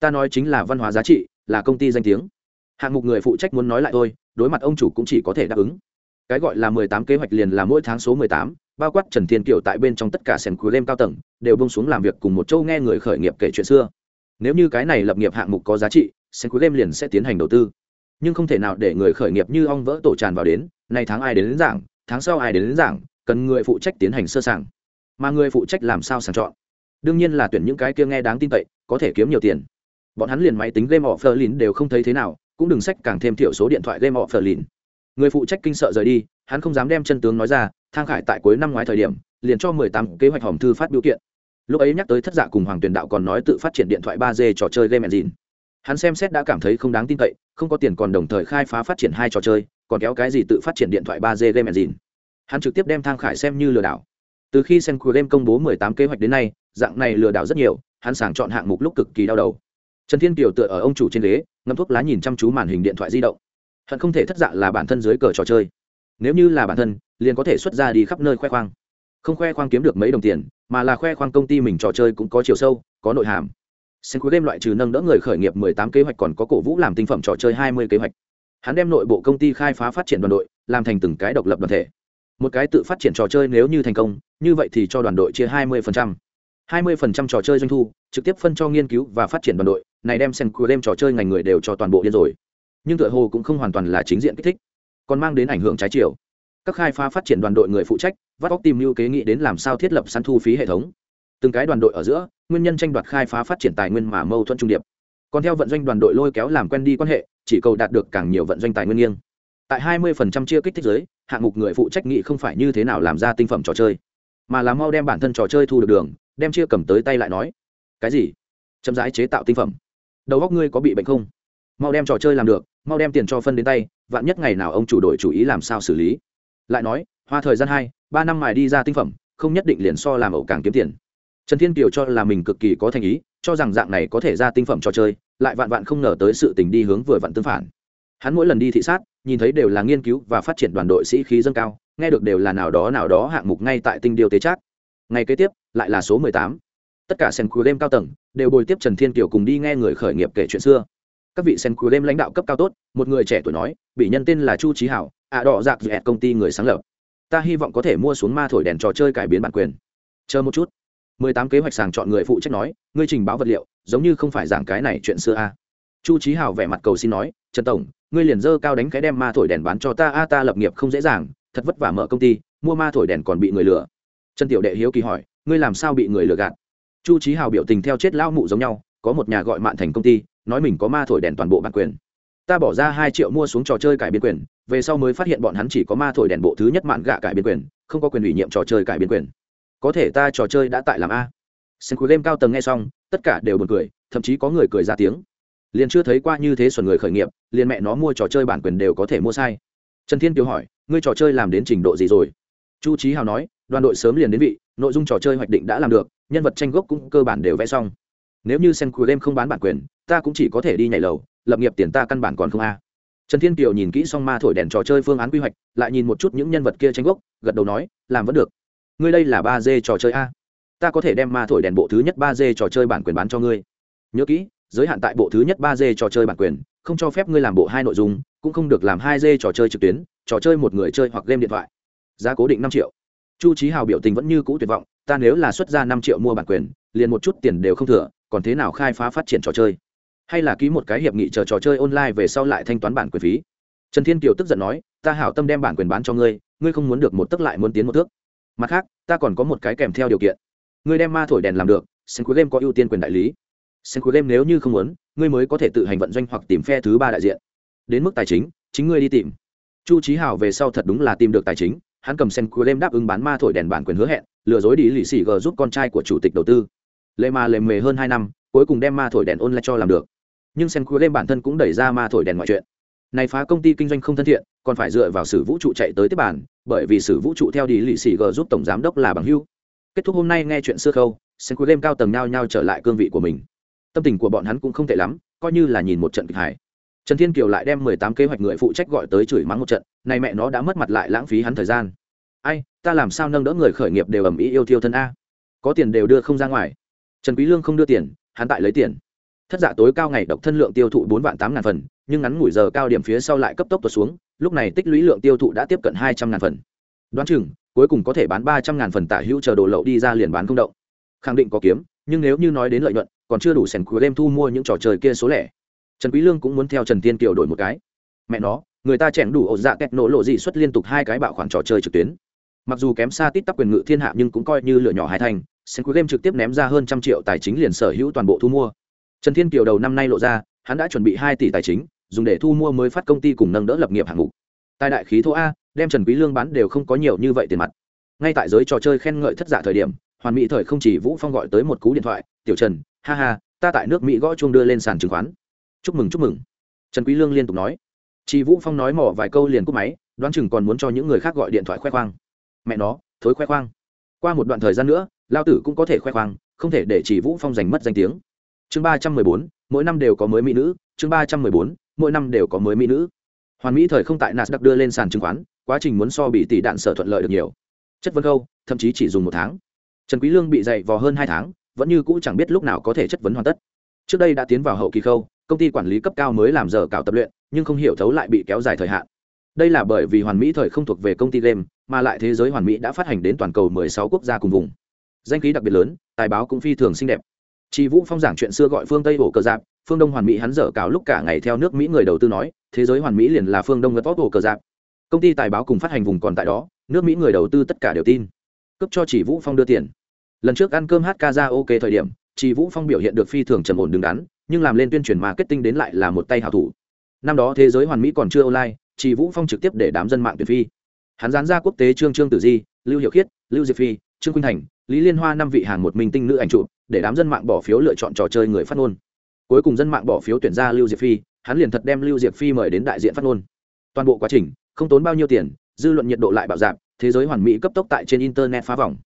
Ta nói chính là văn hóa giá trị, là công ty danh tiếng hạng mục người phụ trách muốn nói lại thôi đối mặt ông chủ cũng chỉ có thể đáp ứng. Cái gọi là mười tám kế hoạch liền là mỗi tháng số mười tám bao quát trần thiên kiều tại bên trong tất cả sèn cuối game cao tầng đều bông xuống làm việc cùng một châu nghe người khởi nghiệp kể chuyện xưa. Nếu như cái này lập nghiệp hạng mục có giá trị sèn cuối game liền sẽ tiến hành đầu tư. Nhưng không thể nào để người khởi nghiệp như ong vỡ tổ tràn vào đến nay tháng ai đến, đến giảng tháng sau ai đến, đến giảng cần người phụ trách tiến hành sơ sàng. Mà người phụ trách làm sao sàng chọn? Đương nhiên là tuyển những cái kia nghe đáng tin cậy có thể kiếm nhiều tiền. Bọn hắn liền máy tính game offer lìn đều không thấy thế nào cũng đừng sách càng thêm thiểu số điện thoại game offer lìn người phụ trách kinh sợ rời đi, hắn không dám đem chân tướng nói ra, thang khải tại cuối năm ngoái thời điểm, liền cho mười tám kế hoạch hòm thư phát biểu kiện. Lúc ấy nhắc tới thất giả cùng hoàng tuyền đạo còn nói tự phát triển điện thoại ba d trò chơi game engine. Hắn xem xét đã cảm thấy không đáng tin cậy, không có tiền còn đồng thời khai phá phát triển hai trò chơi, còn kéo cái gì tự phát triển điện thoại ba d game engine. Hắn trực tiếp đem thang khải xem như lừa đảo. Từ khi sen cua game công bố mười tám kế hoạch đến nay, dạng này lừa đảo rất nhiều, hắn sàng chọn hạng mục lúc cực kỳ đau đầu. Trần thiên kiều tựa ở ông chủ trên ghế ngâm thuốc lá nhìn chăm chú màn hình điện thoại di động. Hận không thể thất dạ là bản thân dưới cờ trò chơi. Nếu như là bản thân, liền có thể xuất ra đi khắp nơi khoe khoang. Không khoe khoang kiếm được mấy đồng tiền, mà là khoe khoang công ty mình trò chơi cũng có chiều sâu, có nội hàm. Sen cuối game loại trừ nâng đỡ người khởi nghiệp 18 kế hoạch còn có cổ vũ làm tinh phẩm trò chơi 20 kế hoạch. Hắn đem nội bộ công ty khai phá phát triển đoàn đội, làm thành từng cái độc lập đoàn thể. Một cái tự phát triển trò chơi nếu như thành công, như vậy thì cho đoàn đội chia 20%. 20% trò chơi doanh thu, trực tiếp phân cho nghiên cứu và phát triển đoàn đội này đem sen cua game trò chơi ngành người đều cho toàn bộ điên rồi. Nhưng tựa hồ cũng không hoàn toàn là chính diện kích thích, còn mang đến ảnh hưởng trái chiều. Các khai phá phát triển đoàn đội người phụ trách, vắt óc tìm mưu kế nghị đến làm sao thiết lập săn thu phí hệ thống. Từng cái đoàn đội ở giữa, nguyên nhân tranh đoạt khai phá phát triển tài nguyên mà mâu thuẫn trung điệp. Còn theo vận doanh đoàn đội lôi kéo làm quen đi quan hệ, chỉ cầu đạt được càng nhiều vận doanh tài nguyên nghiêng. Tại 20% chia kích thích giới, hạng mục người phụ trách nghị không phải như thế nào làm ra tinh phẩm trò chơi, mà là mau đem bản thân trò chơi thu được đường, đem chia cầm tới tay lại nói, cái gì? Chậm rãi chế tạo tinh phẩm đầu góc ngươi có bị bệnh không? Mau đem trò chơi làm được, mau đem tiền cho phân đến tay, vạn nhất ngày nào ông chủ đội chủ ý làm sao xử lý? Lại nói, hoa thời gian hai, ba năm mài đi ra tinh phẩm, không nhất định liền so làm ẩu càng kiếm tiền. Trần thiên kiều cho là mình cực kỳ có thành ý, cho rằng dạng này có thể ra tinh phẩm trò chơi, lại vạn vạn không ngờ tới sự tình đi hướng vừa vặn tương phản. Hắn mỗi lần đi thị sát, nhìn thấy đều là nghiên cứu và phát triển đoàn đội sĩ khí dâng cao, nghe được đều là nào đó nào đó hạng mục ngay tại tinh điều tế trác. Ngày kế tiếp, lại là số mười tám tất cả sen đêm cao tầng đều bồi tiếp trần thiên kiều cùng đi nghe người khởi nghiệp kể chuyện xưa. Các vị sen đêm lãnh đạo cấp cao tốt, một người trẻ tuổi nói bị nhân tên là chu trí hảo, ạ đỏ dạc dẹt công ty người sáng lập. Ta hy vọng có thể mua xuống ma thổi đèn trò chơi cải biến bản quyền. Chờ một chút. Mười tám kế hoạch sàng chọn người phụ trách nói, ngươi trình báo vật liệu, giống như không phải giảng cái này chuyện xưa a. À. chu trí hào vẻ mặt cầu xin nói, trần tổng, ngươi liền dơ cao đánh cái đem ma thổi đèn bán cho ta, a, ta lập nghiệp không dễ dàng, thật vất vả mở công ty, mua ma thổi đèn còn bị người lừa. Trần tiểu đệ hiếu kỳ hỏi, ngươi làm sao bị người lừa gạt? Chu trí hào biểu tình theo chết lao mụ giống nhau, có một nhà gọi mạn thành công ty, nói mình có ma thổi đèn toàn bộ bản quyền. Ta bỏ ra hai triệu mua xuống trò chơi cải biên quyền, về sau mới phát hiện bọn hắn chỉ có ma thổi đèn bộ thứ nhất mạn gạ cải biên quyền, không có quyền ủy nhiệm trò chơi cải biên quyền. Có thể ta trò chơi đã tại làm a. Sen cuối game cao tầng nghe xong, tất cả đều buồn cười, thậm chí có người cười ra tiếng. Liền chưa thấy qua như thế xuẩn người khởi nghiệp, liền mẹ nó mua trò chơi bản quyền đều có thể mua sai. Trần thiên kiều hỏi, ngươi trò chơi làm đến trình độ gì rồi? Chu trí hào nói, đoàn đội sớm liền đến vị, nội dung trò chơi hoạch định đã làm được nhân vật tranh gốc cũng cơ bản đều vẽ xong. Nếu như sen cuối game không bán bản quyền, ta cũng chỉ có thể đi nhảy lầu, lập nghiệp tiền ta căn bản còn không a. Trần thiên kiều nhìn kỹ xong ma thổi đèn trò chơi phương án quy hoạch, lại nhìn một chút những nhân vật kia tranh gốc, gật đầu nói, làm vẫn được. Ngươi đây là ba d trò chơi a. Ta có thể đem ma thổi đèn bộ thứ nhất ba d trò chơi bản quyền bán cho ngươi. Nhớ kỹ, giới hạn tại bộ thứ nhất ba d trò chơi bản quyền, không cho phép ngươi làm bộ hai nội dung, cũng không được làm hai d trò chơi trực tuyến, trò chơi một người chơi hoặc game điện thoại. Giá cố định năm triệu. Chu trí hào biểu tình vẫn như cũ tuyệt vọng ta nếu là xuất ra năm triệu mua bản quyền, liền một chút tiền đều không thừa, còn thế nào khai phá phát triển trò chơi? Hay là ký một cái hiệp nghị chờ trò chơi online về sau lại thanh toán bản quyền phí? Trần thiên kiều tức giận nói, ta hảo tâm đem bản quyền bán cho ngươi ngươi không muốn được một tức lại muốn tiến một thước. Mặt khác, ta còn có một cái kèm theo điều kiện. Ngươi đem ma thổi đèn làm được sen cuối game có ưu tiên quyền đại lý. Sen cuối game nếu như không muốn, ngươi mới có thể tự hành vận doanh hoặc tìm phe thứ ba đại diện. Đến mức tài chính chính ngươi đi tìm. Chu trí Hảo về sau thật đúng là tìm được tài chính, hắn cầm sen cuối game đáp ứng bán ma thổi đèn bản quyền hứa hẹn lừa dối đi lì xì g giúp con trai của chủ tịch đầu tư. Lệ mà lệ mề hơn hai năm, cuối cùng đem ma thổi đèn online cho làm được. Nhưng sen cuối game bản thân cũng đẩy ra ma thổi đèn mọi chuyện. Này phá công ty kinh doanh không thân thiện, còn phải dựa vào sử vũ trụ chạy tới tiếp bản bởi vì sử vũ trụ theo đi lì xì g giúp tổng giám đốc là bằng hưu kết thúc hôm nay nghe chuyện xưa khâu, sen cuối game cao tầng nhao nhao trở lại cương vị của mình. Tâm tình của bọn hắn cũng không tệ lắm, coi như là nhìn một trận kịch hài. Trần thiên kiều lại đem mười tám kế hoạch người phụ trách gọi tới chửi mắng một trận, này mẹ nó đã mất mặt lại lãng phí hắn thời gian ai, ta làm sao nâng đỡ người khởi nghiệp đều ầm ĩ yêu thiêu thân a? Có tiền đều đưa không ra ngoài. Trần quý lương không đưa tiền, hắn tại lấy tiền. Thất giả tối cao ngày độc thân lượng tiêu thụ bốn vạn tám ngàn phần, nhưng ngắn ngủi giờ cao điểm phía sau lại cấp tốc tuột xuống, lúc này tích lũy lượng tiêu thụ đã tiếp cận hai trăm ngàn phần. Đoán chừng, cuối cùng có thể bán ba trăm ngàn phần tả hữu chờ đồ lậu đi ra liền bán không động. Khẳng định có kiếm, nhưng nếu như nói đến lợi nhuận, còn chưa đủ sèn cuối đêm thu mua những trò chơi kia số lẻ. Trần quý lương cũng muốn theo trần tiên kiều đổi một cái. Mẹ nó, người ta chèn đủ ổ dạ kẹt nổ lộ gì xuất liên tục hai cái bạo khoản trò chơi trực tuyến mặc dù kém xa tít tắp quyền ngự thiên hạ nhưng cũng coi như lựa nhỏ hai thành sen cuối game trực tiếp ném ra hơn trăm triệu tài chính liền sở hữu toàn bộ thu mua. Trần thiên kiều đầu năm nay lộ ra, hắn đã chuẩn bị hai tỷ tài chính, dùng để thu mua mới phát công ty cùng nâng đỡ lập nghiệp hạng mục. Tài đại khí thô a, đem trần quý lương bán đều không có nhiều như vậy tiền mặt. Ngay tại giới trò chơi khen ngợi thất giả thời điểm, hoàn mỹ thời không chỉ vũ phong gọi tới một cú điện thoại, tiểu trần, ha ha, ta tại nước mỹ gõ chuông đưa lên sàn chứng khoán. Chúc mừng chúc mừng. Trần quý lương liên tục nói. Chị vũ phong nói mỏ vài câu liền cúp máy, đoán chừng còn muốn cho những người khác gọi điện thoại khoe khoang mẹ nó, thối khoe khoang. Qua một đoạn thời gian nữa, lao tử cũng có thể khoe khoang, không thể để chỉ vũ phong giành mất danh tiếng. Chương ba trăm mười bốn, mỗi năm đều có mới mỹ nữ. Chương ba trăm mười bốn, mỗi năm đều có mới mỹ nữ. Hoàn mỹ thời không tại nasdaq đưa lên sàn chứng khoán, quá trình muốn so bị tỷ đạn sở thuận lợi được nhiều. Chất vấn câu, thậm chí chỉ dùng một tháng. Trần quý lương bị dày vò hơn hai tháng, vẫn như cũ chẳng biết lúc nào có thể chất vấn hoàn tất. Trước đây đã tiến vào hậu kỳ khâu, công ty quản lý cấp cao mới làm giờ cào tập luyện, nhưng không hiểu thấu lại bị kéo dài thời hạn. Đây là bởi vì hoàn mỹ thời không thuộc về công ty game mà lại thế giới hoàn mỹ đã phát hành đến toàn cầu 16 quốc gia cùng vùng danh khí đặc biệt lớn tài báo cũng phi thường xinh đẹp Chi Vũ Phong giảng chuyện xưa gọi phương Tây hổ cờ giáp, phương Đông hoàn mỹ hắn dở cào lúc cả ngày theo nước Mỹ người đầu tư nói, thế giới hoàn mỹ liền là phương Đông ngất hổ cờ giáp. Công ty tài báo cùng phát hành vùng còn tại đó, nước Mỹ người đầu tư tất cả đều tin. Cấp cho Chỉ Vũ Phong đưa tiền. Lần trước ăn cơm hát ca ra ok thời điểm, Chỉ Vũ Phong biểu hiện được phi thường trầm ổn đứng đắn, nhưng làm lên tuyên truyền marketing đến lại là một tay hảo thủ. Năm đó thế giới hoàn mỹ còn chưa online, Chỉ Vũ Phong trực tiếp để đám dân mạng tuyệt phi. Hắn dán ra quốc tế trương trương tử di, Lưu Hiểu Khiết, Lưu Diệp Phi, Trương Quynh Thành, Lý Liên Hoa năm vị hàng một minh tinh nữ ảnh trụ để đám dân mạng bỏ phiếu lựa chọn trò chơi người phát ngôn. Cuối cùng dân mạng bỏ phiếu tuyển ra lưu diệp phi hắn liền thật đem lưu diệp phi mời đến đại diện phát ngôn. Toàn bộ quá trình không tốn bao nhiêu tiền dư luận nhiệt độ lại bạo dạp thế giới hoàn mỹ cấp tốc tại trên internet phá vòng.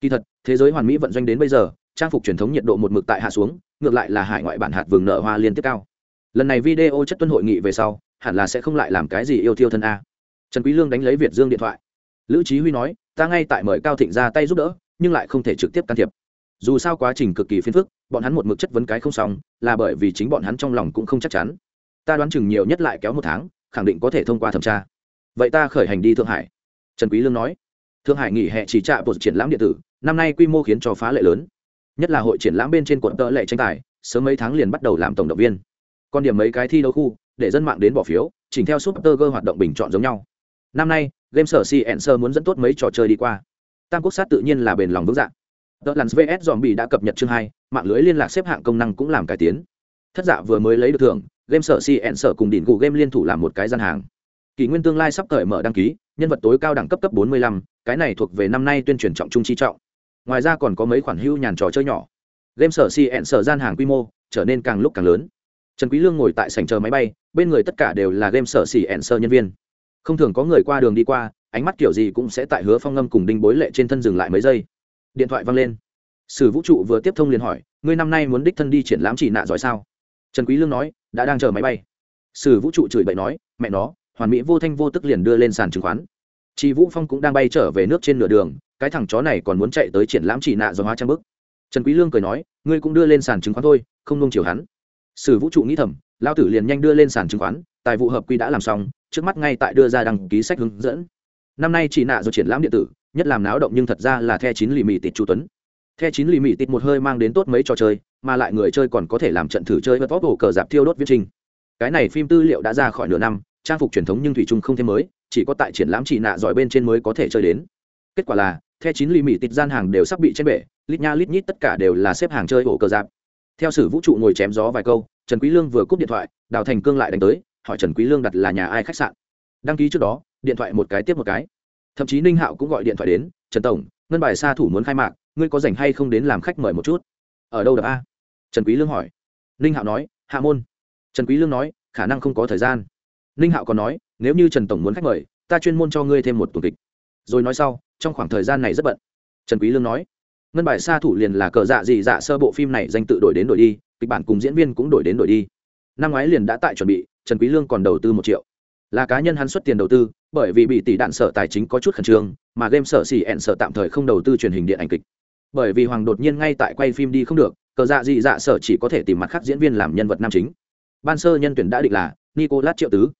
Kỳ thật thế giới hoàn mỹ vận doanh đến bây giờ trang phục truyền thống nhiệt độ một mực tại hạ xuống ngược lại là hải ngoại bản hạt vườn nợ hoa liên tiếp cao. Lần này video chất tuân hội nghị về sau hẳn là sẽ không lại làm cái gì yêu thiêu thân a trần quý lương đánh lấy việt dương điện thoại. Lữ trí huy nói, ta ngay tại mời cao thịnh ra tay giúp đỡ, nhưng lại không thể trực tiếp can thiệp. Dù sao quá trình cực kỳ phiền phức, bọn hắn một mực chất vấn cái không xong, là bởi vì chính bọn hắn trong lòng cũng không chắc chắn. Ta đoán chừng nhiều nhất lại kéo một tháng, khẳng định có thể thông qua thẩm tra. Vậy ta khởi hành đi thượng hải. Trần quý lương nói. Thượng hải nghỉ hè chỉ trạ bộ triển lãm điện tử, năm nay quy mô khiến cho phá lệ lớn. Nhất là hội triển lãm bên trên quận tợ lệ tranh tài, sớm mấy tháng liền bắt đầu làm tổng động viên. Còn điểm mấy cái thi đấu khu, để dân mạng đến bỏ phiếu, chỉnh theo super cơ hoạt động bình chọn giống nhau năm nay game sở cnc muốn dẫn tốt mấy trò chơi đi qua tam quốc sát tự nhiên là bền lòng vững dạng tờ lắn VS Zombie đã cập nhật chương hai, mạng lưới liên lạc xếp hạng công năng cũng làm cải tiến. Thất dạ vừa mới lấy được thưởng, game sở CN sở cùng đỉnh gù game liên thủ làm một cái gian hàng. Kỷ nguyên tương lai sắp cởi mở đăng ký, nhân vật tối cao đẳng cấp cấp 45, cái này thuộc về năm nay tuyên truyền trọng trung chi trọng. Ngoài ra còn có mấy khoản hưu nhàn trò chơi nhỏ. Game sở CN sở gian hàng quy mô trở nên càng lúc càng lớn. Trần Quý Lương ngồi tại sảnh chờ máy bay, bên người tất cả đều là game sở CN sở nhân viên. Không thường có người qua đường đi qua, ánh mắt kiểu gì cũng sẽ tại Hứa Phong Ngâm cùng Đinh Bối Lệ trên thân dừng lại mấy giây. Điện thoại văng lên. Sử vũ trụ vừa tiếp thông liền hỏi ngươi năm nay muốn đích thân đi triển lãm chỉ nạ giỏi sao? Trần quý lương nói đã đang chờ máy bay. Sử vũ trụ chửi bậy nói mẹ nó hoàn mỹ vô thanh vô tức liền đưa lên sàn chứng khoán. Chị vũ phong cũng đang bay trở về nước trên nửa đường cái thằng chó này còn muốn chạy tới triển lãm chỉ nạ do hóa trang bức. Trần quý lương cười nói ngươi cũng đưa lên sàn chứng khoán thôi không nung chiều hắn. Sử vũ trụ nghĩ thầm lao tử liền nhanh đưa lên sàn chứng khoán tài vụ hợp quy đã làm xong trước mắt ngay tại đưa ra đăng ký sách hướng dẫn. Năm nay chỉ nạ do triển lãm điện tử, nhất làm náo động nhưng thật ra là the chín lì mì tịt chu tuấn. The chín lì mì tịt một hơi mang đến tốt mấy trò chơi, mà lại người chơi còn có thể làm trận thử chơi vật vóc ổ cờ dạp thiêu đốt viết trình. Cái này phim tư liệu đã ra khỏi nửa năm, trang phục truyền thống nhưng thủy chung không thêm mới, chỉ có tại triển lãm chỉ nạ giỏi bên trên mới có thể chơi đến. Kết quả là, the chín lì mì tịt gian hàng đều sắp bị chết bể, lít nha lít nhít tất cả đều là xếp hàng chơi ổ cờ dạp theo sử vũ trụ ngồi chém gió vài câu, trần quý lương vừa cúp điện thoại, đào thành cương lại đánh tới hỏi trần quý lương đặt là nhà ai khách sạn. Đăng ký trước đó, điện thoại một cái tiếp một cái. Thậm chí ninh hạo cũng gọi điện thoại đến, trần tổng, ngân bài xa thủ muốn khai mạc, ngươi có rảnh hay không đến làm khách mời một chút? Ở đâu đập a? Trần quý lương hỏi. Ninh hạo nói, hạ môn. Trần quý lương nói, khả năng không có thời gian. Ninh hạo còn nói, nếu như trần tổng muốn khách mời, ta chuyên môn cho ngươi thêm một tuần kịch. Rồi nói sau, trong khoảng thời gian này rất bận. Trần quý lương nói, ngân bài xa thủ liền là cờ dạ gì dạ sơ bộ phim này danh tự đổi đến đổi đi, kịch bản cùng diễn viên cũng đổi đến đổi đi năm ngoái liền đã tại chuẩn bị, trần quý lương còn đầu tư một triệu. Là cá nhân hắn xuất tiền đầu tư, bởi vì bị tỷ đạn sở tài chính có chút khẩn trương, mà game sở xỉ ẹn sở tạm thời không đầu tư truyền hình điện ảnh kịch. Bởi vì hoàng đột nhiên ngay tại quay phim đi không được, cờ dạ dị dạ sở chỉ có thể tìm mặt khác diễn viên làm nhân vật nam chính. Ban sơ nhân tuyển đã định là nicolas triệu tứ.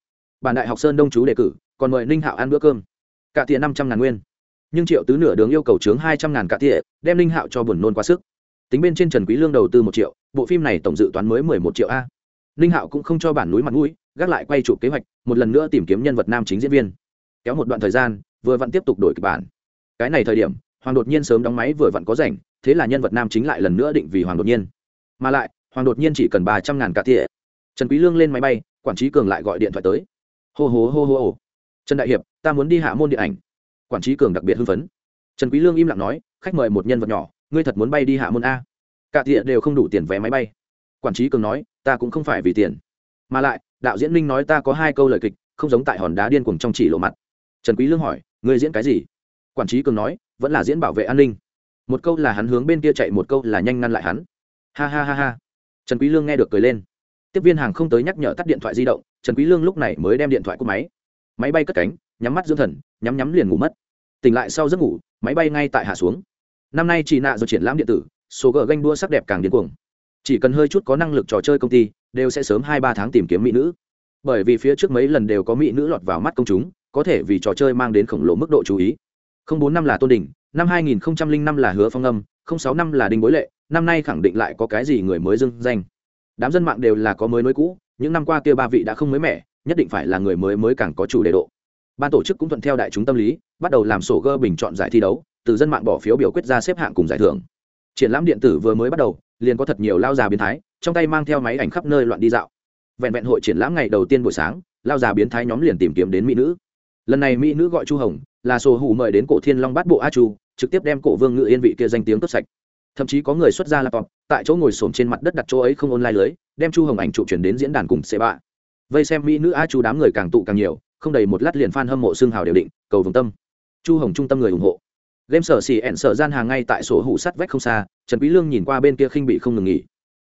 Bản đại học sơn đông chú đề cử, còn mời ninh hạo ăn bữa cơm. Cả tiền năm trăm ngàn nguyên. Nhưng triệu tứ nửa đường yêu cầu chướng hai trăm ngàn cả tiền đem ninh hạo cho buồn nôn quá sức. Tính bên trên trần quý lương đầu tư một triệu, bộ phim này tổng dự toán mới mười một triệu a ninh hạo cũng không cho bản núi mặt mũi, gác lại quay chụp kế hoạch, một lần nữa tìm kiếm nhân vật nam chính diễn viên. Kéo một đoạn thời gian, vừa vặn tiếp tục đổi kịch bản. Cái này thời điểm, hoàng đột nhiên sớm đóng máy vừa vặn có rảnh, thế là nhân vật nam chính lại lần nữa định vì hoàng đột nhiên. Mà lại, hoàng đột nhiên chỉ cần ba trăm ngàn cả tỉa trần quý lương lên máy bay, quản trí cường lại gọi điện thoại tới. Hô hô hô hô hô. Trần đại hiệp, ta muốn đi hạ môn điện ảnh. Quản trí cường đặc biệt hưng phấn. Trần quý lương im lặng nói, khách mời một nhân vật nhỏ, ngươi thật muốn bay đi hạ môn a. Cả tỉa đều không đủ tiền vé máy bay quản trí cường nói, ta cũng không phải vì tiền. Mà lại, đạo diễn minh nói ta có hai câu lời kịch, không giống tại hòn đá điên cuồng trong chỉ lộ mặt. Trần quý lương hỏi, ngươi diễn cái gì? Quản trí cường nói, vẫn là diễn bảo vệ an ninh. Một câu là hắn hướng bên kia chạy, một câu là nhanh ngăn lại hắn. Ha ha ha ha. Trần quý lương nghe được cười lên. Tiếp viên hàng không tới nhắc nhở tắt điện thoại di động, trần quý lương lúc này mới đem điện thoại của máy. Máy bay cất cánh, nhắm mắt dưỡng thần, nhắm nhắm liền ngủ mất. Tỉnh lại sau giấc ngủ, máy bay ngay tại hạ xuống. Năm nay chỉ nạ rồi triển lãm điện tử, số gờ ganh đua sắc đẹp càng điên cuồng chỉ cần hơi chút có năng lực trò chơi công ty, đều sẽ sớm hai ba tháng tìm kiếm mỹ nữ. Bởi vì phía trước mấy lần đều có mỹ nữ lọt vào mắt công chúng, có thể vì trò chơi mang đến khổng lồ mức độ chú ý. Không bốn năm là tôn đình, năm hai nghìn năm là hứa phong âm, không sáu năm là đinh bối lệ, năm nay khẳng định lại có cái gì người mới dưng danh. Đám dân mạng đều là có mới nối cũ, những năm qua kia ba vị đã không mới mẻ, nhất định phải là người mới mới càng có chủ đề độ. Ban tổ chức cũng thuận theo đại chúng tâm lý, bắt đầu làm sổ gơ bình chọn giải thi đấu, từ dân mạng bỏ phiếu biểu quyết ra xếp hạng cùng giải thưởng. Triển lãm điện tử vừa mới bắt đầu liền có thật nhiều lao già biến thái, trong tay mang theo máy ảnh khắp nơi loạn đi dạo. Vẹn vẹn hội triển lãm ngày đầu tiên buổi sáng, lao già biến thái nhóm liền tìm kiếm đến mỹ nữ. Lần này mỹ nữ gọi chu hồng, là sổ hủ mời đến cổ thiên long bát bộ a chu, trực tiếp đem cổ vương ngự yên vị kia danh tiếng cướp sạch. Thậm chí có người xuất ra laptop, tại chỗ ngồi xổm trên mặt đất đặt chỗ ấy không online lưới, đem chu hồng ảnh chụp chuyển đến diễn đàn cùng c ba vây xem mỹ nữ a chu đám người càng tụ càng nhiều, không đầy một lát liền f a n hâm mộ xương hào đều định, cầu vùng tâm. Chu hồng trung tâm người ủng hộ game sở xì ẹn sở gian hàng ngay tại sổ hủ sắt vách không xa, trần quý lương nhìn qua bên kia khinh bị không ngừng nghỉ.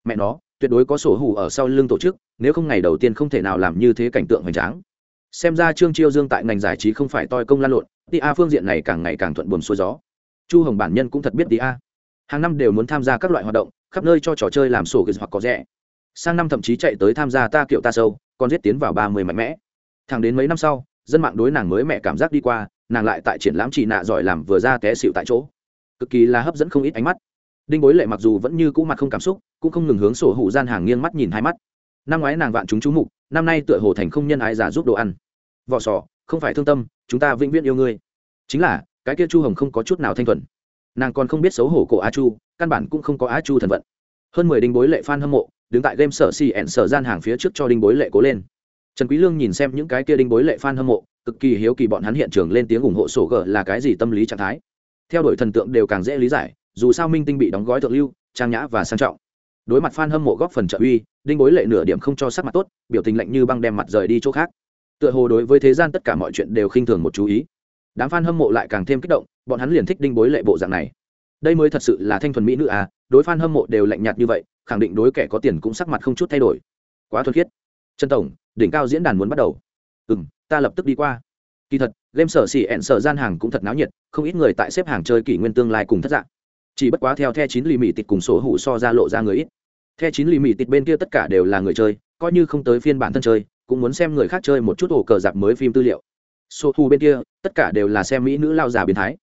Mẹ nó, tuyệt đối có sổ hủ ở sau lưng tổ chức, nếu không ngày đầu tiên không thể nào làm như thế cảnh tượng hoành tráng. Xem ra trương chiêu dương tại ngành giải trí không phải toi công lan lộn, ti a phương diện này càng ngày càng thuận buồm xuôi gió. Chu hồng bản nhân cũng thật biết ti a. Hàng năm đều muốn tham gia các loại hoạt động, khắp nơi cho trò chơi làm sổ ghét hoặc có rẻ. Sang năm thậm chí chạy tới tham gia ta kiệu ta sâu, còn giết tiến vào ba mươi mạnh mẽ. Thẳng đến mấy năm sau, dân mạng đối nàng mới mẹ cảm giác đi qua nàng lại tại triển lãm chỉ nạ giỏi làm vừa ra té xịu tại chỗ. Cực kỳ là hấp dẫn không ít ánh mắt. Đinh bối lệ mặc dù vẫn như cũ mặt không cảm xúc, cũng không ngừng hướng sổ hủ gian hàng nghiêng mắt nhìn hai mắt. Năm ngoái nàng vạn chúng chú mục, năm nay tựa hồ thành không nhân ái giả giúp đồ ăn. Vỏ sò, không phải thương tâm, chúng ta vĩnh viễn yêu ngươi. Chính là, cái kia chu hồng không có chút nào thanh thuần. Nàng còn không biết xấu hổ cổ a chu, căn bản cũng không có a chu thần vận. Hơn mười đinh bối lệ f a n hâm mộ, đứng tại game sở xì ẹn sở gian hàng phía trước cho đinh bối lệ cố lên. Trần quý lương nhìn xem những cái kia đinh bối lệ f a n hâm mộ cực kỳ hiếu kỳ bọn hắn hiện trường lên tiếng ủng hộ sổ gờ là cái gì tâm lý trạng thái. Theo đuổi thần tượng đều càng dễ lý giải, dù sao minh tinh bị đóng gói thượng lưu, trang nhã và sang trọng. Đối mặt f a n hâm mộ góp phần trợ uy, đinh bối lệ nửa điểm không cho sắc mặt tốt, biểu tình lạnh như băng đem mặt rời đi chỗ khác. Tựa hồ đối với thế gian tất cả mọi chuyện đều khinh thường một chú ý. Đám f a n hâm mộ lại càng thêm kích động, bọn hắn liền thích đinh bối lệ bộ dạng này. Đây mới thật sự là thanh thuần mỹ nữ à đối f a n hâm mộ đều lạnh nhạt như vậy, khẳng định đối kẻ có tiền cũng sắc mặt không chút thay đổi. Quá thuần khiết. Trần tổng, đỉnh cao diễn đàn muốn bắt đầu. Ừ m ta lập tức đi qua. Kỳ thật, game sở xỉ ẹn sở gian hàng cũng thật náo nhiệt, không ít người tại xếp hàng chơi kỷ nguyên tương lai cùng thất dạng. Chỉ bất quá theo the chín lì mì tịt cùng số hủ so ra lộ ra người ít. The chín lì mì tịt bên kia tất cả đều là người chơi, coi như không tới phiên bản thân chơi, cũng muốn xem người khác chơi một chút ổ cờ dạp mới phim tư liệu. Số thu bên kia, tất cả đều là xem mỹ nữ lao già biến thái.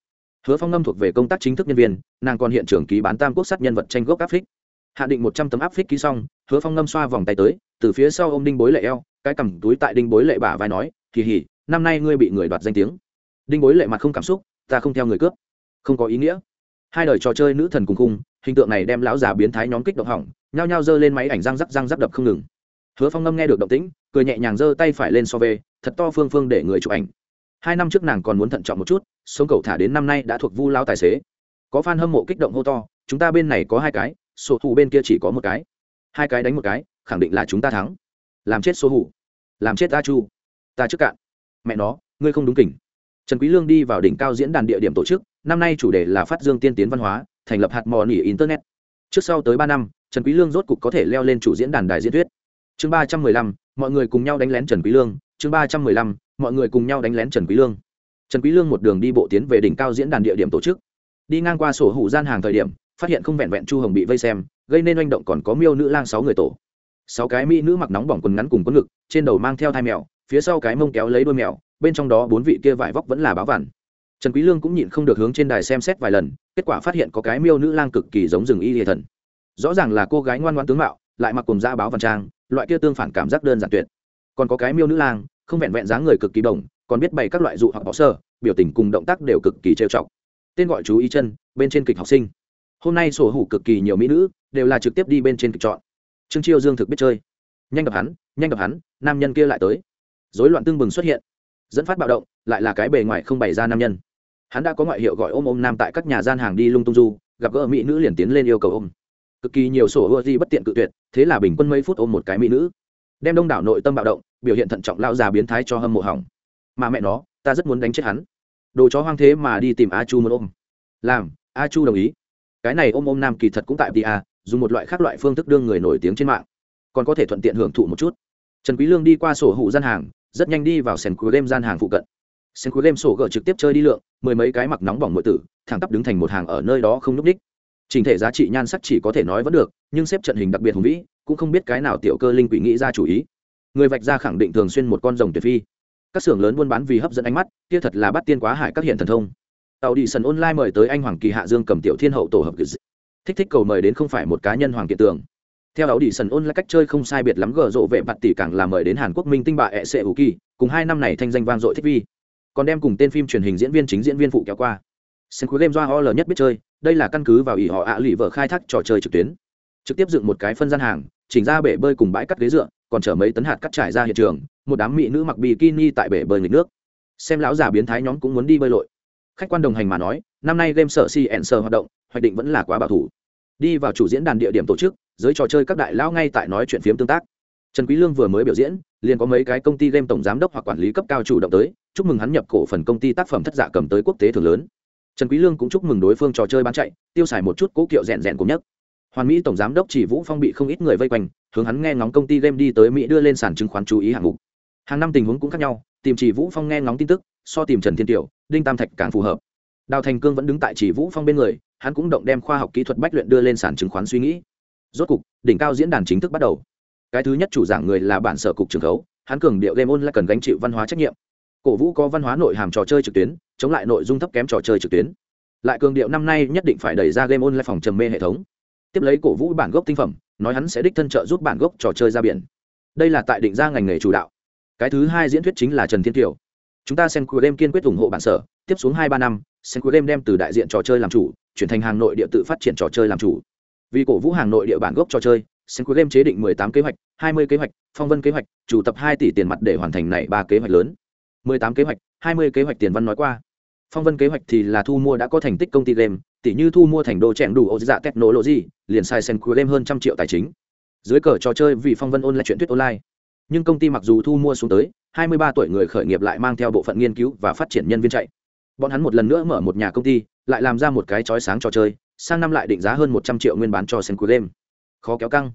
Hứa phong ngâm thuộc về công tác chính thức nhân viên, nàng còn hiện trưởng ký bán tam quốc sát nhân vật tranh gốc áp phích. Hạ định một trăm tấm áp phích ký xong, hứa phong ngâm xoa vòng tay tới, từ phía sau ô m đinh bối lệ eo, cái cầm túi tại đinh bối lệ bả vai nói kỳ hỉ, năm nay ngươi bị người đoạt danh tiếng. Đinh bối lệ mặt không cảm xúc, ta không theo người cướp. Không có ý nghĩa. Hai đời trò chơi nữ thần cùng cung hình tượng này đem lão già biến thái nhóm kích động hỏng, nhao nhao giơ lên máy ảnh răng rắc răng rắc đập không ngừng. Hứa phong ngâm nghe được động tĩnh, cười nhẹ nhàng giơ tay phải lên so về, thật to phương phương để người chụp ảnh. Hai năm trước nàng còn muốn thận trọng một chút, sống cầu thả đến năm nay đã thuộc vu lao tài xế. Có f a n hâm mộ kích động hô to, chúng ta bên này có hai cái, sổ thủ bên kia chỉ có một cái. Hai cái đánh một cái, khẳng định là chúng ta thắng. Làm chết số hủ làm chết a chu ta trước cạn. Mẹ nó, ngươi không đúng kỉnh. Trần quý lương đi vào đỉnh cao diễn đàn địa điểm tổ chức, năm nay chủ đề là phát dương tiên tiến văn hóa, thành lập hạt mò nỉ internet. Trước sau tới ba năm, trần quý lương rốt cục có thể leo lên chủ diễn đàn đài diễn thuyết. Chương ba trăm mười lăm, mọi người cùng nhau đánh lén trần quý lương. Chương ba trăm mười lăm, mọi người cùng nhau đánh lén trần quý lương. Trần quý lương một đường đi bộ tiến về đỉnh cao diễn đàn địa điểm tổ chức. Đi ngang qua sổ hủ gian hàng thời điểm, phát hiện không vẹn vẹn chu hồng bị vây xem, gây nên oanh động còn có miêu nữ lang sáu người tổ. Sáu cái mỹ nữ mặc nóng bỏng quần ngắn cùng quần ngực, trên đầu mang theo thai mèo phía sau cái mông kéo lấy đôi mèo, bên trong đó bốn vị kia vải vóc vẫn là báo vằn. Trần quý lương cũng nhịn không được hướng trên đài xem xét vài lần, kết quả phát hiện có cái miêu nữ lang cực kỳ giống rừng y lìa thần. Rõ ràng là cô gái ngoan ngoãn tướng mạo, lại mặc cùng da báo vằn trang, loại kia tương phản cảm giác đơn giản tuyệt. Còn có cái miêu nữ lang, không vẹn vẹn dáng người cực kỳ đồng còn biết bày các loại dụ hoặc bỏ sơ, biểu tình cùng động tác đều cực kỳ trêu chọc. Tên gọi chú ý chân, bên trên kịch học sinh. Hôm nay sổ hủ cực kỳ nhiều mỹ nữ, đều là trực tiếp đi bên trên kịch chọn. Trương chiêu dương thực biết chơi. Nhanh gặp hắn, nhanh gặp hắn, nam nhân kia lại tới dối loạn tương bừng xuất hiện. Dẫn phát bạo động, lại là cái bề ngoài không bày ra nam nhân. Hắn đã có ngoại hiệu gọi ôm ôm nam tại các nhà gian hàng đi lung tung du, gặp gỡ mỹ nữ liền tiến lên yêu cầu ôm. Cực kỳ nhiều sổ ưa di bất tiện cự tuyệt, thế là bình quân mấy phút ôm một cái mỹ nữ. Đem đông đảo nội tâm bạo động, biểu hiện thận trọng lao già biến thái cho hâm mộ hỏng. Mà mẹ nó, ta rất muốn đánh chết hắn. Đồ chó hoang thế mà đi tìm a chu muốn ôm. Làm, a chu đồng ý. Cái này ôm ôm nam kỳ thật cũng tại tia dùng một loại khác loại phương thức đương người nổi tiếng trên mạng. Còn có thể thuận tiện hưởng thụ một chút. Trần quý lương đi qua sổ hủ gian hàng rất nhanh đi vào sèn cuối đêm gian hàng phụ cận. Sèn cuối đêm sổ gỡ trực tiếp chơi đi lượng, mười mấy cái mặc nóng bỏng mượn tử, thẳng tắp đứng thành một hàng ở nơi đó không núp đích. Trình thể giá trị nhan sắc chỉ có thể nói vẫn được, nhưng xếp trận hình đặc biệt hùng vĩ, cũng không biết cái nào tiểu cơ linh quỷ nghĩ ra chủ ý. Người vạch ra khẳng định thường xuyên một con rồng tuyệt phi. Các xưởng lớn buôn bán vì hấp dẫn ánh mắt, kia thật là bắt tiên quá hải các hiện thần thông. Tàu đi sân online mời tới anh hoàng kỳ hạ dương cầm tiểu thiên hậu tổ hợp thích thích cầu mời đến không phải một cá nhân hoàng kiện tường theo đó đi sân là cách chơi không sai biệt lắm gờ rộ vệ mặt tỷ càng là mời đến hàn quốc minh tinh bà e ẹ sệ ủ kỳ, cùng hai năm này thanh danh vang dội thích vi. Còn đem cùng tên phim truyền hình diễn viên chính diễn viên phụ kéo qua. Sân cuối game do ho l nhất biết chơi, đây là căn cứ vào ỷ họ ạ lụy vợ khai thác trò chơi trực tuyến. Trực tiếp dựng một cái phân gian hàng, chỉnh ra bể bơi cùng bãi cắt ghế dựa, còn chở mấy tấn hạt cắt trải ra hiện trường, một đám mỹ nữ mặc bikini tại bể bơi nghịch nước. Xem lão già biến thái nhóm cũng muốn đi bơi lội. Khách quan đồng hành mà nói, năm nay game sở si ẩn sờ hoạt động, hoạch định vẫn là quá bảo thủ đi vào chủ diễn đàn địa điểm tổ chức, giới trò chơi các đại lão ngay tại nói chuyện phiếm tương tác. Trần quý lương vừa mới biểu diễn, liền có mấy cái công ty game tổng giám đốc hoặc quản lý cấp cao chủ động tới, chúc mừng hắn nhập cổ phần công ty tác phẩm thất dạ cầm tới quốc tế thường lớn. Trần quý lương cũng chúc mừng đối phương trò chơi bán chạy, tiêu xài một chút cố kiệu rèn rèn cùng nhất. Hoàn mỹ tổng giám đốc chỉ vũ phong bị không ít người vây quanh, hướng hắn nghe ngóng công ty game đi tới mỹ đưa lên sàn chứng khoán chú ý hạng mục. Hàng năm tình huống cũng khác nhau, tìm chỉ vũ phong nghe ngóng tin tức, so tìm trần thiên tiểu, đinh tam thạch càng phù hợp. Đào thành cương vẫn đứng tại chỉ vũ phong bên người hắn cũng động đem khoa học kỹ thuật bách luyện đưa lên sàn chứng khoán suy nghĩ. Rốt cục, đỉnh cao diễn đàn chính thức bắt đầu. Cái thứ nhất chủ giảng người là bản sở cục trường khấu, hắn cường điệu game online cần gánh chịu văn hóa trách nhiệm. Cổ vũ có văn hóa nội hàm trò chơi trực tuyến, chống lại nội dung thấp kém trò chơi trực tuyến. Lại cường điệu năm nay nhất định phải đẩy ra game online phòng trầm mê hệ thống. Tiếp lấy cổ vũ bản gốc tinh phẩm, nói hắn sẽ đích thân trợ giúp bản gốc trò chơi ra biển. Đây là tại định ra ngành nghề chủ đạo. Cái thứ hai diễn thuyết chính là trần thiên kiều. Chúng ta xem cuối đêm kiên quyết ủng hộ bản sở, tiếp xuống hai ba năm xem cuối đêm đem từ đại diện trò chơi làm chủ, chuyển thành hàng nội địa tự phát triển trò chơi làm chủ. Vì cổ vũ hàng nội địa bản gốc trò chơi xem cuối đêm chế định mười tám kế hoạch, hai mươi kế hoạch, phong vân kế hoạch, chủ tập 2 tỷ tiền mặt để hoàn thành này ba kế hoạch lớn. mười tám kế hoạch, hai mươi kế hoạch tiền văn nói qua. Phong vân kế hoạch thì là thu mua đã có thành tích công ty game tỷ như thu mua thành đô chèn đủ ô dạ technology, liền sai sen cuối game hơn trăm triệu tài chính. Dưới cờ trò chơi vì phong vân ôn lại chuyện thuyết online. Nhưng công ty mặc dù thu mua xuống tới 23 tuổi người khởi nghiệp lại mang theo bộ phận nghiên cứu và phát triển nhân viên chạy bọn hắn một lần nữa mở một nhà công ty, lại làm ra một cái chói sáng trò chơi, sang năm lại định giá hơn 100 triệu nguyên bán cho sen cuối game. Khó kéo căng.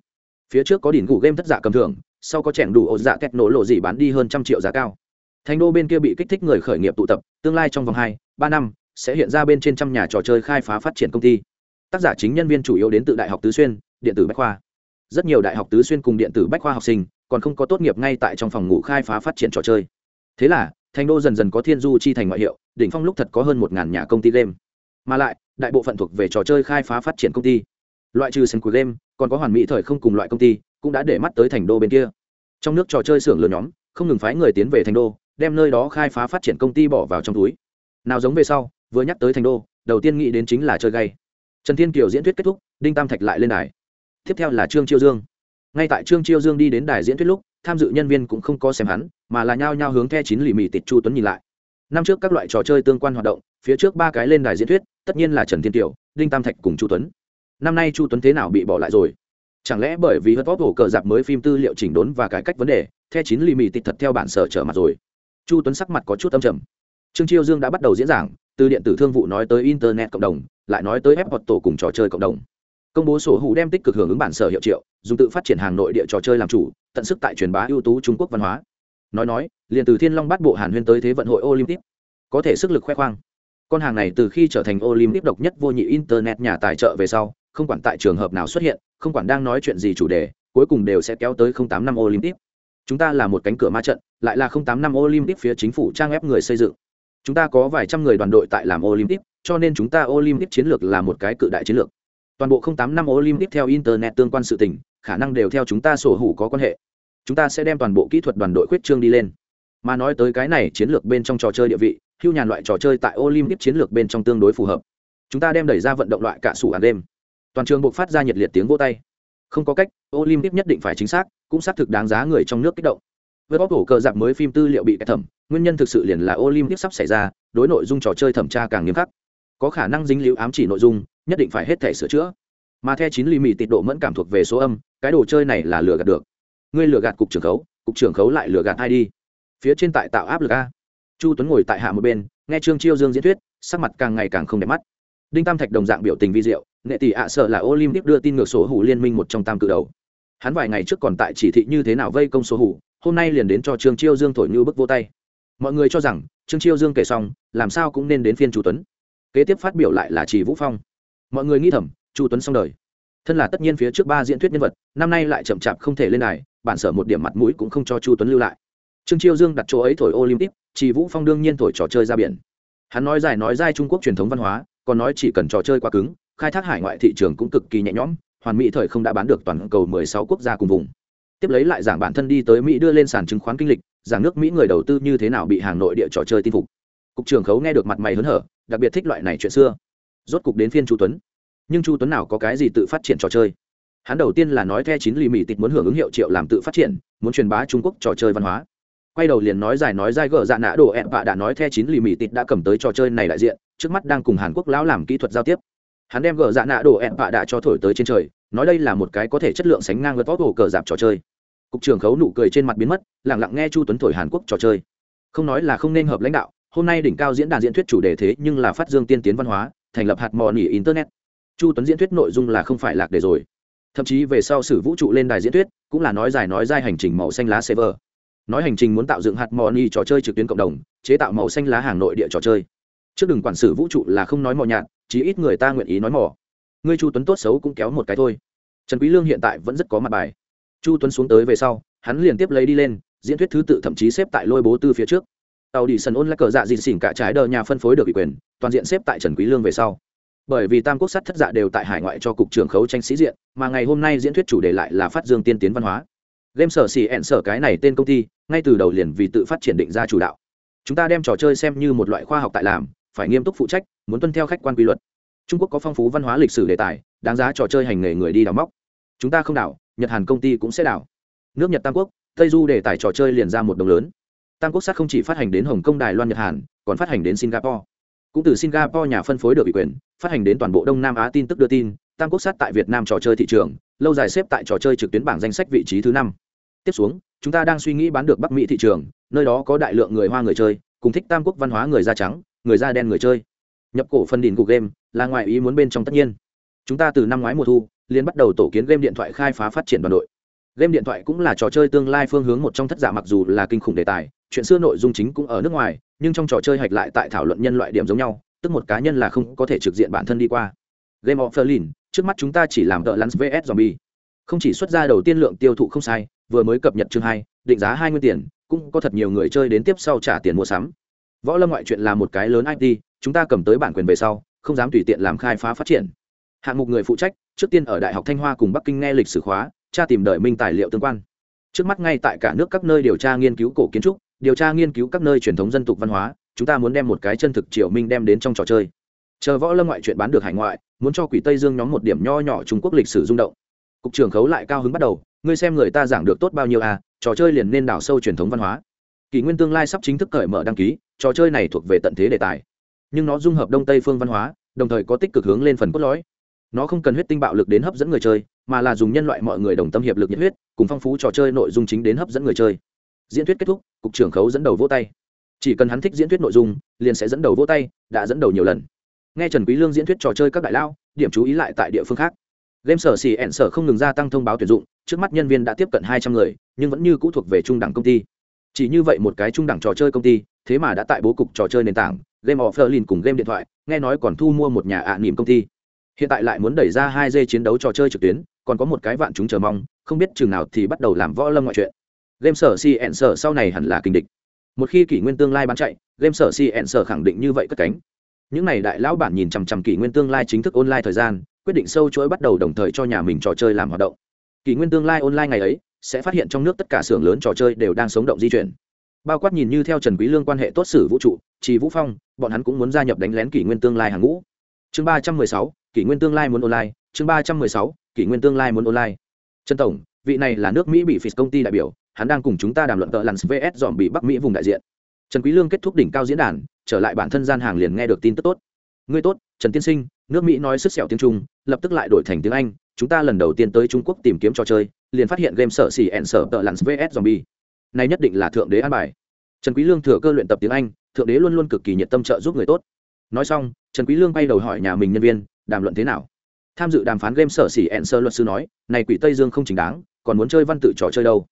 Phía trước có đỉnh gù game thất giả cầm thưởng, sau có chẻng đủ ổ dạ kẹt nổ lộ gì bán đi hơn trăm triệu giá cao. Thành đô bên kia bị kích thích người khởi nghiệp tụ tập, tương lai trong vòng hai, ba năm, sẽ hiện ra bên trên trăm nhà trò chơi khai phá phát triển công ty. Tác giả chính nhân viên chủ yếu đến từ đại học tứ xuyên, điện tử bách khoa. Rất nhiều đại học tứ xuyên cùng điện tử bách khoa học sinh, còn không có tốt nghiệp ngay tại trong phòng ngủ khai phá phát triển trò chơi. Thế là thành đô dần dần có thiên du chi thành ngoại hiệu, đỉnh phong lúc thật có hơn một ngàn nhà công ty game. Mà lại, đại bộ phận thuộc về trò chơi khai phá phát triển công ty. Loại trừ sân cuối game, còn có hoàn mỹ thời không cùng loại công ty, cũng đã để mắt tới thành đô bên kia. Trong nước trò chơi xưởng lớn nhóm, không ngừng phái người tiến về thành đô, đem nơi đó khai phá phát triển công ty bỏ vào trong túi. Nào giống về sau, vừa nhắc tới thành đô, đầu tiên nghĩ đến chính là chơi gay. Trần thiên kiều diễn thuyết kết thúc, đinh tam thạch lại lên đài. Tiếp theo là trương chiêu dương. Ngay tại trương chiêu dương đi đến đài diễn thuyết lúc tham dự nhân viên cũng không có xem hắn, mà là nhao nhao hướng the chín lì mì tịt chu tuấn nhìn lại. Năm trước các loại trò chơi tương quan hoạt động, phía trước ba cái lên đài diễn thuyết, tất nhiên là trần thiên tiểu đinh tam thạch cùng chu tuấn. Năm nay chu tuấn thế nào bị bỏ lại rồi? Chẳng lẽ bởi vì hớt vóc hổ cờ dạp mới phim tư liệu chỉnh đốn và cải cách vấn đề, the chín lì mì tịt thật theo bản sở trở mặt rồi? Chu tuấn sắc mặt có chút âm trầm. Trương chiêu dương đã bắt đầu diễn giảng, từ điện tử thương vụ nói tới internet cộng đồng, lại nói tới ép hoạt tổ cùng trò chơi cộng đồng công bố sổ hữu đem tích cực hưởng ứng bản sở hiệu triệu, dùng tự phát triển hàng nội địa trò chơi làm chủ, tận sức tại truyền bá ưu tú trung quốc văn hóa. Nói nói, liền từ thiên long bắt bộ hàn huyên tới thế vận hội olympic, có thể sức lực khoe khoang. Con hàng này từ khi trở thành olympic độc nhất vô nhị internet nhà tài trợ về sau, không quản tại trường hợp nào xuất hiện, không quản đang nói chuyện gì chủ đề, cuối cùng đều sẽ kéo tới tám năm olympic. Chúng ta là một cánh cửa ma trận, lại là tám năm olympic phía chính phủ trang ép người xây dựng. Chúng ta có vài trăm người đoàn đội tại làm olympic, cho nên chúng ta olympic chiến lược là một cái cự đại chiến lược toàn bộ không tám năm olympic theo internet tương quan sự tình, khả năng đều theo chúng ta sổ hủ có quan hệ. Chúng ta sẽ đem toàn bộ kỹ thuật đoàn đội khuyết trương đi lên. Mà nói tới cái này, chiến lược bên trong trò chơi địa vị, hưu nhàn loại trò chơi tại olympic chiến lược bên trong tương đối phù hợp. Chúng ta đem đẩy ra vận động loại cả sủ ăn đêm toàn trường buộc phát ra nhiệt liệt tiếng vô tay. Không có cách, olympic nhất định phải chính xác, cũng xác thực đáng giá người trong nước kích động. Với bóc hổ cờ dạp mới phim tư liệu bị cải thẩm, nguyên nhân thực sự liền là olympic sắp xảy ra, đối nội dung trò chơi thẩm tra càng nghiêm khắc. Có khả năng dính liễu ám chỉ nội dung nhất định phải hết thể sửa chữa. Mà theo chín ly mì tịt độ mẫn cảm thuộc về số âm, cái đồ chơi này là lừa gạt được. Ngươi lừa gạt cục trưởng khấu, cục trưởng khấu lại lừa gạt ai đi? Phía trên tại tạo áp lực a. Chu tuấn ngồi tại hạ một bên, nghe trương chiêu dương diễn thuyết, sắc mặt càng ngày càng không đẹp mắt. Đinh tam thạch đồng dạng biểu tình vi diệu, nghệ tỷ ạ sợ là olympic đưa tin ngược số hủ liên minh một trong tam cự đầu. Hắn vài ngày trước còn tại chỉ thị như thế nào vây công số hủ, hôm nay liền đến cho trương chiêu dương thổi như bức vô tay. Mọi người cho rằng, trương chiêu dương kể xong, làm sao cũng nên đến phiên chu tuấn. Kế tiếp phát biểu lại là chỉ vũ phong mọi người nghĩ thầm, chu tuấn xong đời. Thân là tất nhiên phía trước ba diễn thuyết nhân vật, năm nay lại chậm chạp không thể lên đài, bản sở một điểm mặt mũi cũng không cho chu tuấn lưu lại. Trương chiêu dương đặt chỗ ấy thổi olympic chỉ vũ phong đương nhiên thổi trò chơi ra biển. Hắn nói dài nói dai trung quốc truyền thống văn hóa, còn nói chỉ cần trò chơi quá cứng, khai thác hải ngoại thị trường cũng cực kỳ nhẹ nhõm, hoàn mỹ thời không đã bán được toàn cầu 16 quốc gia cùng vùng. Tiếp lấy lại giảng bản thân đi tới mỹ đưa lên sàn chứng khoán kinh lịch, giảng nước mỹ người đầu tư như thế nào bị hàng nội địa trò chơi tin phục. Cục trưởng khấu nghe được mặt mày hớn hở, đặc biệt thích loại này chuyện xưa rốt cục đến phiên chu tuấn. Nhưng chu tuấn nào có cái gì tự phát triển trò chơi? Hắn đầu tiên là nói the chín lì mì tịch muốn hưởng ứng hiệu triệu làm tự phát triển, muốn truyền bá trung quốc trò chơi văn hóa. Quay đầu liền nói dài nói dài gờ dạ nã đồ ẹn vạ đã nói the chín lì mì tịch đã cầm tới trò chơi này đại diện, trước mắt đang cùng hàn quốc lão làm kỹ thuật giao tiếp. Hắn đem gờ dạ nã đồ ẹn vạ đã cho thổi tới trên trời, nói đây là một cái có thể chất lượng sánh ngang với vót hồ cờ dạp trò chơi. Cục trưởng khấu nụ cười trên mặt biến mất lẳng lặng nghe chu tuấn thổi hàn quốc trò chơi. Không nói là không nên hợp lãnh đạo, hôm nay đỉnh cao diễn đàn diễn thuyết chủ đề thế nhưng là phát dương tiên tiến văn hóa thành lập hạt mò nỉ internet. Chu tuấn diễn thuyết nội dung là không phải lạc đề rồi. Thậm chí về sau sử vũ trụ lên đài diễn thuyết, cũng là nói dài nói dài hành trình màu xanh lá server. Nói hành trình muốn tạo dựng hạt mò ni trò chơi trực tuyến cộng đồng, chế tạo màu xanh lá hàng nội địa trò chơi. Trước đừng quản sử vũ trụ là không nói mò nhạt, chí ít người ta nguyện ý nói mò. Ngươi chu tuấn tốt xấu cũng kéo một cái thôi. Trần quý lương hiện tại vẫn rất có mặt bài. Chu tuấn xuống tới về sau, hắn liền tiếp lấy đi lên, diễn thuyết thứ tự thậm chí xếp tại lôi bố tư phía trước tàu đi sân ôn lại cờ dạ dịn xỉn cả trái đờ nhà phân phối được ủy quyền, toàn diện xếp tại trần quý lương về sau. Bởi vì tam quốc sát thất dạ đều tại hải ngoại cho cục trưởng khấu tranh sĩ diện, mà ngày hôm nay diễn thuyết chủ đề lại là phát dương tiên tiến văn hóa. Game sở xì ẹn sở cái này tên công ty, ngay từ đầu liền vì tự phát triển định ra chủ đạo. Chúng ta đem trò chơi xem như một loại khoa học tại làm, phải nghiêm túc phụ trách, muốn tuân theo khách quan quy luật. Trung quốc có phong phú văn hóa lịch sử đề tài, đáng giá trò chơi hành nghề người đi đào móc. Chúng ta không đảo, nhật hàn công ty cũng sẽ đảo. Nước nhật tam quốc, tây du đề tài trò chơi liền ra một đồng lớn tam quốc sát không chỉ phát hành đến hồng kông đài loan nhật hàn còn phát hành đến singapore cũng từ singapore nhà phân phối được ủy quyền phát hành đến toàn bộ đông nam á tin tức đưa tin tam quốc sát tại việt nam trò chơi thị trường lâu dài xếp tại trò chơi trực tuyến bảng danh sách vị trí thứ năm tiếp xuống chúng ta đang suy nghĩ bán được bắc mỹ thị trường nơi đó có đại lượng người hoa người chơi cùng thích tam quốc văn hóa người da trắng người da đen người chơi nhập cổ phần đỉnh của game là ngoài ý muốn bên trong tất nhiên chúng ta từ năm ngoái mùa thu liên bắt đầu tổ kiến game điện thoại khai phá phát triển đoàn đội game điện thoại cũng là trò chơi tương lai phương hướng một trong thất giả mặc dù là kinh khủng đề tài chuyện xưa nội dung chính cũng ở nước ngoài, nhưng trong trò chơi hạch lại tại thảo luận nhân loại điểm giống nhau, tức một cá nhân là không có thể trực diện bản thân đi qua. Game of berlin trước mắt chúng ta chỉ làm tợ lắn vs zombie. Không chỉ xuất ra đầu tiên lượng tiêu thụ không sai, vừa mới cập nhật chương hai, định giá hai nguyên tiền, cũng có thật nhiều người chơi đến tiếp sau trả tiền mua sắm. Võ lâm ngoại chuyện là một cái lớn it chúng ta cầm tới bản quyền về sau, không dám tùy tiện làm khai phá phát triển. Hạng mục người phụ trách, trước tiên ở đại học thanh hoa cùng bắc kinh nghe lịch sử khóa, tra tìm đợi minh tài liệu tương quan. Trước mắt ngay tại cả nước các nơi điều tra nghiên cứu cổ kiến trúc điều tra nghiên cứu các nơi truyền thống dân tục văn hóa, chúng ta muốn đem một cái chân thực triều minh đem đến trong trò chơi. Chờ võ lâm ngoại chuyện bán được hải ngoại, muốn cho quỷ tây dương nhóm một điểm nho nhỏ trung quốc lịch sử rung động. Cục trưởng khấu lại cao hứng bắt đầu, ngươi xem người ta giảng được tốt bao nhiêu à trò chơi liền nên đào sâu truyền thống văn hóa. Kỷ nguyên tương lai sắp chính thức cởi mở đăng ký, trò chơi này thuộc về tận thế đề tài. Nhưng nó dung hợp đông tây phương văn hóa, đồng thời có tích cực hướng lên phần cốt lõi. Nó không cần huyết tinh bạo lực đến hấp dẫn người chơi, mà là dùng nhân loại mọi người đồng tâm hiệp lực nhiệt huyết, cùng phong phú trò chơi nội dung chính đến hấp dẫn người chơi diễn thuyết kết thúc, cục trưởng khấu dẫn đầu vỗ tay. Chỉ cần hắn thích diễn thuyết nội dung, liền sẽ dẫn đầu vỗ tay, đã dẫn đầu nhiều lần. Nghe trần quý lương diễn thuyết trò chơi các đại lao, điểm chú ý lại tại địa phương khác. Game sở xì ẹn sở không ngừng gia tăng thông báo tuyển dụng, trước mắt nhân viên đã tiếp cận hai trăm người, nhưng vẫn như cũ thuộc về trung đẳng công ty. Chỉ như vậy một cái trung đẳng trò chơi công ty, thế mà đã tại bố cục trò chơi nền tảng, game offline cùng game điện thoại, nghe nói còn thu mua một nhà ạ à công ty. Hiện tại lại muốn đẩy ra hai dây chiến đấu trò chơi trực tuyến, còn có một cái vạn chúng chờ mong, không biết chừng nào thì bắt đầu làm võ lâm ngoại chuyện game sở si ẹn sở sau này hẳn là kinh địch. Một khi kỷ nguyên tương lai bán chạy, game sở si ẹn sở khẳng định như vậy cất cánh. Những n à y đại lão bản nhìn chằm chằm kỷ nguyên tương lai chính thức online thời gian, quyết định sâu chuỗi bắt đầu đồng thời cho nhà mình trò chơi làm hoạt động. Kỷ nguyên tương lai online ngày ấy, sẽ phát hiện trong nước tất cả xưởng lớn trò chơi đều đang sống động di chuyển. Bao quát nhìn như theo trần quý lương quan hệ tốt xử vũ trụ, trì vũ phong, bọn hắn cũng muốn gia nhập đánh lén kỷ nguyên tương lai hàng ngũ. Chương ba trăm mười sáu, kỷ nguyên tương lai muốn online, chương ba trăm mười sáu, kỷ nguyên tương lai muốn online. Trần tổng, vị này là nước mỹ bị phỉ công ty đại biểu hắn đang cùng chúng ta đàm luận tợ lặn vs dọn bị bắc mỹ vùng đại diện. Trần quý lương kết thúc đỉnh cao diễn đàn, trở lại bản thân gian hàng liền nghe được tin tức tốt. Ngươi tốt, trần tiên sinh, nước mỹ nói sức sẹo tiếng trung, lập tức lại đổi thành tiếng anh, chúng ta lần đầu tiên tới trung quốc tìm kiếm trò chơi, liền phát hiện game sở xỉ ẹn sở tợ lặn vs zombie này nhất định là thượng đế an bài. Trần quý lương thừa cơ luyện tập tiếng anh, thượng đế luôn luôn cực kỳ nhiệt tâm trợ giúp người tốt. Nói xong, trần quý lương bay đầu hỏi nhà mình nhân viên, đàm luận thế nào? Tham dự đàm phán game sở xỉ ẹn sơ luật sư nói, này quỷ tây dương không chính đáng, còn muốn chơi văn tự trò chơi đâu?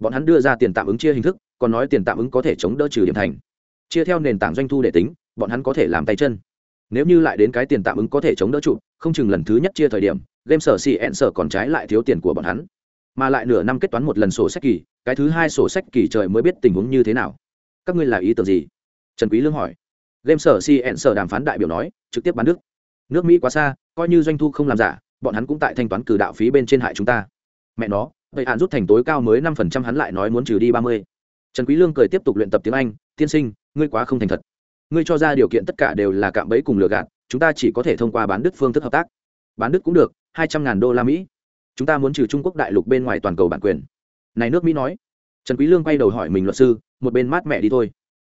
Bọn hắn đưa ra tiền tạm ứng chia hình thức, còn nói tiền tạm ứng có thể chống đỡ trừ điểm thành. Chia theo nền tảng doanh thu để tính, bọn hắn có thể làm tay chân. Nếu như lại đến cái tiền tạm ứng có thể chống đỡ trụ, không chừng lần thứ nhất chia thời điểm, game sở xì ẹn sở còn trái lại thiếu tiền của bọn hắn. Mà lại nửa năm kết toán một lần sổ sách kỳ, cái thứ hai sổ sách kỳ trời mới biết tình huống như thế nào. Các ngươi là ý tưởng gì? Trần quý lương hỏi. Game sở xì ẹn sở đàm phán đại biểu nói, trực tiếp bán nước nước mỹ quá xa, coi như doanh thu không làm giả, bọn hắn cũng tại thanh toán cử đạo phí bên trên hại chúng ta. Mẹ nó vậy hạn rút thành tối cao mới năm phần trăm hắn lại nói muốn trừ đi ba mươi. Trần quý lương cười tiếp tục luyện tập tiếng anh, tiên sinh, ngươi quá không thành thật. Ngươi cho ra điều kiện tất cả đều là cạm bẫy cùng lừa gạt, chúng ta chỉ có thể thông qua bán đức phương thức hợp tác. Bán đức cũng được, hai trăm ngàn đô la mỹ. Chúng ta muốn trừ trung quốc đại lục bên ngoài toàn cầu bản quyền. Này nước mỹ nói. Trần quý lương quay đầu hỏi mình luật sư, một bên mát mẹ đi thôi.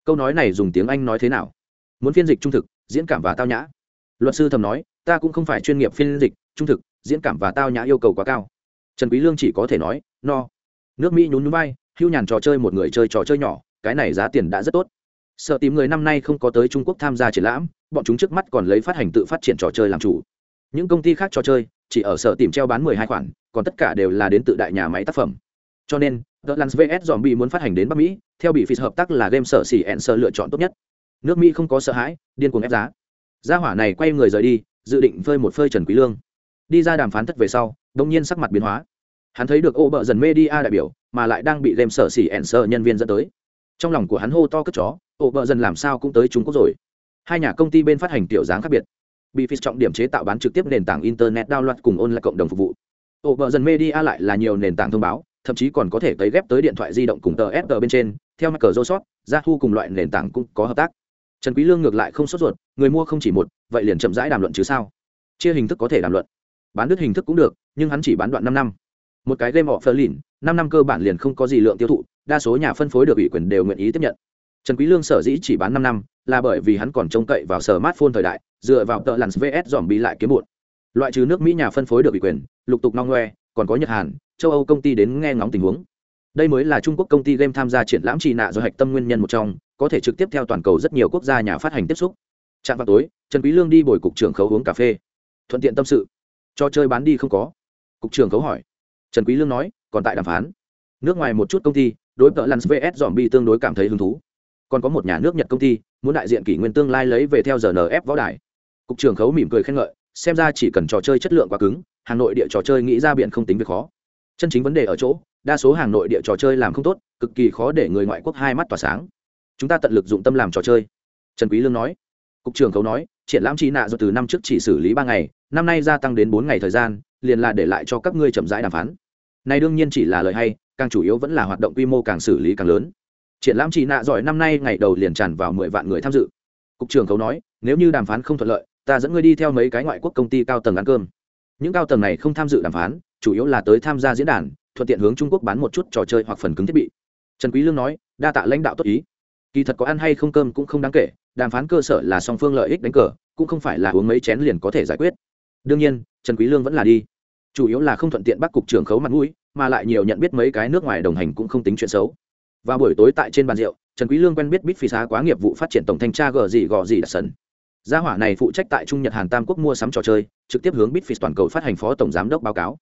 Câu nói này dùng tiếng anh nói thế nào? Muốn phiên dịch trung thực, diễn cảm và tao nhã. Luật sư thầm nói, ta cũng không phải chuyên nghiệp phiên dịch trung thực, diễn cảm và tao nhã yêu cầu quá cao trần quý lương chỉ có thể nói no nước mỹ nhún nhún vai hưu nhàn trò chơi một người chơi trò chơi nhỏ cái này giá tiền đã rất tốt sợ tìm người năm nay không có tới trung quốc tham gia triển lãm bọn chúng trước mắt còn lấy phát hành tự phát triển trò chơi làm chủ những công ty khác trò chơi chỉ ở sở tìm treo bán mười hai khoản còn tất cả đều là đến tự đại nhà máy tác phẩm cho nên The Lance vs Zombie muốn phát hành đến Bắc Mỹ, theo bị phỉ hợp tác là game sở xỉ ẹn sở lựa chọn tốt nhất. Nước Mỹ không có sợ hãi, điên cuồng ép giá. Gia hỏa này quay người rời đi, dự định phơi một phơi Trần Quý Lương. Đi ra đàm phán thất về sau, Đông nhiên sắc mặt biến hóa. Hắn thấy được ô bợ dần media đại biểu, mà lại đang bị lem sở xỉ ẻn sợ nhân viên dẫn tới. Trong lòng của hắn hô to cất chó, ô bợ dần làm sao cũng tới Trung Quốc rồi. Hai nhà công ty bên phát hành tiểu dáng khác biệt. Bị phỉ trọng điểm chế tạo bán trực tiếp nền tảng internet download cùng online cộng đồng phục vụ. Ô bợ dần media lại là nhiều nền tảng thông báo, thậm chí còn có thể cấy ghép tới điện thoại di động cùng tờ SG bên trên, theo Microsoft, Yahoo cùng loại nền tảng cũng có hợp tác. Trần Quý Lương ngược lại không sốt ruột, người mua không chỉ một, vậy liền chậm rãi đàm luận chứ sao? Chia hình thức có thể đàm luận, bán đứt hình thức cũng được, nhưng hắn chỉ bán đoạn 5 năm. Một cái game offer lìn, 5 năm cơ bản liền không có gì lượng tiêu thụ, đa số nhà phân phối được ủy quyền đều nguyện ý tiếp nhận. Trần Quý Lương sở dĩ chỉ bán 5 năm, là bởi vì hắn còn trông cậy vào smartphone thời đại, dựa vào tợ lằn VS zombie lại kiếm bộn. Loại trừ nước Mỹ nhà phân phối được ủy quyền, lục tục nong ngoe, còn có Nhật Hàn, châu âu công ty đến nghe ngóng tình huống đây mới là trung quốc công ty game tham gia triển lãm trì nạ do hạch tâm nguyên nhân một trong có thể trực tiếp theo toàn cầu rất nhiều quốc gia nhà phát hành tiếp xúc trạng vào tối trần quý lương đi bồi cục trưởng khấu uống cà phê thuận tiện tâm sự cho chơi bán đi không có. Cục trưởng khấu hỏi. Trần quý lương nói, còn tại đàm phán. Nước ngoài một chút công ty, đối tợ lance vs dòm bi tương đối cảm thấy hứng thú. Còn có một nhà nước nhật công ty, muốn đại diện kỷ nguyên tương lai lấy về theo giờ nf võ đài. Cục trưởng khấu mỉm cười khen ngợi, xem ra chỉ cần trò chơi chất lượng quá cứng, hà nội địa trò chơi nghĩ ra biện không tính việc khó. Chân chính vấn đề ở chỗ, đa số hàng nội địa trò chơi làm không tốt, cực kỳ khó để người ngoại quốc hai mắt tỏa sáng. Chúng ta tận lực dụng tâm làm trò chơi. Trần quý lương nói. Cục trưởng khấu nói triển lãm trí nạ do từ năm trước chỉ xử lý ba ngày, năm nay gia tăng đến bốn ngày thời gian, liền là để lại cho các ngươi chậm rãi đàm phán. Này đương nhiên chỉ là lời hay, càng chủ yếu vẫn là hoạt động quy mô càng xử lý càng lớn. Triển lãm trí nạ giỏi năm nay ngày đầu liền tràn vào mười vạn người tham dự. Cục trưởng khấu nói, nếu như đàm phán không thuận lợi, ta dẫn ngươi đi theo mấy cái ngoại quốc công ty cao tầng ăn cơm. Những cao tầng này không tham dự đàm phán, chủ yếu là tới tham gia diễn đàn, thuận tiện hướng trung quốc bán một chút trò chơi hoặc phần cứng thiết bị. Trần quý lương nói, đa tạ lãnh đạo tốt ý. Kỳ thật có ăn hay không cơm cũng không đáng kể đàm phán cơ sở là song phương lợi ích đánh cờ, cũng không phải là uống mấy chén liền có thể giải quyết. Đương nhiên, trần quý lương vẫn là đi. Chủ yếu là không thuận tiện bắt cục trưởng khấu mặt mũi, mà lại nhiều nhận biết mấy cái nước ngoài đồng hành cũng không tính chuyện xấu. Và buổi tối tại trên bàn rượu, trần quý lương quen biết bít phi xá quá nghiệp vụ phát triển tổng thanh tra gờ gì gò gì đặt sân gia hỏa này phụ trách tại trung nhật hàn tam quốc mua sắm trò chơi, trực tiếp hướng bitfish toàn cầu phát hành phó tổng giám đốc báo cáo.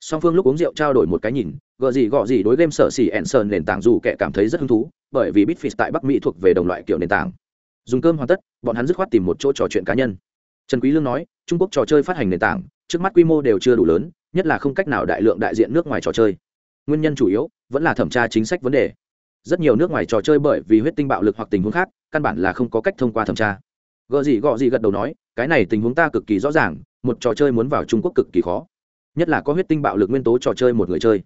Song phương lúc uống rượu trao đổi một cái nhìn, gờ gì gọ gì đối game sở xỉ ẹn sơn nền tảng dù kẻ cảm thấy rất hứng thú, bởi vì bitfish tại bắc mỹ thuộc về đồng loại kiểu nền tảng dùng cơm hoàn tất, bọn hắn dứt khoát tìm một chỗ trò chuyện cá nhân. Trần quý lương nói, trung quốc trò chơi phát hành nền tảng, trước mắt quy mô đều chưa đủ lớn, nhất là không cách nào đại lượng đại diện nước ngoài trò chơi. Nguyên nhân chủ yếu vẫn là thẩm tra chính sách vấn đề. Rất nhiều nước ngoài trò chơi bởi vì huyết tinh bạo lực hoặc tình huống khác, căn bản là không có cách thông qua thẩm tra. Gợ gì gọ gì gật đầu nói, cái này tình huống ta cực kỳ rõ ràng, một trò chơi muốn vào trung quốc cực kỳ khó. Nhất là có huyết tinh bạo lực nguyên tố trò chơi một người chơi.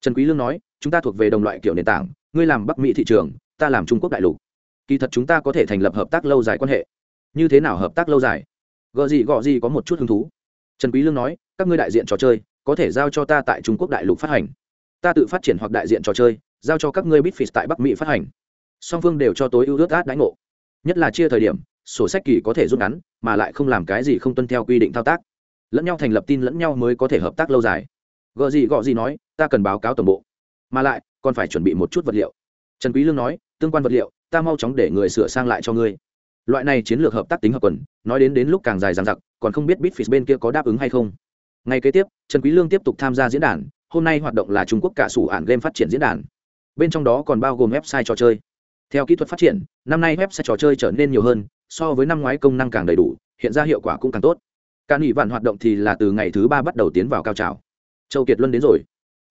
Trần quý lương nói, chúng ta thuộc về đồng loại kiểu nền tảng, ngươi làm bắc mỹ thị trường, ta làm trung quốc đại lục kỳ thật chúng ta có thể thành lập hợp tác lâu dài quan hệ. Như thế nào hợp tác lâu dài? Gợ gì, gọ gì có một chút hứng thú. Trần quý lương nói, các ngươi đại diện trò chơi, có thể giao cho ta tại trung quốc đại lục phát hành. Ta tự phát triển hoặc đại diện trò chơi, giao cho các ngươi bitfish tại bắc mỹ phát hành. Song phương đều cho tối ưu ước át đánh ngộ. Nhất là chia thời điểm, sổ sách kỳ có thể rút ngắn, mà lại không làm cái gì không tuân theo quy định thao tác. Lẫn nhau thành lập tin lẫn nhau mới có thể hợp tác lâu dài. Gợ gì, gọ gì nói, ta cần báo cáo tổng bộ. Mà lại, còn phải chuẩn bị một chút vật liệu. Trần quý lương nói, tương quan vật liệu ta mau chóng để người sửa sang lại cho ngươi. Loại này chiến lược hợp tác tính hợp quần, nói đến đến lúc càng dài dằng dặc, còn không biết bitfish bên kia có đáp ứng hay không. Ngày kế tiếp, trần quý lương tiếp tục tham gia diễn đàn, hôm nay hoạt động là trung quốc cả sủ ản game phát triển diễn đàn. Bên trong đó còn bao gồm website trò chơi. Theo kỹ thuật phát triển, năm nay website trò chơi trở nên nhiều hơn, so với năm ngoái công năng càng đầy đủ, hiện ra hiệu quả cũng càng tốt. Cả ủy vạn hoạt động thì là từ ngày thứ ba bắt đầu tiến vào cao trào. Châu kiệt luân đến rồi.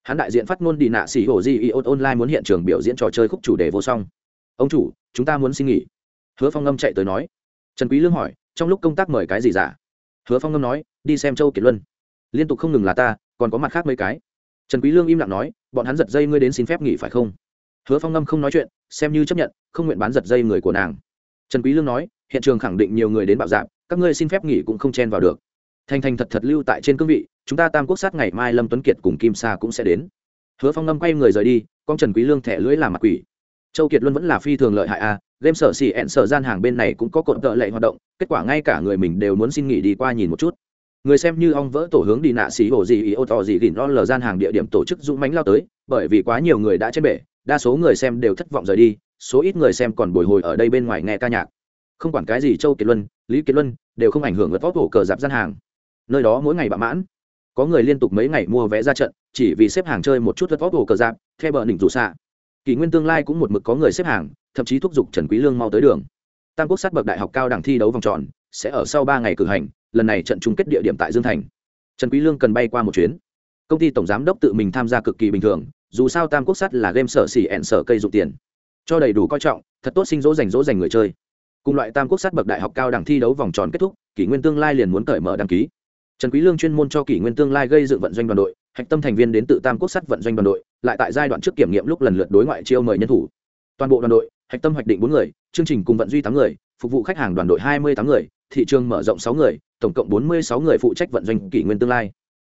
Hắn đại diện phát ngôn đi nạ xỉ hổ di online muốn hiện trường biểu diễn trò chơi khúc chủ đề vô song ông chủ, chúng ta muốn xin nghỉ. Hứa phong ngâm chạy tới nói. Trần quý lương hỏi, trong lúc công tác mời cái gì giả hứa phong ngâm nói, đi xem châu kiệt luân. Liên tục không ngừng là ta, còn có mặt khác mấy cái. Trần quý lương im lặng nói, bọn hắn giật dây ngươi đến xin phép nghỉ phải không? Hứa phong ngâm không nói chuyện, xem như chấp nhận, không nguyện bán giật dây người của nàng. Trần quý lương nói, hiện trường khẳng định nhiều người đến bạo dạp các ngươi xin phép nghỉ cũng không chen vào được. Thành thành thật thật lưu tại trên cương vị, chúng ta tam quốc sát ngày mai lâm tuấn kiệt cùng kim sa cũng sẽ đến. Hứa phong ngâm quay người rời đi, con trần quý lương thẻ lưỡi làm mặt quỷ châu kiệt luân vẫn là phi thường lợi hại a à, game sở xì, ẹn sở gian hàng bên này cũng có cột tợ lệ hoạt động kết quả ngay cả người mình đều muốn xin nghỉ đi qua nhìn một chút. Người xem như ong vỡ tổ hướng đi nạ xì hồ gì ý ô tỏ gì gỉn lo lờ gian hàng địa điểm tổ chức dũng mánh lao tới bởi vì quá nhiều người đã trên bể đa số người xem đều thất vọng rời đi số ít người xem còn bồi hồi ở đây bên ngoài nghe ca nhạc. Không quản cái gì châu kiệt luân lý kiệt luân đều không ảnh hưởng vật vót hổ cờ dạp gian hàng. Nơi đó mỗi ngày bạ mãn. Có người liên tục mấy ngày mua vé ra trận chỉ vì xếp hàng chơi một chút vật vóc hồ cờ dạp theo bờ đỉnh rủ xạ kỷ nguyên tương lai cũng một mực có người xếp hàng, thậm chí thúc giục trần quý lương mau tới đường. Tam quốc sát bậc đại học cao đẳng thi đấu vòng tròn sẽ ở sau ba ngày cử hành, lần này trận chung kết địa điểm tại dương thành. Trần quý lương cần bay qua một chuyến. Công ty tổng giám đốc tự mình tham gia cực kỳ bình thường, dù sao tam quốc sát là game sở xỉ ẹn sở cây dụng tiền. Cho đầy đủ coi trọng, thật tốt sinh dỗ dành dỗ dành người chơi. Cùng loại tam quốc sát bậc đại học cao đẳng thi đấu vòng tròn kết thúc, kỷ nguyên tương lai liền muốn cởi mở đăng ký trần quý lương chuyên môn cho kỷ nguyên tương lai gây dựng vận doanh đoàn đội, hạch tâm thành viên đến tự tam quốc sát vận doanh đoàn đội, lại tại giai đoạn trước kiểm nghiệm lúc lần lượt đối ngoại chiêu mời nhân thủ. Toàn bộ đoàn đội, hạch tâm hoạch định bốn người, chương trình cùng vận duy tám người, phục vụ khách hàng đoàn đội hai mươi tám người, thị trường mở rộng sáu người, tổng cộng bốn mươi sáu người phụ trách vận doanh kỷ nguyên tương lai.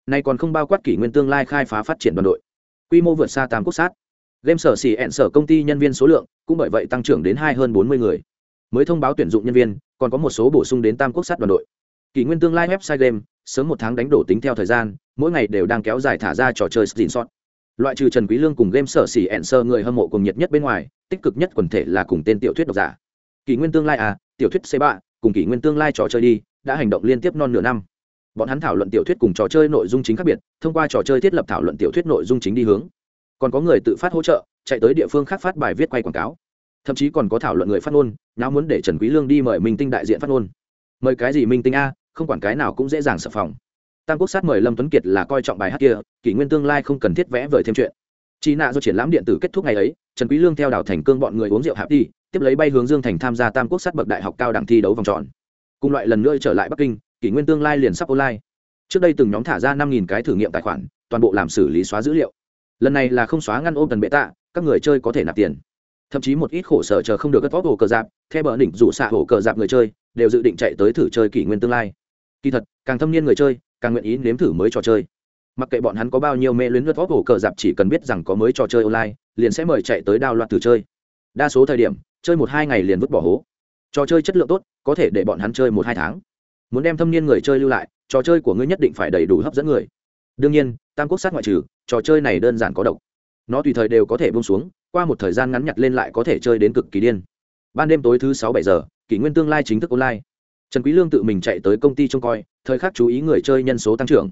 Nay còn không bao quát kỷ nguyên tương lai khai phá phát triển đoàn đội. Quy mô vượt xa tam quốc sát game sở xỉ ẹn sở công ty nhân viên số lượng cũng bởi vậy tăng trưởng đến hai hơn bốn mươi người. Mới thông báo tuyển dụng nhân viên, còn có một số bổ sung đến tam quốc sát đoàn đội. Kỷ nguyên tương lai website game sớm một tháng đánh đổ tính theo thời gian, mỗi ngày đều đang kéo dài thả ra trò chơi xin sót loại trừ trần quý lương cùng game sở xỉ ẹn sơ người hâm mộ cùng nhiệt nhất bên ngoài, tích cực nhất quần thể là cùng tên tiểu thuyết độc giả. Kỷ nguyên tương lai à tiểu thuyết c ba cùng kỷ nguyên tương lai trò chơi đi, đã hành động liên tiếp non nửa năm. Bọn hắn thảo luận tiểu thuyết cùng trò chơi nội dung chính khác biệt, thông qua trò chơi thiết lập thảo luận tiểu thuyết nội dung chính đi hướng. Còn có người tự phát hỗ trợ, chạy tới địa phương khác phát bài viết quay quảng cáo. Thậm chí còn có thảo luận người phát ngôn nào muốn để trần quý lương đi mời minh tinh đại diện phát ngôn. Mời cái gì minh tinh a không quản cái nào cũng dễ dàng sập phòng. Tam quốc sát mời lâm tuấn kiệt là coi trọng bài hát kia, kỷ nguyên tương lai không cần thiết vẽ vời thêm chuyện. Chị nạ do triển lãm điện tử kết thúc ngày ấy, trần quý lương theo đảo thành cương bọn người uống rượu hạp đi, tiếp lấy bay hướng dương thành tham gia tam quốc sát bậc đại học cao đẳng thi đấu vòng tròn. Cùng loại lần nữa trở lại bắc kinh, kỷ nguyên tương lai liền sắp online. Trước đây từng nhóm thả ra năm cái thử nghiệm tài khoản, toàn bộ làm xử lý xóa dữ liệu. Lần này là không xóa ngăn ôm tần bệ tạ, các người chơi có thể nạp tiền. Thậm chí một ít khổ sở chờ không được cất vóc hồ cờ dạp theo bờ đỉnh rủ xạ hồ cờ dạp người chơi, đều dự định chạy tới thử chơi kỷ nguyên tương lai kỳ thật, càng thâm niên người chơi, càng nguyện ý nếm thử mới trò chơi. Mặc kệ bọn hắn có bao nhiêu mê luyến lướt góp hổ cờ dạp chỉ cần biết rằng có mới trò chơi online, liền sẽ mời chạy tới đao loạt từ chơi. Đa số thời điểm, chơi một hai ngày liền vứt bỏ hố. Trò chơi chất lượng tốt, có thể để bọn hắn chơi một hai tháng. Muốn đem thâm niên người chơi lưu lại, trò chơi của ngươi nhất định phải đầy đủ hấp dẫn người. Đương nhiên, tam quốc sát ngoại trừ, trò chơi này đơn giản có độc. Nó tùy thời đều có thể bung xuống, qua một thời gian ngắn nhặt lên lại có thể chơi đến cực kỳ điên. Ban đêm tối thứ sáu bảy giờ, kỷ nguyên tương lai chính thức online trần quý lương tự mình chạy tới công ty trông coi, thời khắc chú ý người chơi nhân số tăng trưởng.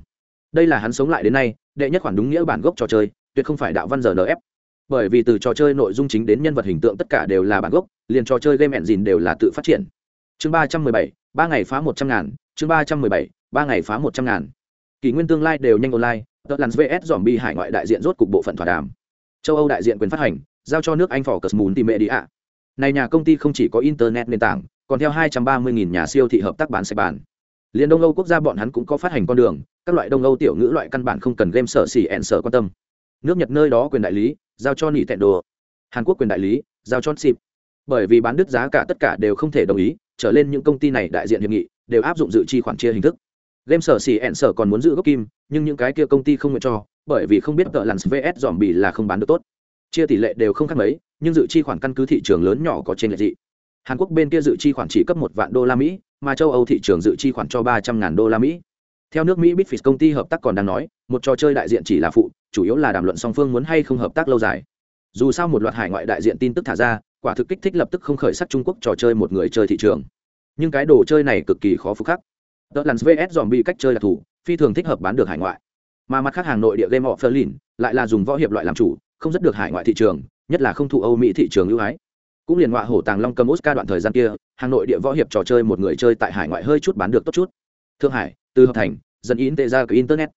Đây là hắn sống lại đến nay, đệ nhất khoản đúng nghĩa bản gốc trò chơi, tuyệt không phải đạo văn giờ nf bởi vì từ trò chơi nội dung chính đến nhân vật hình tượng tất cả đều là bản gốc, liền trò chơi game engine đều là tự phát triển. Chương ba trăm mười bảy, ba ngày phá một trăm ngàn, chương ba trăm mười bảy, ba ngày phá một trăm ngàn. Kỷ nguyên tương lai đều nhanh online, tờ làn vs dòm bi hải ngoại đại diện rốt cục bộ phận thỏa đàm. Châu âu đại diện quyền phát hành, giao cho nước anh phỏ cờ mùn tìm mẹ đi ạ này nhà công ty không chỉ có internet nền tảng còn theo 230.000 nhà siêu thị hợp tác bán sạch bản, liên đông âu quốc gia bọn hắn cũng có phát hành con đường các loại đông âu tiểu ngữ loại căn bản không cần game sở xỉ ẹn sở quan tâm. Nước nhật nơi đó quyền đại lý giao cho nỉ tẹn đồ. Hàn quốc quyền đại lý giao cho xịp bởi vì bán đứt giá cả tất cả đều không thể đồng ý trở lên những công ty này đại diện hiệp nghị đều áp dụng dự chi khoản chia hình thức. Game sở xỉ ẹn sở còn muốn giữ gốc kim nhưng những cái kia công ty không nguyện cho bởi vì không biết tợ lằn vs dòm là không bán được tốt. Chia tỷ lệ đều không khác mấy nhưng dự chi khoản căn cứ thị trường lớn nhỏ có trên lệ dị hàn quốc bên kia dự chi khoản chỉ cấp một vạn đô la mỹ, mà châu âu thị trường dự chi khoản cho ba trăm ngàn đô la mỹ. Theo nước mỹ bitfis công ty hợp tác còn đang nói, một trò chơi đại diện chỉ là phụ, chủ yếu là đàm luận song phương muốn hay không hợp tác lâu dài. Dù sao một loạt hải ngoại đại diện tin tức thả ra, quả thực kích thích lập tức không khởi sắc trung quốc trò chơi một người chơi thị trường. Nhưng cái đồ chơi này cực kỳ khó phục khắc. Tờ lặn vs dòm bị cách chơi là thủ, phi thường thích hợp bán được hải ngoại. Mà mặt khác hàng nội địa game of berlin lại là dùng võ hiệp loại làm chủ, không rất được hải ngoại thị trường, nhất là không thụ âu mỹ thị trường ưu ái cũng liền ngoại hổ tàng long cầm oscar đoạn thời gian kia, hà nội địa võ hiệp trò chơi một người chơi tại hải ngoại hơi chút bán được tốt chút. Thượng hải, từ hợp thành dân yến tệ ra cái internet.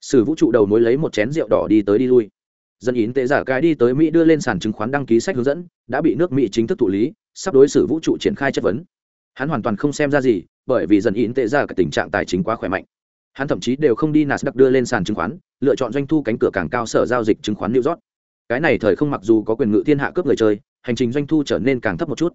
Sử vũ trụ đầu nối lấy một chén rượu đỏ đi tới đi lui. Dân yến tệ giả cái đi tới mỹ đưa lên sàn chứng khoán đăng ký sách hướng dẫn, đã bị nước mỹ chính thức thụ lý, sắp đối xử vũ trụ triển khai chất vấn. Hắn hoàn toàn không xem ra gì, bởi vì dân yến tệ giả cái tình trạng tài chính quá khỏe mạnh. Hắn thậm chí đều không đi nasdaq đưa lên sàn chứng khoán, lựa chọn doanh thu cánh cửa càng cao sở giao dịch chứng khoán new york. Cái này thời không mặc dù có quyền ngự thiên hạ cướp người chơi hành trình doanh thu trở nên càng thấp một chút.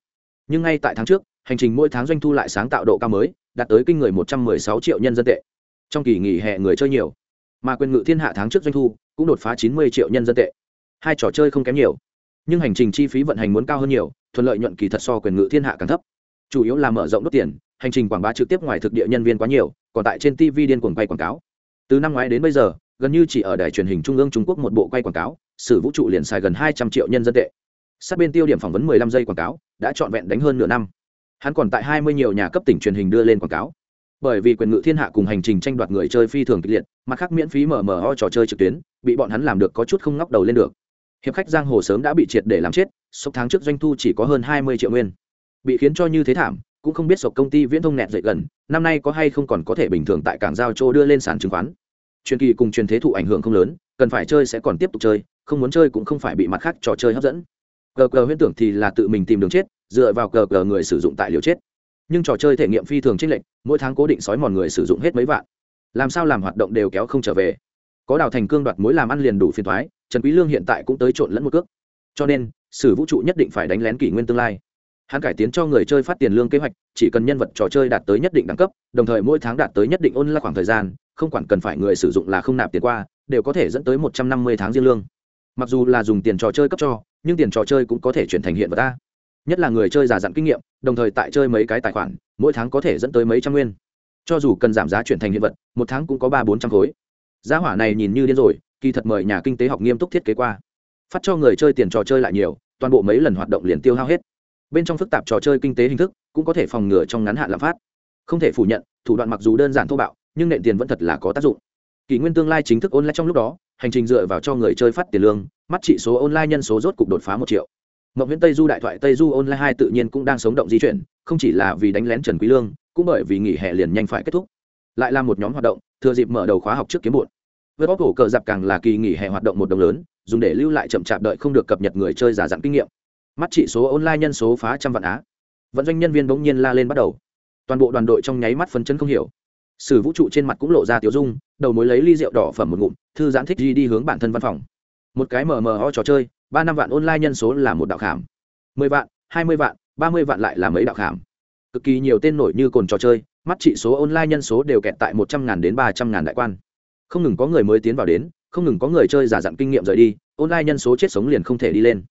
Nhưng ngay tại tháng trước, hành trình mỗi tháng doanh thu lại sáng tạo độ cao mới, đạt tới kinh người một trăm mười sáu triệu nhân dân tệ. Trong kỳ nghỉ hè người chơi nhiều, mà quyền ngự thiên hạ tháng trước doanh thu cũng đột phá chín mươi triệu nhân dân tệ. Hai trò chơi không kém nhiều, nhưng hành trình chi phí vận hành muốn cao hơn nhiều, thuận lợi nhuận kỳ thật so quyền ngự thiên hạ càng thấp. Chủ yếu là mở rộng đốt tiền, hành trình quảng bá trực tiếp ngoài thực địa nhân viên quá nhiều, còn tại trên tv điên cuồng quay quảng cáo. Từ năm ngoái đến bây giờ, gần như chỉ ở đài truyền hình trung ương trung quốc một bộ quay quảng cáo, sử vũ trụ liền xài gần hai trăm triệu nhân dân tệ sát bên tiêu điểm phỏng vấn mười lăm giây quảng cáo, đã trọn vẹn đánh hơn nửa năm. Hắn còn tại hai mươi nhiều nhà cấp tỉnh truyền hình đưa lên quảng cáo. Bởi vì quyền ngự thiên hạ cùng hành trình tranh đoạt người chơi phi thường kịch liệt, mặt khác miễn phí mở mở ho trò chơi trực tuyến, bị bọn hắn làm được có chút không ngóc đầu lên được. Hiệp khách giang hồ sớm đã bị triệt để làm chết, sốc tháng trước doanh thu chỉ có hơn hai mươi triệu nguyên. Bị khiến cho như thế thảm, cũng không biết sộc công ty viễn thông nẹt dậy gần, năm nay có hay không còn có thể bình thường tại cảng giao châu đưa lên sàn chứng khoán. Truyền kỳ cùng truyền thế thụ ảnh hưởng không lớn, cần phải chơi sẽ còn tiếp tục chơi, không muốn chơi cũng không phải bị mặt khác trò chơi hấp dẫn gờ gờ huyễn tưởng thì là tự mình tìm đường chết, dựa vào gờ gờ người sử dụng tại liều chết. Nhưng trò chơi thể nghiệm phi thường trích lệnh mỗi tháng cố định sói mòn người sử dụng hết mấy vạn. Làm sao làm hoạt động đều kéo không trở về. Có đào thành cương đoạt mối làm ăn liền đủ phiền thoái trần quý lương hiện tại cũng tới trộn lẫn một cước. Cho nên, sử vũ trụ nhất định phải đánh lén kỷ nguyên tương lai. Hắn cải tiến cho người chơi phát tiền lương kế hoạch, chỉ cần nhân vật trò chơi đạt tới nhất định đẳng cấp, đồng thời mỗi tháng đạt tới nhất định ôn là khoảng thời gian, không quản cần phải người sử dụng là không nạp tiền qua, đều có thể dẫn tới một trăm năm mươi tháng riêng lương mặc dù là dùng tiền trò chơi cấp cho, nhưng tiền trò chơi cũng có thể chuyển thành hiện vật ta. Nhất là người chơi già dặn kinh nghiệm, đồng thời tại chơi mấy cái tài khoản, mỗi tháng có thể dẫn tới mấy trăm nguyên. Cho dù cần giảm giá chuyển thành hiện vật, một tháng cũng có ba bốn trăm khối. Giá hỏa này nhìn như điên rồi, kỳ thật mời nhà kinh tế học nghiêm túc thiết kế qua. Phát cho người chơi tiền trò chơi lại nhiều, toàn bộ mấy lần hoạt động liền tiêu hao hết. Bên trong phức tạp trò chơi kinh tế hình thức, cũng có thể phòng ngừa trong ngắn hạn lạm phát. Không thể phủ nhận, thủ đoạn mặc dù đơn giản thô bạo, nhưng nện tiền vẫn thật là có tác dụng. Kỷ nguyên tương lai chính thức ôn lại trong lúc đó hành trình dựa vào cho người chơi phát tiền lương, mắt trị số online nhân số rốt cục đột phá một triệu. Mộng viễn tây du đại thoại tây du online hai tự nhiên cũng đang sống động di chuyển, không chỉ là vì đánh lén trần quý lương, cũng bởi vì nghỉ hè liền nhanh phải kết thúc. Lại là một nhóm hoạt động, thừa dịp mở đầu khóa học trước kiếm bụn với bóp cổ cờ dạp càng là kỳ nghỉ hè hoạt động một đồng lớn, dùng để lưu lại chậm chạp đợi không được cập nhật người chơi giả dặn kinh nghiệm. Mắt trị số online nhân số phá trăm vạn á. Vận doanh nhân viên bỗng nhiên la lên bắt đầu. Toàn bộ đoàn đội trong nháy mắt phấn chấn không hiểu sử vũ trụ trên mặt cũng lộ ra tiểu dung, đầu mối lấy ly rượu đỏ phẩm một ngụm, thư giãn thích gì đi hướng bản thân văn phòng. Một cái mờ mờ ho trò chơi, ba năm vạn online nhân số là một đạo khảm. Mười vạn, hai mươi vạn, ba mươi vạn lại là mấy đạo khảm. Cực kỳ nhiều tên nổi như cồn trò chơi, mắt trị số online nhân số đều kẹt tại một trăm ngàn đến ba trăm ngàn đại quan. Không ngừng có người mới tiến vào đến, không ngừng có người chơi giả dặn kinh nghiệm rời đi, online nhân số chết sống liền không thể đi lên.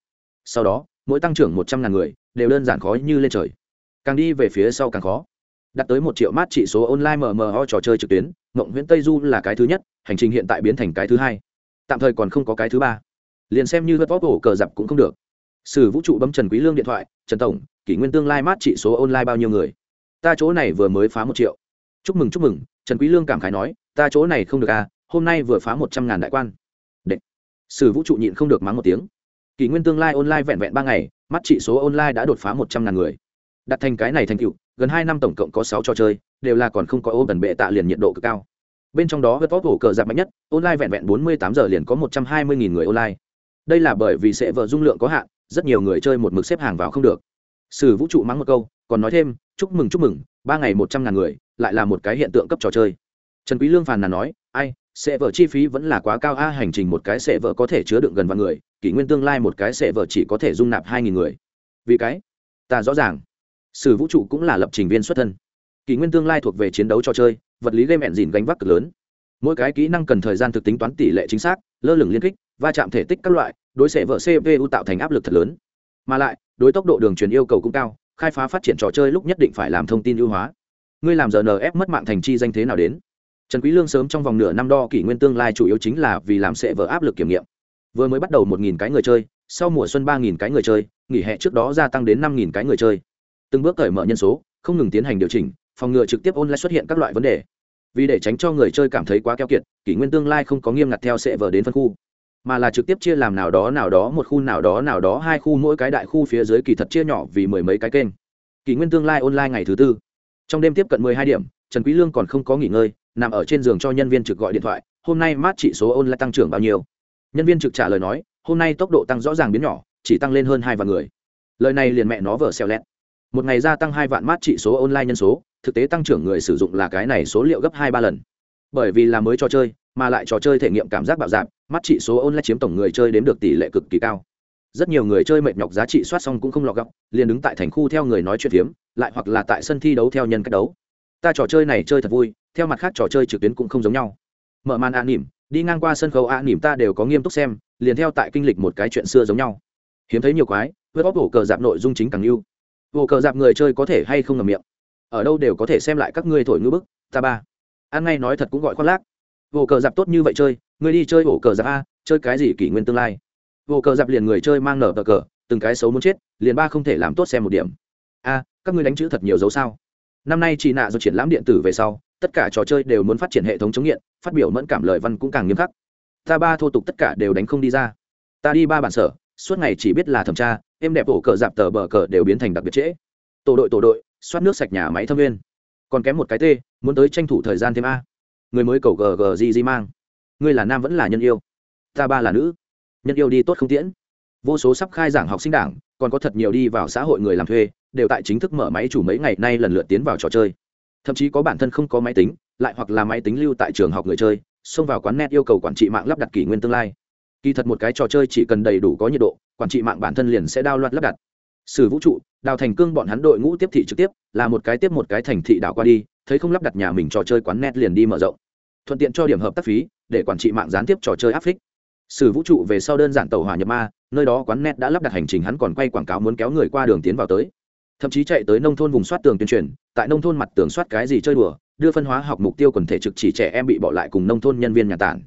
Sau đó, mỗi tăng trưởng một trăm ngàn người, đều đơn giản khó như lên trời. Càng đi về phía sau càng khó đạt tới một triệu mát trị số online mmo trò chơi trực tuyến mộng nguyễn tây du là cái thứ nhất, hành trình hiện tại biến thành cái thứ hai. Tạm thời còn không có cái thứ ba. Liền xem như vớt vóc cổ cờ dập cũng không được. Sử vũ trụ bấm trần quý lương điện thoại, trần tổng, kỷ nguyên tương lai mát trị số online bao nhiêu người? Ta chỗ này vừa mới phá một triệu. Chúc mừng chúc mừng. Trần quý lương cảm khái nói, ta chỗ này không được à hôm nay vừa phá một trăm ngàn đại quan. Đệ. sử vũ trụ nhịn không được mắng một tiếng. Kỷ nguyên tương lai online vẹn vẹn ba ngày mắt trị số online đã đột phá một trăm ngàn người. Đặt thành cái này thành tựu gần hai năm tổng cộng có sáu trò chơi, đều là còn không có ô gần bệ tạ liền nhiệt độ cực cao. Bên trong đó vượt vóc hổ cờ giảm mạnh nhất, online vẹn vẹn bốn mươi tám giờ liền có một trăm hai mươi nghìn người online. Đây là bởi vì sẽ vợ dung lượng có hạn, rất nhiều người chơi một mực xếp hàng vào không được. Sử vũ trụ mắng một câu, còn nói thêm, chúc mừng chúc mừng, ba ngày một trăm ngàn người, lại là một cái hiện tượng cấp trò chơi. Trần quý lương phàn nàn nói, ai sẽ vợ chi phí vẫn là quá cao a, hành trình một cái sẽ vợ có thể chứa đựng gần vạn người, kỷ nguyên tương lai một cái sẽ vợ chỉ có thể dung nạp hai nghìn người. Vì cái? Ta rõ ràng sử vũ trụ cũng là lập trình viên xuất thân. Kỷ nguyên tương lai thuộc về chiến đấu trò chơi, vật lý gây mẹn dìn gánh vác cực lớn. Mỗi cái kỹ năng cần thời gian thực tính toán tỷ lệ chính xác, lơ lửng liên kích, va chạm thể tích các loại, đối xệ vợ cpu tạo thành áp lực thật lớn. Mà lại, đối tốc độ đường truyền yêu cầu cũng cao, khai phá phát triển trò chơi lúc nhất định phải làm thông tin ưu hóa. Ngươi làm rnf mất mạng thành chi danh thế nào đến? Trần quý lương sớm trong vòng nửa năm đo kỷ nguyên tương lai chủ yếu chính là vì làm sẽ vỡ áp lực kiểm nghiệm. Vừa mới bắt đầu một nghìn cái người chơi, sau mùa xuân ba nghìn cái người chơi, nghỉ hè trước đó gia tăng đến năm nghìn cái người chơi từng bước cởi mở nhân số, không ngừng tiến hành điều chỉnh, phòng ngừa trực tiếp online xuất hiện các loại vấn đề. Vì để tránh cho người chơi cảm thấy quá keo kiệt, kỷ nguyên tương lai không có nghiêm ngặt theo sẽ vở đến phân khu, mà là trực tiếp chia làm nào đó nào đó một khu, nào đó nào đó hai khu, mỗi cái đại khu phía dưới kỳ thật chia nhỏ vì mười mấy cái kênh. Kỷ nguyên tương lai online ngày thứ tư. Trong đêm tiếp cận mười hai điểm, trần quý lương còn không có nghỉ ngơi, nằm ở trên giường cho nhân viên trực gọi điện thoại, hôm nay mát chỉ số online tăng trưởng bao nhiêu? Nhân viên trực trả lời nói, hôm nay tốc độ tăng rõ ràng biến nhỏ, chỉ tăng lên hơn hai vạn người. Lời này liền mẹ nó vở xèo lẹt một ngày gia tăng hai vạn mát trị số online nhân số, thực tế tăng trưởng người sử dụng là cái này số liệu gấp hai ba lần. Bởi vì là mới trò chơi, mà lại trò chơi thể nghiệm cảm giác bạo dạp mắt trị số online chiếm tổng người chơi đếm được tỷ lệ cực kỳ cao. Rất nhiều người chơi mệt nhọc giá trị soát xong cũng không lọt gọc liền đứng tại thành khu theo người nói chuyện phiếm, lại hoặc là tại sân thi đấu theo nhân cách đấu. Ta trò chơi này chơi thật vui, theo mặt khác trò chơi trực tuyến cũng không giống nhau. Mở màn an nỉm, đi ngang qua sân khấu an nỉm ta đều có nghiêm túc xem, liền theo tại kinh lịch một cái chuyện xưa giống nhau. Hiếm thấy nhiều quái vớt bóp hổ cờ dạp nội dung chính càng yêu hổ cờ dạp người chơi có thể hay không ngầm miệng? Ở đâu đều có thể xem lại các ngươi thổi ngữ bức, ta ba. An ngay nói thật cũng gọi khoác lác. Hổ cờ dạp tốt như vậy chơi, ngươi đi chơi hổ cờ dạp a, chơi cái gì kỷ nguyên tương lai? Hổ cờ dạp liền người chơi mang nở cờ cờ, từng cái xấu muốn chết, liền ba không thể làm tốt xem một điểm. A, các ngươi đánh chữ thật nhiều dấu sao? Năm nay chị nạ do triển lãm điện tử về sau, tất cả trò chơi đều muốn phát triển hệ thống chống nghiện, phát biểu mẫn cảm lời văn cũng càng nghiêm khắc. Ta ba thô tục tất cả đều đánh không đi ra. Ta đi ba bản sở, suốt ngày chỉ biết là thẩm tra em đẹp ổ cờ dạp tờ bờ cờ đều biến thành đặc biệt trễ. Tổ đội tổ đội soát nước sạch nhà máy thâm viên. Còn kém một cái t muốn tới tranh thủ thời gian thêm a. Người mới cầu gg gì gì mang. Ngươi là nam vẫn là nhân yêu? Ta ba là nữ. Nhân yêu đi tốt không tiễn. Vô số sắp khai giảng học sinh đảng, còn có thật nhiều đi vào xã hội người làm thuê, đều tại chính thức mở máy chủ mấy ngày nay lần lượt tiến vào trò chơi. Thậm chí có bản thân không có máy tính, lại hoặc là máy tính lưu tại trường học người chơi, xông vào quán net yêu cầu quản trị mạng lắp đặt kỷ nguyên tương lai kỳ thật một cái trò chơi chỉ cần đầy đủ có nhiệt độ, quản trị mạng bản thân liền sẽ đao loạt lắp đặt. Sử vũ trụ, đào thành cương bọn hắn đội ngũ tiếp thị trực tiếp, là một cái tiếp một cái thành thị đảo qua đi, thấy không lắp đặt nhà mình trò chơi quán net liền đi mở rộng. Thuận tiện cho điểm hợp tác phí, để quản trị mạng gián tiếp trò chơi áp phích. Sử vũ trụ về sau đơn giản tàu hỏa nhập ma, nơi đó quán net đã lắp đặt hành trình hắn còn quay quảng cáo muốn kéo người qua đường tiến vào tới. Thậm chí chạy tới nông thôn vùng soát tường tuyên truyền, tại nông thôn mặt tường soát cái gì chơi đùa, đưa phân hóa học mục tiêu quần thể trực chỉ trẻ em bị bỏ lại cùng nông thôn nhân viên nhà tản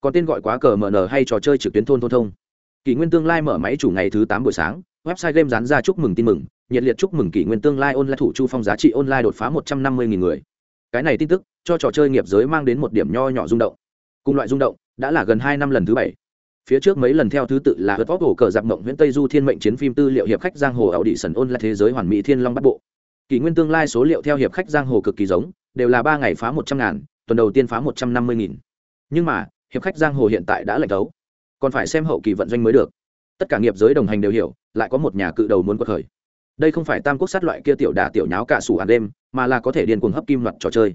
còn tên gọi quá cờ mn hay trò chơi trực tuyến thôn thôn thông. Kỷ nguyên tương lai mở máy chủ ngày thứ tám buổi sáng, website game dán ra chúc mừng tin mừng, nhiệt liệt chúc mừng kỷ nguyên tương lai online thủ chu phong giá trị online đột phá một trăm năm mươi người. Cái này tin tức, cho trò chơi nghiệp giới mang đến một điểm nho nhỏ rung động. Cùng loại rung động, đã là gần hai năm lần thứ bảy. Phía trước mấy lần theo thứ tự là hớt vóc hổ cờ giặc mộng nguyễn tây du thiên mệnh chiến phim tư liệu hiệp khách giang hồ ảo đi sần ôn là thế giới hoàn mỹ thiên long bắt bộ. Kỷ nguyên tương lai số liệu theo hiệp khách giang hồ cực kỳ giống, đều là ba ngày phá một trăm ngàn, tuần đầu tiên phá một trăm năm mươi nghìn. Nhưng mà hiệp khách giang hồ hiện tại đã lệnh đấu còn phải xem hậu kỳ vận doanh mới được. Tất cả nghiệp giới đồng hành đều hiểu lại có một nhà cự đầu muốn quật khởi. Đây không phải tam quốc sát loại kia tiểu đà tiểu nháo cả sủ ăn đêm mà là có thể điên cuồng hấp kim loạt trò chơi.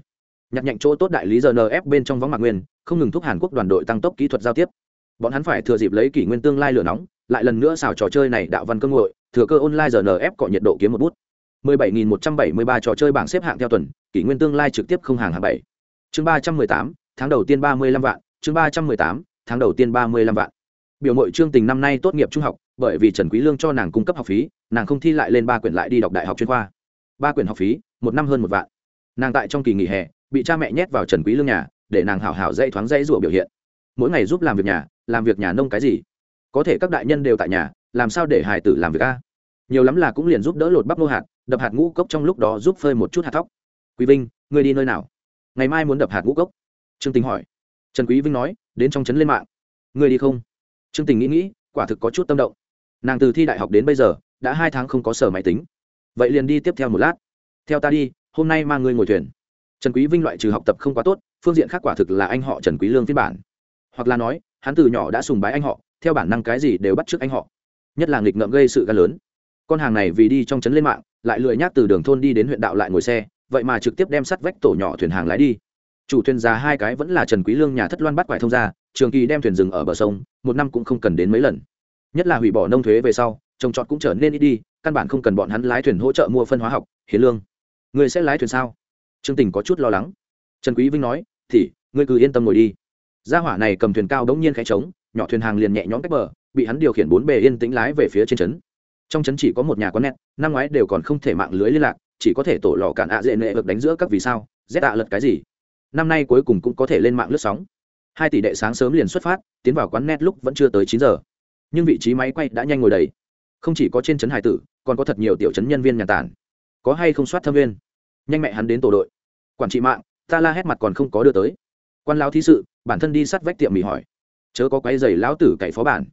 Nhặt nhạnh chỗ tốt đại lý rnf bên trong võng mạc nguyên không ngừng thúc hàn quốc đoàn đội tăng tốc kỹ thuật giao tiếp. Bọn hắn phải thừa dịp lấy kỷ nguyên tương lai lửa nóng lại lần nữa xào trò chơi này đạo văn cơ ngội thừa cơ online rnf cọ nhiệt độ kiếm một bút. 17.173 trò chơi bảng xếp hạng theo tuần kỷ nguyên tương lai trực tiếp không hàng hạng bảy. Chương 318, tháng đầu tiên 35 vạn chương 318, tháng đầu tiên 35 vạn. Biểu mội trương tình năm nay tốt nghiệp trung học bởi vì trần quý lương cho nàng cung cấp học phí nàng không thi lại lên ba quyển lại đi đọc đại học chuyên khoa. Ba quyển học phí một năm hơn một vạn. Nàng tại trong kỳ nghỉ hè bị cha mẹ nhét vào trần quý lương nhà để nàng hảo hảo dây thoáng dây rủa biểu hiện. Mỗi ngày giúp làm việc nhà làm việc nhà nông cái gì? Có thể các đại nhân đều tại nhà làm sao để hài tử làm việc a? Nhiều lắm là cũng liền giúp đỡ lột bắp nô hạt đập hạt ngũ cốc trong lúc đó giúp phơi một chút hạt thóc. Quý vinh ngươi đi nơi nào? Ngày mai muốn đập hạt ngũ cốc? Trương tình hỏi trần quý vinh nói, đến trong trấn lên mạng. Ngươi đi không? Trương tình nghĩ nghĩ, quả thực có chút tâm động. Nàng từ thi đại học đến bây giờ, đã hai tháng không có sở máy tính. Vậy liền đi tiếp theo một lát. Theo ta đi, hôm nay mang ngươi ngồi thuyền. Trần quý vinh loại trừ học tập không quá tốt, phương diện khác quả thực là anh họ trần quý lương phiên bản. Hoặc là nói, hắn từ nhỏ đã sùng bái anh họ, theo bản năng cái gì đều bắt trước anh họ. Nhất là nghịch ngợm gây sự gan lớn. Con hàng này vì đi trong trấn lên mạng, lại lười nhác từ đường thôn đi đến huyện đạo lại ngồi xe, vậy mà trực tiếp đem sắt vách tổ nhỏ thuyền hàng lái đi chủ thuyền già hai cái vẫn là trần quý lương nhà thất loan bắt quải thông ra, trường kỳ đem thuyền dừng ở bờ sông, một năm cũng không cần đến mấy lần. Nhất là hủy bỏ nông thuế về sau, trồng trọt cũng trở nên ít đi, căn bản không cần bọn hắn lái thuyền hỗ trợ mua phân hóa học, hiến lương. Người sẽ lái thuyền sao? Trương tình có chút lo lắng. Trần quý vinh nói, thì, ngươi cứ yên tâm ngồi đi. Gia hỏa này cầm thuyền cao đống nhiên khẽ trống, nhỏ thuyền hàng liền nhẹ nhõm cách bờ, bị hắn điều khiển bốn bề yên tĩnh lái về phía trên trấn. Trong trấn chỉ có một nhà quán nét năm ngoái đều còn không thể mạng lưới liên lạc, chỉ có thể tổ lò cản ạ dễ nệ được đánh giữa các vì sao rét ạ lật cái gì? Năm nay cuối cùng cũng có thể lên mạng lướt sóng. Hai tỷ đệ sáng sớm liền xuất phát, tiến vào quán net lúc vẫn chưa tới chín giờ. Nhưng vị trí máy quay đã nhanh ngồi đầy. Không chỉ có trên trấn hải tử, còn có thật nhiều tiểu trấn nhân viên nhà tản. Có hay không soát thâm viên? Nhanh mẹ hắn đến tổ đội. Quản trị mạng, ta la hét mặt còn không có đưa tới. Quan lão thí sự, bản thân đi sát vách tiệm mì hỏi. Chớ có quấy giày lão tử cậy phó bản.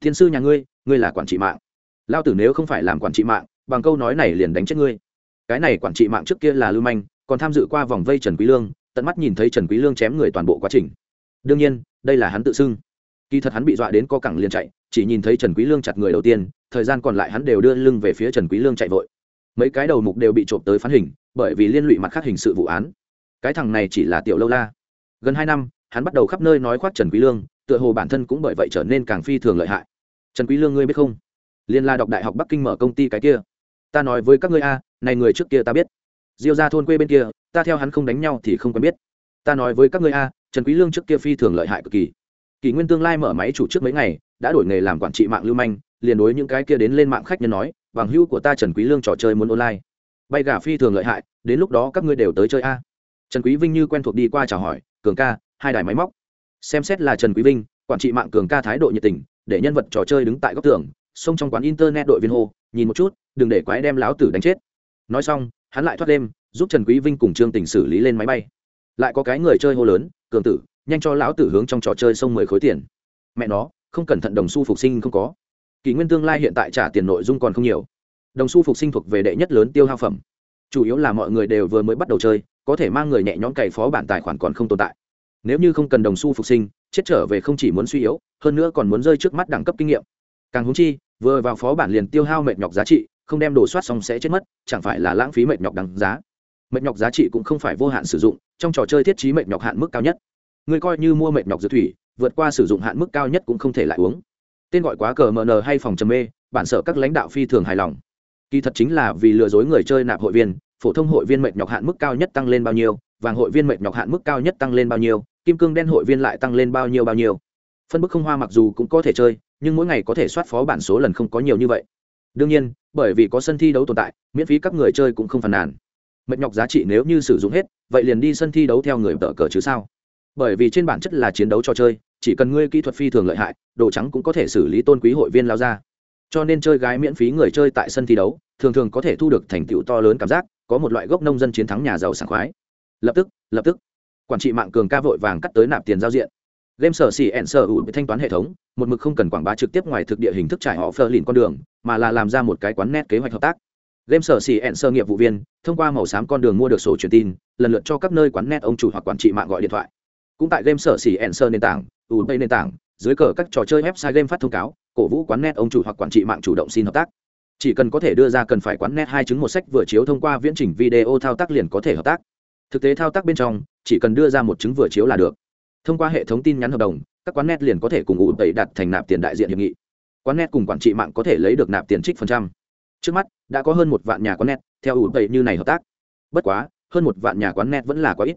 Thiên sư nhà ngươi ngươi là quản trị mạng. Lao tử nếu không phải làm quản trị mạng, bằng câu nói này liền đánh chết ngươi. Cái này quản trị mạng trước kia là lưu manh, còn tham dự qua vòng vây trần quý lương tận mắt nhìn thấy trần quý lương chém người toàn bộ quá trình. Đương nhiên, đây là hắn tự xưng. Kỳ thật hắn bị dọa đến co cẳng liền chạy, chỉ nhìn thấy trần quý lương chặt người đầu tiên, thời gian còn lại hắn đều đưa lưng về phía trần quý lương chạy vội. Mấy cái đầu mục đều bị trộm tới phán hình, bởi vì liên lụy mặt khác hình sự vụ án. Cái thằng này chỉ là tiểu lâu la. Gần hai năm, hắn bắt đầu khắp nơi nói khoác trần quý lương, tựa hồ bản thân cũng bởi vậy trở nên càng phi thường lợi hại. Trần quý lương ngươi biết không? Liên la đọc đại học bắc kinh mở công ty cái kia. Ta nói với các ngươi a, này người trước kia ta biết diêu ra thôn quê bên kia, ta theo hắn không đánh nhau thì không quen biết. Ta nói với các ngươi a, trần quý lương trước kia phi thường lợi hại cực kỳ. Kỳ nguyên tương lai mở máy chủ trước mấy ngày, đã đổi nghề làm quản trị mạng lưu manh, liền đối những cái kia đến lên mạng khách nhân nói, bằng hữu của ta trần quý lương trò chơi muốn online. Bay gà phi thường lợi hại, đến lúc đó các ngươi đều tới chơi a. Trần quý vinh như quen thuộc đi qua chào hỏi, cường ca, hai đài máy móc. Xem xét là trần quý vinh, quản trị mạng cường ca thái độ nhiệt tình, để nhân vật trò chơi đứng tại góc tường, xông trong quán internet đội viên hô, nhìn một chút, đừng để quái đem láo tử đánh chết. Nói xong hắn lại thoát đêm, giúp trần quý vinh cùng trương tình xử lý lên máy bay. Lại có cái người chơi hô lớn, cường tử, nhanh cho lão tử hướng trong trò chơi xông mười khối tiền. Mẹ nó, không cẩn thận đồng xu phục sinh không có. Kỷ nguyên tương lai hiện tại trả tiền nội dung còn không nhiều. Đồng xu phục sinh thuộc về đệ nhất lớn tiêu hao phẩm. Chủ yếu là mọi người đều vừa mới bắt đầu chơi, có thể mang người nhẹ nhõm cày phó bản tài khoản còn không tồn tại. Nếu như không cần đồng xu phục sinh, chết trở về không chỉ muốn suy yếu, hơn nữa còn muốn rơi trước mắt đẳng cấp kinh nghiệm. Càng húng chi, vừa vào phó bản liền tiêu hao mệt nhọc giá trị không đem đồ soát xong sẽ chết mất, chẳng phải là lãng phí mệt nhọc đằng giá. Mệt nhọc giá trị cũng không phải vô hạn sử dụng, trong trò chơi thiết trí mệt nhọc hạn mức cao nhất. Người coi như mua mệt nhọc dược thủy, vượt qua sử dụng hạn mức cao nhất cũng không thể lại uống. Tên gọi quá cờ mờ nờ hay phòng trầm mê, bản sợ các lãnh đạo phi thường hài lòng. Kỳ thật chính là vì lừa dối người chơi nạp hội viên, phổ thông hội viên mệt nhọc hạn mức cao nhất tăng lên bao nhiêu, vàng hội viên mệt nhọc hạn mức cao nhất tăng lên bao nhiêu, kim cương đen hội viên lại tăng lên bao nhiêu bao nhiêu. Phân bức không hoa mặc dù cũng có thể chơi, nhưng mỗi ngày có thể soát phó bản số lần không có nhiều như vậy đương nhiên, bởi vì có sân thi đấu tồn tại, miễn phí các người chơi cũng không phàn nàn. Mệt nhọc giá trị nếu như sử dụng hết, vậy liền đi sân thi đấu theo người tờ cờ chứ sao? Bởi vì trên bản chất là chiến đấu trò chơi, chỉ cần ngươi kỹ thuật phi thường lợi hại, đồ trắng cũng có thể xử lý tôn quý hội viên lao ra. Cho nên chơi gái miễn phí người chơi tại sân thi đấu, thường thường có thể thu được thành tựu to lớn cảm giác, có một loại gốc nông dân chiến thắng nhà giàu sảng khoái. Lập tức lập tức, quản trị mạng cường ca vội vàng cắt tới nạp tiền giao diện. Game sở xỉ ẹn sở ủ thanh toán hệ thống một mực không cần quảng bá trực tiếp ngoài thực địa hình thức trải họ phờ lìn con đường, mà là làm ra một cái quán nét kế hoạch hợp tác. Game sở xỉ ẹn sơ nghiệp vụ viên, thông qua màu xám con đường mua được sổ truyền tin, lần lượt cho các nơi quán nét ông chủ hoặc quản trị mạng gọi điện thoại. Cũng tại game sở xỉ ẹn sơ nền tảng ủ tây nền tảng, dưới cờ các trò chơi website game phát thông cáo, cổ vũ quán nét ông chủ hoặc quản trị mạng chủ động xin hợp tác. Chỉ cần có thể đưa ra cần phải quán nét hai chứng một sách vừa chiếu thông qua viễn trình video thao tác liền có thể hợp tác. Thực tế thao tác bên trong, chỉ cần đưa ra một chứng vừa chiếu là được. Thông qua hệ thống tin nhắn hợp đồng các quán net liền có thể cùng ủ tẩy đặt thành nạp tiền đại diện hiệp nghị. Quán net cùng quản trị mạng có thể lấy được nạp tiền trích phần trăm. Trước mắt, đã có hơn một vạn nhà quán net, theo ủ tẩy như này hợp tác. Bất quá, hơn một vạn nhà quán net vẫn là quá ít.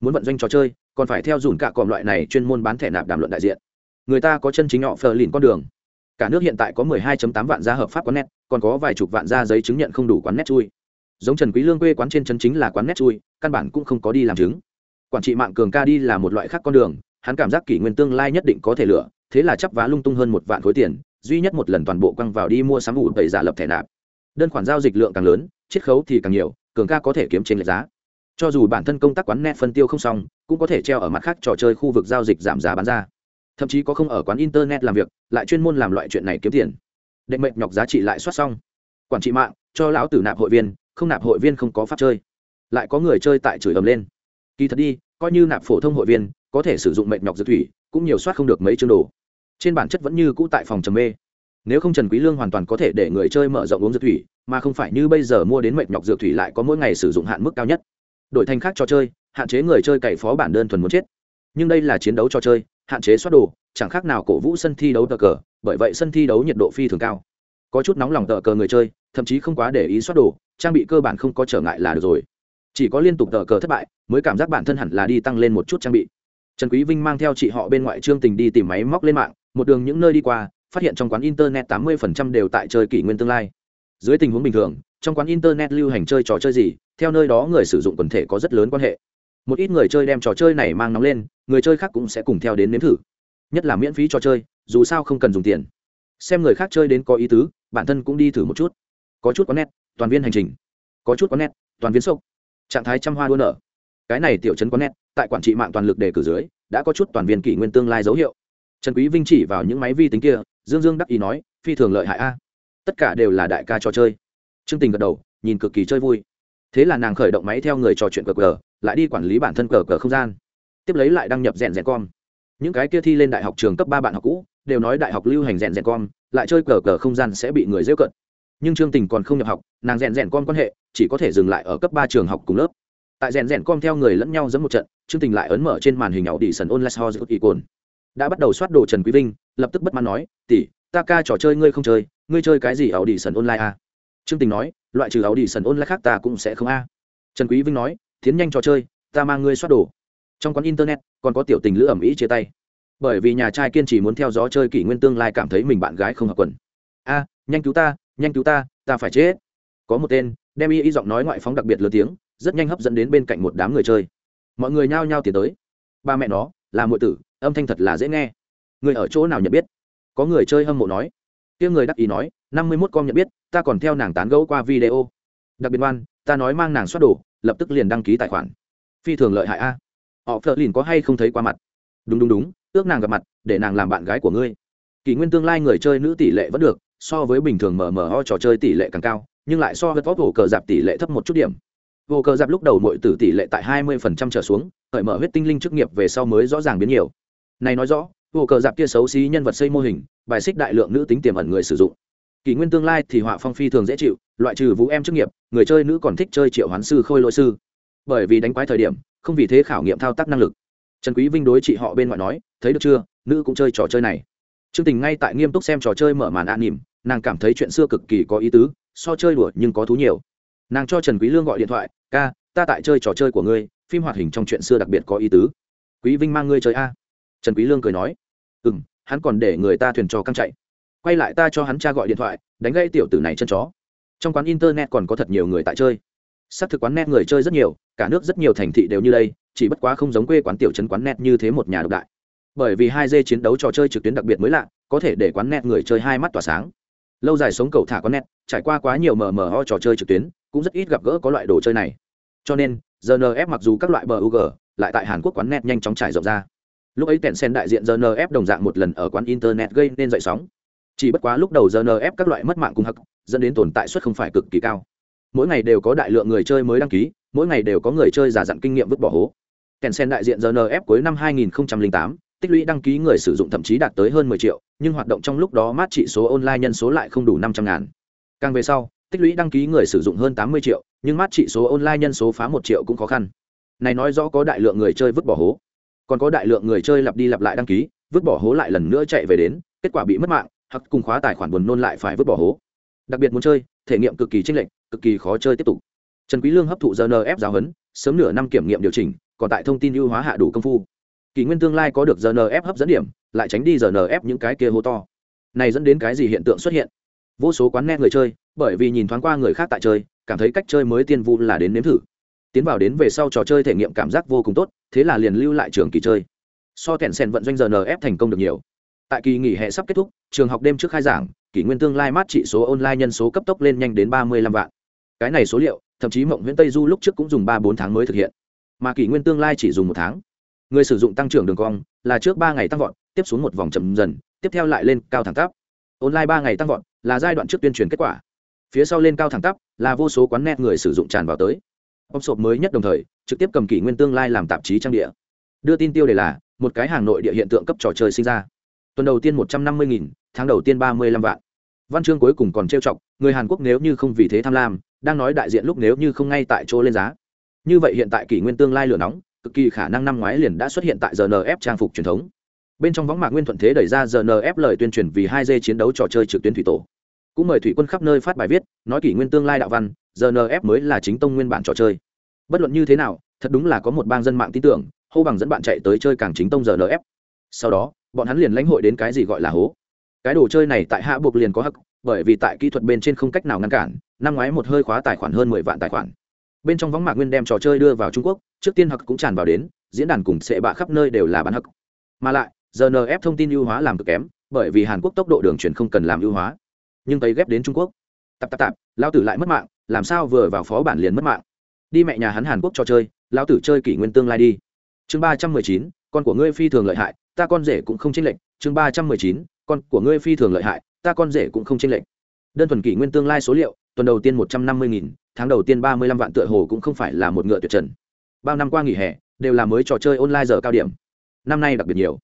Muốn vận doanh trò chơi, còn phải theo dùn cả còm loại này chuyên môn bán thẻ nạp đàm luận đại diện. Người ta có chân chính họ phờ lìn con đường. Cả nước hiện tại có 12.8 vạn gia hợp pháp quán net, còn có vài chục vạn gia giấy chứng nhận không đủ quán net chui. Giống trần quý lương quê quán trên chân chính là quán net chui, căn bản cũng không có đi làm chứng. Quản trị mạng cường ca đi là một loại khác con đường hắn cảm giác kỷ nguyên tương lai nhất định có thể lựa thế là chấp vá lung tung hơn một vạn khối tiền, duy nhất một lần toàn bộ quăng vào đi mua sắm ủ tẩy giả lập thẻ nạp. Đơn khoản giao dịch lượng càng lớn, chiết khấu thì càng nhiều, cường ca có thể kiếm trên lệch giá. Cho dù bản thân công tác quán net phân tiêu không xong, cũng có thể treo ở mặt khác trò chơi khu vực giao dịch giảm giá bán ra. Thậm chí có không ở quán internet làm việc, lại chuyên môn làm loại chuyện này kiếm tiền. Định mệnh nhọc giá trị lại soát xong. Quản trị mạng, cho lão tử nạp hội viên, không nạp hội viên không có pháp chơi. Lại có người chơi tại chửi ầm lên. Kỳ thật đi, coi như nạp phổ thông hội viên có thể sử dụng mệnh nhọc dược thủy, cũng nhiều soát không được mấy chương đồ. Trên bản chất vẫn như cũ tại phòng trầm mê. Nếu không trần quý lương hoàn toàn có thể để người chơi mở rộng uống dược thủy, mà không phải như bây giờ mua đến mệnh nhọc dược thủy lại có mỗi ngày sử dụng hạn mức cao nhất. Đổi thành khác cho chơi, hạn chế người chơi cày phó bản đơn thuần muốn chết. Nhưng đây là chiến đấu cho chơi, hạn chế soát đồ, chẳng khác nào cổ vũ sân thi đấu tờ cờ, bởi vậy sân thi đấu nhiệt độ phi thường cao. Có chút nóng lòng tờ cờ người chơi, thậm chí không quá để ý soát đồ, trang bị cơ bản không có trở ngại là được rồi. Chỉ có liên tục tờ cờ thất bại, mới cảm giác bản thân hẳn là đi tăng lên một chút trang bị trần quý vinh mang theo chị họ bên ngoại trương tình đi tìm máy móc lên mạng, một đường những nơi đi qua, phát hiện trong quán internet 80% đều tại chơi kỷ nguyên tương lai. Dưới tình huống bình thường, trong quán internet lưu hành chơi trò chơi gì, theo nơi đó người sử dụng quần thể có rất lớn quan hệ. Một ít người chơi đem trò chơi này mang nóng lên, người chơi khác cũng sẽ cùng theo đến nếm thử. Nhất là miễn phí trò chơi, dù sao không cần dùng tiền. Xem người khác chơi đến có ý tứ, bản thân cũng đi thử một chút. Có chút có nét toàn viên hành trình. Có chút có nét toàn viên sốc. Trạng thái trăm hoa đua nở cái này tiểu trấn có nét, tại quản trị mạng toàn lực đề cử dưới, đã có chút toàn viên kỷ nguyên tương lai dấu hiệu. Trần quý vinh chỉ vào những máy vi tính kia, dương dương đắc ý nói, phi thường lợi hại a. Tất cả đều là đại ca trò chơi. Trương tình gật đầu, nhìn cực kỳ chơi vui. Thế là nàng khởi động máy theo người trò chuyện cờ cờ, lại đi quản lý bản thân cờ cờ không gian. Tiếp lấy lại đăng nhập rèn rèn com. Những cái kia thi lên đại học trường cấp ba bạn học cũ, đều nói đại học lưu hành rèn rèn com, lại chơi cờ cờ không gian sẽ bị người dễ cận. Nhưng trương tình còn không nhập học, nàng rèn rèn com quan hệ, chỉ có thể dừng lại ở cấp ba trường học cùng lớp tại rèn rèn com theo người lẫn nhau dẫn một trận chương tình lại ấn mở trên màn hình ảo đi sần online ho giữ cồn đã bắt đầu soát đồ trần quý vinh, lập tức bất mãn nói, tỷ, ta ca trò chơi ngươi không chơi, ngươi chơi cái gì ảo đi sần online à? a chương tình nói, loại trừ ảo đi sần online khác ta cũng sẽ không a. Trần quý vinh nói, tiến nhanh trò chơi, ta mang ngươi soát đồ. Trong quán internet, còn có tiểu tình lữ ẩm ý chia tay. Bởi vì nhà trai kiên trì muốn theo dõi chơi kỷ nguyên tương lai cảm thấy mình bạn gái không hợp quần. A, nhanh cứu ta, nhanh cứu ta ta phải chết. Có một tên, đem y y giọng nói ngoại phóng đặc biệt lớn tiếng rất nhanh hấp dẫn đến bên cạnh một đám người chơi. Mọi người nhao nhao tiến tới. Ba mẹ nó, là muội tử, âm thanh thật là dễ nghe. Người ở chỗ nào nhận biết? Có người chơi hâm mộ nói. Tiếng người đắc ý nói, năm mươi mốt con nhận biết, ta còn theo nàng tán gẫu qua video. Đặc biệt oan ta nói mang nàng xoát đồ, lập tức liền đăng ký tài khoản. Phi thường lợi hại a. Họ phờ lìn có hay không thấy qua mặt? Đúng đúng đúng, ước nàng gặp mặt, để nàng làm bạn gái của ngươi. Kỷ nguyên tương lai người chơi nữ tỷ lệ vẫn được, so với bình thường mở mở ho trò chơi tỷ lệ càng cao, nhưng lại so với top hồ cờ dạp tỷ lệ thấp một chút điểm. Vô cờ dạp lúc đầu mọi tử tỷ lệ tại hai mươi phần trăm trở xuống hởi mở huyết tinh linh chức nghiệp về sau mới rõ ràng biến nhiều. Này nói rõ, vô cờ dạp kia xấu xí nhân vật xây mô hình, bài xích đại lượng nữ tính tiềm ẩn người sử dụng. Kỷ nguyên tương lai thì họa phong phi thường dễ chịu, loại trừ vũ em chức nghiệp, người chơi nữ còn thích chơi triệu hoán sư khôi lỗi sư. Bởi vì đánh quái thời điểm, không vì thế khảo nghiệm thao tác năng lực. Trần quý vinh đối chị họ bên ngoài nói, thấy được chưa, nữ cũng chơi trò chơi này. Trương tình ngay tại nghiêm túc xem trò chơi mở màn an nỉm, nàng cảm thấy chuyện xưa cực kỳ có ý tứ, so chơi đùa nhưng có thú nhiều nàng cho trần quý lương gọi điện thoại, ca, ta tại chơi trò chơi của ngươi, phim hoạt hình trong chuyện xưa đặc biệt có ý tứ. Quý vinh mang ngươi chơi a. Trần quý lương cười nói, ừm, hắn còn để người ta thuyền trò căng chạy. Quay lại ta cho hắn cha gọi điện thoại, đánh gãy tiểu tử này chân chó. Trong quán internet còn có thật nhiều người tại chơi. Sắp thực quán net người chơi rất nhiều, cả nước rất nhiều thành thị đều như đây, chỉ bất quá không giống quê quán tiểu trấn quán net như thế một nhà độc đại. Bởi vì hai d chiến đấu trò chơi trực tuyến đặc biệt mới lạ, có thể để quán net người chơi hai mắt tỏa sáng. Lâu dài sống cầu thả quán net, trải qua quá nhiều mờ mờ ho trò chơi trực tuyến cũng rất ít gặp gỡ có loại đồ chơi này. Cho nên rnf mặc dù các loại bờ ug lại tại hàn quốc quán net nhanh chóng trải rộng ra. Lúc ấy tèn sen đại diện rnf đồng dạng một lần ở quán internet gây nên dậy sóng. Chỉ bất quá lúc đầu rnf các loại mất mạng cùng hắc dẫn đến tồn tại suất không phải cực kỳ cao. Mỗi ngày đều có đại lượng người chơi mới đăng ký mỗi ngày đều có người chơi giả dặn kinh nghiệm vứt bỏ hố. Tèn sen đại diện rnf cuối năm 2008, tích lũy đăng ký người sử dụng thậm chí đạt tới hơn 10 triệu nhưng hoạt động trong lúc đó mát trị số online nhân số lại không đủ 500 ngàn. Càng về sau tích lũy đăng ký người sử dụng hơn 80 triệu, nhưng mát trị số online nhân số phá một triệu cũng khó khăn. Này nói rõ có đại lượng người chơi vứt bỏ hố. Còn có đại lượng người chơi lặp đi lặp lại đăng ký, vứt bỏ hố lại lần nữa chạy về đến, kết quả bị mất mạng, hoặc cùng khóa tài khoản buồn nôn lại phải vứt bỏ hố. Đặc biệt muốn chơi, thể nghiệm cực kỳ chênh lệch, cực kỳ khó chơi tiếp tục. Trần quý lương hấp thụ rnf giáo huấn, sớm nửa năm kiểm nghiệm điều chỉnh, còn tại thông tin ưu hóa hạ đủ công phu. Kỳ nguyên tương lai có được rnf hấp dẫn điểm, lại tránh đi rnf những cái kia hô to. Này dẫn đến cái gì hiện tượng xuất hiện? Vô số quán net người chơi, bởi vì nhìn thoáng qua người khác tại chơi, cảm thấy cách chơi mới tiên vu là đến nếm thử. Tiến vào đến về sau trò chơi thể nghiệm cảm giác vô cùng tốt, thế là liền lưu lại trường kỳ chơi. So kẹn sen vận doanh rnf thành công được nhiều. Tại kỳ nghỉ hè sắp kết thúc, trường học đêm trước khai giảng, kỷ nguyên tương lai mát trị số online nhân số cấp tốc lên nhanh đến ba mươi lăm vạn. Cái này số liệu, thậm chí mộng nguyễn tây du lúc trước cũng dùng ba bốn tháng mới thực hiện. Mà kỷ nguyên tương lai chỉ dùng một tháng. Người sử dụng tăng trưởng đường cong, là trước ba ngày tăng vọt, tiếp xuống một vòng chậm dần, tiếp theo lại lên cao thẳng tắp online ba ngày tăng vọt là giai đoạn trước tuyên truyền kết quả. Phía sau lên cao thẳng tắp là vô số quán net người sử dụng tràn vào tới. Ông sộp mới nhất đồng thời, trực tiếp cầm kỷ nguyên tương lai làm tạp chí trang địa. Đưa tin tiêu đề là, một cái hàng nội địa hiện tượng cấp trò chơi sinh ra. Tuần đầu tiên một trăm năm mươi nghìn, tháng đầu tiên ba mươi lăm vạn. Văn chương cuối cùng còn trêu chọc, người hàn quốc nếu như không vì thế tham lam, đang nói đại diện lúc nếu như không ngay tại chỗ lên giá. Như vậy hiện tại kỷ nguyên tương lai lửa nóng, cực kỳ khả năng năm ngoái liền đã xuất hiện tại rnf trang phục truyền thống bên trong võng mạc nguyên thuận thế đẩy ra rnf lời tuyên truyền vì hai d chiến đấu trò chơi trực tuyến thủy tổ. Cũng mời thủy quân khắp nơi phát bài viết, nói kỷ nguyên tương lai đạo văn rnf mới là chính tông nguyên bản trò chơi. Bất luận như thế nào, thật đúng là có một bang dân mạng tin tưởng, hô bằng dẫn bạn chạy tới chơi càng chính tông rnf sau đó, bọn hắn liền lãnh hội đến cái gì gọi là hố. Cái đồ chơi này tại hạ buộc liền có hắc, bởi vì tại kỹ thuật bên trên không cách nào ngăn cản, năm ngoái một hơi khóa tài khoản hơn mười vạn tài khoản. Bên trong võng mạc nguyên đem trò chơi đưa vào trung quốc, trước tiên hắc cũng tràn vào đến, diễn đàn cùng sệ bạ khắp nơi đều là bán hắc. Mà lại rnf thông tin ưu hóa làm cực kém, bởi vì hàn quốc tốc độ đường truyền không cần làm ưu hóa. Nhưng tấy ghép đến trung quốc. Tạp tạp tạp lao tử lại mất mạng, làm sao vừa vào phó bản liền mất mạng? Đi mẹ nhà hắn hàn quốc cho chơi lao tử chơi kỷ nguyên tương lai đi. Chương ba trăm mười chín, con của ngươi phi thường lợi hại, ta con rể cũng không chênh lệch. Chương ba trăm mười chín, con của ngươi phi thường lợi hại, ta con rể cũng không chênh lệch. Đơn thuần kỷ nguyên tương lai số liệu, tuần đầu tiên một trăm năm mươi nghìn, tháng đầu tiên ba mươi lăm vạn tựa hồ cũng không phải là một ngựa tuyệt trần. Bao năm qua nghỉ hè, đều là mới trò chơi online giờ cao điểm. Năm nay đặc biệt nhiều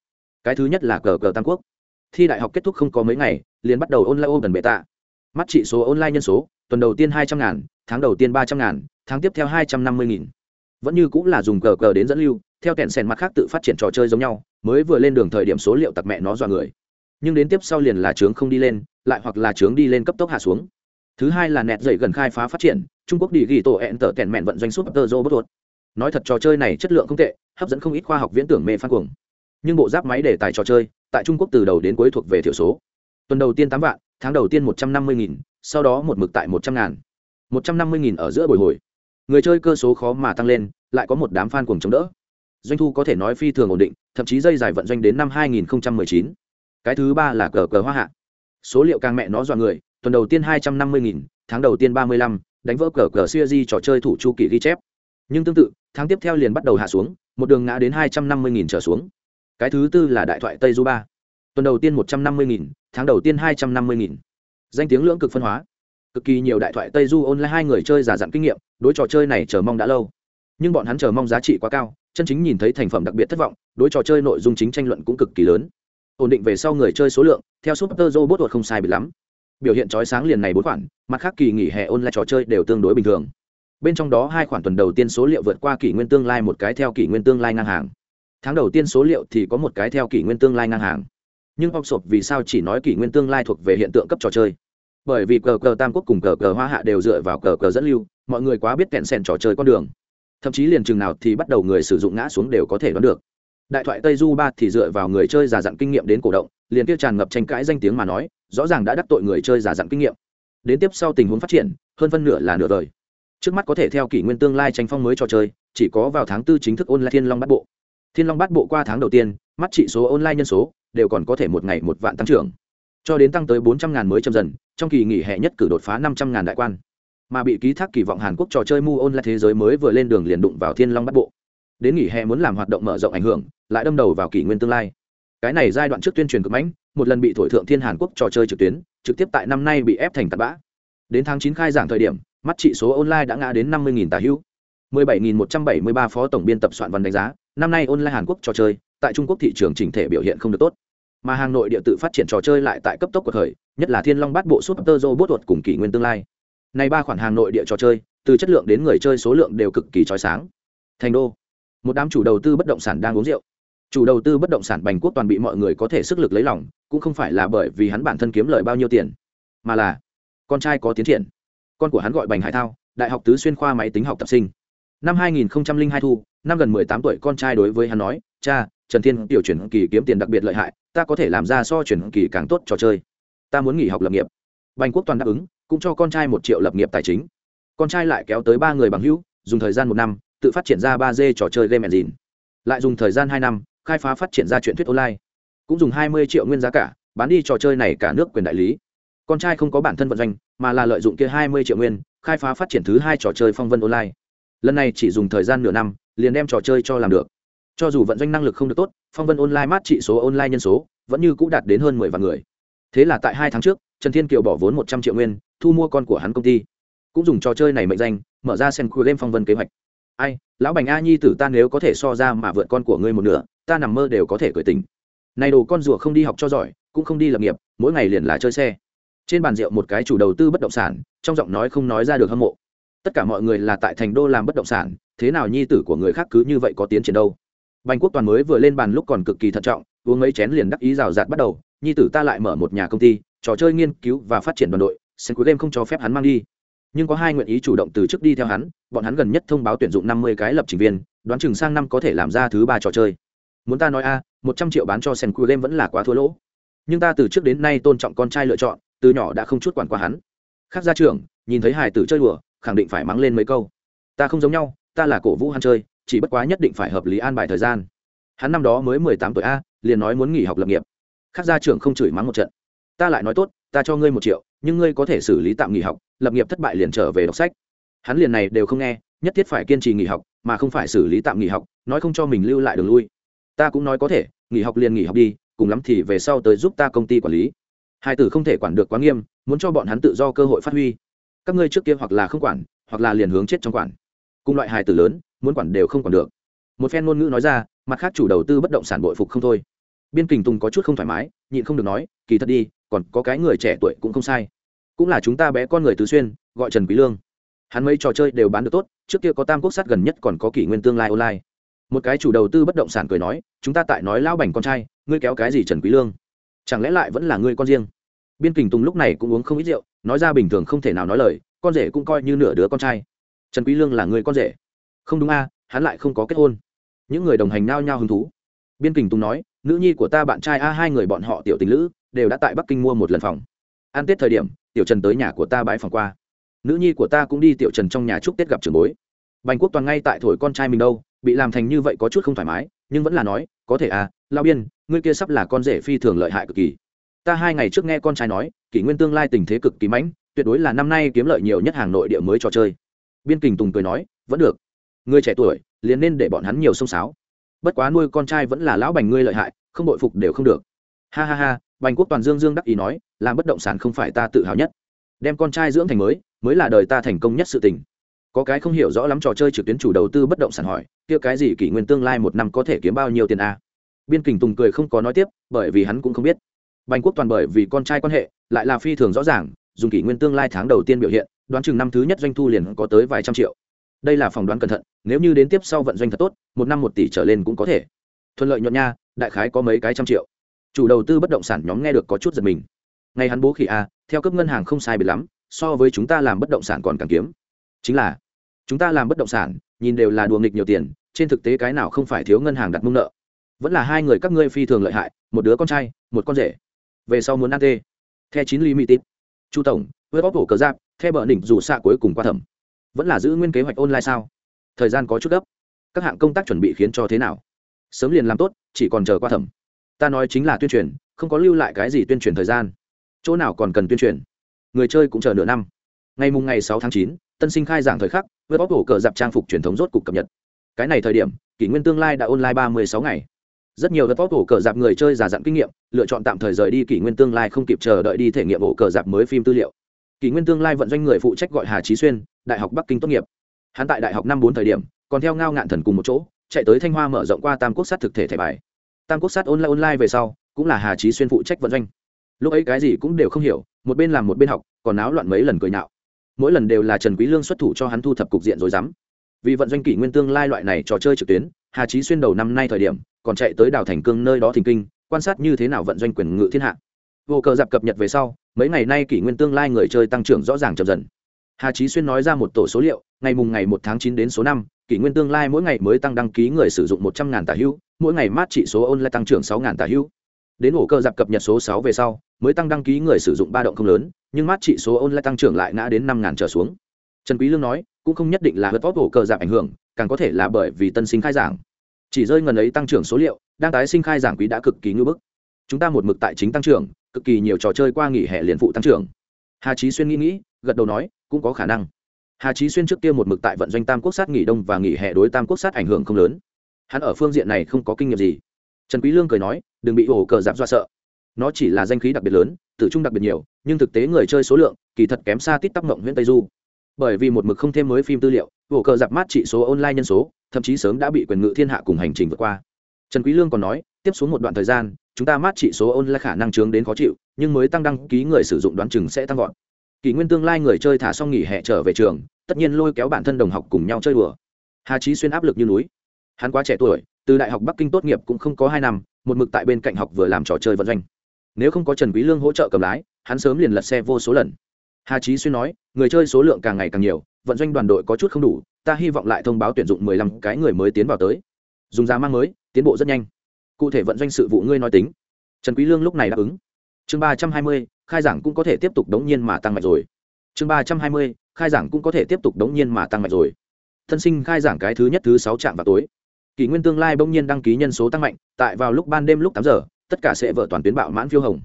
cái thứ nhất là cờ cờ tam quốc. Thi đại học kết thúc không có mấy ngày, liền bắt đầu online open gần bệ tạ mắt trị số online nhân số, tuần đầu tiên hai trăm ngàn, tháng đầu tiên ba trăm ngàn, tháng tiếp theo hai trăm năm mươi nghìn. Vẫn như cũng là dùng cờ cờ đến dẫn lưu, theo kẹn sèn mặt khác tự phát triển trò chơi giống nhau, mới vừa lên đường thời điểm số liệu tặc mẹ nó dọa người. Nhưng đến tiếp sau liền là trướng không đi lên, lại hoặc là trướng đi lên cấp tốc hạ xuống. Thứ hai là nẹt dậy gần khai phá phát triển, trung quốc đi ghi tổ hẹn tở kẹn mẹn vận doanh súp tờ dô bất thuật nói thật trò chơi này chất lượng không tệ, hấp dẫn không ít khoa học viễn tưởng mê phan cuồng nhưng bộ giáp máy để tài trò chơi tại trung quốc từ đầu đến cuối thuộc về thiểu số. Tuần đầu tiên tám vạn tháng đầu tiên một trăm năm mươi nghìn sau đó một mực tại một trăm ngàn. một trăm năm mươi nghìn ở giữa bồi hồi. Người chơi cơ số khó mà tăng lên lại có một đám fan cuồng chống đỡ. Doanh thu có thể nói phi thường ổn định thậm chí dây dài vận doanh đến năm 2019. cái thứ ba là cờ cờ hoa hạ. Số liệu càng mẹ nó dọa người tuần đầu tiên 250.000, tháng đầu tiên 35, đánh vỡ cờ cờ siêu di trò chơi thủ chu kỳ ghi chép. Nhưng tương tự tháng tiếp theo liền bắt đầu hạ xuống một đường ngã đến hai trăm năm mươi trở xuống cái thứ tư là đại thoại tây du ba. Tuần đầu tiên một trăm năm mươi tháng đầu tiên hai trăm năm mươi danh tiếng lưỡng cực phân hóa. Cực kỳ nhiều đại thoại tây du online hai người chơi giả dặn kinh nghiệm, đối trò chơi này chờ mong đã lâu. Nhưng bọn hắn chờ mong giá trị quá cao, chân chính nhìn thấy thành phẩm đặc biệt thất vọng, đối trò chơi nội dung chính tranh luận cũng cực kỳ lớn. Ổn định về sau người chơi số lượng, theo super robot thuật không sai bị lắm. Biểu hiện trói sáng liền này bốn khoản, mặt khác kỳ nghỉ hè online trò chơi đều tương đối bình thường. Bên trong đó hai khoản tuần đầu tiên số liệu vượt qua kỷ nguyên tương lai một cái theo kỷ nguyên tương lai ngang hàng tháng đầu tiên số liệu thì có một cái theo kỷ nguyên tương lai ngang hàng. Nhưng học sộp vì sao chỉ nói kỷ nguyên tương lai thuộc về hiện tượng cấp trò chơi? Bởi vì cờ cờ tam quốc cùng cờ cờ hoa hạ đều dựa vào cờ cờ dẫn lưu, mọi người quá biết kẹn sèn trò chơi con đường. Thậm chí liền chừng nào thì bắt đầu người sử dụng ngã xuống đều có thể đoán được. Đại thoại tây du ba thì dựa vào người chơi giả dặn kinh nghiệm đến cổ động, liền kia tràn ngập tranh cãi danh tiếng mà nói, rõ ràng đã đắc tội người chơi giả dặn kinh nghiệm. Đến tiếp sau tình huống phát triển, hơn phân nửa là nửa đời. Trước mắt có thể theo kỷ nguyên tương lai tranh phong mới trò chơi, chỉ có vào tháng tư chính thức online thiên long bắt bộ thiên long Bát bộ qua tháng đầu tiên, mắt trị số online nhân số đều còn có thể một ngày một vạn tăng trưởng. Cho đến tăng tới bốn trăm ngàn mới chậm dần, trong kỳ nghỉ hè nhất cử đột phá năm trăm ngàn đại quan. Mà bị ký thác kỳ vọng hàn quốc trò chơi mu ôn là thế giới mới vừa lên đường liền đụng vào thiên long Bát bộ. Đến nghỉ hè muốn làm hoạt động mở rộng ảnh hưởng, lại đâm đầu vào kỷ nguyên tương lai. Cái này giai đoạn trước tuyên truyền cực mãnh một lần bị thổi thượng thiên hàn quốc trò chơi trực tuyến, trực tiếp tại năm nay bị ép thành tạt bã. Đến tháng chín khai giảng thời điểm, mắt trị số online đã ngã đến năm mươi tà hữu. 17.173 phó tổng biên tập soạn văn đánh giá năm nay online hàn quốc trò chơi, tại trung quốc thị trường chỉnh thể biểu hiện không được tốt. Mà hàng nội địa tự phát triển trò chơi lại tại cấp tốc của thời nhất là thiên long bát bộ super robot tuột cùng kỷ nguyên tương lai. Này ba khoản hàng nội địa trò chơi, từ chất lượng đến người chơi số lượng đều cực kỳ trói sáng. Thành đô. Một đám chủ đầu tư bất động sản đang uống rượu. Chủ đầu tư bất động sản bành quốc toàn bị mọi người có thể sức lực lấy lòng, cũng không phải là bởi vì hắn bản thân kiếm lời bao nhiêu tiền, mà là con trai có tiến triển. Con của hắn gọi bành hải thao, đại học tứ xuyên khoa máy tính học tập sinh. Năm 2002 thu năm gần 18 tuổi con trai đối với hắn nói, cha, trần thiên tiểu chuyển kỳ kiếm tiền đặc biệt lợi hại, ta có thể làm ra so chuyển kỳ càng tốt trò chơi. Ta muốn nghỉ học lập nghiệp. Bành quốc toàn đáp ứng, cũng cho con trai một triệu lập nghiệp tài chính. Con trai lại kéo tới ba người bằng hữu, dùng thời gian một năm, tự phát triển ra ba d trò chơi game engine. Lại dùng thời gian hai năm, khai phá phát triển ra chuyện thuyết online. Cũng dùng hai mươi triệu nguyên giá cả, bán đi trò chơi này cả nước quyền đại lý. Con trai không có bản thân vận doanh, mà là lợi dụng kia hai mươi triệu nguyên, khai phá phát triển thứ hai trò chơi phong vân online. Lần này chỉ dùng thời gian nửa năm liền đem trò chơi cho làm được. Cho dù vận doanh năng lực không được tốt, phong vân online mát trị số online nhân số, vẫn như cũ đạt đến hơn mười vạn người. Thế là tại hai tháng trước, trần thiên kiều bỏ vốn một trăm triệu nguyên, thu mua con của hắn công ty. Cũng dùng trò chơi này mệnh danh, mở ra sen khu game phong vân kế hoạch. Ai, lão bành a nhi tử ta nếu có thể so ra mà vượt con của ngươi một nửa, ta nằm mơ đều có thể cười tình này đồ con rùa không đi học cho giỏi, cũng không đi lập nghiệp, mỗi ngày liền là chơi xe. Trên bàn rượu một cái chủ đầu tư bất động sản, trong giọng nói không nói ra được hâm mộ tất cả mọi người là tại thành đô làm bất động sản, thế nào nhi tử của người khác cứ như vậy có tiến triển đâu? Bành quốc toàn mới vừa lên bàn lúc còn cực kỳ thận trọng, uống mấy chén liền đắc ý rào rạt bắt đầu, nhi tử ta lại mở một nhà công ty, trò chơi nghiên cứu và phát triển đoàn đội sen cuối game không cho phép hắn mang đi. Nhưng có hai nguyện ý chủ động từ chức đi theo hắn, bọn hắn gần nhất thông báo tuyển dụng năm mươi cái lập trình viên, đoán chừng sang năm có thể làm ra thứ ba trò chơi. Muốn ta nói a, một trăm triệu bán cho sen cuối game vẫn là quá thua lỗ. Nhưng ta từ trước đến nay tôn trọng con trai lựa chọn, từ nhỏ đã không chút quản qua hắn. Khác gia trưởng, nhìn thấy hải tử chơi đùa khẳng định phải mắng lên mấy câu. Ta không giống nhau, ta là cổ vũ hắn chơi, chỉ bất quá nhất định phải hợp lý an bài thời gian. Hắn năm đó mới mười tám tuổi a, liền nói muốn nghỉ học lập nghiệp. Khác gia trưởng không chửi mắng một trận. Ta lại nói tốt, ta cho ngươi một triệu, nhưng ngươi có thể xử lý tạm nghỉ học, lập nghiệp thất bại liền trở về đọc sách. Hắn liền này đều không nghe, nhất thiết phải kiên trì nghỉ học, mà không phải xử lý tạm nghỉ học, nói không cho mình lưu lại đường lui. Ta cũng nói có thể, nghỉ học liền nghỉ học đi, cùng lắm thì về sau tới giúp ta công ty quản lý. Hai tử không thể quản được quá nghiêm, muốn cho bọn hắn tự do cơ hội phát huy các ngươi trước kia hoặc là không quản, hoặc là liền hướng chết trong quản. Cùng loại hài tử lớn, muốn quản đều không quản được. Một phen ngôn ngữ nói ra, mặt khác chủ đầu tư bất động sản bội phục không thôi. Biên kình tùng có chút không thoải mái, nhịn không được nói, kỳ thật đi, còn có cái người trẻ tuổi cũng không sai. Cũng là chúng ta bé con người tứ xuyên, gọi trần quý lương. Hắn mấy trò chơi đều bán được tốt, trước kia có tam quốc sát gần nhất còn có kỷ nguyên tương lai online. Một cái chủ đầu tư bất động sản cười nói, chúng ta tại nói lão bảnh con trai, ngươi kéo cái gì trần quý lương? Chẳng lẽ lại vẫn là ngươi con riêng? Biên kình tùng lúc này cũng uống không ít rượu, nói ra bình thường không thể nào nói lời, con rể cũng coi như nửa đứa con trai. Trần quý lương là người con rể. Không đúng a, hắn lại không có kết hôn. Những người đồng hành nao nhao hứng thú. Biên kình tùng nói, nữ nhi của ta bạn trai a, hai người bọn họ tiểu tình lữ, đều đã tại bắc kinh mua một lần phòng. Ăn tết thời điểm, tiểu trần tới nhà của ta bãi phòng qua. Nữ nhi của ta cũng đi tiểu trần trong nhà chúc tết gặp trường bối. Bành quốc toàn ngay tại thổi con trai mình đâu, bị làm thành như vậy có chút không thoải mái, nhưng vẫn là nói, có thể à lao biên, ngươi kia sắp là con rể phi thường lợi hại cực kỳ ta hai ngày trước nghe con trai nói, kỷ nguyên tương lai tình thế cực kỳ mãnh, tuyệt đối là năm nay kiếm lợi nhiều nhất hàng nội địa mới trò chơi. Biên kình tùng cười nói, vẫn được. Người trẻ tuổi, liền nên để bọn hắn nhiều sông sáo bất quá nuôi con trai vẫn là lão bành ngươi lợi hại, không đội phục đều không được. Ha ha ha, bành quốc toàn dương dương đắc ý nói, làm bất động sản không phải ta tự hào nhất. Đem con trai dưỡng thành mới mới là đời ta thành công nhất sự tình. Có cái không hiểu rõ lắm trò chơi trực tuyến chủ đầu tư bất động sản hỏi, kia cái gì kỷ nguyên tương lai một năm có thể kiếm bao nhiêu tiền a? Biên kình tùng cười không có nói tiếp, bởi vì hắn cũng không biết bành quốc toàn bởi vì con trai quan hệ, lại là phi thường rõ ràng, dùng kỷ nguyên tương lai tháng đầu tiên biểu hiện, đoán chừng năm thứ nhất doanh thu liền có tới vài trăm triệu. Đây là phỏng đoán cẩn thận, nếu như đến tiếp sau vận doanh thật tốt, một năm một tỷ trở lên cũng có thể. Thuận lợi nhuận nha, đại khái có mấy cái trăm triệu. Chủ đầu tư bất động sản nhóm nghe được có chút giật mình. Ngày hắn bố khỉ a, theo cấp ngân hàng không sai biệt lắm, so với chúng ta làm bất động sản còn càng kiếm. Chính là, chúng ta làm bất động sản, nhìn đều là đùa nghịch nhiều tiền, trên thực tế cái nào không phải thiếu ngân hàng đặt mông nợ. Vẫn là hai người các ngươi phi thường lợi hại, một đứa con trai, một con rể về sau muốn ăn tê. The chín limited chu tổng, với bóp cổ cờ giáp the bờ đỉnh dù xạ cuối cùng qua thẩm. Vẫn là giữ nguyên kế hoạch online sao? Thời gian có chút gấp. Các hạng công tác chuẩn bị khiến cho thế nào? Sớm liền làm tốt, chỉ còn chờ qua thẩm. Ta nói chính là tuyên truyền, không có lưu lại cái gì tuyên truyền thời gian. Chỗ nào còn cần tuyên truyền? Người chơi cũng chờ nửa năm. Ngày mùng ngày sáu tháng chín, tân sinh khai giảng thời khắc, với bóp cổ cờ giáp trang phục truyền thống rốt cục cập nhật. Cái này thời điểm, kỷ nguyên tương lai đã online ba mươi sáu ngày rất nhiều đất vóc cổ cờ dạp người chơi giả dặn kinh nghiệm, lựa chọn tạm thời rời đi kỷ nguyên tương lai không kịp chờ đợi đi thể nghiệm ổ cờ dạp mới phim tư liệu. Kỷ nguyên tương lai vận doanh người phụ trách gọi hà trí xuyên, đại học bắc kinh tốt nghiệp. Hắn tại đại học năm bốn thời điểm, còn theo ngao ngạn thần cùng một chỗ, chạy tới thanh hoa mở rộng qua tam quốc sát thực thể thẻ bài. Tam quốc sát online online về sau, cũng là hà trí xuyên phụ trách vận doanh. Lúc ấy cái gì cũng đều không hiểu, một bên làm một bên học, còn náo loạn mấy lần cười nhạo. Mỗi lần đều là trần quý lương xuất thủ cho hắn thu thập cục diện rồi dám. Vì vận doanh kỷ nguyên tương lai loại này trò chơi trực tuyến hà trí xuyên đầu năm nay thời điểm, còn chạy tới đào thành cương nơi đó thỉnh kinh, quan sát như thế nào vận doanh quyền ngự thiên hạ. Vô cờ dạp cập nhật về sau, mấy ngày nay kỷ nguyên tương lai người chơi tăng trưởng rõ ràng chậm dần. Hà trí xuyên nói ra một tổ số liệu, ngày mùng ngày một tháng chín đến số năm, kỷ nguyên tương lai mỗi ngày mới tăng đăng ký người sử dụng một trăm ngàn tả hữu mỗi ngày mát trị số online tăng trưởng sáu ngàn tả hữu đến ổ cơ dạp cập nhật số sáu về sau, mới tăng đăng ký người sử dụng ba động không lớn, nhưng mát trị số online tăng trưởng lại ngã đến năm ngàn trở xuống. Trần quý lương nói cũng không nhất định là hớt vót ổ cờ giảm ảnh hưởng, càng có thể là bởi vì tân sinh khai giảng. Chỉ rơi ngần ấy tăng trưởng số liệu, đang tái sinh khai giảng quý đã cực kỳ ngưỡng bức. Chúng ta một mực tại chính tăng trưởng, cực kỳ nhiều trò chơi qua nghỉ hè liền phụ tăng trưởng. Hà trí xuyên nghĩ nghĩ, gật đầu nói, cũng có khả năng. Hà trí xuyên trước kia một mực tại vận doanh tam quốc sát nghỉ đông và nghỉ hè đối tam quốc sát ảnh hưởng không lớn. Hắn ở phương diện này không có kinh nghiệm gì. Trần quý lương cười nói, đừng bị ổ cờ giảm do sợ. Nó chỉ là danh khí đặc biệt lớn tự trung đặc biệt nhiều, nhưng thực tế người chơi số lượng, kỳ thật kém xa tít tắp mộng huyện tây du bởi vì một mực không thêm mới phim tư liệu ổ cờ giặc mát trị số online nhân số, thậm chí sớm đã bị quyền ngự thiên hạ cùng hành trình vượt qua. Trần quý lương còn nói, tiếp xuống một đoạn thời gian, chúng ta mát trị số online khả năng trướng đến khó chịu, nhưng mới tăng đăng ký người sử dụng đoán chừng sẽ tăng vọt. Kỷ nguyên tương lai người chơi thả xong nghỉ hè trở về trường, tất nhiên lôi kéo bản thân đồng học cùng nhau chơi đùa. Hà Chí xuyên áp lực như núi. Hắn quá trẻ tuổi, từ đại học bắc kinh tốt nghiệp cũng không có hai năm, một mực tại bên cạnh học vừa làm trò chơi vận doanh. Nếu không có trần quý lương hỗ trợ cầm lái, hắn sớm liền lật xe vô số lần hà Chí xuyên nói, người chơi số lượng càng ngày càng nhiều, vận doanh đoàn đội có chút không đủ, ta hy vọng lại thông báo tuyển dụng mười lăm cái người mới tiến vào tới. Dùng giá mang mới, tiến bộ rất nhanh. Cụ thể vận doanh sự vụ ngươi nói tính. Trần quý lương lúc này đáp ứng. Chương ba trăm hai mươi, khai giảng cũng có thể tiếp tục đống nhiên mà tăng mạnh rồi. Chương ba trăm hai mươi, khai giảng cũng có thể tiếp tục đống nhiên mà tăng mạnh rồi. Thân sinh khai giảng cái thứ nhất thứ sáu trạm vào tối. Kỷ nguyên tương lai bỗng nhiên đăng ký nhân số tăng mạnh, tại vào lúc ban đêm lúc tám giờ, tất cả sẽ vợ toàn tuyến bạo mãn phiêu hồng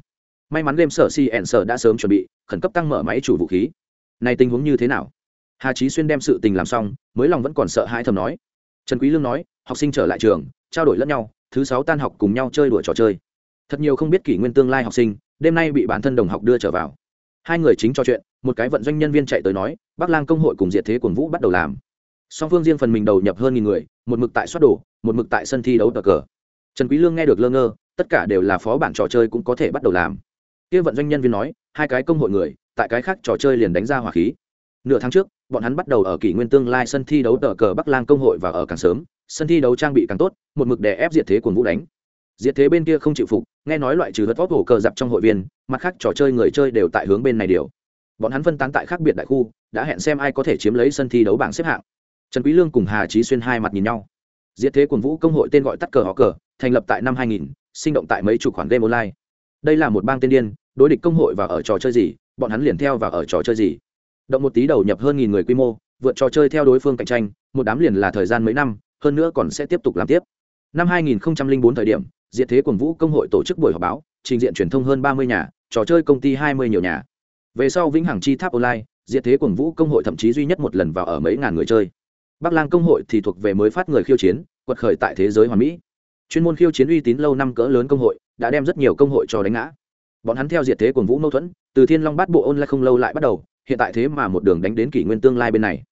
may mắn game sở si ẩn sở đã sớm chuẩn bị, khẩn cấp tăng mở máy chủ vũ khí. Này tình huống như thế nào? Hà trí xuyên đem sự tình làm xong, mới lòng vẫn còn sợ hãi thầm nói. Trần quý lương nói, học sinh trở lại trường, trao đổi lẫn nhau, thứ sáu tan học cùng nhau chơi đùa trò chơi. Thật nhiều không biết kỷ nguyên tương lai học sinh, đêm nay bị bản thân đồng học đưa trở vào. Hai người chính trò chuyện, một cái vận doanh nhân viên chạy tới nói, bắc lang công hội cùng diệt thế quần vũ bắt đầu làm. Song phương riêng phần mình đầu nhập hơn nghìn người, một mực tại xoát đồ, một mực tại sân thi đấu cờ cờ. Trần quý lương nghe được lơ ngơ, tất cả đều là phó bản trò chơi cũng có thể bắt đầu làm kia vận doanh nhân viên nói hai cái công hội người tại cái khác trò chơi liền đánh ra hỏa khí. Nửa tháng trước bọn hắn bắt đầu ở kỷ nguyên tương lai sân thi đấu tờ cờ bắc lang công hội và ở càng sớm sân thi đấu trang bị càng tốt một mực đè ép diệt thế cuồng vũ đánh. Diệt thế bên kia không chịu phục nghe nói loại trừ hớt vót hổ cờ dạp trong hội viên mặt khác trò chơi người chơi đều tại hướng bên này điều. Bọn hắn phân tán tại khác biệt đại khu đã hẹn xem ai có thể chiếm lấy sân thi đấu bảng xếp hạng. Trần quý lương cùng hà trí xuyên hai mặt nhìn nhau. Diệt thế cuồng vũ công hội tên gọi tắt cờ họ cờ thành lập tại năm 2000, sinh động tại mấy chủ khoản game online đây là một bang tên điên, đối địch công hội và ở trò chơi gì, bọn hắn liền theo và ở trò chơi gì. Động một tí đầu nhập hơn nghìn người quy mô, vượt trò chơi theo đối phương cạnh tranh, một đám liền là thời gian mấy năm, hơn nữa còn sẽ tiếp tục làm tiếp. Năm 2004 thời điểm, diệt thế quần vũ công hội tổ chức buổi họp báo, trình diện truyền thông hơn 30 nhà, trò chơi công ty 20 nhiều nhà. Về sau vĩnh hằng chi tháp online, diệt thế quần vũ công hội thậm chí duy nhất một lần vào ở mấy ngàn người chơi. Bắc lang công hội thì thuộc về mới phát người khiêu chiến, quật khởi tại thế giới hoàn mỹ. Chuyên môn khiêu chiến uy tín lâu năm cỡ lớn công hội đã đem rất nhiều công hội cho đánh ngã. Bọn hắn theo diệt thế cuồng vũ mâu thuẫn, từ thiên long bát bộ ôn lại không lâu lại bắt đầu, hiện tại thế mà một đường đánh đến kỷ nguyên tương lai bên này.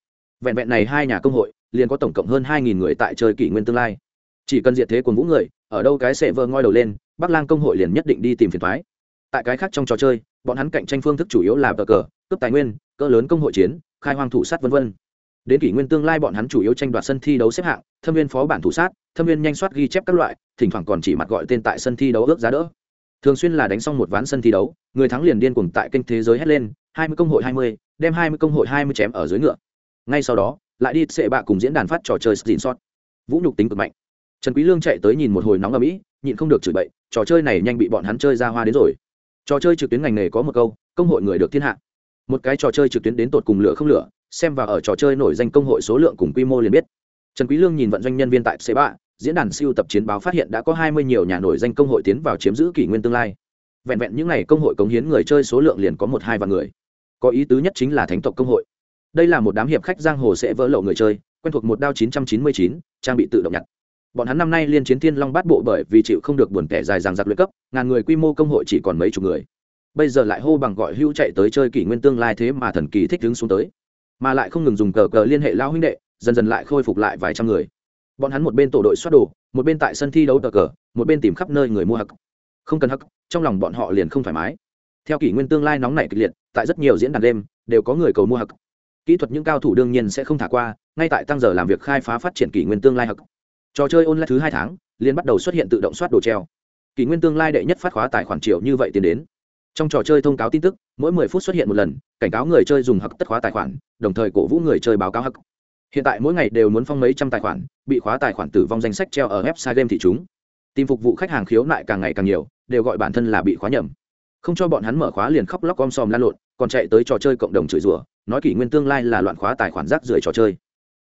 Vẹn vẹn này hai nhà công hội, liền có tổng cộng hơn hai nghìn người tại chơi kỷ nguyên tương lai. Chỉ cần diệt thế cuồng vũ người, ở đâu cái sẽ vơ ngoi đầu lên, bắc lang công hội liền nhất định đi tìm phiền thoái tại cái khác trong trò chơi, bọn hắn cạnh tranh phương thức chủ yếu là cờ cờ, cướp tài nguyên, cỡ lớn công hội chiến, khai hoang thủ sát v v đến kỷ nguyên tương lai bọn hắn chủ yếu tranh đoạt sân thi đấu xếp hạng, thâm viên phó bản thủ sát, thâm viên nhanh soát ghi chép các loại, thỉnh thoảng còn chỉ mặt gọi tên tại sân thi đấu ước giá đỡ. Thường xuyên là đánh xong một ván sân thi đấu, người thắng liền điên cuồng tại kênh thế giới hét lên, hai mươi công hội hai mươi, đem hai mươi công hội hai mươi chém ở dưới ngựa. Ngay sau đó, lại đi sệ bạ cùng diễn đàn phát trò chơi xin sót vũ nhục tính cực mạnh. Trần quý lương chạy tới nhìn một hồi nóng ở mỹ nhịn không được chửi bậy, trò chơi này nhanh bị bọn hắn chơi ra hoa đến rồi. Trò chơi trực tuyến ngành nghề có một câu, công hội người được thiên hạ. Một cái trò chơi trực tuyến đến tột cùng lửa không lửa xem vào ở trò chơi nổi danh công hội số lượng cùng quy mô liền biết. Trần quý lương nhìn vận doanh nhân viên tại c 3 diễn đàn siêu tập chiến báo phát hiện đã có hai mươi nhiều nhà nổi danh công hội tiến vào chiếm giữ kỷ nguyên tương lai. Vẹn vẹn những ngày công hội cống hiến người chơi số lượng liền có một hai vạn người. Có ý tứ nhất chính là thánh tộc công hội. Đây là một đám hiệp khách giang hồ sẽ vỡ lậu người chơi quen thuộc một đao 999, trang bị tự động nhặt. Bọn hắn năm nay liên chiến thiên long bát bộ bởi vì chịu không được buồn kẻ dài dằng dặc luyện cấp ngàn người quy mô công hội chỉ còn mấy chục người. Bây giờ lại hô bằng gọi hưu chạy tới chơi kỷ nguyên tương lai thế mà thần kỳ thích đứng xuống tới mà lại không ngừng dùng cờ cờ liên hệ lao huynh đệ, dần dần lại khôi phục lại vài trăm người. Bọn hắn một bên tổ đội xoát đồ, một bên tại sân thi đấu cờ cờ, một bên tìm khắp nơi người mua hắc. Không cần hắc, trong lòng bọn họ liền không thoải mái. Theo kỷ nguyên tương lai nóng nảy kịch liệt, tại rất nhiều diễn đàn đêm, đều có người cầu mua hắc. Kỹ thuật những cao thủ đương nhiên sẽ không thả qua, ngay tại tăng giờ làm việc khai phá phát triển kỷ nguyên tương lai hắc. Trò chơi online thứ hai tháng liên bắt đầu xuất hiện tự động soát đồ treo. Kỷ nguyên tương lai đệ nhất phát khóa tài khoản triệu như vậy tiến đến trong trò chơi thông cáo tin tức, mỗi 10 phút xuất hiện một lần, cảnh cáo người chơi dùng hặc tất khóa tài khoản, đồng thời cổ vũ người chơi báo cáo hặc hiện tại mỗi ngày đều muốn phong mấy trăm tài khoản, bị khóa tài khoản tử vong danh sách treo ở website game thị chúng. Tìm phục vụ khách hàng khiếu nại càng ngày càng nhiều, đều gọi bản thân là bị khóa nhầm. Không cho bọn hắn mở khóa liền khóc lóc om sòm lan lộn, còn chạy tới trò chơi cộng đồng chửi rủa, nói kỷ nguyên tương lai là loạn khóa tài khoản rác rưởi trò chơi.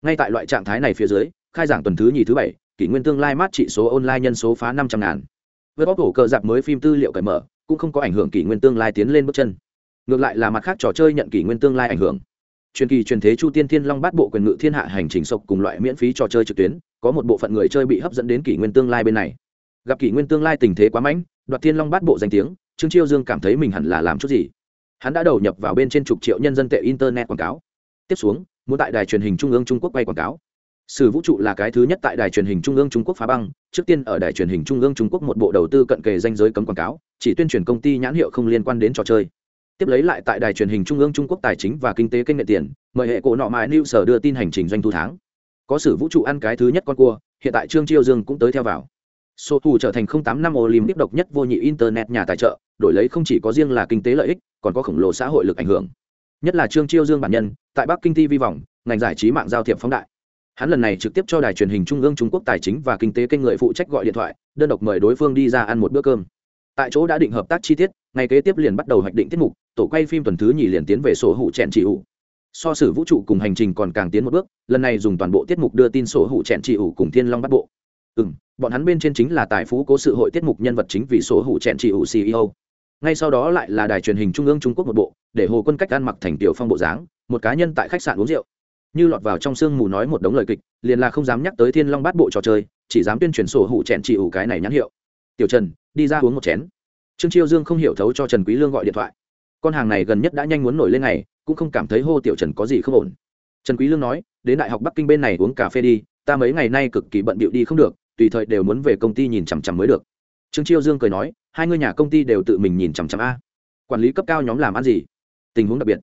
Ngay tại loại trạng thái này phía dưới, khai giảng tuần thứ nhì thứ bảy, kỷ nguyên tương lai mát trị số online nhân số phá năm trăm ngàn. Với bóc hổ cờ dạp mới phim tư liệu cởi mở cũng không có ảnh hưởng kỷ nguyên tương lai tiến lên bước chân. Ngược lại là mặt khác trò chơi nhận kỷ nguyên tương lai ảnh hưởng. Truyền kỳ truyền thế chu tiên thiên long bát bộ quyền ngự thiên hạ hành trình sộc cùng loại miễn phí trò chơi trực tuyến, có một bộ phận người chơi bị hấp dẫn đến kỷ nguyên tương lai bên này. Gặp kỷ nguyên tương lai tình thế quá mãnh, đoạt thiên long bát bộ danh tiếng, trương chiêu dương cảm thấy mình hẳn là làm chút gì. Hắn đã đầu nhập vào bên trên chục triệu nhân dân tệ internet quảng cáo. Tiếp xuống, muốn tại đài truyền hình trung ương trung quốc quay quảng cáo sử vũ trụ là cái thứ nhất tại đài truyền hình trung ương trung quốc phá băng, trước tiên ở đài truyền hình trung ương trung quốc một bộ đầu tư cận kề danh giới cấm quảng cáo, chỉ tuyên truyền công ty nhãn hiệu không liên quan đến trò chơi. Tiếp lấy lại tại đài truyền hình trung ương trung quốc tài chính và kinh tế kênh nghệ tiền, mời hệ cổ nọ mãi new sở đưa tin hành trình doanh thu tháng. Có sử vũ trụ ăn cái thứ nhất con cua, hiện tại trương chiêu dương cũng tới theo vào. Số thủ trở thành không tám năm olympic độc nhất vô nhị internet nhà tài trợ, đổi lấy không chỉ có riêng là kinh tế lợi ích, còn có khổng lồ xã hội lực ảnh hưởng. Nhất là trương chiêu dương bản nhân, tại bắc kinh thi vi vọng ngành giải trí mạng giao thiệp phóng đại hắn lần này trực tiếp cho đài truyền hình trung ương trung quốc tài chính và kinh tế kênh người phụ trách gọi điện thoại, đơn độc mời đối phương đi ra ăn một bữa cơm. Tại chỗ đã định hợp tác chi tiết, ngày kế tiếp liền bắt đầu hoạch định tiết mục, tổ quay phim tuần thứ nhì liền tiến về sổ hụ chèn trị ủ. So sử vũ trụ cùng hành trình còn càng tiến một bước, lần này dùng toàn bộ tiết mục đưa tin sổ hụ chèn trị ủ cùng thiên long bắt bộ. Ừ m bọn hắn bên trên chính là tài phú cố sự hội tiết mục nhân vật chính vì sổ hụ chèn trị ủ ceo ngay sau đó lại là đài truyền hình trung ương trung quốc một bộ, để hồ quân cách ăn mặc thành tiểu phong bộ dáng, một cá nhân tại khách sạn uống rượu như lọt vào trong sương mù nói một đống lời kịch, liền là không dám nhắc tới thiên long bát bộ trò chơi, chỉ dám tuyên truyền sổ hủ chèn chỉ ủ cái này nhãn hiệu. Tiểu trần, đi ra uống một chén. Trương chiêu dương không hiểu thấu cho trần quý lương gọi điện thoại. Con hàng này gần nhất đã nhanh muốn nổi lên ngày, cũng không cảm thấy hô tiểu trần có gì không ổn. Trần quý lương nói, đến đại học bắc kinh bên này uống cà phê đi, ta mấy ngày nay cực kỳ bận bịu đi không được, tùy thời đều muốn về công ty nhìn chằm chằm mới được. Trương chiêu dương cười nói, hai người nhà công ty đều tự mình nhìn chằm chằm a. Quản lý cấp cao nhóm làm ăn gì? Tình huống đặc biệt.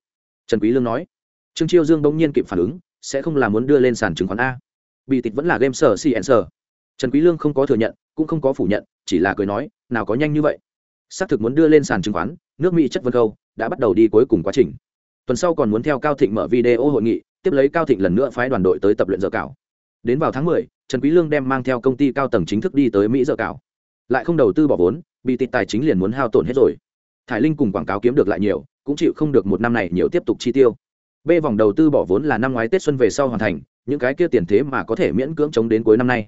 Trần quý lương nói trương chiêu dương bỗng nhiên kịp phản ứng sẽ không là muốn đưa lên sàn chứng khoán a. Bị tịch vẫn là game sở cn sở. Trần quý lương không có thừa nhận cũng không có phủ nhận chỉ là cười nói nào có nhanh như vậy. Xác thực muốn đưa lên sàn chứng khoán nước mỹ chất vân câu đã bắt đầu đi cuối cùng quá trình. Tuần sau còn muốn theo cao thịnh mở video hội nghị tiếp lấy cao thịnh lần nữa phái đoàn đội tới tập luyện dở cảo. Đến vào tháng 10, trần quý lương đem mang theo công ty cao tầng chính thức đi tới mỹ dở cảo. Lại không đầu tư bỏ vốn bị tịch tài chính liền muốn hao tổn hết rồi. Thải linh cùng quảng cáo kiếm được lại nhiều cũng chịu không được một năm này nhiều tiếp tục chi tiêu b vòng đầu tư bỏ vốn là năm ngoái tết xuân về sau hoàn thành, những cái kia tiền thế mà có thể miễn cưỡng chống đến cuối năm nay.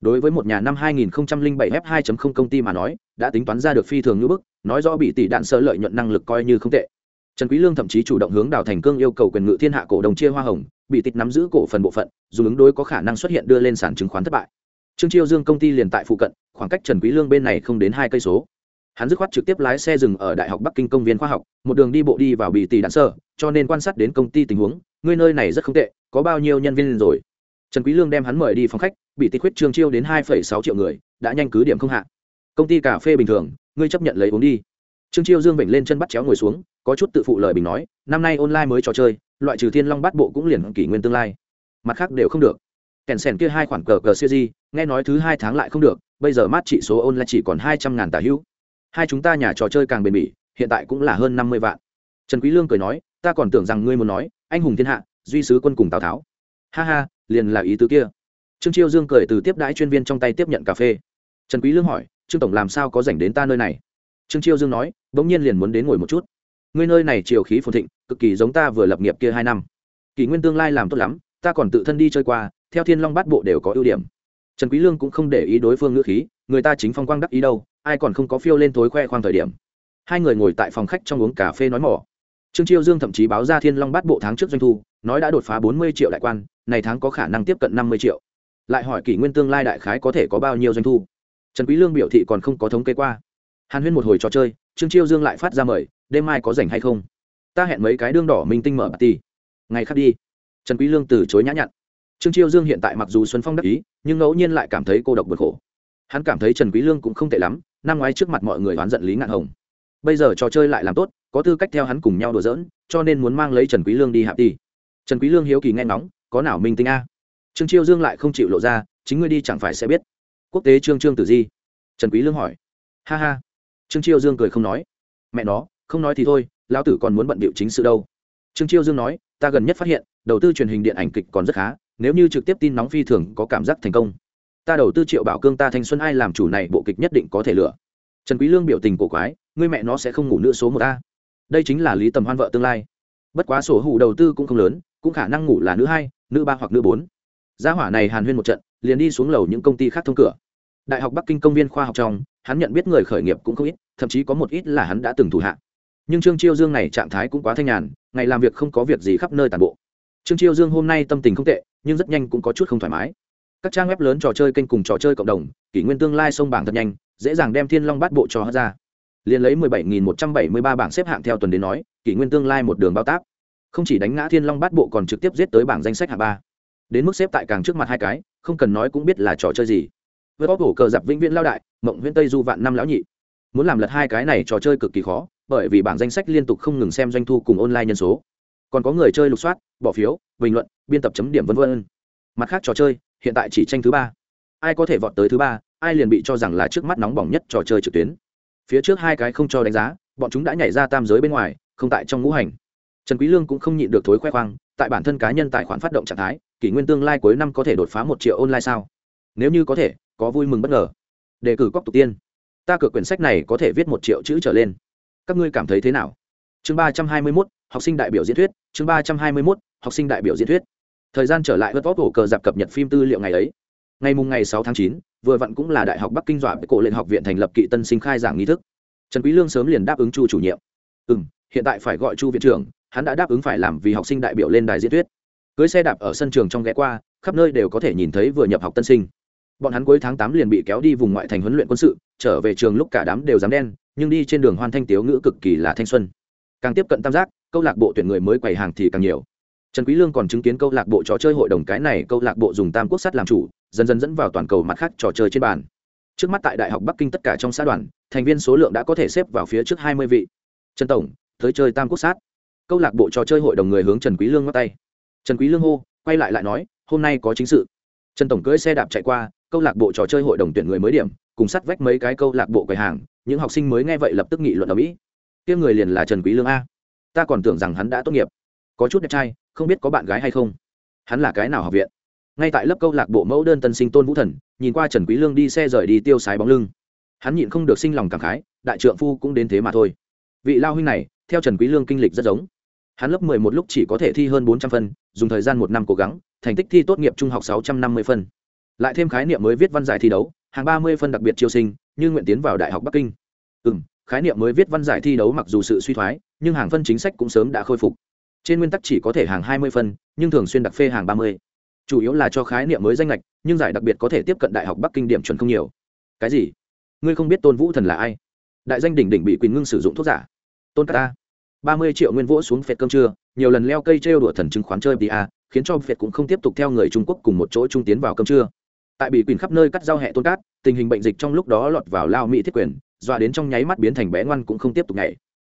Đối với một nhà năm 2007 f 2.0 công ty mà nói, đã tính toán ra được phi thường như bức, nói rõ bị tỷ đạn sở lợi nhuận năng lực coi như không tệ. Trần quý lương thậm chí chủ động hướng đào thành cương yêu cầu quyền ngự thiên hạ cổ đồng chia hoa hồng, bị tịch nắm giữ cổ phần bộ phận, dù ứng đối có khả năng xuất hiện đưa lên sàn chứng khoán thất bại. Trương chiêu dương công ty liền tại phụ cận, khoảng cách trần quý lương bên này không đến hai cây số hắn dứt khoát trực tiếp lái xe dừng ở đại học bắc kinh công viên khoa học, một đường đi bộ đi vào bị tỷ đạn sơ cho nên quan sát đến công ty tình huống ngươi nơi này rất không tệ, có bao nhiêu nhân viên rồi. Trần quý lương đem hắn mời đi phòng khách bị tỷ khuyết trương chiêu đến hai sáu triệu người, đã nhanh cứ điểm không hạ. Công ty cà phê bình thường, ngươi chấp nhận lấy uống đi. Trương chiêu dương vểnh lên chân bắt chéo ngồi xuống, có chút tự phụ lời bình nói, năm nay online mới trò chơi, loại trừ thiên long bắt bộ cũng liền kỷ nguyên tương lai. Mặt khác đều không được. Kèn sèn kia hai khoản cờ cờ siêu di nghe nói thứ hai tháng lại không được, bây giờ mát trị số online chỉ còn hai trăm ngàn tà hữu hai chúng ta nhà trò chơi càng bền bỉ, hiện tại cũng là hơn năm mươi vạn. Trần quý lương cười nói, ta còn tưởng rằng ngươi muốn nói, anh hùng thiên hạ, duy sứ quân cùng tào tháo. Ha ha, liền là ý tứ kia. Trương chiêu dương cười từ tiếp đãi chuyên viên trong tay tiếp nhận cà phê. Trần quý lương hỏi, trương tổng làm sao có rảnh đến ta nơi này? Trương chiêu dương nói, bỗng nhiên liền muốn đến ngồi một chút. Ngươi nơi này chiều khí phồn thịnh, cực kỳ giống ta vừa lập nghiệp kia hai năm. Kỷ nguyên tương lai làm tốt lắm, ta còn tự thân đi chơi qua, theo thiên long bát bộ đều có ưu điểm. Trần quý lương cũng không để ý đối phương ngữ khí người ta chính phong quang đắc ý đâu, ai còn không có phiêu lên thối khoe khoang thời điểm. Hai người ngồi tại phòng khách trong uống cà phê nói mỏ. Trương chiêu dương thậm chí báo ra thiên long bát bộ tháng trước doanh thu, nói đã đột phá 40 triệu đại quan, này tháng có khả năng tiếp cận 50 triệu. Lại hỏi kỷ nguyên tương lai đại khái có thể có bao nhiêu doanh thu. Trần quý lương biểu thị còn không có thống kê qua. Hàn huyên một hồi trò chơi, trương chiêu dương lại phát ra mời, đêm mai có rảnh hay không? Ta hẹn mấy cái đương đỏ minh tinh mở party. Ngày khác đi. Trần quý lương từ chối nhã nhặn. Trương chiêu dương hiện tại mặc dù xuân phong đắc ý, nhưng ngẫu nhiên lại cảm thấy cô độc bực khổ hắn cảm thấy trần quý lương cũng không tệ lắm, năm ngoái trước mặt mọi người đoán giận lý ngạn hồng. Bây giờ trò chơi lại làm tốt, có tư cách theo hắn cùng nhau đùa giỡn, cho nên muốn mang lấy trần quý lương đi hạp đi. Trần quý lương hiếu kỳ nghe nóng có nào minh tinh a? Trương chiêu dương lại không chịu lộ ra, chính ngươi đi chẳng phải sẽ biết. Quốc tế trương trương tử di. Trần quý lương hỏi. Ha ha. Trương chiêu dương cười không nói. Mẹ nó, không nói thì thôi, lão tử còn muốn bận điệu chính sự đâu. Trương chiêu dương nói, ta gần nhất phát hiện, đầu tư truyền hình điện ảnh kịch còn rất khá, nếu như trực tiếp tin nóng phi thường có cảm giác thành công ta đầu tư triệu bảo cương ta thanh xuân ai làm chủ này bộ kịch nhất định có thể lựa. Trần quý lương biểu tình cổ quái, ngươi mẹ nó sẽ không ngủ nữa số một a. Đây chính là lý tầm hoan vợ tương lai. Bất quá sổ hủ đầu tư cũng không lớn, cũng khả năng ngủ là nữ hai, nữ ba hoặc nữ bốn. Gia hỏa này hàn huyên một trận, liền đi xuống lầu những công ty khác thông cửa. Đại học bắc kinh công viên khoa học trong, hắn nhận biết người khởi nghiệp cũng không ít, thậm chí có một ít là hắn đã từng thủ hạ. Nhưng trương chiêu dương này trạng thái cũng quá thanh nhàn, ngày làm việc không có việc gì khắp nơi tàn bộ. Trương chiêu dương hôm nay tâm tình không tệ, nhưng rất nhanh cũng có chút không thoải mái các trang web lớn trò chơi kênh cùng trò chơi cộng đồng, kỷ nguyên tương lai sông bảng thật nhanh, dễ dàng đem thiên long bát bộ cho hất ra. Liền lấy 17.173 bảng xếp hạng theo tuần đến nói, kỷ nguyên tương lai một đường bao tác. Không chỉ đánh ngã thiên long bát bộ còn trực tiếp giết tới bảng danh sách hạng ba. Đến mức xếp tại càng trước mặt hai cái, không cần nói cũng biết là trò chơi gì. Với bóp hổ cờ giặc vĩnh viễn lao đại, mộng viễn tây du vạn năm lão nhị. Muốn làm lật hai cái này trò chơi cực kỳ khó, bởi vì bảng danh sách liên tục không ngừng xem doanh thu cùng online nhân số. Còn có người chơi lục soát, bỏ phiếu, bình luận, biên tập chấm điểm vân vân. Mặt khác trò chơi hiện tại chỉ tranh thứ ba. Ai có thể vọt tới thứ ba ai liền bị cho rằng là trước mắt nóng bỏng nhất trò chơi trực tuyến. Phía trước hai cái không cho đánh giá bọn chúng đã nhảy ra tam giới bên ngoài không tại trong ngũ hành. Trần quý lương cũng không nhịn được thối khoe khoang tại bản thân cá nhân tài khoản phát động trạng thái kỷ nguyên tương lai cuối năm có thể đột phá một triệu online sao? Nếu như có thể có vui mừng bất ngờ. Đề cử cóc tục tiên. Ta cửa quyển sách này có thể viết một triệu chữ trở lên. Các ngươi cảm thấy thế nào? Chương ba trăm hai mươi 321, học sinh đại biểu diễn thuyết. Chương ba trăm hai mươi 321, học sinh đại biểu diễn thuyết thời gian trở lại hớt vót ổ cờ dạp cập nhật phim tư liệu ngày ấy. Ngày mùng ngày sáu tháng chín, vừa vặn cũng là đại học bắc kinh dọa với cổ lên học viện thành lập kỵ tân sinh khai giảng nghi thức. Trần quý lương sớm liền đáp ứng chu chủ nhiệm. Ừ hiện tại phải gọi chu viện trưởng, hắn đã đáp ứng phải làm vì học sinh đại biểu lên đài diễn thuyết. Cưới xe đạp ở sân trường trong ghé qua, khắp nơi đều có thể nhìn thấy vừa nhập học tân sinh. Bọn hắn cuối tháng tám liền bị kéo đi vùng ngoại thành huấn luyện quân sự, trở về trường lúc cả đám đều dám đen, nhưng đi trên đường hoan thanh tiếu ngữ cực kỳ là thanh xuân. Càng tiếp cận tam giác, câu lạc bộ tuyển người mới quầy hàng thì càng nhiều trần quý lương còn chứng kiến câu lạc bộ trò chơi hội đồng cái này, câu lạc bộ dùng tam quốc sắt làm chủ, dần dần dẫn vào toàn cầu mặt khác trò chơi trên bàn. Trước mắt tại đại học bắc kinh tất cả trong xã đoàn, thành viên số lượng đã có thể xếp vào phía trước 20 vị. Trần tổng, tới chơi tam quốc sát câu lạc bộ trò chơi hội đồng người hướng trần quý lương ngắt tay. Trần quý lương hô, quay lại lại nói, hôm nay có chính sự. Trần tổng cưỡi xe đạp chạy qua, câu lạc bộ trò chơi hội đồng tuyển người mới điểm, cùng sắt vách mấy cái câu lạc bộ quầy hàng, những học sinh mới nghe vậy lập tức nghị luận ở mỹ kia người liền là trần quý lương a. Ta còn tưởng rằng hắn đã tốt nghiệp. Có chút đẹp trai không biết có bạn gái hay không. Hắn là cái nào học viện? Ngay tại lớp câu lạc bộ mẫu đơn tân sinh tôn vũ thần nhìn qua trần quý lương đi xe rời đi tiêu sái bóng lưng. Hắn nhịn không được sinh lòng cảm khái đại trượng phu cũng đến thế mà thôi. Vị lao huynh này theo trần quý lương kinh lịch rất giống. Hắn lớp mười một lúc chỉ có thể thi hơn bốn trăm phân dùng thời gian một năm cố gắng thành tích thi tốt nghiệp trung học sáu trăm năm mươi phân. Lại thêm khái niệm mới viết văn giải thi đấu hàng ba mươi phân đặc biệt chiêu sinh như nguyện tiến vào đại học bắc kinh. Ừm, khái niệm mới viết văn giải thi đấu mặc dù sự suy thoái nhưng hàng phân chính sách cũng sớm đã khôi phục trên nguyên tắc chỉ có thể hàng hai mươi phân, nhưng thường xuyên đặc phê hàng ba mươi. Chủ yếu là cho khái niệm mới danh lệch nhưng giải đặc biệt có thể tiếp cận đại học bắc kinh điểm chuẩn không nhiều. Cái gì? Ngươi không biết tôn vũ thần là ai? Đại danh đỉnh đỉnh bị quyền ngưng sử dụng thuốc giả. Tôn ca ta ba mươi triệu nguyên vỗ xuống phệt cơm trưa, nhiều lần leo cây trêu đùa thần chứng khoán chơi pa khiến cho phệt cũng không tiếp tục theo người trung quốc cùng một chỗ trung tiến vào cơm trưa. Tại bị quyền khắp nơi cắt giao hẹ tôn cát, tình hình bệnh dịch trong lúc đó lọt vào lao mỹ thiết quyền, dọa đến trong nháy mắt biến thành bé ngoan cũng không tiếp tục nhảy.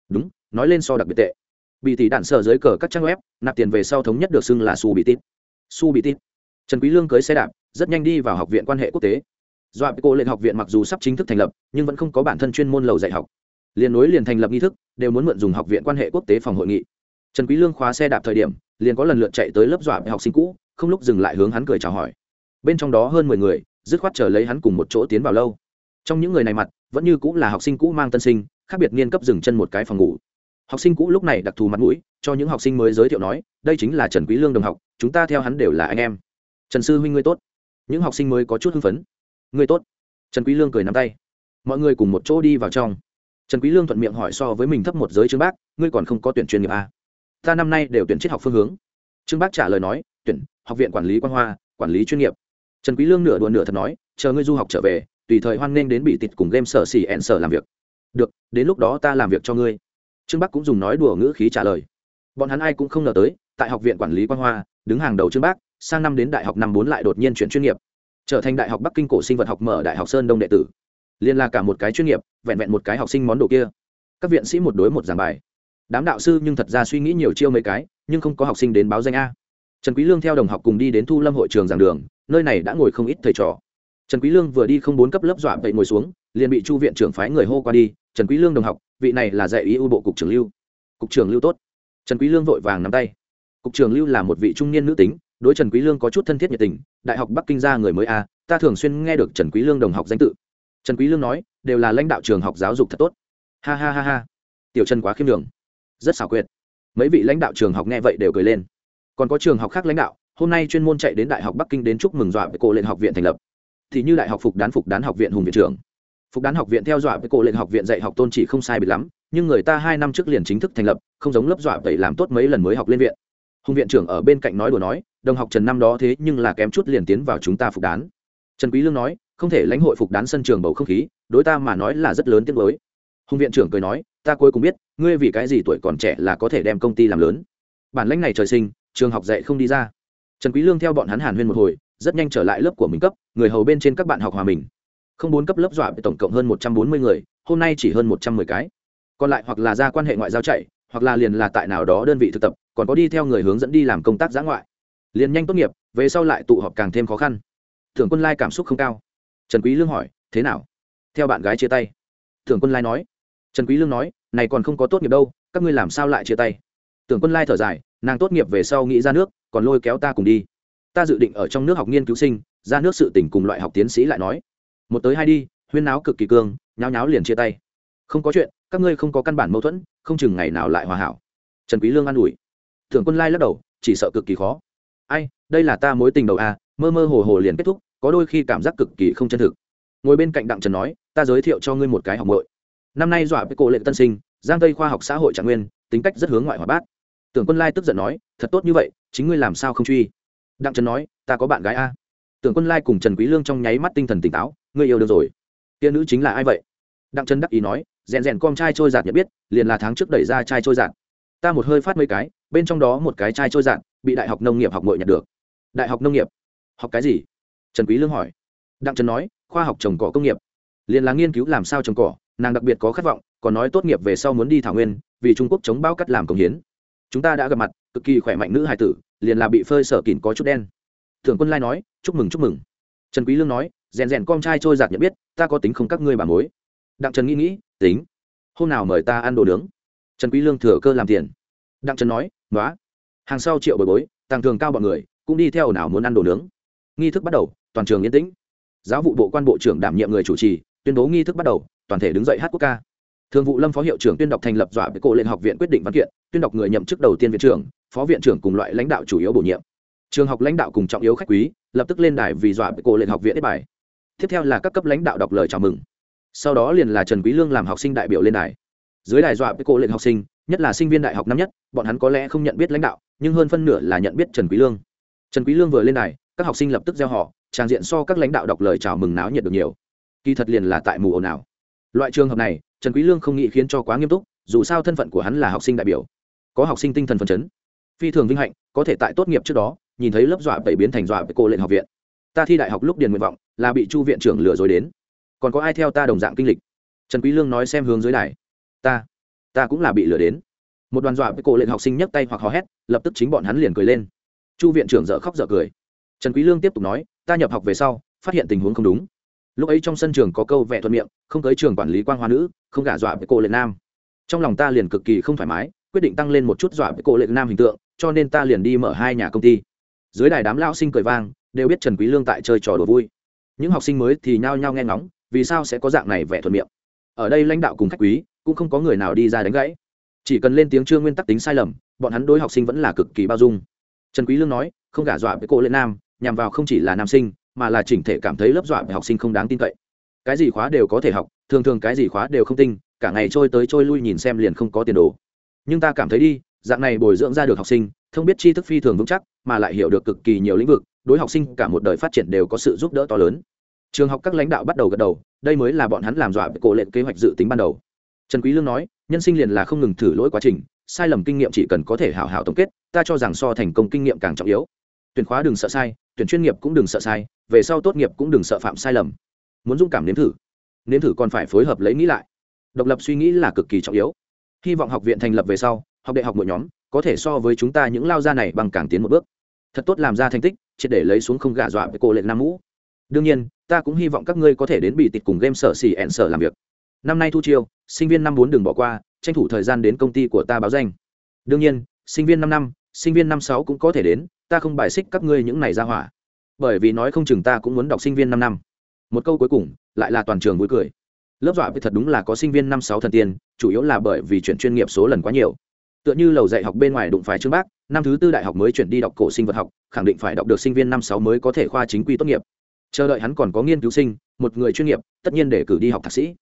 Đúng, nói lên so đặc biệt tệ bị tỷ đạn sở dưới cờ các trang web, nạp tiền về sau thống nhất được xưng là su bị tít. Su bị tít. Trần quý lương cưới xe đạp, rất nhanh đi vào học viện quan hệ quốc tế. Dọa cô lên học viện mặc dù sắp chính thức thành lập, nhưng vẫn không có bản thân chuyên môn lầu dạy học. Liền nối liền thành lập nghi thức, đều muốn mượn dùng học viện quan hệ quốc tế phòng hội nghị. Trần quý lương khóa xe đạp thời điểm, liền có lần lượt chạy tới lớp dọa học sinh cũ, không lúc dừng lại hướng hắn cười chào hỏi. Bên trong đó hơn mười người, dứt khoát chờ lấy hắn cùng một chỗ tiến vào lâu. Trong những người này mặt, vẫn như cũng là học sinh cũ mang tân sinh, khác biệt niên cấp dừng chân một cái phòng ngủ học sinh cũ lúc này đặc thù mặt mũi, cho những học sinh mới giới thiệu nói, đây chính là trần quý lương đồng học, chúng ta theo hắn đều là anh em. Trần sư huynh ngươi tốt. Những học sinh mới có chút hưng phấn. Ngươi tốt. Trần quý lương cười nắm tay. Mọi người cùng một chỗ đi vào trong. Trần quý lương thuận miệng hỏi so với mình thấp một giới trương bác, ngươi còn không có tuyển chuyên nghiệp à? ta năm nay đều tuyển triết học phương hướng. Trương bác trả lời nói, tuyển, học viện quản lý quan hoa, quản lý chuyên nghiệp. Trần quý lương nửa đùa nửa thật nói, chờ ngươi du học trở về, tùy thời hoan nghênh đến bị tịt cùng game sở xỉ ẹn sở làm việc. Được, đến lúc đó ta làm việc cho ngươi trương bắc cũng dùng nói đùa ngữ khí trả lời. Bọn hắn ai cũng không ngờ tới, tại học viện quản lý quan hoa, đứng hàng đầu trương bắc, sang năm đến đại học năm bốn lại đột nhiên chuyển chuyên nghiệp, trở thành đại học bắc kinh cổ sinh vật học mở đại học sơn đông đệ tử. Liên là cả một cái chuyên nghiệp, vẹn vẹn một cái học sinh món đồ kia. Các viện sĩ một đối một giảng bài. Đám đạo sư nhưng thật ra suy nghĩ nhiều chiêu mấy cái, nhưng không có học sinh đến báo danh a. Trần quý lương theo đồng học cùng đi đến thu lâm hội trường giảng đường, nơi này đã ngồi không ít thầy trò trần quý lương vừa đi không bốn cấp lớp dọa vậy ngồi xuống, liền bị chu viện trưởng phái người hô qua đi, trần quý lương đồng học, vị này là dạy ý ưu bộ cục trưởng lưu. Cục trưởng lưu tốt. Trần quý lương vội vàng nắm tay. Cục trưởng lưu là một vị trung niên nữ tính, đối trần quý lương có chút thân thiết nhiệt tình, đại học bắc kinh ra người mới a, ta thường xuyên nghe được trần quý lương đồng học danh tự. Trần quý lương nói, đều là lãnh đạo trường học giáo dục thật tốt. Ha ha ha ha. Tiểu trần quá khiêm đường rất xảo quyệt. Mấy vị lãnh đạo trường học nghe vậy đều cười lên. Còn có trường học khác lãnh đạo, hôm nay chuyên môn chạy đến đại học bắc kinh đến chúc mừng dọa với cô lên học viện thành lập thì như đại học phục đán phục đán học viện hùng viện trưởng. Phục đán học viện theo dọa với cô lên học viện dạy học tôn chỉ không sai biệt lắm, nhưng người ta hai năm trước liền chính thức thành lập, không giống lớp dọa vậy làm tốt mấy lần mới học lên viện. Hùng viện trưởng ở bên cạnh nói đùa nói, đồng học trần năm đó thế nhưng là kém chút liền tiến vào chúng ta phục đán. Trần quý lương nói, không thể lãnh hội phục đán sân trường bầu không khí, đối ta mà nói là rất lớn tiếng mới. Hùng viện trưởng cười nói, ta cuối cùng biết, ngươi vì cái gì tuổi còn trẻ là có thể đem công ty làm lớn. Bản lãnh này trời sinh, trường học dạy không đi ra. Trần quý lương theo bọn hắn hàn huyên một hồi rất nhanh trở lại lớp của mình cấp, người hầu bên trên các bạn học hòa mình. Không bốn cấp lớp dọa bị tổng cộng hơn một trăm bốn mươi người, hôm nay chỉ hơn một trăm mười cái. Còn lại hoặc là ra quan hệ ngoại giao chạy, hoặc là liền là tại nào đó đơn vị thực tập, còn có đi theo người hướng dẫn đi làm công tác giã ngoại. Liền nhanh tốt nghiệp, về sau lại tụ họp càng thêm khó khăn. Thưởng quân lai cảm xúc không cao. Trần quý lương hỏi, thế nào? Theo bạn gái chia tay. Thưởng quân lai nói, trần quý lương nói, này còn không có tốt nghiệp đâu, các ngươi làm sao lại chia tay? Tưởng quân lai thở dài, nàng tốt nghiệp về sau nghĩ ra nước, còn lôi kéo ta cùng đi ta dự định ở trong nước học nghiên cứu sinh, ra nước sự tỉnh cùng loại học tiến sĩ lại nói. Một tới hai đi, huyên náo cực kỳ cương, nháo nháo liền chia tay. Không có chuyện, các ngươi không có căn bản mâu thuẫn, không chừng ngày nào lại hòa hảo. Trần quý lương an ủi. Thượng quân lai lắc đầu, chỉ sợ cực kỳ khó. Ai, đây là ta mối tình đầu à mơ mơ hồ hồ liền kết thúc, có đôi khi cảm giác cực kỳ không chân thực. Ngồi bên cạnh đặng trần nói, ta giới thiệu cho ngươi một cái học muội. Năm nay dọa với cô lệ tân sinh, giang tây khoa học xã hội trạng nguyên, tính cách rất hướng ngoại hòa bát tưởng quân lai tức giận nói, thật tốt như vậy, chính ngươi làm sao không truy? Đặng trần nói, ta có bạn gái a. Tưởng quân lai cùng trần quý lương trong nháy mắt tinh thần tỉnh táo, ngươi yêu được rồi. Kia nữ chính là ai vậy? Đặng trần đắc ý nói, rèn rèn con trai trôi giạt nhận biết, liền là tháng trước đẩy ra trai trôi giạt. Ta một hơi phát mấy cái, bên trong đó một cái trai trôi giạt, bị đại học nông nghiệp học mội nhận được. Đại học nông nghiệp? Học cái gì? Trần quý lương hỏi. Đặng trần nói, khoa học trồng cỏ công nghiệp. Liền là nghiên cứu làm sao trồng cỏ, nàng đặc biệt có khát vọng, còn nói tốt nghiệp về sau muốn đi thảo nguyên, vì trung quốc chống bao cắt làm công hiến. Chúng ta đã gặp mặt, cực kỳ khỏe mạnh nữ hài tử liền là bị phơi sở kín có chút đen. Thượng quân lai nói, chúc mừng chúc mừng. Trần quý lương nói, rèn rèn con trai trôi giạt nhận biết, ta có tính không các ngươi bà mối. Đặng trần nghĩ nghĩ, tính, hôm nào mời ta ăn đồ nướng? Trần quý lương thừa cơ làm tiền. Đặng trần nói nói hàng sau triệu bồi bối, tăng thường cao bọn người, cũng đi theo nào muốn ăn đồ nướng. Nghi thức bắt đầu, toàn trường yên tĩnh. Giáo vụ bộ quan bộ trưởng đảm nhiệm người chủ trì, tuyên bố nghi thức bắt đầu, toàn thể đứng dậy hát quốc ca thường vụ lâm phó hiệu trưởng tuyên đọc thành lập dọa với cổ lên học viện quyết định văn kiện, tuyên đọc người nhậm chức đầu tiên viện trưởng, phó viện trưởng cùng loại lãnh đạo chủ yếu bổ nhiệm. Trường học lãnh đạo cùng trọng yếu khách quý, lập tức lên đài vì dọa với cổ lên học viện bài. Tiếp theo là các cấp lãnh đạo đọc lời chào mừng. Sau đó liền là trần quý lương làm học sinh đại biểu lên đài. Dưới đài dọa với cô lên học sinh, nhất là sinh viên đại học năm nhất, bọn hắn có lẽ không nhận biết lãnh đạo, nhưng hơn phân nửa là nhận biết trần quý lương. Trần quý lương vừa lên đài, các học sinh lập tức gieo họ trang diện so các lãnh đạo đọc lời chào mừng náo nhiệt được nhiều. Kỳ thật liền là tại mù ồn ào loại trường hợp này, trần quý lương không nghĩ khiến cho quá nghiêm túc, dù sao thân phận của hắn là học sinh đại biểu. Có học sinh tinh thần phấn chấn. Phi thường vinh hạnh, có thể tại tốt nghiệp trước đó, nhìn thấy lớp dọa bảy biến thành dọa với cô lệnh học viện. Ta thi đại học lúc điền nguyện vọng, là bị chu viện trưởng lừa dối đến. Còn có ai theo ta đồng dạng kinh lịch? Trần quý lương nói xem hướng dưới đài. Ta ta cũng là bị lừa đến. Một đoàn dọa với cô lệnh học sinh nhấc tay hoặc hò hét, lập tức chính bọn hắn liền cười lên. Chu viện trưởng dở khóc dở cười. Trần quý lương tiếp tục nói, ta nhập học về sau, phát hiện tình huống không đúng lúc ấy trong sân trường có câu vẽ thuận miệng, không tới trường quản lý quang hoa nữ, không gả dọa với cô lệ nam. Trong lòng ta liền cực kỳ không thoải mái, quyết định tăng lên một chút dọa với cô lệ nam hình tượng, cho nên ta liền đi mở hai nhà công ty. Dưới đài đám lao sinh cười vang, đều biết trần quý lương tại chơi trò đùa vui. Những học sinh mới thì nhao nhao nghe ngóng, vì sao sẽ có dạng này vẽ thuận miệng? Ở đây lãnh đạo cùng khách quý, cũng không có người nào đi ra đánh gãy. Chỉ cần lên tiếng chưa nguyên tắc tính sai lầm, bọn hắn đối học sinh vẫn là cực kỳ bao dung. Trần quý lương nói, không gả dọa với cô lệ nam, nhằm vào không chỉ là nam sinh mà là chỉnh thể cảm thấy lớp dọa học sinh không đáng tin cậy. Cái gì khóa đều có thể học, thường thường cái gì khóa đều không tinh, cả ngày trôi tới trôi lui nhìn xem liền không có tiền đồ. Nhưng ta cảm thấy đi, dạng này bồi dưỡng ra được học sinh, thông biết tri thức phi thường vững chắc, mà lại hiểu được cực kỳ nhiều lĩnh vực, đối học sinh cả một đời phát triển đều có sự giúp đỡ to lớn. Trường học các lãnh đạo bắt đầu gật đầu, đây mới là bọn hắn làm dọa với cổ lệnh kế hoạch dự tính ban đầu. Trần quý lương nói, nhân sinh liền là không ngừng thử lỗi quá trình, sai lầm kinh nghiệm chỉ cần có thể hảo hảo tổng kết, ta cho rằng so thành công kinh nghiệm càng trọng yếu. Tuyển khóa đừng sợ sai, tuyển chuyên nghiệp cũng đừng sợ sai về sau tốt nghiệp cũng đừng sợ phạm sai lầm. Muốn dũng cảm nếm thử. Nếm thử còn phải phối hợp lấy nghĩ lại. Độc lập suy nghĩ là cực kỳ trọng yếu. Hy vọng học viện thành lập về sau, học đại học mỗi nhóm có thể so với chúng ta những lao gia này bằng càng tiến một bước. Thật tốt làm ra thành tích, triệt để lấy xuống không gạ dọa với cô lệ nam mũ. Đương nhiên, ta cũng hy vọng các ngươi có thể đến bị tịch cùng game sở xì ẹn sở làm việc. Năm nay thu chiêu, sinh viên năm bốn đừng bỏ qua, tranh thủ thời gian đến công ty của ta báo danh. Đương nhiên, sinh viên năm năm, sinh viên năm sáu cũng có thể đến, ta không bài xích các ngươi những này ra hỏa bởi vì nói không chừng ta cũng muốn đọc sinh viên năm năm. Một câu cuối cùng, lại là toàn trường vui cười. Lớp dọa với thật đúng là có sinh viên năm sáu thần tiên, chủ yếu là bởi vì chuyển chuyên nghiệp số lần quá nhiều. Tựa như lầu dạy học bên ngoài đụng phải trương bác, năm thứ tư đại học mới chuyển đi đọc cổ sinh vật học, khẳng định phải đọc được sinh viên năm sáu mới có thể khoa chính quy tốt nghiệp. Chờ đợi hắn còn có nghiên cứu sinh, một người chuyên nghiệp, tất nhiên để cử đi học thạc sĩ.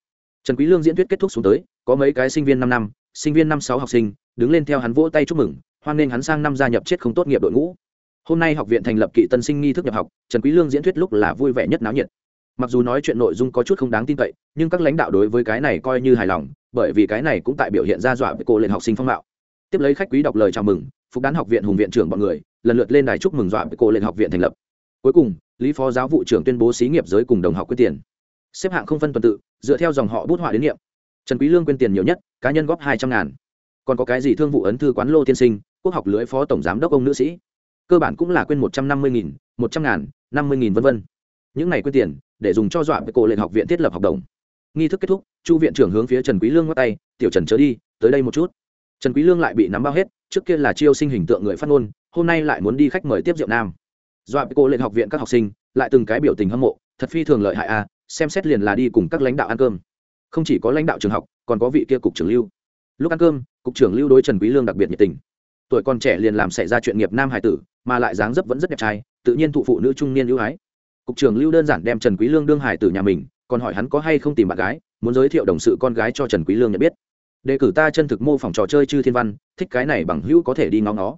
Trần quý lương diễn thuyết kết thúc xuống tới, có mấy cái sinh viên năm năm, sinh viên năm sáu học sinh, đứng lên theo hắn vỗ tay chúc mừng, hoan nghênh hắn sang năm gia nhập chết không tốt nghiệp đội ngũ hôm nay học viện thành lập kỵ tân sinh nghi thức nhập học, trần quý lương diễn thuyết lúc là vui vẻ nhất náo nhiệt. Mặc dù nói chuyện nội dung có chút không đáng tin cậy, nhưng các lãnh đạo đối với cái này coi như hài lòng, bởi vì cái này cũng tại biểu hiện ra dọa với cô lên học sinh phong mạo. Tiếp lấy khách quý đọc lời chào mừng, phục đán học viện hùng viện trưởng bọn người, lần lượt lên đài chúc mừng dọa với cô lên học viện thành lập. Cuối cùng, lý phó giáo vụ trưởng tuyên bố xí nghiệp giới cùng đồng học quyết tiền. Xếp hạng không phân tuần tự, dựa theo dòng họ bút họa đến nghiệm trần quý lương quyên tiền nhiều nhất, cá nhân góp hai trăm ngàn. Còn có cái gì thương vụ ấn thư quán lô tiên sinh, quốc học lưới phó tổng giám đốc ông nữ sĩ? Cơ bản cũng là quyên một trăm năm mươi nghìn, một trăm ngàn, năm mươi nghìn vân vân. Những này quyên tiền, để dùng cho dọa với cổ lên học viện thiết lập học đồng. Nghi thức kết thúc, chu viện trưởng hướng phía trần quý lương ngắt tay, tiểu trần chớ đi, tới đây một chút. Trần quý lương lại bị nắm bao hết, trước kia là chiêu sinh hình tượng người phát ngôn, hôm nay lại muốn đi khách mời tiếp rượu nam. Dọa với cổ lên học viện các học sinh, lại từng cái biểu tình hâm mộ, thật phi thường lợi hại a xem xét liền là đi cùng các lãnh đạo ăn cơm. Không chỉ có lãnh đạo trường học, còn có vị kia cục trưởng lưu. Lúc ăn cơm, cục trưởng lưu đối trần quý lương đặc biệt nhiệt tình tuổi còn trẻ liền làm xảy ra chuyện nghiệp nam hải tử, mà lại dáng dấp vẫn rất đẹp trai, tự nhiên thụ phụ nữ trung niên ưu ái. Cục trưởng lưu đơn giản đem trần quý lương đương hải tử nhà mình, còn hỏi hắn có hay không tìm bạn gái, muốn giới thiệu đồng sự con gái cho trần quý lương nhận biết. Đề cử ta chân thực mô phỏng trò chơi chư thiên văn, thích cái này bằng hữu có thể đi ngó ngó.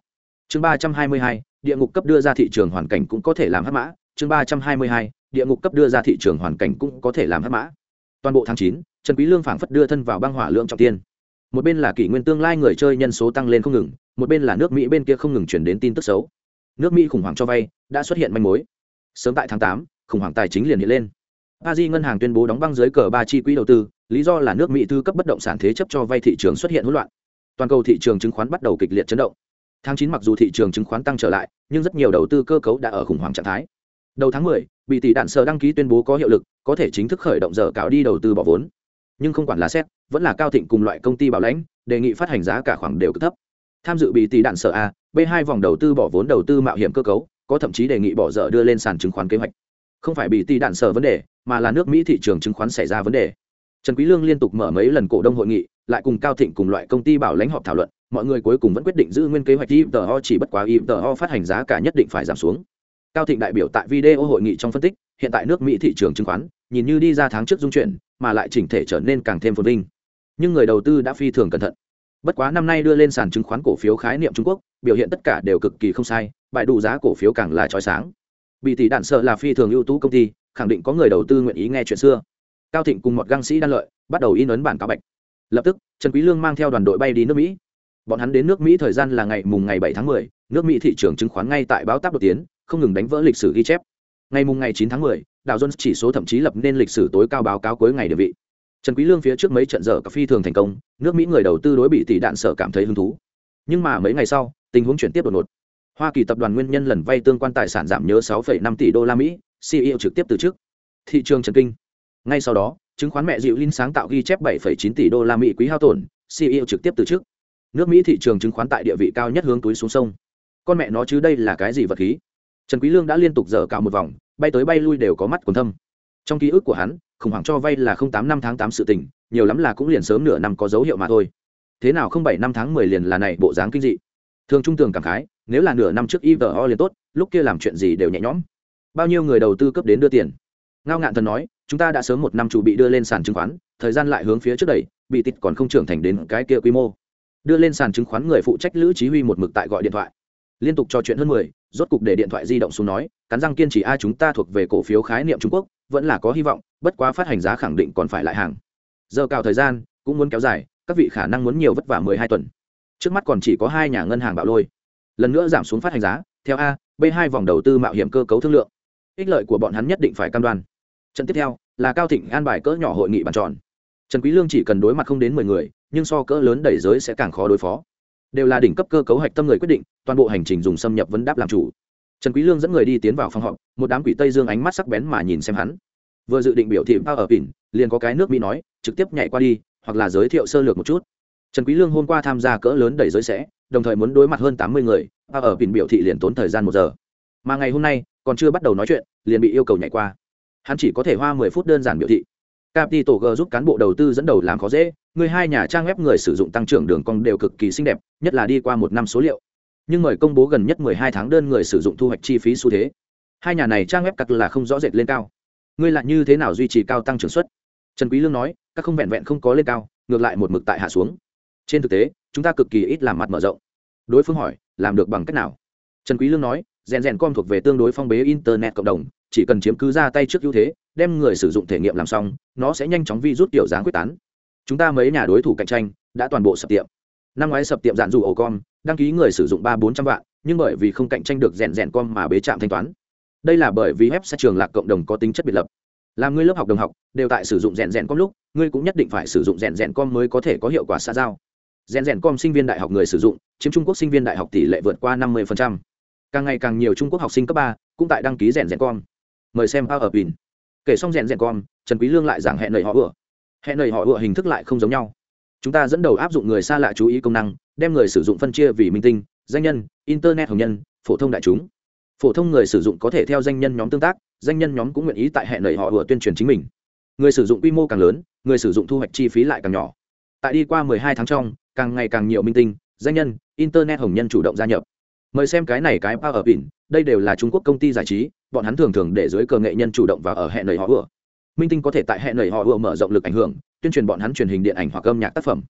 Chương ba trăm hai mươi hai, địa ngục cấp đưa ra thị trường hoàn cảnh cũng có thể làm hấp mã. Chương ba trăm hai mươi hai, địa ngục cấp đưa ra thị trường hoàn cảnh cũng có thể làm hấp mã. Toàn bộ tháng chín, trần quý lương phảng phất đưa thân vào băng hỏa lượng trọng tiên. Một bên là kỷ nguyên tương lai người chơi nhân số tăng lên không ngừng một bên là nước mỹ bên kia không ngừng chuyển đến tin tức xấu nước mỹ khủng hoảng cho vay đã xuất hiện manh mối sớm tại tháng tám khủng hoảng tài chính liền hiện lên Paris ngân hàng tuyên bố đóng băng dưới cờ ba chi quỹ đầu tư, lý do là nước Mỹ thư cấp bất động sản thế chấp cho vay thị trường xuất hiện hỗn loạn. Toàn cầu thị trường chứng khoán bắt đầu kịch liệt chấn động. Tháng chín mặc dù thị trường chứng khoán tăng trở lại, nhưng rất nhiều đầu tư cơ cấu đã ở khủng hoảng trạng thái. Đầu tháng 10, bị tỷ đạn sở đăng ký tuyên bố có hiệu lực, có thể chính thức khởi động giờ cáo đi đầu tư bỏ vốn. Nhưng không quản là xét, vẫn là cao thịnh cùng loại công ty bảo lãnh, đề nghị phát hành giá cả khoảng đều cực thấp. Tham dự bị tỷ đạn sở A, B hai vòng đầu tư bỏ vốn đầu tư mạo hiểm cơ cấu, có thậm chí đề nghị bỏ dở đưa lên sàn chứng khoán kế hoạch. Không phải bị tỷ đạn sở vấn đề mà là nước mỹ thị trường chứng khoán xảy ra vấn đề. Trần quý lương liên tục mở mấy lần cổ đông hội nghị lại cùng cao thịnh cùng loại công ty bảo lãnh họp thảo luận mọi người cuối cùng vẫn quyết định giữ nguyên kế hoạch IPO chỉ bất quá IPO phát hành giá cả nhất định phải giảm xuống. Cao thịnh đại biểu tại video hội nghị trong phân tích hiện tại nước mỹ thị trường chứng khoán nhìn như đi ra tháng trước dung chuyển mà lại chỉnh thể trở nên càng thêm phồn vinh. Nhưng người đầu tư đã phi thường cẩn thận bất quá năm nay đưa lên sàn chứng khoán cổ phiếu khái niệm trung quốc biểu hiện tất cả đều cực kỳ không sai bại đủ giá cổ phiếu càng là trói sáng. Bị tỷ đạn sợ là phi thường ưu tú công ty khẳng định có người đầu tư nguyện ý nghe chuyện xưa. Cao thịnh cùng một găng sĩ đan lợi bắt đầu in ấn bản cáo bạch. Lập tức trần quý lương mang theo đoàn đội bay đi nước mỹ. Bọn hắn đến nước mỹ thời gian là ngày mùng ngày 7 tháng 10, nước mỹ thị trường chứng khoán ngay tại báo táp đột tiến không ngừng đánh vỡ lịch sử ghi chép. Ngày mùng ngày 9 tháng 10, Dow Jones chỉ số thậm chí lập nên lịch sử tối cao báo cáo cuối ngày địa vị trần quý lương phía trước mấy trận giờ cà phi thường thành công nước mỹ người đầu tư đối bị tỷ đạn sở cảm thấy hứng thú. Nhưng mà mấy ngày sau tình huống chuyển tiếp đột ngột. Hoa kỳ tập đoàn nguyên nhân lần vay tương quan tài sản giảm nhớ 6,5 tỷ đô la mỹ ceo trực tiếp từ chức. Thị trường trần kinh. Ngay sau đó chứng khoán mẹ dịu linh sáng tạo ghi chép 7,9 tỷ đô la mỹ quý hao tổn ceo trực tiếp từ chức. Nước mỹ thị trường chứng khoán tại địa vị cao nhất hướng túi xuống sông. Con mẹ nó chứ đây là cái gì vật khí? Trần quý lương đã liên tục dở cả một vòng bay tới bay lui đều có mắt quần thâm. Trong ký ức của hắn khủng hoảng cho vay là không tám năm tháng tám sự tình, nhiều lắm là cũng liền sớm nửa năm có dấu hiệu mà thôi. Thế nào không bảy năm tháng mười liền là này bộ dáng kinh dị. Thường trung tường cảm khái, nếu là nửa năm trước ivo liền tốt, lúc kia làm chuyện gì đều nhẹ nhõm. Bao nhiêu người đầu tư cấp đến đưa tiền? Ngao ngạn thần nói, chúng ta đã sớm một năm chủ bị đưa lên sàn chứng khoán, thời gian lại hướng phía trước đẩy, bị tịt còn không trưởng thành đến cái kia quy mô. Đưa lên sàn chứng khoán người phụ trách lữ chí huy một mực tại gọi điện thoại. Liên tục trò chuyện hơn mười, rốt cục để điện thoại di động xuống nói, cắn răng kiên trì, a, chúng ta thuộc về cổ phiếu khái niệm trung quốc vẫn là có hy vọng, bất quá phát hành giá khẳng định còn phải lại hàng. Giờ cao thời gian, cũng muốn kéo dài, các vị khả năng muốn nhiều vất vả mười hai tuần. Trước mắt còn chỉ có hai nhà ngân hàng bạo lôi. Lần nữa giảm xuống phát hành giá, theo a, b hai vòng đầu tư mạo hiểm cơ cấu thương lượng. Ích lợi của bọn hắn nhất định phải cam đoan. Trận tiếp theo, là cao thịnh an bài cỡ nhỏ hội nghị bàn tròn. Trần quý lương chỉ cần đối mặt không đến mười người, nhưng so cỡ lớn đẩy giới sẽ càng khó đối phó. Đều là đỉnh cấp cơ cấu hạch tâm người quyết định, toàn bộ hành trình dùng xâm nhập vấn đáp làm chủ trần quý lương dẫn người đi tiến vào phòng họp một đám quỷ tây dương ánh mắt sắc bén mà nhìn xem hắn. Vừa dự định biểu thị bao ở pin liền có cái nước mỹ nói trực tiếp nhảy qua đi hoặc là giới thiệu sơ lược một chút. Trần quý lương hôm qua tham gia cỡ lớn đẩy giới sẽ đồng thời muốn đối mặt hơn tám mươi người bao ở pin biểu thị liền tốn thời gian một giờ. Mà ngày hôm nay còn chưa bắt đầu nói chuyện liền bị yêu cầu nhảy qua. Hắn chỉ có thể hoa mười phút đơn giản biểu thị. Capital G giúp cán bộ đầu tư dẫn đầu làm khó dễ, người hai nhà trang web người sử dụng tăng trưởng đường cong đều cực kỳ xinh đẹp, nhất là đi qua một năm số liệu. Nhưng mời công bố gần nhất 12 tháng đơn người sử dụng thu hoạch chi phí xu thế. Hai nhà này trang web cặc là không rõ rệt lên cao. Ngươi lại như thế nào duy trì cao tăng trưởng suất? Trần Quý Lương nói, các không vẹn vẹn không có lên cao, ngược lại một mực tại hạ xuống. Trên thực tế, chúng ta cực kỳ ít làm mặt mở rộng. Đối phương hỏi, làm được bằng cách nào? Trần Quý Lương nói, rèn rèn com thuộc về tương đối phong bế internet cộng đồng, chỉ cần chiếm cứ ra tay trước ưu thế, đem người sử dụng thể nghiệm làm xong nó sẽ nhanh chóng vi rút tiểu dáng quyết tán chúng ta mấy nhà đối thủ cạnh tranh đã toàn bộ sập tiệm năm ngoái sập tiệm dạn dù ổ com đăng ký người sử dụng ba bốn trăm vạn, nhưng bởi vì không cạnh tranh được rèn rèn com mà bế trạm thanh toán. Đây là bởi vì web sẽ trường lạc cộng đồng có tính chất biệt lập. Làm ngươi lớp học đồng học, đều tại sử dụng rèn rèn com lúc, ngươi cũng nhất định phải sử dụng rèn rèn com mới có thể có hiệu quả xã giao. Rèn rèn com sinh viên đại học người sử dụng, chiếm trung quốc sinh viên đại học tỷ lệ vượt qua năm mươi càng ngày càng nhiều trung quốc học sinh cấp ba cũng tại đăng ký rèn rèn com. Mời xem power pin. Kể xong rèn rèn com, trần quý lương lại giảng hẹn lời họ ựa hẹn lời họ ựa hình thức lại không giống nhau chúng ta dẫn đầu áp dụng người xa lạ chú ý công năng, đem người sử dụng phân chia vì minh tinh, danh nhân, internet hồng nhân, phổ thông đại chúng. Phổ thông người sử dụng có thể theo danh nhân nhóm tương tác, danh nhân nhóm cũng nguyện ý tại hệ nầy họ vừa tuyên truyền chính mình. Người sử dụng quy mô càng lớn, người sử dụng thu hoạch chi phí lại càng nhỏ. Tại đi qua 12 tháng trong, càng ngày càng nhiều minh tinh, danh nhân, internet hồng nhân chủ động gia nhập. Mời xem cái này cái power pin đây đều là trung quốc công ty giải trí, bọn hắn thường thường để dưới cờ nghệ nhân chủ động vào ở hệ nầy họ vừa. Minh tinh có thể tại hệ nầy họ vừa mở rộng lực ảnh hưởng tuyên truyền bọn hắn truyền hình điện ảnh hoặc âm nhạc tác phẩm.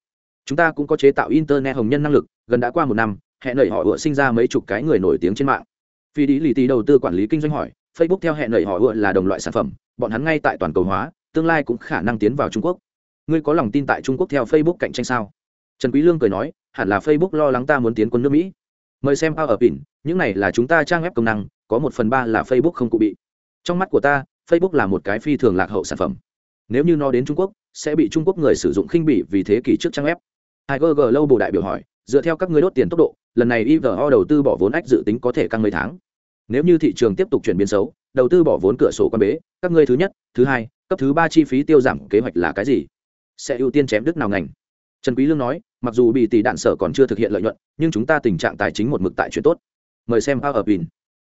Chúng ta cũng có chế tạo internet hồng nhân năng lực, gần đã qua một năm, hẹn nầy họ vừa sinh ra mấy chục cái người nổi tiếng trên mạng. Phi đi lì tì đầu tư quản lý kinh doanh hỏi, facebook theo hẹn nầy họ vừa là đồng loại sản phẩm, bọn hắn ngay tại toàn cầu hóa, tương lai cũng khả năng tiến vào trung quốc. Ngươi có lòng tin tại trung quốc theo facebook cạnh tranh sao? Trần quý lương cười nói, hẳn là facebook lo lắng ta muốn tiến quân nước mỹ. Mời xem ao ở pin, những này là chúng ta trang web công năng, có một phần ba là facebook không cụ bị. Trong mắt của ta, facebook là một cái phi thường lạc hậu sản phẩm. Nếu như nó đến trung quốc sẽ bị trung quốc người sử dụng khinh bỉ vì thế kỷ trước trang web. Tiger g lâu bồ đại biểu hỏi, dựa theo các người đốt tiền tốc độ, lần này ivo đầu tư bỏ vốn ách dự tính có thể căng mấy tháng? Nếu như thị trường tiếp tục chuyển biến xấu, đầu tư bỏ vốn cửa sổ quan bế, các ngươi thứ nhất, thứ hai, cấp thứ ba chi phí tiêu giảm kế hoạch là cái gì? Sẽ ưu tiên chém đứt nào ngành? Trần quý lương nói, mặc dù bị tỷ đạn sở còn chưa thực hiện lợi nhuận, nhưng chúng ta tình trạng tài chính một mực tại chuyện tốt. Mời xem power pin.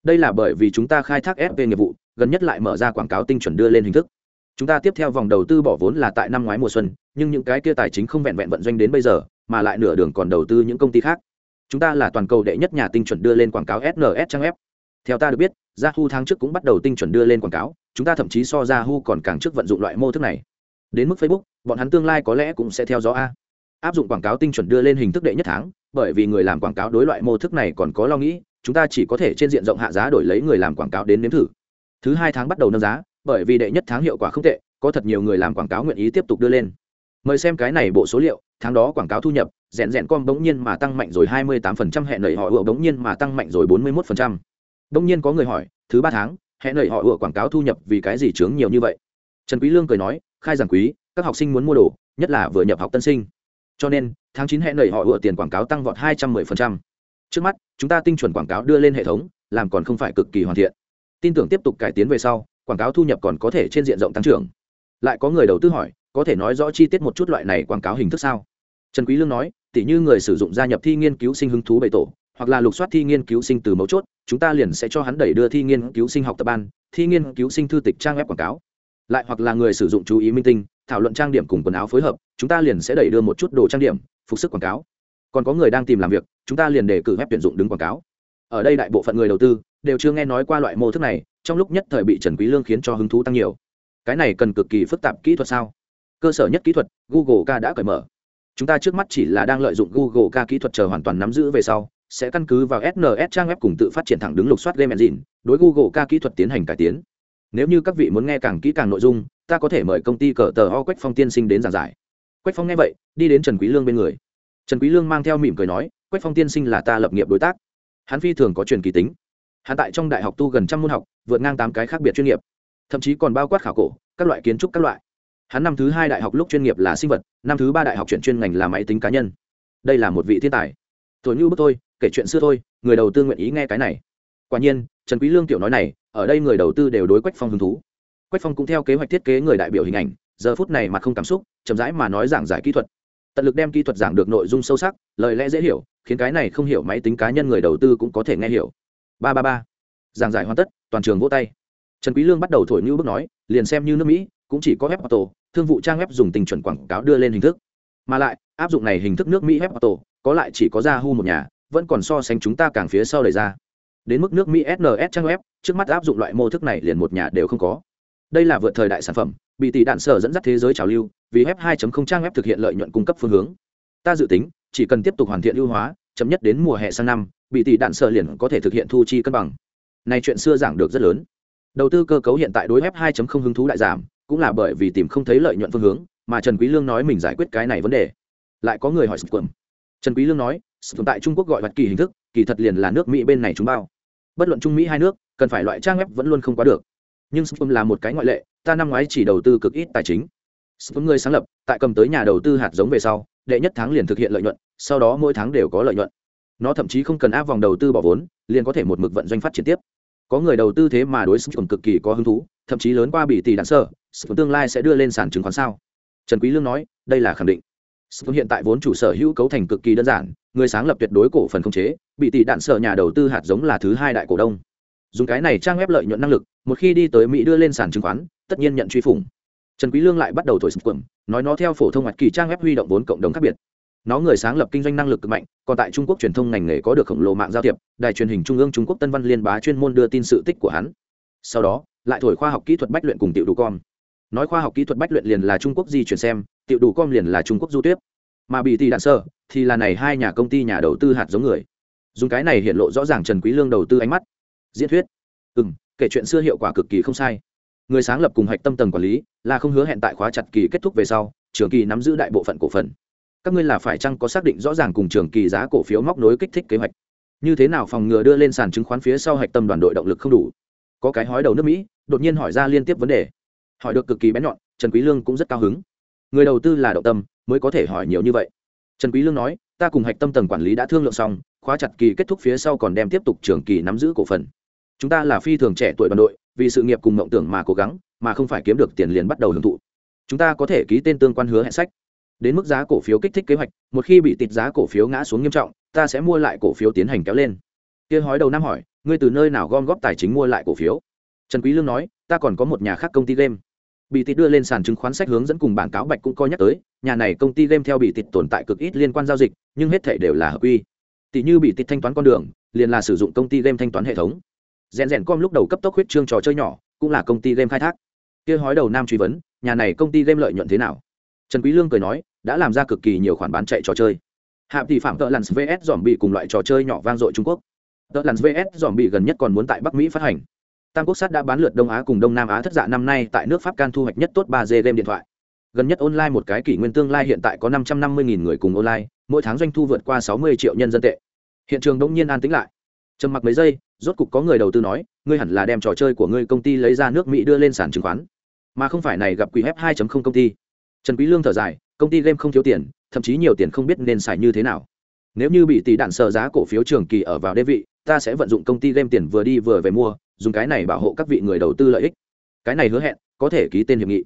Đây là bởi vì chúng ta khai thác fp nghiệp vụ, gần nhất lại mở ra quảng cáo tinh chuẩn đưa lên hình thức chúng ta tiếp theo vòng đầu tư bỏ vốn là tại năm ngoái mùa xuân, nhưng những cái kia tài chính không vẹn vẹn vận doanh đến bây giờ, mà lại nửa đường còn đầu tư những công ty khác. Chúng ta là toàn cầu đệ nhất nhà tinh chuẩn đưa lên quảng cáo sns trang web. Theo ta được biết, yahoo tháng trước cũng bắt đầu tinh chuẩn đưa lên quảng cáo, chúng ta thậm chí so yahoo còn càng trước vận dụng loại mô thức này. Đến mức facebook, bọn hắn tương lai có lẽ cũng sẽ theo dõi a. Áp dụng quảng cáo tinh chuẩn đưa lên hình thức đệ nhất tháng, bởi vì người làm quảng cáo đối loại mô thức này còn có lo nghĩ, chúng ta chỉ có thể trên diện rộng hạ giá đổi lấy người làm quảng cáo đến nếm thử. Thứ hai tháng bắt đầu nâng giá bởi vì đệ nhất tháng hiệu quả không tệ, có thật nhiều người làm quảng cáo nguyện ý tiếp tục đưa lên mời xem cái này bộ số liệu, tháng đó quảng cáo thu nhập, rèn rèn com bỗng nhiên mà tăng mạnh rồi 28% hẹn nảy họ ủa bỗng nhiên mà tăng mạnh rồi 41%. bỗng nhiên có người hỏi, thứ ba tháng, hẹn nảy họ ủa quảng cáo thu nhập vì cái gì chướng nhiều như vậy trần quý lương cười nói, khai giảng quý, các học sinh muốn mua đồ, nhất là vừa nhập học tân sinh cho nên, tháng chín hẹn nảy họ ủa tiền quảng cáo tăng vọt 210%. trước mắt, chúng ta tinh chuẩn quảng cáo đưa lên hệ thống, làm còn không phải cực kỳ hoàn thiện tin tưởng tiếp tục cải tiến về sau quảng cáo thu nhập còn có thể trên diện rộng tăng trưởng. Lại có người đầu tư hỏi, có thể nói rõ chi tiết một chút loại này quảng cáo hình thức sao? Trần quý lương nói, tỉ như người sử dụng gia nhập thi nghiên cứu sinh hứng thú bày tổ, hoặc là lục soát thi nghiên cứu sinh từ mấu chốt, chúng ta liền sẽ cho hắn đẩy đưa thi nghiên cứu sinh học tập ban, thi nghiên cứu sinh thư tịch trang web quảng cáo. Lại hoặc là người sử dụng chú ý minh tinh, thảo luận trang điểm cùng quần áo phối hợp, chúng ta liền sẽ đẩy đưa một chút đồ trang điểm, phục sức quảng cáo. Còn có người đang tìm làm việc, chúng ta liền đề cử web tuyển dụng đứng quảng cáo. Ở đây đại bộ phận người đầu tư đều chưa nghe nói qua loại mô thức này trong lúc nhất thời bị trần quý lương khiến cho hứng thú tăng nhiều. Cái này cần cực kỳ phức tạp kỹ thuật sao? Cơ sở nhất kỹ thuật, google k đã cởi mở. Chúng ta trước mắt chỉ là đang lợi dụng google k kỹ thuật chờ hoàn toàn nắm giữ về sau, sẽ căn cứ vào sns trang web cùng tự phát triển thẳng đứng lục soát game engine, đối google k kỹ thuật tiến hành cải tiến. Nếu như các vị muốn nghe càng kỹ càng nội dung, ta có thể mời công ty cờ tờ ho quách phong tiên sinh đến giảng giải. Quách phong nghe vậy, đi đến trần quý lương bên người. Trần quý lương mang theo mỉm cười nói, quách phong tiên sinh là ta lập nghiệp đối tác. Hắn phi thường có truyền kỳ tính hắn tại trong đại học tu gần trăm môn học vượt ngang tám cái khác biệt chuyên nghiệp thậm chí còn bao quát khảo cổ các loại kiến trúc các loại. Hắn năm thứ hai đại học lúc chuyên nghiệp là sinh vật năm thứ ba đại học chuyển chuyên ngành là máy tính cá nhân. Đây là một vị thiên tài. Tôi như bức tôi, kể chuyện xưa thôi người đầu tư nguyện ý nghe cái này. Quả nhiên trần quý lương tiểu nói này ở đây người đầu tư đều đối quách phong hứng thú. Quách phong cũng theo kế hoạch thiết kế người đại biểu hình ảnh giờ phút này mà không cảm xúc chậm rãi mà nói giảng giải kỹ thuật. Tận lực đem kỹ thuật giảng được nội dung sâu sắc lời lẽ dễ hiểu khiến cái này không hiểu máy tính cá nhân người đầu tư cũng có thể nghe hiểu ba ba ba. Giảng giải hoàn tất, toàn trường vỗ tay. Trần quý lương bắt đầu thổi như bước nói, liền xem như nước mỹ, cũng chỉ có web auto, thương vụ trang web dùng tình chuẩn quảng cáo đưa lên hình thức. Mà lại, áp dụng này hình thức nước mỹ web auto, có lại chỉ có yahoo một nhà, vẫn còn so sánh chúng ta càng phía sau đẩy ra. Đến mức nước mỹ sns trang web, trước mắt áp dụng loại mô thức này liền một nhà đều không có. Đây là vượt thời đại sản phẩm, bị tỷ đạn sở dẫn dắt thế giới trào lưu, vì web 2.0 trang web thực hiện lợi nhuận cung cấp phương hướng. Ta dự tính, chỉ cần tiếp tục hoàn thiện ưu hóa chậm nhất đến mùa hè sang năm, bị tỷ đạn sợ liền có thể thực hiện thu chi cân bằng. Này chuyện xưa giảng được rất lớn. Đầu tư cơ cấu hiện tại đối web 2.0 hứng thú đại giảm, cũng là bởi vì tìm không thấy lợi nhuận phương hướng, mà trần quý lương nói mình giải quyết cái này vấn đề. Lại có người hỏi sụp trần quý lương nói, sụp tại trung quốc gọi vật kỳ hình thức, kỳ thật liền là nước mỹ bên này chúng bao. Bất luận trung mỹ hai nước, cần phải loại trang web vẫn luôn không quá được. Nhưng sụp là một cái ngoại lệ, ta năm ngoái chỉ đầu tư cực ít tài chính. Sụp người sáng lập, tại cầm tới nhà đầu tư hạt giống về sau, đệ nhất tháng liền thực hiện lợi nhuận sau đó mỗi tháng đều có lợi nhuận. Nó thậm chí không cần áp vòng đầu tư bỏ vốn, liền có thể một mực vận doanh phát triển tiếp. Có người đầu tư thế mà đối sụp cực kỳ có hứng thú, thậm chí lớn qua bị tỷ đạn sơ sụp tương lai sẽ đưa lên sàn chứng khoán sao? Trần quý lương nói, đây là khẳng định. Sụp hiện tại vốn chủ sở hữu cấu thành cực kỳ đơn giản, người sáng lập tuyệt đối cổ phần không chế, bị tỷ đạn sở nhà đầu tư hạt giống là thứ hai đại cổ đông. Dùng cái này trang web lợi nhuận năng lực, một khi đi tới mỹ đưa lên sàn chứng khoán, tất nhiên nhận truy phủng. Trần quý lương lại bắt đầu thổi sụp quẩm nói nó theo phổ thông hoạt kỳ trang web huy động vốn cộng đồng khác biệt nó người sáng lập kinh doanh năng lực cực mạnh, còn tại trung quốc truyền thông ngành nghề có được khổng lồ mạng giao thiệp, đài truyền hình trung ương trung quốc tân văn liên bá chuyên môn đưa tin sự tích của hắn. Sau đó, lại thổi khoa học kỹ thuật bách luyện cùng tiểu đủ com. Nói khoa học kỹ thuật bách luyện liền là trung quốc di chuyển xem, tiểu đủ com liền là trung quốc du tuyết mà bị tỷ đạn sơ thì là này hai nhà công ty nhà đầu tư hạt giống người. Dùng cái này hiện lộ rõ ràng trần quý lương đầu tư ánh mắt. Diễn thuyết. Ừ kể chuyện xưa hiệu quả cực kỳ không sai. Người sáng lập cùng hạch tâm tầng quản lý là không hứa hẹn tại khóa chặt kỳ kết thúc về sau, trường kỳ nắm giữ đại bộ phận cổ phần các ngươi là phải chăng có xác định rõ ràng cùng trường kỳ giá cổ phiếu móc nối kích thích kế hoạch? Như thế nào phòng ngừa đưa lên sàn chứng khoán phía sau hạch tâm đoàn đội động lực không đủ? Có cái hói đầu nước mỹ, đột nhiên hỏi ra liên tiếp vấn đề. Hỏi được cực kỳ bén nhọn, trần quý lương cũng rất cao hứng. Người đầu tư là động tâm, mới có thể hỏi nhiều như vậy. Trần quý lương nói, ta cùng hạch tâm tầng quản lý đã thương lượng xong, khóa chặt kỳ kết thúc phía sau còn đem tiếp tục trường kỳ nắm giữ cổ phần. Chúng ta là phi thường trẻ tuổi đoàn đội, vì sự nghiệp cùng mộng tưởng mà cố gắng, mà không phải kiếm được tiền liền bắt đầu hưởng thụ. Chúng ta có thể ký tên tương quan hứa hẹn sách đến mức giá cổ phiếu kích thích kế hoạch, một khi bị tịt giá cổ phiếu ngã xuống nghiêm trọng, ta sẽ mua lại cổ phiếu tiến hành kéo lên. Kia hói đầu năm hỏi, ngươi từ nơi nào gom góp tài chính mua lại cổ phiếu? Trần quý lương nói, ta còn có một nhà khác công ty game. Bị tịt đưa lên sàn chứng khoán sách hướng dẫn cùng bảng cáo bạch cũng coi nhắc tới, nhà này công ty game theo bị tịt tồn tại cực ít liên quan giao dịch, nhưng hết thảy đều là hợp quy. Tỷ như bị tịt thanh toán con đường, liền là sử dụng công ty game thanh toán hệ thống. Rèn rèn com lúc đầu cấp tốc huyết trương trò chơi nhỏ, cũng là công ty game khai thác. Kia hói đầu nam truy vấn, nhà này công ty game lợi nhuận thế nào? Trần quý lương cười nói đã làm ra cực kỳ nhiều khoản bán chạy trò chơi. Hạ tỷ phạm tợ lặn vs dòm bị cùng loại trò chơi nhỏ vang dội trung quốc. Tợ lặn vs dòm bị gần nhất còn muốn tại bắc mỹ phát hành. Tam quốc sát đã bán lượt đông á cùng đông nam á thất dạ năm nay tại nước pháp can thu hoạch nhất tốt ba d game điện thoại. Gần nhất online một cái kỷ nguyên tương lai hiện tại có năm trăm năm mươi người cùng online, mỗi tháng doanh thu vượt qua sáu mươi triệu nhân dân tệ. Hiện trường đông nhiên an tĩnh lại. Trầm mặc mấy giây, rốt cục có người đầu tư nói, ngươi hẳn là đem trò chơi của ngươi công ty lấy ra nước mỹ đưa lên sàn chứng khoán. Mà không phải này gặp quỷ f 2 công ty. Trần quý lương thở dài công ty game không thiếu tiền, thậm chí nhiều tiền không biết nên xài như thế nào. Nếu như bị tỷ đạn sợ giá cổ phiếu trường kỳ ở vào đê vị, ta sẽ vận dụng công ty game tiền vừa đi vừa về mua, dùng cái này bảo hộ các vị người đầu tư lợi ích. Cái này hứa hẹn, có thể ký tên hiệp nghị.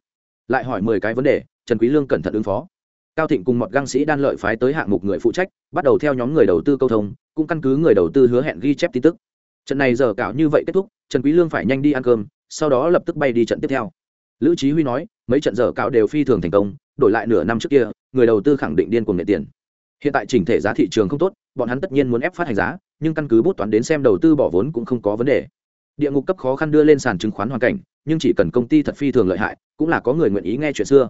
Lại hỏi mười cái vấn đề, trần quý lương cẩn thận ứng phó. Cao thịnh cùng một găng sĩ đan lợi phái tới hạng mục người phụ trách, bắt đầu theo nhóm người đầu tư câu thông, cũng căn cứ người đầu tư hứa hẹn ghi chép tin tức. Trận này giờ cạo như vậy kết thúc, trần quý lương phải nhanh đi ăn cơm, sau đó lập tức bay đi trận tiếp theo. Lữ trí huy nói, mấy trận giờ cạo đều phi thường thành công đổi lại nửa năm trước kia, người đầu tư khẳng định điên cuồng nệ tiền. Hiện tại chỉnh thể giá thị trường không tốt, bọn hắn tất nhiên muốn ép phát hành giá, nhưng căn cứ bút toán đến xem đầu tư bỏ vốn cũng không có vấn đề. Địa ngục cấp khó khăn đưa lên sàn chứng khoán hoàn cảnh, nhưng chỉ cần công ty thật phi thường lợi hại, cũng là có người nguyện ý nghe chuyện xưa.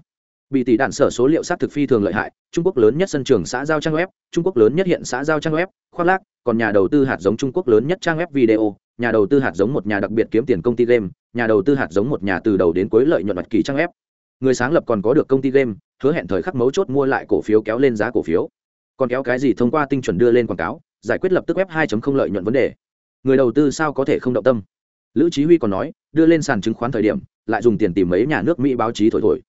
Bị tỷ đạn sở số liệu xác thực phi thường lợi hại, trung quốc lớn nhất sân trường xã giao trang web, trung quốc lớn nhất hiện xã giao trang web, khoác lác, còn nhà đầu tư hạt giống trung quốc lớn nhất trang web video, nhà đầu tư hạt giống một nhà đặc biệt kiếm tiền công ty game, nhà đầu tư hạt giống một nhà từ đầu đến cuối lợi nhuận mặt kỳ trang web người sáng lập còn có được công ty game, hứa hẹn thời khắc mấu chốt mua lại cổ phiếu kéo lên giá cổ phiếu. Còn kéo cái gì thông qua tinh chuẩn đưa lên quảng cáo, giải quyết lập tức web 2.0 lợi nhuận vấn đề. Người đầu tư sao có thể không động tâm? Lữ chí huy còn nói, đưa lên sàn chứng khoán thời điểm, lại dùng tiền tìm mấy nhà nước mỹ báo chí thổi thổi.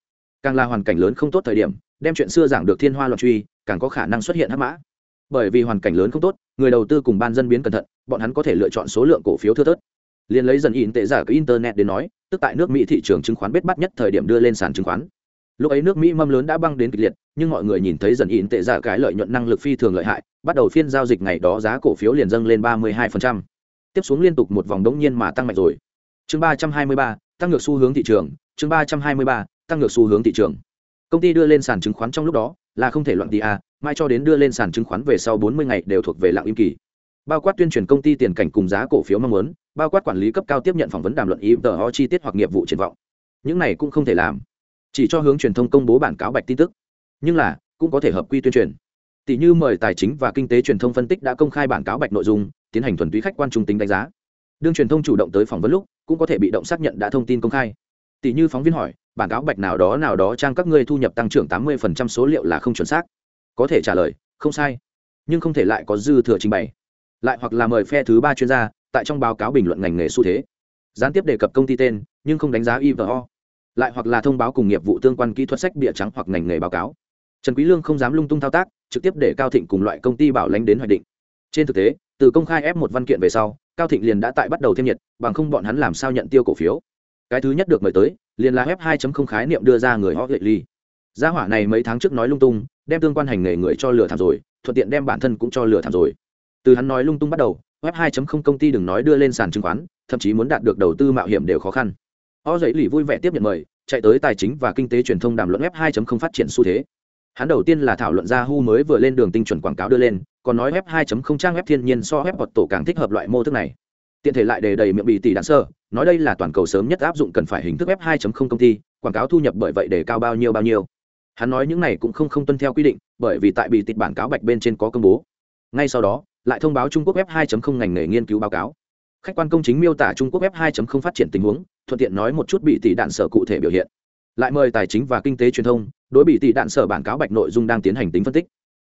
Càng là hoàn cảnh lớn không tốt thời điểm, đem chuyện xưa giảng được thiên hoa loạn truy, càng có khả năng xuất hiện hắc mã. Bởi vì hoàn cảnh lớn không tốt, người đầu tư cùng ban dân biến cẩn thận, bọn hắn có thể lựa chọn số lượng cổ phiếu thưa thớt. Liền lấy dần in tệ giả cái internet đến nói tức tại nước mỹ thị trường chứng khoán bết bắt nhất thời điểm đưa lên sàn chứng khoán. Lúc ấy nước mỹ mâm lớn đã băng đến kịch liệt, nhưng mọi người nhìn thấy dần in tệ giả cái lợi nhuận năng lực phi thường lợi hại, bắt đầu phiên giao dịch ngày đó giá cổ phiếu liền dâng lên ba mươi 32%. tiếp xuống liên tục một vòng đống nhiên mà tăng mạnh rồi. Chương ba trăm hai mươi ba, tăng ngược xu hướng thị trường, chương ba trăm hai mươi ba, tăng ngược xu hướng thị trường. Công ty đưa lên sàn chứng khoán trong lúc đó là không thể loạn đi a à, mai cho đến đưa lên sàn chứng khoán về sau bốn mươi ngày đều thuộc về lặng im kỳ bao quát tuyên truyền công ty tiền cảnh cùng giá cổ phiếu mong muốn, bao quát quản lý cấp cao tiếp nhận phỏng vấn đàm luận ý, tờ ho chi tiết hoặc nghiệp vụ triển vọng. Những này cũng không thể làm. Chỉ cho hướng truyền thông công bố bản cáo bạch tin tức. Nhưng là, cũng có thể hợp quy tuyên truyền. Tỷ như mời tài chính và kinh tế truyền thông phân tích đã công khai bản cáo bạch nội dung, tiến hành thuần túy khách quan trung tính đánh giá. Đương truyền thông chủ động tới phỏng vấn lúc, cũng có thể bị động xác nhận đã thông tin công khai. Tỷ như phóng viên hỏi, bản cáo bạch nào đó nào đó trang các ngươi thu nhập tăng trưởng tám mươi số liệu là không chuẩn xác. Có thể trả lời, không sai. Nhưng không thể lại có dư thừa trình bày lại hoặc là mời phe thứ ba chuyên gia, tại trong báo cáo bình luận ngành nghề xu thế. Gián tiếp đề cập công ty tên, nhưng không đánh giá ivo lại hoặc là thông báo cùng nghiệp vụ tương quan kỹ thuật sách bịa trắng hoặc ngành nghề báo cáo. Trần quý lương không dám lung tung thao tác, trực tiếp để cao thịnh cùng loại công ty bảo lãnh đến hoạch định. Trên thực tế, từ công khai ép một văn kiện về sau, cao thịnh liền đã tại bắt đầu thêm nhiệt, bằng không bọn hắn làm sao nhận tiêu cổ phiếu. Cái thứ nhất được mời tới, liền là web 2.0 khái niệm đưa ra người họ lệ ly. Gia hỏa này mấy tháng trước nói lung tung, đem tương quan hành nghề người cho lừa thảm rồi, thuận tiện đem bản thân cũng cho lừa thảm rồi từ hắn nói lung tung bắt đầu, web 2.0 công ty đừng nói đưa lên sàn chứng khoán, thậm chí muốn đạt được đầu tư mạo hiểm đều khó khăn. O dậy lì vui vẻ tiếp nhận mời, chạy tới tài chính và kinh tế truyền thông đàm luận web 2.0 phát triển xu thế. Hắn đầu tiên là thảo luận ra hu mới vừa lên đường tinh chuẩn quảng cáo đưa lên, còn nói web 2.0 trang web thiên nhiên so web hoặc tổ càng thích hợp loại mô thức này. Tiện thể lại đề đầy miệng bị tỷ đạn sơ, nói đây là toàn cầu sớm nhất áp dụng cần phải hình thức web 2.0 công ty, quảng cáo thu nhập bởi vậy để cao bao nhiêu bao nhiêu. Hắn nói những này cũng không không tuân theo quy định, bởi vì tại bị tịch bản cáo bạch bên trên có công bố. Ngay sau đó lại thông báo trung quốc web 2.0 ngành nghề nghiên cứu báo cáo. Khách quan công chính miêu tả trung quốc web 2.0 phát triển tình huống, thuận tiện nói một chút bị tỷ đạn sở cụ thể biểu hiện. Lại mời tài chính và kinh tế truyền thông, đối bị tỷ đạn sở bản cáo bạch nội dung đang tiến hành tính phân tích.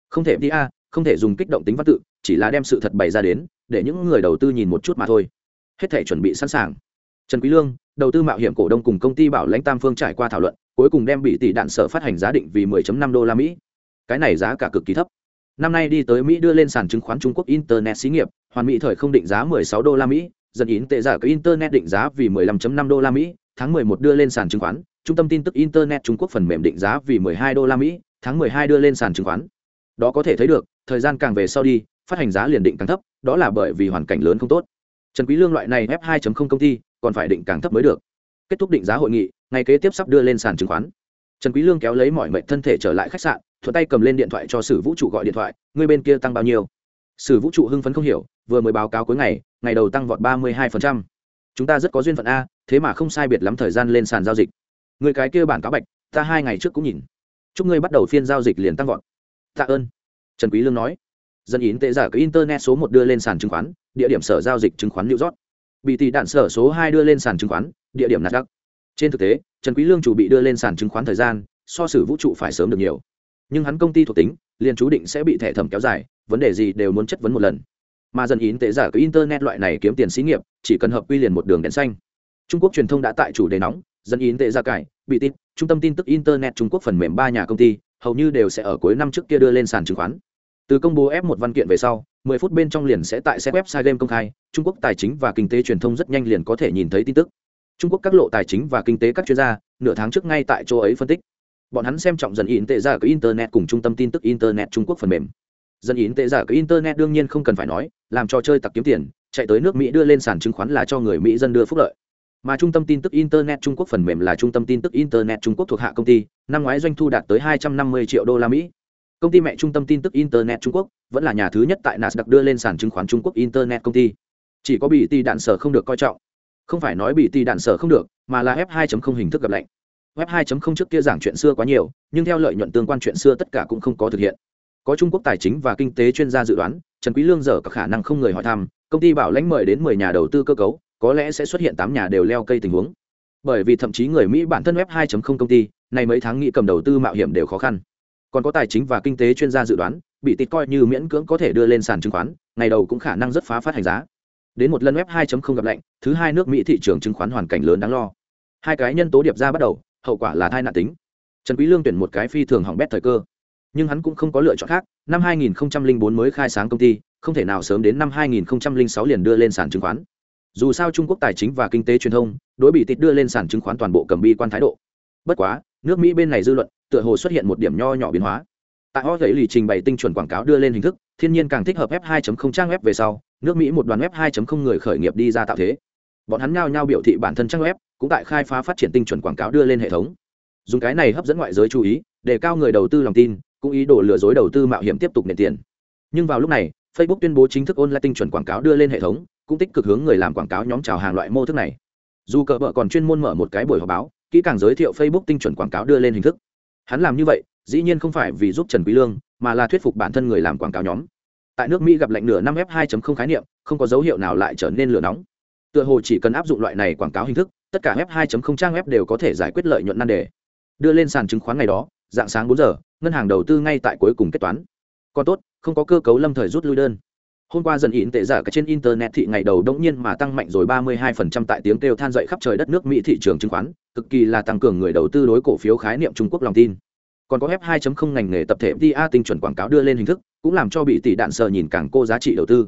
Không thể đi a, không thể dùng kích động tính văn tự, chỉ là đem sự thật bày ra đến, để những người đầu tư nhìn một chút mà thôi. Hết thể chuẩn bị sẵn sàng. Trần quý lương, đầu tư mạo hiểm cổ đông cùng công ty bảo lãnh tam phương trải qua thảo luận, cuối cùng đem bị tỷ đạn sở phát hành giá định vì 10.5 đô la mỹ. Cái này giá cả cực kỳ thấp năm nay đi tới mỹ đưa lên sàn chứng khoán trung quốc internet xí nghiệp, hoàn mỹ thời không định giá 16 đô la mỹ dần yến tệ giả cái internet định giá vì 15.5 đô la mỹ, tháng 11 đưa lên sàn chứng khoán, trung tâm tin tức internet trung quốc phần mềm định giá vì 12 đô la mỹ, tháng 12 đưa lên sàn chứng khoán. Đó có thể thấy được, thời gian càng về sau đi, phát hành giá liền định càng thấp, đó là bởi vì hoàn cảnh lớn không tốt. Trần quý lương loại này f 2.0 công ty, còn phải định càng thấp mới được. Kết thúc định giá hội nghị, ngày kế tiếp sắp đưa lên sàn chứng khoán. Trần quý lương kéo lấy mọi mệnh thân thể trở lại khách sạn thuận tay cầm lên điện thoại cho sử vũ trụ gọi điện thoại người bên kia tăng bao nhiêu? Sử vũ trụ hưng phấn không hiểu, vừa mới báo cáo cuối ngày ngày đầu tăng vọt ba mươi 32%. chúng ta rất có duyên phận a, thế mà không sai biệt lắm thời gian lên sàn giao dịch. Người cái kia bản cáo bạch, ta hai ngày trước cũng nhìn. Chúc ngươi bắt đầu phiên giao dịch liền tăng vọt. Tạ ơn. Trần quý lương nói. Dân yến tệ giả cái internet số một đưa lên sàn chứng khoán, địa điểm sở giao dịch chứng khoán new york. Bị tỷ đạn sở số hai đưa lên sàn chứng khoán, địa điểm nasdaq. Trên thực tế, trần quý lương chủ bị đưa lên sàn chứng khoán thời gian, so sử vũ trụ phải sớm được nhiều nhưng hắn công ty thuộc tính, liền chú định sẽ bị thẻ thẩm kéo dài, vấn đề gì đều muốn chất vấn một lần. Mà dần yến tệ giả cứ internet loại này kiếm tiền xí nghiệp, chỉ cần hợp quy liền một đường đèn xanh. Trung quốc truyền thông đã tại chủ đề nóng dân yến tệ giả cải, bị tin, trung tâm tin tức internet trung quốc phần mềm ba nhà công ty, hầu như đều sẽ ở cuối năm trước kia đưa lên sàn chứng khoán. Từ công bố ép một văn kiện về sau 10 phút bên trong liền sẽ tại xe website game công khai, trung quốc tài chính và kinh tế truyền thông rất nhanh liền có thể nhìn thấy tin tức. Trung quốc các lộ tài chính và kinh tế các chuyên gia, nửa tháng trước ngay tại chỗ ấy phân tích bọn hắn xem trọng dần yến tệ giả cái internet cùng trung tâm tin tức internet trung quốc phần mềm. Dần yến tệ giả cái internet đương nhiên không cần phải nói, làm cho chơi tặc kiếm tiền, chạy tới nước mỹ đưa lên sàn chứng khoán là cho người mỹ dân đưa phúc lợi. Mà trung tâm tin tức internet trung quốc phần mềm là trung tâm tin tức internet trung quốc thuộc hạ công ty, năm ngoái doanh thu đạt tới 250 triệu đô la mỹ. Công ty mẹ trung tâm tin tức internet trung quốc vẫn là nhà thứ nhất tại nasdaq đưa lên sàn chứng khoán trung quốc internet công ty. Chỉ có bị ti đạn sở không được coi trọng. Không phải nói bị ti đạn sở không được, mà là f 2.0 hình thức gặp lạnh web 2.0 trước kia giảng chuyện xưa quá nhiều, nhưng theo lợi nhuận tương quan chuyện xưa tất cả cũng không có thực hiện. Có trung quốc tài chính và kinh tế chuyên gia dự đoán, trần quý lương giờ có khả năng không người hỏi thăm, công ty bảo lãnh mời đến 10 nhà đầu tư cơ cấu, có lẽ sẽ xuất hiện 8 nhà đều leo cây tình huống. Bởi vì thậm chí người mỹ bản thân web 2.0 công ty này mấy tháng nghĩ cầm đầu tư mạo hiểm đều khó khăn. Còn có tài chính và kinh tế chuyên gia dự đoán, bị tịt coi như miễn cưỡng có thể đưa lên sàn chứng khoán, ngày đầu cũng khả năng rất phá phát hành giá. Đến một lần web 2.0 gặp lạnh, thứ hai nước mỹ thị trường chứng khoán hoàn cảnh lớn đáng lo. Hai cái nhân tố điệp ra bắt đầu hậu quả là thai nạn tính. Trần quý lương tuyển một cái phi thường hỏng bét thời cơ. Nhưng hắn cũng không có lựa chọn khác, năm 2004 mới khai sáng công ty, không thể nào sớm đến năm 2006 liền đưa lên sàn chứng khoán. Dù sao trung quốc tài chính và kinh tế truyền thông, đối bị tịt đưa lên sàn chứng khoán toàn bộ cầm bi quan thái độ. Bất quá, nước mỹ bên này dư luận, tựa hồ xuất hiện một điểm nho nhỏ biến hóa. Tại họ thấy lì trình bày tinh chuẩn quảng cáo đưa lên hình thức, thiên nhiên càng thích hợp f 2.0 trang web về sau, nước mỹ một đoàn web 2.0 người khởi nghiệp đi ra tạo thế. Bọn hắn nhao nhao biểu thị bản thân trang web cũng tại khai phá phát triển tinh chuẩn quảng cáo đưa lên hệ thống. Dùng cái này hấp dẫn ngoại giới chú ý, để cao người đầu tư lòng tin, cũng ý đồ lừa dối đầu tư mạo hiểm tiếp tục nền tiền. Nhưng vào lúc này, facebook tuyên bố chính thức ôn lại tinh chuẩn quảng cáo đưa lên hệ thống, cũng tích cực hướng người làm quảng cáo nhóm chào hàng loại mô thức này. Dù cờ vợ còn chuyên môn mở một cái buổi họp báo, kỹ càng giới thiệu facebook tinh chuẩn quảng cáo đưa lên hình thức. Hắn làm như vậy, dĩ nhiên không phải vì giúp trần quý lương, mà là thuyết phục bản thân người làm quảng cáo nhóm. Tại nước mỹ gặp lệnh nửa năm f 2.0 khái niệm, không có dấu hiệu nào lại trở nên lửa nóng. Tựa hồ chỉ cần áp dụng loại này quảng cáo hình thức tất cả f 2.0 trang web đều có thể giải quyết lợi nhuận nan đề. Đưa lên sàn chứng khoán ngày đó, dạng sáng 4 giờ, ngân hàng đầu tư ngay tại cuối cùng kết toán. Còn tốt, không có cơ cấu lâm thời rút lui đơn. Hôm qua dần ỉn tệ giả cả trên internet thị ngày đầu đống nhiên mà tăng mạnh rồi 32% tại tiếng kêu than dậy khắp trời đất nước mỹ thị trường chứng khoán, cực kỳ là tăng cường người đầu tư đối cổ phiếu khái niệm trung quốc lòng tin. Còn có f 2.0 ngành nghề tập thể DA tinh chuẩn quảng cáo đưa lên hình thức, cũng làm cho bị tỷ đạn sở nhìn càng cô giá trị đầu tư.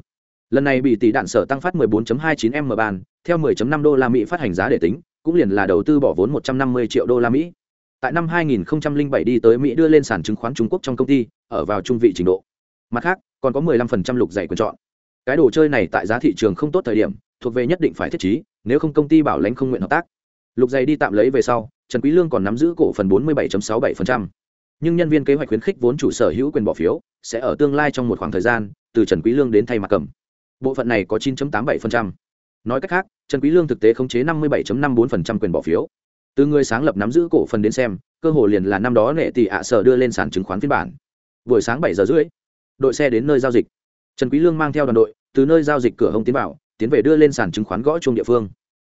Lần này bị tỷ đạn sở tăng phát 14.29 m bàn theo 10.5 đô la mỹ phát hành giá để tính, cũng liền là đầu tư bỏ vốn 150 triệu đô la mỹ. Tại năm 2007 đi tới mỹ đưa lên sàn chứng khoán trung quốc trong công ty, ở vào trung vị trình độ. Mặt khác, còn có 15% lục dạy quyền chọn. Cái đồ chơi này tại giá thị trường không tốt thời điểm, thuộc về nhất định phải thiết trí, nếu không công ty bảo lãnh không nguyện hợp tác. Lục dày đi tạm lấy về sau, trần quý lương còn nắm giữ cổ phần 47.67%. nhưng nhân viên kế hoạch khuyến khích vốn chủ sở hữu quyền bỏ phiếu, sẽ ở tương lai trong một khoảng thời gian, từ trần quý lương đến thay mặt cầm. Bộ phận này có 9.87% nói cách khác, trần quý lương thực tế khống chế 57.54% quyền bỏ phiếu. Từ người sáng lập nắm giữ cổ phần đến xem, cơ hội liền là năm đó nệ tỷ ạ sở đưa lên sàn chứng khoán phiên bản. Buổi sáng 7 giờ rưỡi, đội xe đến nơi giao dịch. Trần quý lương mang theo đoàn đội, từ nơi giao dịch cửa hông tiến vào, tiến về đưa lên sàn chứng khoán gõ chuông địa phương.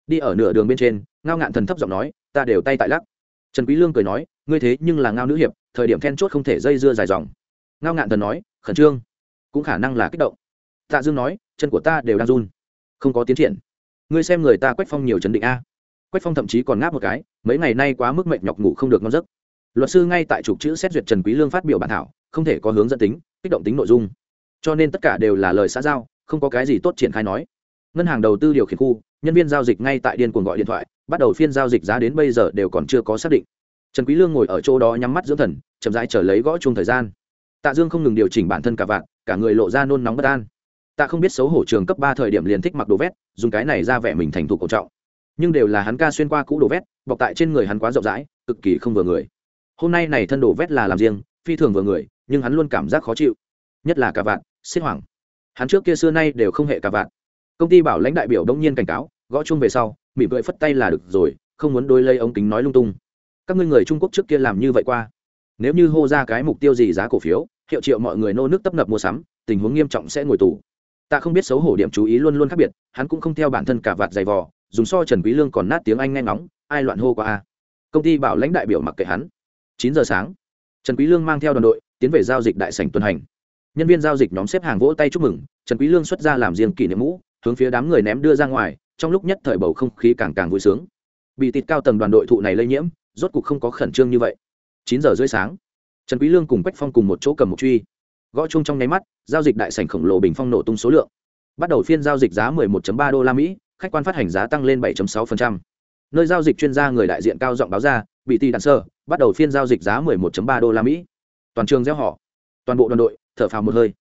Đi ở nửa đường bên trên, ngao ngạn thần thấp giọng nói, ta đều tay tại lắc. Trần quý lương cười nói, ngươi thế nhưng là ngao nữ hiệp, thời điểm then chốt không thể dây dưa dài dòng. Ngao ngạn thần nói, khẩn trương, cũng khả năng là kích động. Tạ dương nói, chân của ta đều đang run không có tiến triển. Ngươi xem người ta quách phong nhiều chấn định a. Quách phong thậm chí còn ngáp một cái, mấy ngày nay quá mức mệt nhọc ngủ không được ngon giấc. Luật sư ngay tại trục chữ xét duyệt trần quý lương phát biểu bản thảo, không thể có hướng dẫn tính, kích động tính nội dung. Cho nên tất cả đều là lời xã giao, không có cái gì tốt triển khai nói. Ngân hàng đầu tư điều khiển khu, nhân viên giao dịch ngay tại điên cuồng gọi điện thoại, bắt đầu phiên giao dịch giá đến bây giờ đều còn chưa có xác định. Trần quý lương ngồi ở chỗ đó nhắm mắt dưỡng thần, chậm rãi chờ lấy gõ chuông thời gian. Tạ dương không ngừng điều chỉnh bản thân cả vạn, cả người lộ ra nôn nóng bất an tạ không biết xấu hổ trường cấp ba thời điểm liền thích mặc đồ vét, dùng cái này ra vẻ mình thành thục cổ trọng. Nhưng đều là hắn ca xuyên qua cũ đồ vét, bọc tại trên người hắn quá rộng rãi, cực kỳ không vừa người. Hôm nay này thân đồ vét là làm riêng, phi thường vừa người, nhưng hắn luôn cảm giác khó chịu. Nhất là cả vạn xin hoảng. Hắn trước kia xưa nay đều không hệ cả vạn công ty bảo lãnh đại biểu đông nhiên cảnh cáo, gõ chung về sau, mỉm cười phất tay là được rồi, không muốn đôi lây ống kính nói lung tung. Các ngươi người trung quốc trước kia làm như vậy qua. Nếu như hô ra cái mục tiêu gì giá cổ phiếu, hiệu triệu mọi người nô nước tấp nập mua sắm, tình huống nghiêm trọng sẽ ngồi tù ta không biết xấu hổ điểm chú ý luôn luôn khác biệt, hắn cũng không theo bản thân cả vạt dày vò, dùng so trần quý lương còn nát tiếng anh nghe ngóng, ai loạn hô qua a. Công ty bảo lãnh đại biểu mặc kệ hắn. Chín giờ sáng, trần quý lương mang theo đoàn đội, tiến về giao dịch đại sảnh tuần hành. Nhân viên giao dịch nhóm xếp hàng vỗ tay chúc mừng, trần quý lương xuất ra làm riêng kỷ niệm mũ, hướng phía đám người ném đưa ra ngoài, trong lúc nhất thời bầu không khí càng càng vui sướng. Bị tịt cao tầng đoàn đội thụ này lây nhiễm, rốt cục không có khẩn trương như vậy. Chín giờ rưỡi sáng, trần quý lương cùng quách phong cùng một chỗ cầm một truy gõ chung trong nháy mắt, giao dịch đại sảnh khổng lồ bình phong nổ tung số lượng. Bắt đầu phiên giao dịch giá 11.3 đô la mỹ, khách quan phát hành giá tăng lên 7.6%. nơi giao dịch chuyên gia người đại diện cao giọng báo ra, bị tì đạn sơ, bắt đầu phiên giao dịch giá 11.3 đô la mỹ. Toàn trường gieo họ toàn bộ đoàn đội thở phào một hơi.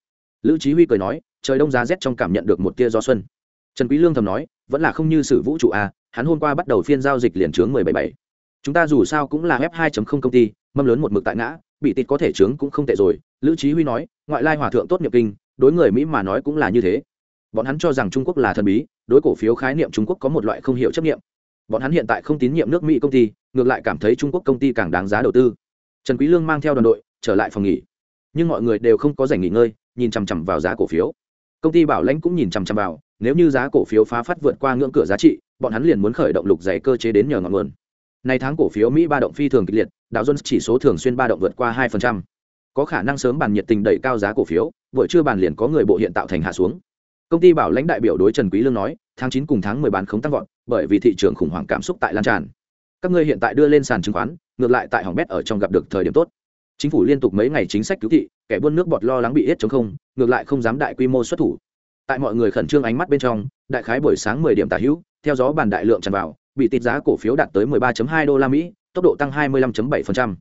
Lữ chí huy cười nói, trời đông giá rét trong cảm nhận được một tia gió xuân. Trần quý lương thầm nói, vẫn là không như sử vũ trụ a hắn hôm qua bắt đầu phiên giao dịch liền chướng 177. chúng ta dù sao cũng là f 2.0 công ty, mâm lớn một mực tại ngã bị tịt có thể trướng cũng không tệ rồi, lữ chí huy nói, ngoại lai hòa thượng tốt nghiệp kinh, đối người mỹ mà nói cũng là như thế. Bọn hắn cho rằng trung quốc là thần bí, đối cổ phiếu khái niệm trung quốc có một loại không hiểu chấp niệm. Bọn hắn hiện tại không tín nhiệm nước mỹ công ty, ngược lại cảm thấy trung quốc công ty càng đáng giá đầu tư. Trần quý lương mang theo đoàn đội, trở lại phòng nghỉ. Nhưng mọi người đều không có dành nghỉ ngơi, nhìn chằm chằm vào giá cổ phiếu. Công ty bảo lãnh cũng nhìn chằm chằm vào, nếu như giá cổ phiếu phá phát vượt qua ngưỡng cửa giá trị, bọn hắn liền muốn khởi động lục giày cơ chế đến nhờ ngọn nguồn. Nay tháng cổ phiếu Mỹ ba động phi thường kịch liệt, Dow Jones chỉ số thường xuyên ba động vượt qua 2%. Có khả năng sớm bàn nhiệt tình đẩy cao giá cổ phiếu, buổi trưa bàn liền có người bộ hiện tạo thành hạ xuống. Công ty bảo lãnh đại biểu đối Trần Quý Lương nói, tháng 9 cùng tháng 10 bán không tăng vọt, bởi vì thị trường khủng hoảng cảm xúc tại lan tràn. Các ngươi hiện tại đưa lên sàn chứng khoán, ngược lại tại hỏng bét ở trong gặp được thời điểm tốt. Chính phủ liên tục mấy ngày chính sách cứu thị, kẻ buôn nước bọt lo lắng bị hết chống không, ngược lại không dám đại quy mô xuất thủ. Tại mọi người khẩn trương ánh mắt bên trong, đại khái buổi sáng 10 điểm tả hữu, theo gió bàn đại lượng tràn vào, bị tịt giá cổ phiếu đạt tới 13.2 đô la Mỹ, tốc độ tăng 25.7%.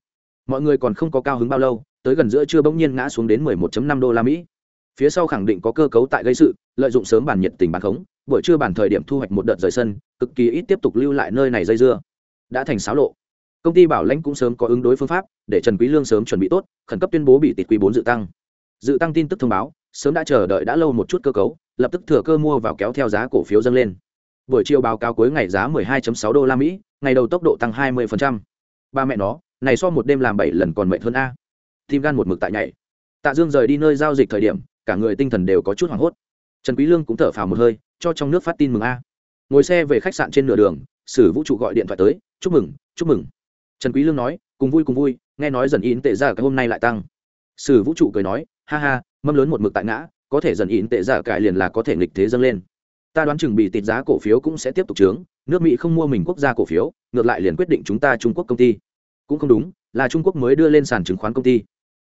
Mọi người còn không có cao hứng bao lâu, tới gần giữa trưa bỗng nhiên ngã xuống đến 11.5 đô la Mỹ. Phía sau khẳng định có cơ cấu tại gây sự, lợi dụng sớm bản nhiệt tình bán khống, buổi trưa bản thời điểm thu hoạch một đợt rời sân, cực kỳ ít tiếp tục lưu lại nơi này dây dưa. Đã thành xáo lộ. Công ty Bảo Lãnh cũng sớm có ứng đối phương pháp, để Trần Quý Lương sớm chuẩn bị tốt, khẩn cấp tuyên bố bị tịt quý 4 dự tăng. Dự tăng tin tức thông báo, sớm đã chờ đợi đã lâu một chút cơ cấu, lập tức thừa cơ mua vào kéo theo giá cổ phiếu dâng lên buổi chiều báo cáo cuối ngày giá 12.6 đô la Mỹ, ngày đầu tốc độ tăng 20%. Ba mẹ nó, này so một đêm làm 7 lần còn mệt hơn a. Tim gan một mực tại nhảy. Tạ Dương rời đi nơi giao dịch thời điểm, cả người tinh thần đều có chút hoảng hốt. Trần Quý Lương cũng thở phào một hơi, cho trong nước phát tin mừng a. Ngồi xe về khách sạn trên nửa đường, Sử Vũ trụ gọi điện thoại tới, "Chúc mừng, chúc mừng." Trần Quý Lương nói, "Cùng vui cùng vui, nghe nói dần yến tệ giả cái hôm nay lại tăng." Sử Vũ trụ cười nói, "Ha ha, mâm lớn một mực tại ngã, có thể dần yến tệ giả cải liền là có thể nghịch thế dâng lên." Ta đoán chừng bị tịt giá cổ phiếu cũng sẽ tiếp tục trướng, nước mỹ không mua mình quốc gia cổ phiếu, ngược lại liền quyết định chúng ta trung quốc công ty. Cũng không đúng, là trung quốc mới đưa lên sàn chứng khoán công ty.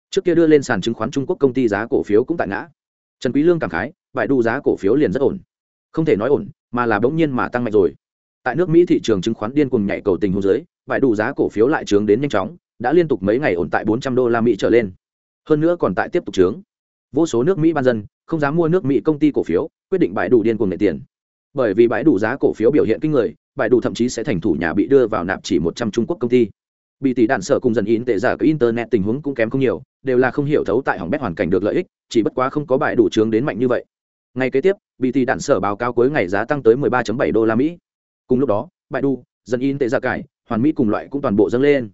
Trước kia đưa lên sàn chứng khoán trung quốc công ty giá cổ phiếu cũng tại ngã. Trần quý lương cảm khái bại đu giá cổ phiếu liền rất ổn. Không thể nói ổn, mà là bỗng nhiên mà tăng mạnh rồi. Tại nước mỹ thị trường chứng khoán điên cuồng nhảy cầu tình hôn dưới bại đủ giá cổ phiếu lại trướng đến nhanh chóng, đã liên tục mấy ngày ổn tại 400 đô la mỹ trở lên. Hơn nữa còn tại tiếp tục trướng. Vô số nước mỹ ban dân không dám mua nước mỹ công ty cổ phiếu, quyết định bãi đủ điên cuồng nệ tiền. Bởi vì bãi đủ giá cổ phiếu biểu hiện kinh người, bãi đủ thậm chí sẽ thành thủ nhà bị đưa vào nạp chỉ một trăm trung quốc công ty. Bị tỷ đạn sở cùng dần in tệ giả cái internet tình huống cũng kém không nhiều, đều là không hiểu thấu tại hỏng bét hoàn cảnh được lợi ích, chỉ bất quá không có bãi đủ trướng đến mạnh như vậy. Ngày kế tiếp, bị tỷ đạn sở báo cáo cuối ngày giá tăng tới 13.7 đô la mỹ. Cùng lúc đó, bãi đủ, dần in tệ giả cải, hoàn mỹ cùng loại cũng toàn bộ dâng lên.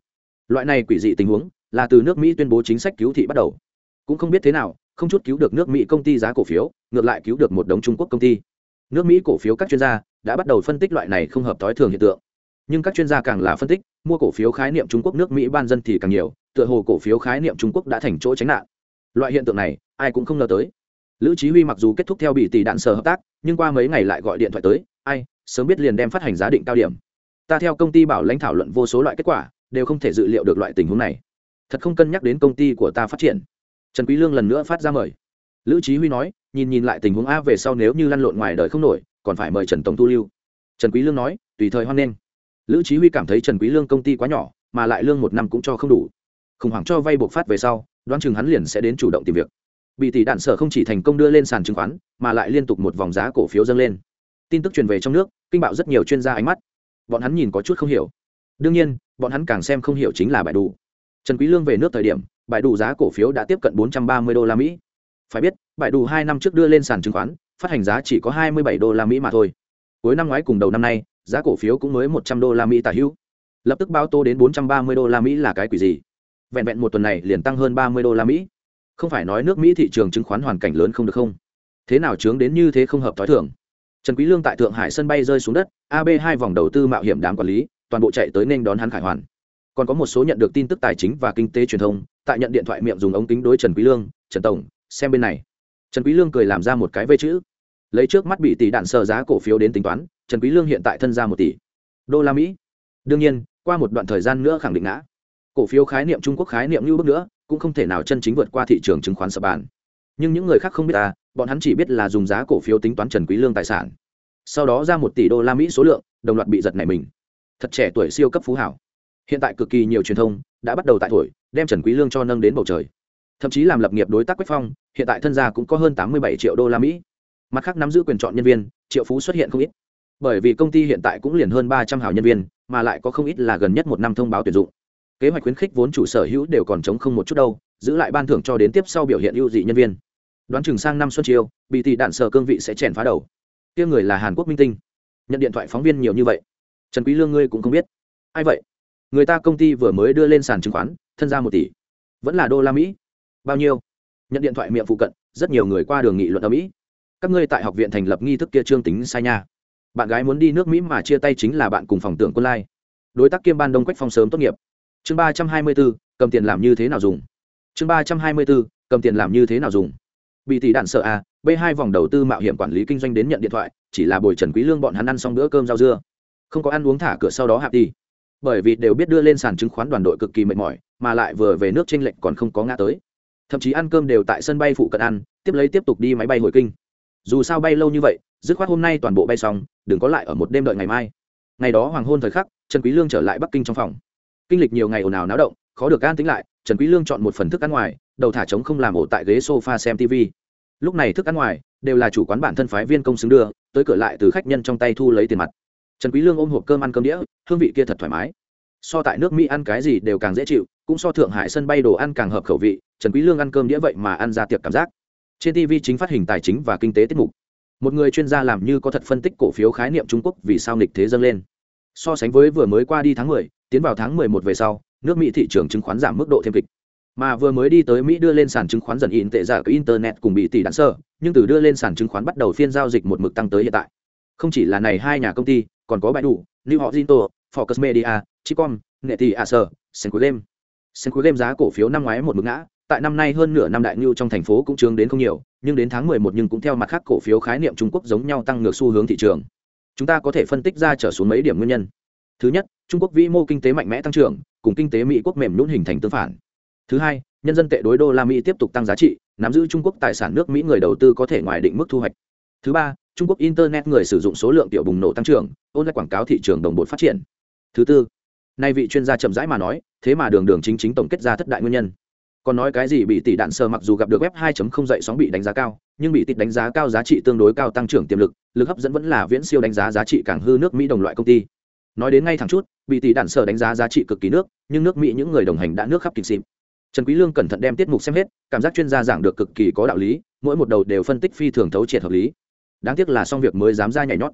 Loại này quỷ dị tình huống là từ nước mỹ tuyên bố chính sách cứu thị bắt đầu. Cũng không biết thế nào không chút cứu được nước mỹ công ty giá cổ phiếu, ngược lại cứu được một đống trung quốc công ty. Nước mỹ cổ phiếu các chuyên gia đã bắt đầu phân tích loại này không hợp t ố i thường hiện tượng. Nhưng các chuyên gia càng là phân tích, mua cổ phiếu khái niệm trung quốc nước mỹ ban dân thì càng nhiều, tựa hồ cổ phiếu khái niệm trung quốc đã thành chỗ tránh nạn. Loại hiện tượng này, ai cũng không ngờ tới. Lữ chí huy mặc dù kết thúc theo bị tỷ đạn sở hợp tác, nhưng qua mấy ngày lại gọi điện thoại tới, ai, sớm biết liền đem phát hành giá định cao điểm. Ta theo công ty bảo lãnh thảo luận vô số loại kết quả, đều không thể dự liệu được loại tình huống này. Thật không cân nhắc đến công ty của ta phát triển trần quý lương lần nữa phát ra mời. Lữ trí huy nói, nhìn nhìn lại tình huống a về sau nếu như lăn lộn ngoài đời không nổi, còn phải mời trần tổng tu lưu. Trần quý lương nói, tùy thời hoan nghênh. Lữ trí huy cảm thấy trần quý lương công ty quá nhỏ, mà lại lương một năm cũng cho không đủ. Khủng hoảng cho vay buộc phát về sau, đoán chừng hắn liền sẽ đến chủ động tìm việc. Bị tỷ đạn sở không chỉ thành công đưa lên sàn chứng khoán, mà lại liên tục một vòng giá cổ phiếu dâng lên. Tin tức truyền về trong nước, kinh bạo rất nhiều chuyên gia ánh mắt. Bọn hắn nhìn có chút không hiểu. Đương nhiên, bọn hắn càng xem không hiểu chính là bài đủ. Trần quý lương về nước thời điểm bài đủ giá cổ phiếu đã tiếp cận 430 đô la mỹ. Phải biết, bài đủ hai năm trước đưa lên sàn chứng khoán, phát hành giá chỉ có 27 đô la mỹ mà thôi. Cuối năm ngoái cùng đầu năm nay, giá cổ phiếu cũng mới 100 đô la mỹ tả hữu. Lập tức báo tô đến 430 đô la mỹ là cái quỷ gì? Vẹn vẹn một tuần này liền tăng hơn 30 đô la mỹ. Không phải nói nước mỹ thị trường chứng khoán hoàn cảnh lớn không được không? Thế nào chướng đến như thế không hợp tối h thưởng trần quý lương tại thượng hải sân bay rơi xuống đất ab hai vòng đầu tư mạo hiểm đám quản lý, toàn bộ chạy tới nên đón hắn khải hoàn còn có một số nhận được tin tức tài chính và kinh tế truyền thông, tại nhận điện thoại miệng dùng ống kính đối trần quý lương, trần tổng, xem bên này. Trần quý lương cười làm ra một cái vây chữ. Lấy trước mắt bị tỷ đạn sờ giá cổ phiếu đến tính toán, trần quý lương hiện tại thân ra một tỷ đô la mỹ. Đương nhiên, qua một đoạn thời gian nữa khẳng định ngã. Cổ phiếu khái niệm trung quốc khái niệm như bước nữa, cũng không thể nào chân chính vượt qua thị trường chứng khoán sập bàn. Nhưng những người khác không biết ta bọn hắn chỉ biết là dùng giá cổ phiếu tính toán trần quý lương tài sản. Sau đó ra một tỷ đô la mỹ số lượng, đồng loạt bị giật này mình. Thật trẻ tuổi siêu cấp phú hảo hiện tại cực kỳ nhiều truyền thông đã bắt đầu tại tuổi đem trần quý lương cho nâng đến bầu trời. Thậm chí làm lập nghiệp đối tác quách phong, hiện tại thân gia cũng có hơn tám mươi bảy triệu đô la mỹ. Mặt khác nắm giữ quyền chọn nhân viên, triệu phú xuất hiện không ít. Bởi vì công ty hiện tại cũng liền hơn ba trăm hảo nhân viên, mà lại có không ít là gần nhất một năm thông báo tuyển dụng. Kế hoạch khuyến khích vốn chủ sở hữu đều còn chống không một chút đâu, giữ lại ban thưởng cho đến tiếp sau biểu hiện ưu dị nhân viên. Đoán chừng sang năm xuân chiêu bị tỷ đạn sở cương vị sẽ chèn phá đầu. Kia người là hàn quốc minh tinh. Nhận điện thoại phóng viên nhiều như vậy. Trần quý lương ngươi cũng không biết. Ai vậy? Người ta công ty vừa mới đưa lên sàn chứng khoán, thân ra một tỷ. Vẫn là đô la mỹ. Bao nhiêu? Nhận điện thoại miệng phụ cận, rất nhiều người qua đường nghị luận ở mỹ. Các ngươi tại học viện thành lập nghi thức kia trương tính sai nha. Bạn gái muốn đi nước mỹ mà chia tay chính là bạn cùng phòng tưởng quân lai. Đối tác kiêm ban đông quách phong sớm tốt nghiệp. Chương ba trăm hai mươi bốn cầm tiền làm như thế nào dùng? Chương ba trăm hai mươi bốn cầm tiền làm như thế nào dùng? Bị tỷ đạn sợ a, b hai vòng đầu tư mạo hiểm quản lý kinh doanh đến nhận điện thoại, chỉ là bồi trần quý lương bọn hắn ăn xong bữa cơm rau dưa. Không có ăn uống thả cửa sau đó hạp đi bởi vì đều biết đưa lên sàn chứng khoán đoàn đội cực kỳ mệt mỏi, mà lại vừa về nước tranh lệch còn không có ngã tới. Thậm chí ăn cơm đều tại sân bay phụ cận ăn, tiếp lấy tiếp tục đi máy bay hồi kinh. Dù sao bay lâu như vậy, dứt khoát hôm nay toàn bộ bay xong, đừng có lại ở một đêm đợi ngày mai. Ngày đó hoàng hôn thời khắc, trần quý lương trở lại bắc kinh trong phòng. Kinh lịch nhiều ngày ồn ào náo động, khó được an tĩnh lại, trần quý lương chọn một phần thức ăn ngoài, đầu thả trống không làm ổ tại ghế sofa xem tv lúc này thức ăn ngoài, đều là chủ quán bản thân phái viên công xứng đưa, tới cửa lại từ khách nhân trong tay thu lấy tiền mặt trần quý lương ôm hộp cơm ăn cơm đĩa hương vị kia thật thoải mái. So tại nước mỹ ăn cái gì đều càng dễ chịu cũng so thượng hải sân bay đồ ăn càng hợp khẩu vị trần quý lương ăn cơm đĩa vậy mà ăn ra tiệc cảm giác. Trên tv chính phát hình tài chính và kinh tế tiết mục. Một người chuyên gia làm như có thật phân tích cổ phiếu khái niệm trung quốc vì sao nghịch thế dâng lên. So sánh với vừa mới qua đi tháng 10, tiến vào tháng 11 về sau nước mỹ thị trường chứng khoán giảm mức độ thêm kịch. Mà vừa mới đi tới mỹ đưa lên sàn chứng khoán dần in tệ giả của internet cùng bị tỷ đạn sơ nhưng từ đưa lên sàn chứng khoán bắt đầu phiên giao dịch một mực tăng tới hiện tại. Không chỉ là này hai nhà công ty còn có baidu new họ zinto focus media, chicom, neti acer, senku game. Senku game giá cổ phiếu năm ngoái một mực ngã, tại năm nay hơn nửa năm đại ngưu trong thành phố cũng chướng đến không nhiều, nhưng đến tháng 11 nhưng cũng theo mặt khác cổ phiếu khái niệm trung quốc giống nhau tăng ngược xu hướng thị trường. Chúng ta có thể phân tích ra trở xuống mấy điểm nguyên nhân. Thứ nhất, trung quốc vĩ mô kinh tế mạnh mẽ tăng trưởng, cùng kinh tế mỹ quốc mềm nhún hình thành tương phản. Thứ hai, nhân dân tệ đối đô la mỹ tiếp tục tăng giá trị, nắm giữ trung quốc tài sản nước mỹ người đầu tư có thể ngoài định mức thu hoạch. Thứ ba trung quốc internet người sử dụng số lượng tiểu bùng nổ tăng trưởng, ôn lại quảng cáo thị trường đồng bộ phát triển. Thứ tư, nay vị chuyên gia chậm rãi mà nói, thế mà đường đường chính chính tổng kết ra thất đại nguyên nhân. Còn nói cái gì bị tỷ đạn sơ mặc dù gặp được web 2.0 dậy sóng bị đánh giá cao, nhưng bị tịt đánh giá cao giá trị tương đối cao tăng trưởng tiềm lực lực hấp dẫn vẫn là viễn siêu đánh giá giá trị càng hư nước mỹ đồng loại công ty. Nói đến ngay thẳng chút, bị tỷ đạn sở đánh giá giá trị cực kỳ nước, nhưng nước mỹ những người đồng hành đã nước khắp kịch xịm. trần quý lương cẩn thận đem tiết mục xem hết, cảm giác chuyên gia giảng được cực kỳ có đạo lý, mỗi một đầu đều phân tích phi thường thấu triệt hợp lý đáng tiếc là xong việc mới dám ra nhảy nhót.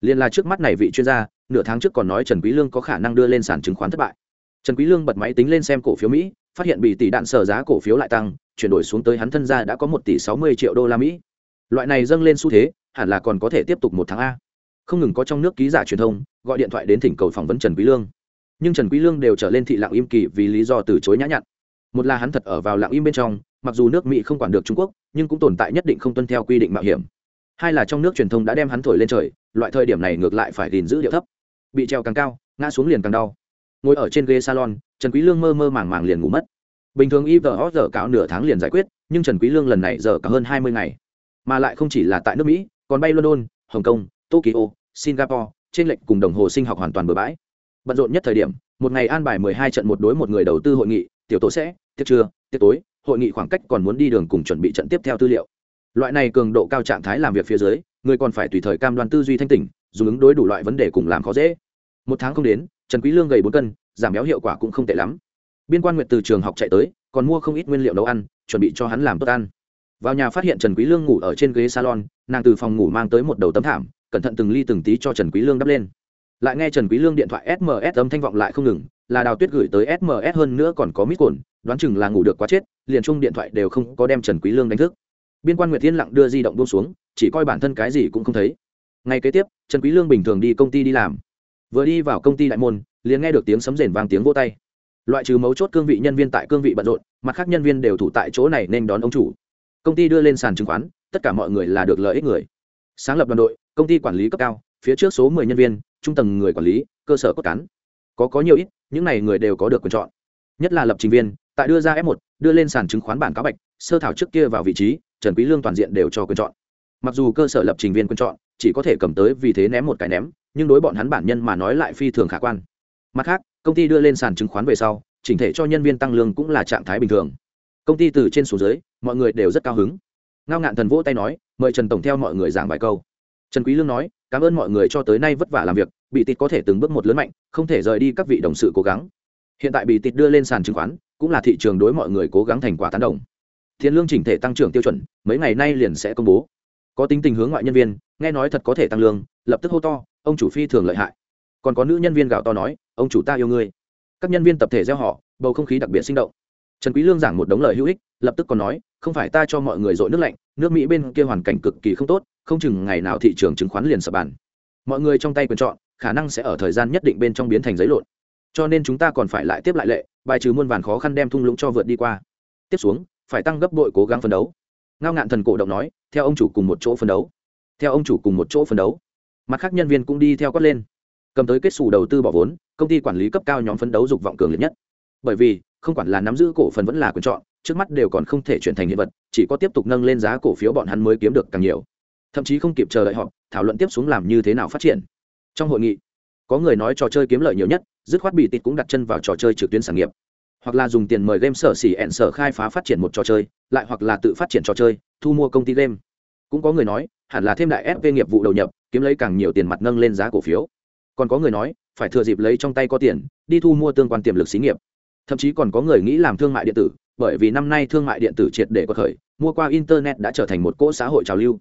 Liên là trước mắt này vị chuyên gia, nửa tháng trước còn nói trần quý lương có khả năng đưa lên sàn chứng khoán thất bại. Trần quý lương bật máy tính lên xem cổ phiếu mỹ, phát hiện bị tỷ đạn sở giá cổ phiếu lại tăng, chuyển đổi xuống tới hắn thân gia đã có một tỷ sáu mươi triệu đô la mỹ. Loại này dâng lên xu thế, hẳn là còn có thể tiếp tục một tháng a. Không ngừng có trong nước ký giả truyền thông, gọi điện thoại đến thỉnh cầu phỏng vấn trần quý lương. Nhưng trần quý lương đều trở lên thị lặng im kỳ vì lý do từ chối nhã nhặn. Một là hắn thật ở vào lặng im bên trong, mặc dù nước mỹ không quản được trung quốc, nhưng cũng tồn tại nhất định không tuân theo quy định mạo hiểm hai là trong nước truyền thông đã đem hắn thổi lên trời, loại thời điểm này ngược lại phải gìn giữ điệu thấp. Bị treo càng cao, ngã xuống liền càng đau. Ngồi ở trên ghế salon, trần quý lương mơ mơ màng màng liền ngủ mất. Bình thường ivr giờ cáo nửa tháng liền giải quyết, nhưng trần quý lương lần này giờ cả hơn 20 ngày. Mà lại không chỉ là tại nước mỹ, còn bay london, hồng kông, tokyo, singapore trên lệnh cùng đồng hồ sinh học hoàn toàn bừa bãi. Bận rộn nhất thời điểm, một ngày an bài 12 trận một đối một người đầu tư hội nghị, tiểu tổ sẽ, tiệc trưa, tiệc tối, hội nghị khoảng cách còn muốn đi đường cùng chuẩn bị trận tiếp theo tư liệu loại này cường độ cao trạng thái làm việc phía dưới, người còn phải tùy thời cam đoan tư duy thanh tỉnh, dùng ứng đối đủ loại vấn đề cùng làm khó dễ. Một tháng không đến, trần quý lương gầy bốn cân, giảm béo hiệu quả cũng không tệ lắm. Biên quan nguyệt từ trường học chạy tới, còn mua không ít nguyên liệu nấu ăn, chuẩn bị cho hắn làm tốt ăn. Vào nhà phát hiện trần quý lương ngủ ở trên ghế salon, nàng từ phòng ngủ mang tới một đầu tấm thảm, cẩn thận từng ly từng tí cho trần quý lương đắp lên. Lại nghe trần quý lương điện thoại sms âm thanh vọng lại không ngừng, là đào tuyết gửi tới sms hơn nữa còn có mít cồn đoán chừng là ngủ được quá chết, liền chung điện thoại đều không có đem trần quý lương đánh thức biên quan nguyệt thiên lặng đưa di động buông xuống, chỉ coi bản thân cái gì cũng không thấy. Ngày kế tiếp, trần quý lương bình thường đi công ty đi làm. Vừa đi vào công ty đại môn, liền nghe được tiếng sấm rền vang tiếng vỗ tay. Loại trừ mấu chốt cương vị nhân viên tại cương vị bận rộn, mặt khác nhân viên đều thủ tại chỗ này nên đón ông chủ. Công ty đưa lên sàn chứng khoán, tất cả mọi người là được lợi ích người. Sáng lập đoàn đội, công ty quản lý cấp cao, phía trước số 10 nhân viên, trung tầng người quản lý, cơ sở cốt cán. Có có nhiều ít, những này người đều có được quyền chọn. Nhất là lập trình viên, tại đưa ra f 1 đưa lên sàn chứng khoán bản cáo bạch, sơ thảo trước kia vào vị trí, trần quý lương toàn diện đều cho quyền chọn. Mặc dù cơ sở lập trình viên quyền chọn, chỉ có thể cầm tới vì thế ném một cái ném, nhưng đối bọn hắn bản nhân mà nói lại phi thường khả quan. Mặt khác, công ty đưa lên sàn chứng khoán về sau, chỉnh thể cho nhân viên tăng lương cũng là trạng thái bình thường. Công ty từ trên xuống dưới, mọi người đều rất cao hứng. Ngao ngạn thần vỗ tay nói, mời trần tổng theo mọi người giảng vài câu. Trần quý lương nói, cảm ơn mọi người cho tới nay vất vả làm việc, bị tịt có thể từng bước một lớn mạnh, không thể rời đi các vị đồng sự cố gắng. Hiện tại bị tịt đưa lên sàn chứng khoán cũng là thị trường đối mọi người cố gắng thành quả tán đồng. Tiền lương chỉnh thể tăng trưởng tiêu chuẩn, mấy ngày nay liền sẽ công bố. Có tính tình hướng ngoại nhân viên, nghe nói thật có thể tăng lương, lập tức hô to, ông chủ phi thường lợi hại. Còn có nữ nhân viên gạo to nói, ông chủ ta yêu ngươi. Các nhân viên tập thể gieo họ, bầu không khí đặc biệt sinh động. Trần quý lương giảng một đống lời hữu ích, lập tức còn nói, không phải ta cho mọi người dội nước lạnh, nước mỹ bên kia hoàn cảnh cực kỳ không tốt, không chừng ngày nào thị trường chứng khoán liền sập bàn. Mọi người trong tay quyền chọn, khả năng sẽ ở thời gian nhất định bên trong biến thành giấy lộn cho nên chúng ta còn phải lại tiếp lại lệ, bài trừ muôn vàn khó khăn đem thung lũng cho vượt đi qua. Tiếp xuống, phải tăng gấp bội cố gắng phấn đấu. Ngao ngạn thần cổ động nói, theo ông chủ cùng một chỗ phấn đấu. Theo ông chủ cùng một chỗ phấn đấu. Mặt khác nhân viên cũng đi theo quát lên. Cầm tới kết xù đầu tư bỏ vốn, công ty quản lý cấp cao nhóm phấn đấu dục vọng cường liệt nhất. Bởi vì, không quản là nắm giữ cổ phần vẫn là quyền chọn, trước mắt đều còn không thể chuyển thành hiện vật, chỉ có tiếp tục nâng lên giá cổ phiếu bọn hắn mới kiếm được càng nhiều. Thậm chí không kịp chờ đợi họ thảo luận tiếp xuống làm như thế nào phát triển. Trong hội nghị có người nói trò chơi kiếm lợi nhiều nhất, dứt khoát bị tịt cũng đặt chân vào trò chơi trực tuyến sản nghiệp. Hoặc là dùng tiền mời game sở xỉ ẹn sở khai phá phát triển một trò chơi, lại hoặc là tự phát triển trò chơi, thu mua công ty game. Cũng có người nói, hẳn là thêm đại fv nghiệp vụ đầu nhập, kiếm lấy càng nhiều tiền mặt nâng lên giá cổ phiếu. Còn có người nói, phải thừa dịp lấy trong tay có tiền, đi thu mua tương quan tiềm lực xí nghiệp. Thậm chí còn có người nghĩ làm thương mại điện tử, bởi vì năm nay thương mại điện tử triệt để có khởi, mua qua internet đã trở thành một cỗ xã hội trào lưu.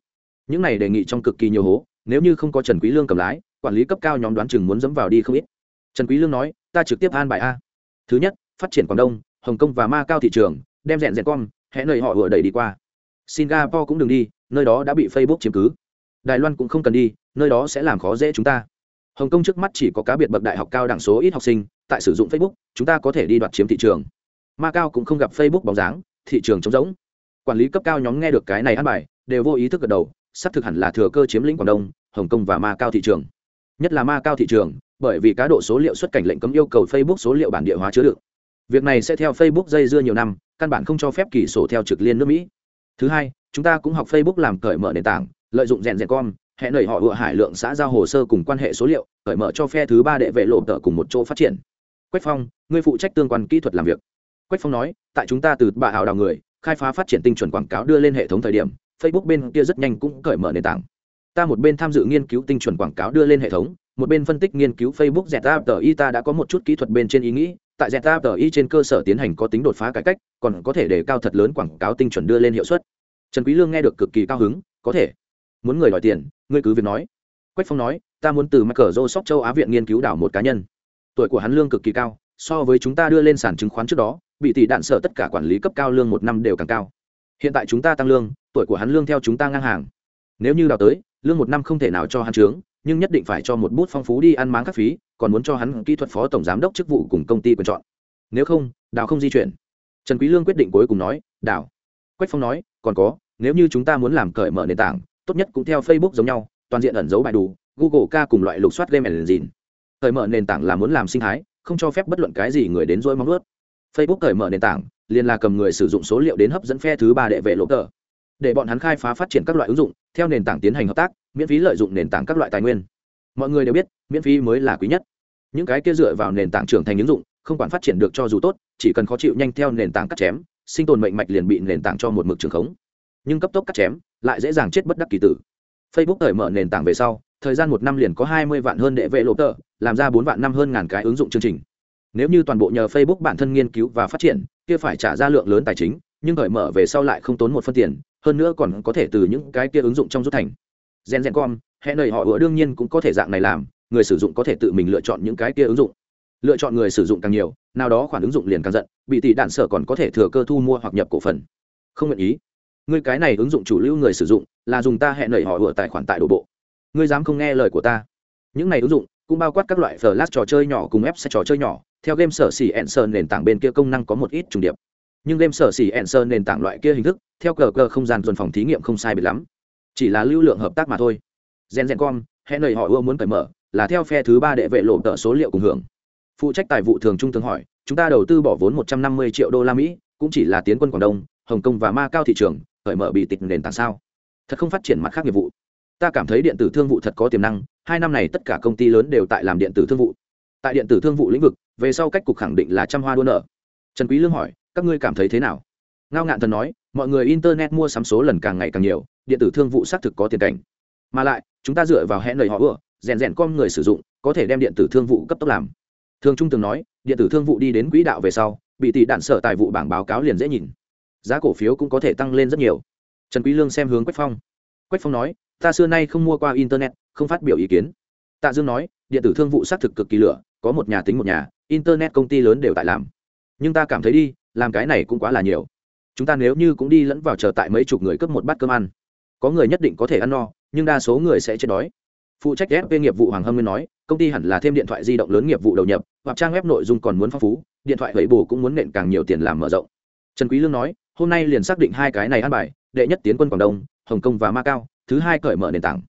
Những này đề nghị trong cực kỳ nhiều hố, nếu như không có trần quý lương cầm lái quản lý cấp cao nhóm đoán chừng muốn dẫm vào đi không ít. Trần quý lương nói, ta trực tiếp an bài a. Thứ nhất, phát triển quảng đông, hồng kông và ma cao thị trường, đem rèn rèn con hẽ nơi họ vừa đẩy đi qua. Singapore cũng đừng đi, nơi đó đã bị facebook chiếm cứ. Đài loan cũng không cần đi, nơi đó sẽ làm khó dễ chúng ta. Hồng kông trước mắt chỉ có cá biệt bậc đại học cao đẳng số ít học sinh, tại sử dụng facebook, chúng ta có thể đi đoạt chiếm thị trường. Ma cao cũng không gặp facebook bóng dáng, thị trường trống rỗng. Quản lý cấp cao nhóm nghe được cái này ăn bài, đều vô ý thức gật đầu sắp thực hẳn là thừa cơ chiếm lĩnh quảng đông, hồng kông và ma cao thị trường nhất là ma cao thị trường, bởi vì cá độ số liệu xuất cảnh lệnh cấm yêu cầu facebook số liệu bản địa hóa chứa đựng. Việc này sẽ theo facebook dây dưa nhiều năm, căn bản không cho phép kỳ sổ theo trực liên nước mỹ. Thứ hai, chúng ta cũng học facebook làm cởi mở nền tảng, lợi dụng rèn rèn con hẹn nảy họ ựa hải lượng xã giao hồ sơ cùng quan hệ số liệu, cởi mở cho phe thứ ba đệ vệ lộ tờ cùng một chỗ phát triển. Quách phong người phụ trách tương quan kỹ thuật làm việc. Quách phong nói, tại chúng ta từ bà hào đào người, khai phá phát triển tinh chuẩn quảng cáo đưa lên hệ thống thời điểm, facebook bên kia rất nhanh cũng cởi mở nền tảng ta một bên tham dự nghiên cứu tinh chuẩn quảng cáo đưa lên hệ thống, một bên phân tích nghiên cứu facebook zeta ta đã có một chút kỹ thuật bên trên ý nghĩ, tại zeta trên cơ sở tiến hành có tính đột phá cải cách, còn có thể để cao thật lớn quảng cáo tinh chuẩn đưa lên hiệu suất. Trần quý lương nghe được cực kỳ cao hứng, có thể. Muốn người đòi tiền, ngươi cứ việc nói. Quách phong nói, ta muốn từ michael joseph châu á viện nghiên cứu đảo một cá nhân. Tuổi của hắn lương cực kỳ cao, so với chúng ta đưa lên sàn chứng khoán trước đó, bị tỷ đạn sở tất cả quản lý cấp cao lương một năm đều càng cao. Hiện tại chúng ta tăng lương, tuổi của hắn lương theo chúng ta ngang hàng. Nếu như đào tới lương một năm không thể nào cho hắn trướng nhưng nhất định phải cho một bút phong phú đi ăn máng các phí, còn muốn cho hắn kỹ thuật phó tổng giám đốc chức vụ cùng công ty quyền chọn. Nếu không, đào không di chuyển. Trần quý lương quyết định cuối cùng nói, đào. Quách phong nói, còn có, nếu như chúng ta muốn làm cởi mở nền tảng, tốt nhất cũng theo facebook giống nhau, toàn diện ẩn giấu bài đủ, google ca cùng loại lục soát game engine. Cởi mở nền tảng là muốn làm sinh thái, không cho phép bất luận cái gì người đến dỗi mong nuốt. facebook cởi mở nền tảng, liền là cầm người sử dụng số liệu đến hấp dẫn phe thứ ba đệ vệ lỗ tờ. Để bọn hắn khai phá phát triển các loại ứng dụng theo nền tảng tiến hành hợp tác, miễn phí lợi dụng nền tảng các loại tài nguyên. Mọi người đều biết, miễn phí mới là quý nhất. Những cái kia dựa vào nền tảng trưởng thành ứng dụng, không quản phát triển được cho dù tốt, chỉ cần khó chịu nhanh theo nền tảng cắt chém, sinh tồn mệnh mạch liền bị nền tảng cho một mực trường khống. Nhưng cấp tốc cắt chém, lại dễ dàng chết bất đắc kỳ tử. Facebook cởi mở nền tảng về sau, thời gian một năm liền có hai mươi vạn hơn đệ vệ lộ tờ, làm ra bốn vạn năm hơn ngàn cái ứng dụng chương trình. Nếu như toàn bộ nhờ facebook bản thân nghiên cứu và phát triển, kia phải trả ra lượng lớn tài chính, nhưng cởi mở về sau lại không tốn một phân tiền hơn nữa còn có thể từ những cái kia ứng dụng trong rút thành. Gen gen com, hệ nầy họ ủa đương nhiên cũng có thể dạng này làm, người sử dụng có thể tự mình lựa chọn những cái kia ứng dụng. Lựa chọn người sử dụng càng nhiều, nào đó khoản ứng dụng liền càng giận, bị tỷ đạn sở còn có thể thừa cơ thu mua hoặc nhập cổ phần. Không nguyện ý. Người cái này ứng dụng chủ lưu người sử dụng, là dùng ta hẹn nảy họ vừa tài khoản tại đổ bộ. Ngươi dám không nghe lời của ta. Những này ứng dụng cũng bao quát các loại flash trò chơi nhỏ cùng ép trò chơi nhỏ, theo game sở xỉ ẹn sơn nền tảng bên kia công năng có một ít trùng điệp. Nhưng game sở xỉ ẹn sơn nền tảng loại kia hình thức theo cờ cờ không gian dồn phòng thí nghiệm không sai biệt lắm. Chỉ là lưu lượng hợp tác mà thôi. Gen gen com, hẹn lời họ ưa muốn cởi mở, là theo phe thứ ba đệ vệ lộ tợ số liệu cùng hưởng. Phụ trách tài vụ thường trung tướng hỏi, chúng ta đầu tư bỏ vốn một trăm năm mươi triệu đô la mỹ, cũng chỉ là tiến quân quảng đông, hồng kông và ma cao thị trường, cởi mở bị tịch nền tảng sao? Thật không phát triển mặt khác nghiệp vụ. Ta cảm thấy điện tử thương vụ thật có tiềm năng, hai năm này tất cả công ty lớn đều tại làm điện tử thương vụ. Tại điện tử thương vụ lĩnh vực, về sau cách cục khẳng định là trăm hoa đua nở trần quý lương hỏi, các ngươi cảm thấy thế nào? Ngao ngạn thần nói, mọi người internet mua sắm số lần càng ngày càng nhiều, điện tử thương vụ xác thực có tiền cảnh. Mà lại, chúng ta dựa vào hẹn lời họ ưa, rèn rèn con người sử dụng, có thể đem điện tử thương vụ cấp tốc làm. Thường trung từng nói, điện tử thương vụ đi đến quỹ đạo về sau, bị tỷ đạn sở tài vụ bảng báo cáo liền dễ nhìn. Giá cổ phiếu cũng có thể tăng lên rất nhiều. Trần quý lương xem hướng quách phong. Quách phong nói, ta xưa nay không mua qua internet, không phát biểu ý kiến. Tạ dương nói, điện tử thương vụ xác thực cực kỳ lửa, có một nhà tính một nhà, internet công ty lớn đều tại làm. Nhưng ta cảm thấy đi, làm cái này cũng quá là nhiều chúng ta nếu như cũng đi lẫn vào chờ tại mấy chục người cướp một bát cơm ăn, có người nhất định có thể ăn no, nhưng đa số người sẽ chết đói. Phụ trách fp nghiệp vụ hoàng hâm nguyên nói, công ty hẳn là thêm điện thoại di động lớn nghiệp vụ đầu nhập, hoặc trang web nội dung còn muốn phong phú, điện thoại gậy bù cũng muốn nện càng nhiều tiền làm mở rộng. Trần quý lương nói, hôm nay liền xác định hai cái này ăn bài, đệ nhất tiến quân quảng đông, hồng kông và macau thứ hai cởi mở nền tảng.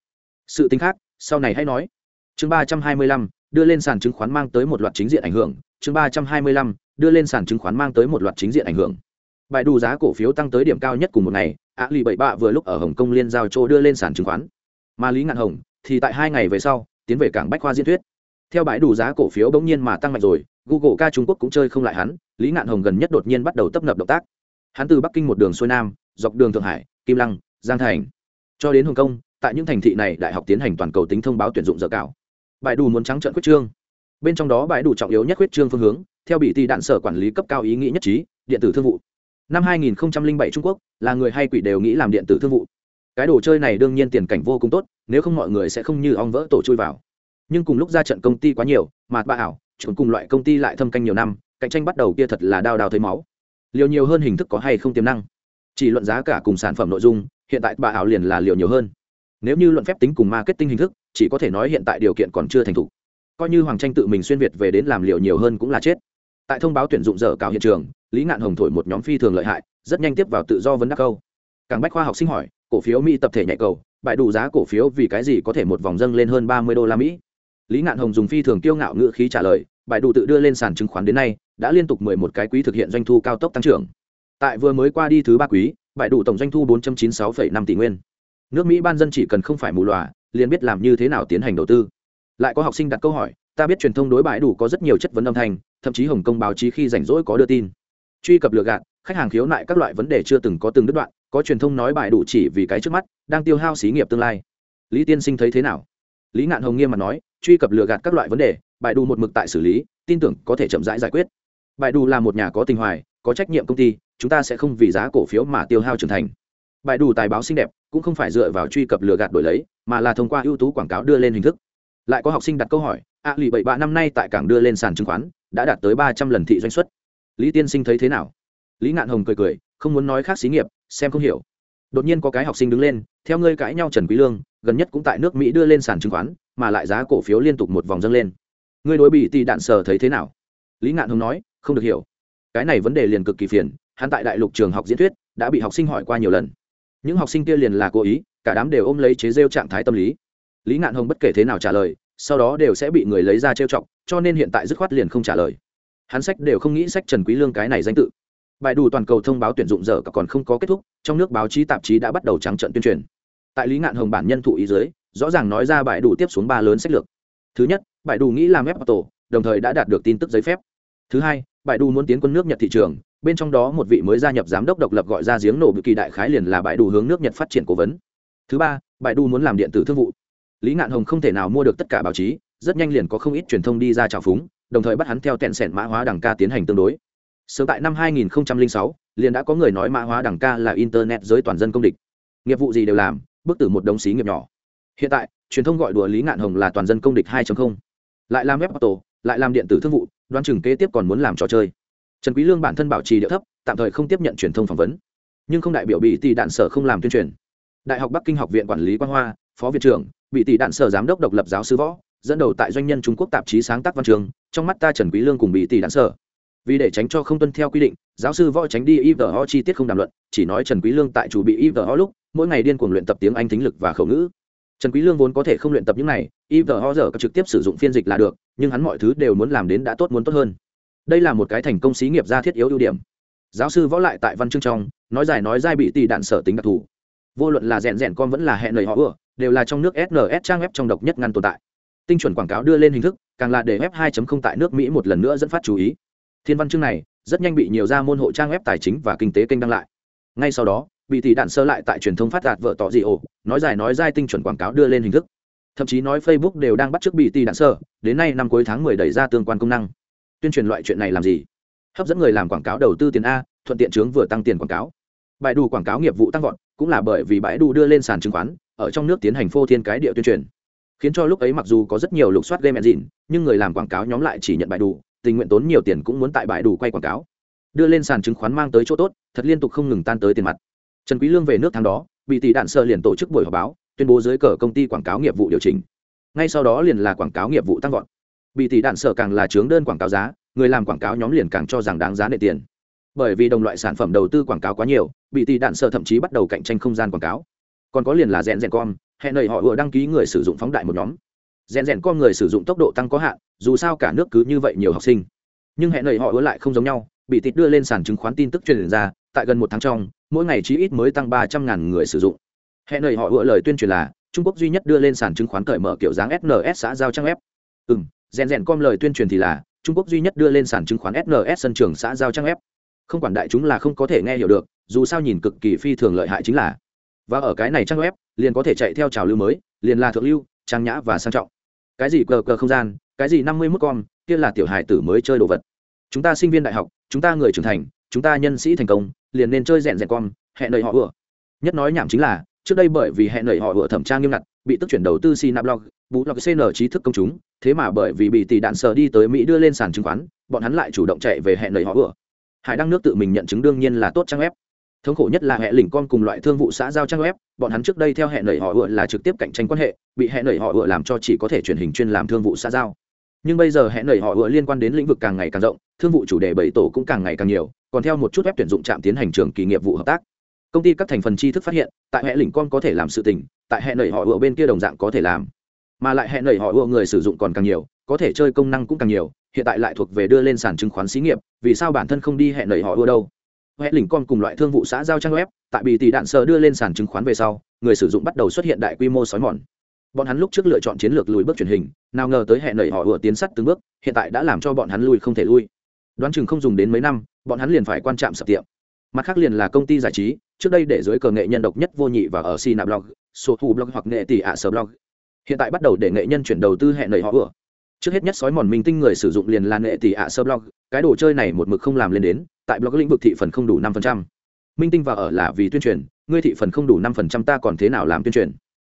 Sự tính khác, sau này hãy nói. Chương ba trăm hai mươi lăm, đưa lên sàn chứng khoán mang tới một loạt chính diện ảnh hưởng. Chương ba trăm hai mươi lăm, đưa lên sàn chứng khoán mang tới một loạt chính diện ảnh hưởng bài đủ giá cổ phiếu tăng tới điểm cao nhất cùng một ngày ạ lì bảy bạ vừa lúc ở hồng kông liên giao châu đưa lên sàn chứng khoán. Mà lý ngạn hồng thì tại hai ngày về sau, tiến về cảng bách khoa diễn thuyết. Theo bãi đủ giá cổ phiếu bỗng nhiên mà tăng mạnh rồi, google ca trung quốc cũng chơi không lại hắn, lý ngạn hồng gần nhất đột nhiên bắt đầu tấp nập động tác. Hắn từ bắc kinh một đường xuôi nam, dọc đường thượng hải, kim lăng, giang thành, cho đến hồng kông, tại những thành thị này đại học tiến hành toàn cầu tính thông báo tuyển dụng dở cảo bãi đủ muốn trắng trận quyết trương. Bên trong đó bãi đủ trọng yếu nhất quyết trương phương hướng, theo bị tỷ đạn sở quản lý cấp cao ý nghĩ nhất trí, điện tử thương vụ năm 2007 trung quốc, là người hay quỷ đều nghĩ làm điện tử thương vụ. Cái đồ chơi này đương nhiên tiền cảnh vô cùng tốt, nếu không mọi người sẽ không như ong vỡ tổ chui vào. Nhưng cùng lúc ra trận công ty quá nhiều, mà bà ảo chuẩn cùng loại công ty lại thâm canh nhiều năm, cạnh tranh bắt đầu kia thật là đao đao thấy máu. Liều nhiều hơn hình thức có hay không tiềm năng? Chỉ luận giá cả cùng sản phẩm nội dung, hiện tại bà ảo liền là liều nhiều hơn. Nếu như luận phép tính cùng marketing hình thức, chỉ có thể nói hiện tại điều kiện còn chưa thành thục. Coi như hoàng tranh tự mình xuyên việt về đến làm liều nhiều hơn cũng là chết. Tại thông báo tuyển dụng dở cào hiện trường lý ngạn hồng thổi một nhóm phi thường lợi hại, rất nhanh tiếp vào tự do vấn đắc câu. Càng bách khoa học sinh hỏi, cổ phiếu mỹ tập thể nhạy cầu, bại đủ giá cổ phiếu vì cái gì có thể một vòng dâng lên hơn ba mươi đô la mỹ? Lý ngạn hồng dùng phi thường kiêu ngạo ngữ khí trả lời, bại đủ tự đưa lên sàn chứng khoán đến nay, đã liên tục mười một cái quý thực hiện doanh thu cao tốc tăng trưởng. Tại vừa mới qua đi thứ ba quý, bại đủ tổng doanh thu bốn trăm chín mươi sáu năm tỷ nguyên. Nước mỹ ban dân chỉ cần không phải mù lòa, liền biết làm như thế nào tiến hành đầu tư. Lại có học sinh đặt câu hỏi, ta biết truyền thông đối bại đủ có rất nhiều chất vấn âm thanh, thậm chí hồng kông báo chí khi rảnh rỗi có đưa tin truy cập lừa gạt, khách hàng khiếu nại các loại vấn đề chưa từng có từng đứt đoạn, có truyền thông nói bại đủ chỉ vì cái trước mắt, đang tiêu hao xí nghiệp tương lai. Lý tiên sinh thấy thế nào? Lý ngạn hồng nghiêm mặt nói, truy cập lừa gạt các loại vấn đề bại đủ một mực tại xử lý, tin tưởng có thể chậm rãi giải quyết. Bại đủ là một nhà có tình hoài, có trách nhiệm công ty, chúng ta sẽ không vì giá cổ phiếu mà tiêu hao trưởng thành. Bại đủ tài báo xinh đẹp, cũng không phải dựa vào truy cập lừa gạt đổi lấy, mà là thông qua ưu tú quảng cáo đưa lên hình thức. Lại có học sinh đặt câu hỏi, a lì bảy ba năm nay tại cảng đưa lên sàn chứng khoán, đã đạt tới ba trăm lần thị doanh xuất lý tiên sinh thấy thế nào? Lý ngạn hồng cười cười, không muốn nói khác xí nghiệp, xem không hiểu. Đột nhiên có cái học sinh đứng lên, theo ngươi cãi nhau trần quý lương, gần nhất cũng tại nước mỹ đưa lên sàn chứng khoán, mà lại giá cổ phiếu liên tục một vòng dâng lên. Ngươi đối bị tỷ đạn sở thấy thế nào? Lý ngạn hồng nói, không được hiểu. Cái này vấn đề liền cực kỳ phiền, hắn tại đại lục trường học diễn thuyết, đã bị học sinh hỏi qua nhiều lần. Những học sinh kia liền là cố ý, cả đám đều ôm lấy chế rêu trạng thái tâm lý. Lý ngạn hồng bất kể thế nào trả lời, sau đó đều sẽ bị người lấy ra trêu chọc, cho nên hiện tại dứt khoát liền không trả lời hắn sách đều không nghĩ sách trần quý lương cái này danh tự. Bài đủ toàn cầu thông báo tuyển dụng giờ còn không có kết thúc, trong nước báo chí tạp chí đã bắt đầu trắng trận tuyên truyền. Tại lý ngạn hồng bản nhân thụ ý dưới, rõ ràng nói ra bài đủ tiếp xuống ba lớn sách lược. Thứ nhất, bài đủ nghĩ làm web tổ đồng thời đã đạt được tin tức giấy phép. Thứ hai, bài đủ muốn tiến quân nước nhật thị trường, bên trong đó một vị mới gia nhập giám đốc độc lập gọi ra giếng nổ bị kỳ đại khái liền là bài đủ hướng nước nhật phát triển cố vấn. Thứ ba, bài đủ muốn làm điện tử thương vụ. Lý ngạn hồng không thể nào mua được tất cả báo chí, rất nhanh liền có không ít truyền thông đi ra trào phúng đồng thời bắt hắn theo tẹn sẻn mã hóa đẳng ca tiến hành tương đối. Sớm tại năm 2006, liền đã có người nói mã hóa đẳng ca là internet giới toàn dân công địch. Nghiệp vụ gì đều làm bước từ một đống xí nghiệp nhỏ. Hiện tại truyền thông gọi đùa lý ngạn hồng là toàn dân công địch 2.0. lại làm web auto lại làm điện tử thương vụ đoán chừng kế tiếp còn muốn làm trò chơi. Trần quý lương bản thân bảo trì địa thấp tạm thời không tiếp nhận truyền thông phỏng vấn. Nhưng không đại biểu bị tỷ đạn sở không làm tuyên truyền. Đại học bắc kinh học viện quản lý quang hoa phó viện trưởng bị tỷ đạn sở giám đốc độc lập giáo sư võ dẫn đầu tại doanh nhân trung quốc tạp chí sáng tác văn trường, trong mắt ta trần quý lương cùng bị tỷ đạn sở. Vì để tránh cho không tuân theo quy định, giáo sư võ tránh đi ivo chi tiết không đàm luận, chỉ nói trần quý lương tại chủ bị ivo lúc, mỗi ngày điên cuồng luyện tập tiếng anh tính lực và khẩu ngữ. Trần quý lương vốn có thể không luyện tập những này ivo giờ trực tiếp sử dụng phiên dịch là được, nhưng hắn mọi thứ đều muốn làm đến đã tốt muốn tốt hơn. Đây là một cái thành công xí nghiệp gia thiết yếu ưu điểm. Giáo sư võ lại tại văn chương trong, nói dài nói dai bị tỷ đạn sở tính đặc thù. Vô luận là rèn rèn con vẫn là hẹn lời họ ưa, đều là trong nước sns trang web trong độc nhất ngăn tồn tại tinh chuẩn quảng cáo đưa lên hình thức, càng là để web 2.0 tại nước mỹ một lần nữa dẫn phát chú ý. Thiên văn chương này rất nhanh bị nhiều ra môn hộ trang web tài chính và kinh tế kênh đăng lại. Ngay sau đó, bị tỷ đạn sơ lại tại truyền thông phát đạt vợ tỏ dị ổ, nói dài nói dai tinh chuẩn quảng cáo đưa lên hình thức. Thậm chí nói facebook đều đang bắt chước bị tỷ đạn sơ, đến nay năm cuối tháng 10 đẩy ra tương quan công năng. Tuyên truyền loại chuyện này làm gì? Hấp dẫn người làm quảng cáo đầu tư tiền a, thuận tiện chướng vừa tăng tiền quảng cáo. Bãi đủ quảng cáo nghiệp vụ tăng vọt, cũng là bởi vì bãi đủ đưa lên sàn chứng khoán, ở trong nước tiến hành phô thiên cái địa tuyên truyền khiến cho lúc ấy mặc dù có rất nhiều lục soát game engine, nhưng người làm quảng cáo nhóm lại chỉ nhận bài đủ, tình nguyện tốn nhiều tiền cũng muốn tại bài đủ quay quảng cáo. Đưa lên sàn chứng khoán mang tới chỗ tốt, thật liên tục không ngừng tan tới tiền mặt. Trần quý lương về nước tháng đó, bị tỷ đạn sơ liền tổ chức buổi họp báo, tuyên bố dưới cờ công ty quảng cáo nghiệp vụ điều chỉnh. Ngay sau đó liền là quảng cáo nghiệp vụ tăng vọt. Bị tỷ đạn sở càng là trướng đơn quảng cáo giá, người làm quảng cáo nhóm liền càng cho rằng đáng giá nệ tiền. Bởi vì đồng loại sản phẩm đầu tư quảng cáo quá nhiều, bị tỷ đạn sở thậm chí bắt đầu cạnh tranh không gian quảng cáo. Còn có liền là rèn rèn com hẹn nầy họ vừa đăng ký người sử dụng phóng đại một nhóm. Rèn rèn con người sử dụng tốc độ tăng có hạn, dù sao cả nước cứ như vậy nhiều học sinh. Nhưng hẹn nầy họ vừa lại không giống nhau, bị tịt đưa lên sàn chứng khoán tin tức truyền ra, tại gần một tháng trong, mỗi ngày chí ít mới tăng ba trăm ngàn người sử dụng. Hẹn nầy họ vừa lời tuyên truyền là, trung quốc duy nhất đưa lên sàn chứng khoán cởi mở kiểu dáng sns xã giao trang web. Ừ rèn rèn com lời tuyên truyền thì là, trung quốc duy nhất đưa lên sàn chứng khoán sns sân trường xã giao trang web. Không quản đại chúng là không có thể nghe hiểu được, dù sao nhìn cực kỳ phi thường lợi hại chính là. Và ở cái này trang web liền có thể chạy theo trào lưu mới liền là thượng lưu trang nhã và sang trọng cái gì cờ cờ không gian cái gì năm mươi mốt con kia là tiểu hài tử mới chơi đồ vật chúng ta sinh viên đại học chúng ta người trưởng thành chúng ta nhân sĩ thành công liền nên chơi rèn rèn con hẹn lời họ vừa nhất nói nhảm chính là trước đây bởi vì hẹn lời họ vừa thẩm tra nghiêm ngặt bị tức chuyển đầu tư Sinablog, Bú Log CN trí thức công chúng, thế mà bởi vì bị tỷ đạn sở đi tới Mỹ đưa lên sàn chứng khoán, bọn hắn lại chủ động chạy về hẹn lời họ vừa. Hải đăng nước tự mình nhận chứng đương nhiên là tốt trang web. Thống khổ nhất là hệ lỉnh con cùng loại thương vụ xã giao trang web, bọn hắn trước đây theo hệ nảy họ vừa là trực tiếp cạnh tranh quan hệ, bị hệ nảy họ vừa làm cho chỉ có thể truyền hình chuyên làm thương vụ xã giao. Nhưng bây giờ hệ nảy họ vừa liên quan đến lĩnh vực càng ngày càng rộng, thương vụ chủ đề bảy tổ cũng càng ngày càng nhiều, còn theo một chút web tuyển dụng trạm tiến hành trường kỳ nghiệp vụ hợp tác. Công ty các thành phần tri thức phát hiện tại hệ lỉnh con có thể làm sự tình tại hệ nảy họ vừa bên kia đồng dạng có thể làm. Mà lại hệ nảy họ vừa người sử dụng còn càng nhiều có thể chơi công năng cũng càng nhiều hiện tại lại thuộc về đưa lên sàn chứng khoán xí nghiệp vì sao bản thân không đi hệ nảy họ vừa đâu? Hệ lỉnh con cùng loại thương vụ xã giao trang web tại bị tỷ đạn sơ đưa lên sàn chứng khoán về sau người sử dụng bắt đầu xuất hiện đại quy mô sói mòn bọn hắn lúc trước lựa chọn chiến lược lùi bước truyền hình nào ngờ tới hệ nảy họ vừa tiến sắt từng bước hiện tại đã làm cho bọn hắn lui không thể lui đoán chừng không dùng đến mấy năm bọn hắn liền phải quan trạm sập tiệm mặt khác liền là công ty giải trí trước đây để giới cờ nghệ nhân độc nhất vô nhị và ở Sina blog, số thu blog hoặc nghệ tỷ ạ sở blog. Hiện tại bắt đầu để nghệ nhân chuyển đầu tư hẹn nảy họ vừa. Trước hết nhất sói mòn minh tinh người sử dụng liền là nghệ tỷ ạ sở blog, cái đồ chơi này một mực không làm lên đến, tại blog lĩnh vực thị phần không đủ 5%. Minh tinh vào ở là vì tuyên truyền, ngươi thị phần không đủ 5% ta còn thế nào làm tuyên truyền.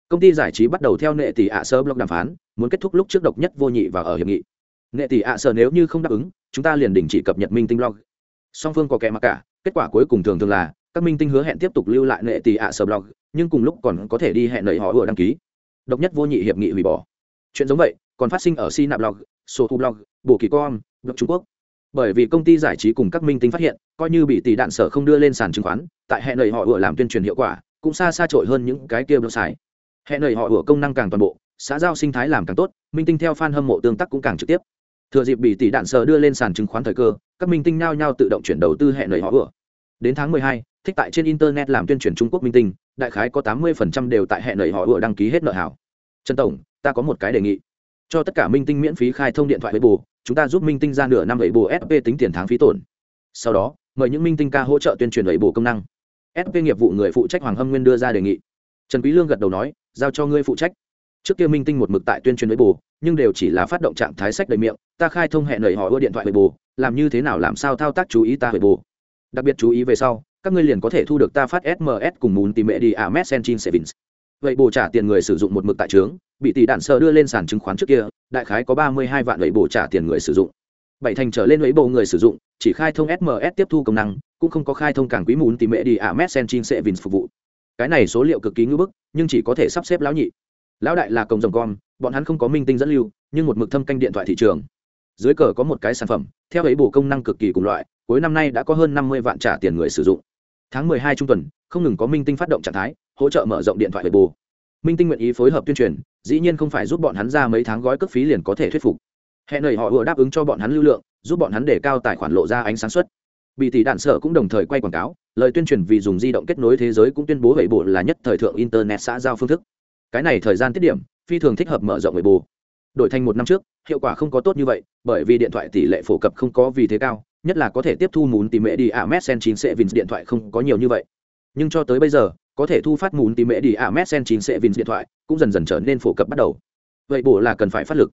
Công ty giải trí bắt đầu theo nệ tỷ ạ sơ blog đàm phán, muốn kết thúc lúc trước độc nhất vô nhị và ở hiệp nghị. nệ tỷ ạ sơ nếu như không đáp ứng, chúng ta liền đình chỉ cập nhật minh tinh blog. Song phương có kẻ mà cả, kết quả cuối cùng thường thường là các minh tinh hứa hẹn tiếp tục lưu lại nệ tỷ ạ sơ blog nhưng cùng lúc còn có thể đi hẹn lợi họ vừa đăng ký độc nhất vô nhị hiệp nghị hủy bỏ chuyện giống vậy còn phát sinh ở si nạp blog số thu blog bồ kỳ com blog trung quốc bởi vì công ty giải trí cùng các minh tinh phát hiện, coi như bị tỷ đạn sở không đưa lên sàn chứng khoán, tại hệ nầy họ vừa làm tuyên truyền hiệu quả, cũng xa xa trội hơn những cái kia blog xài hệ nầy họ vừa công năng càng toàn bộ, xã giao sinh thái làm càng tốt, minh tinh theo fan hâm mộ tương tác cũng càng trực tiếp. Thừa dịp bị tỷ đạn sở đưa lên sàn chứng khoán thời cơ, các minh tinh nhao nhao tự động chuyển đầu tư hệ nầy họ vừa đến tháng mười hai, thích tại trên internet làm tuyên truyền trung quốc minh tinh, đại khái có tám mươi phần trăm đều tại hệ nầy họ vừa đăng ký hết nợ hảo. Trần tổng, ta có một cái đề nghị. Cho tất cả minh tinh miễn phí khai thông điện thoại với bù chúng ta giúp minh tinh ra nửa năm ấy bù sp tính tiền tháng phí tổn. Sau đó, mời những minh tinh ca hỗ trợ tuyên truyền ấy bù công năng. Sp nghiệp vụ người phụ trách hoàng hâm nguyên đưa ra đề nghị. Trần quý lương gật đầu nói, giao cho ngươi phụ trách. Trước kia minh tinh một mực tại tuyên truyền ấy bù, nhưng đều chỉ là phát động trạng thái sách đầy miệng, ta khai thông hệ lời họ ưa điện thoại ấy bù, làm như thế nào làm sao thao tác chú ý ta ấy bù. Đặc biệt chú ý về sau, các ngươi liền có thể thu được ta phát sms cùng muốn tìm mẹ đi à messenger service vậy bổ trả tiền người sử dụng một mực tại trướng, bị tỷ đạn sơ đưa lên sàn chứng khoán trước kia, đại khái có ba mươi hai vạn vậy bổ trả tiền người sử dụng. Bảy thành trở lên lấy bộ người sử dụng, chỉ khai thông sms tiếp thu công năng, cũng không có khai thông cảng quý mùn tìm mẹ đi à messenger sẽ vin phục vụ. Cái này số liệu cực kỳ ngưỡng bức, nhưng chỉ có thể sắp xếp lão nhị. Lão đại là công rồng con bọn hắn không có minh tinh dẫn lưu, nhưng một mực thâm canh điện thoại thị trường. Dưới cờ có một cái sản phẩm, theo ấy bổ công năng cực kỳ cùng loại, cuối năm nay đã có hơn năm mươi vạn trả tiền người sử dụng. Tháng mười hai trung tuần, không ngừng có minh tinh phát động trạng thái hỗ trợ mở rộng điện thoại về bù minh tinh nguyện ý phối hợp tuyên truyền, dĩ nhiên không phải giúp bọn hắn ra mấy tháng gói cước phí liền có thể thuyết phục. Hẹn lời họ vừa đáp ứng cho bọn hắn lưu lượng, giúp bọn hắn để cao tài khoản lộ ra ánh sáng suất bị tỷ đạn sở cũng đồng thời quay quảng cáo, lời tuyên truyền vì dùng di động kết nối thế giới cũng tuyên bố vậy bộ là nhất thời thượng internet xã giao phương thức. Cái này thời gian tiết điểm, phi thường thích hợp mở rộng vậy bù đổi thành một năm trước, hiệu quả không có tốt như vậy, bởi vì điện thoại tỷ lệ phổ cập không có vì thế cao, nhất là có thể tiếp thu muốn tìm mẹ đi à messen chín sẽ vì điện thoại không có nhiều như vậy. Nhưng cho tới bây giờ có thể thu phát mùn tìm mẹ đi ạ messen chín sẽ vin điện thoại, cũng dần dần trở nên phổ cập bắt đầu. Vậy bổ là cần phải phát lực.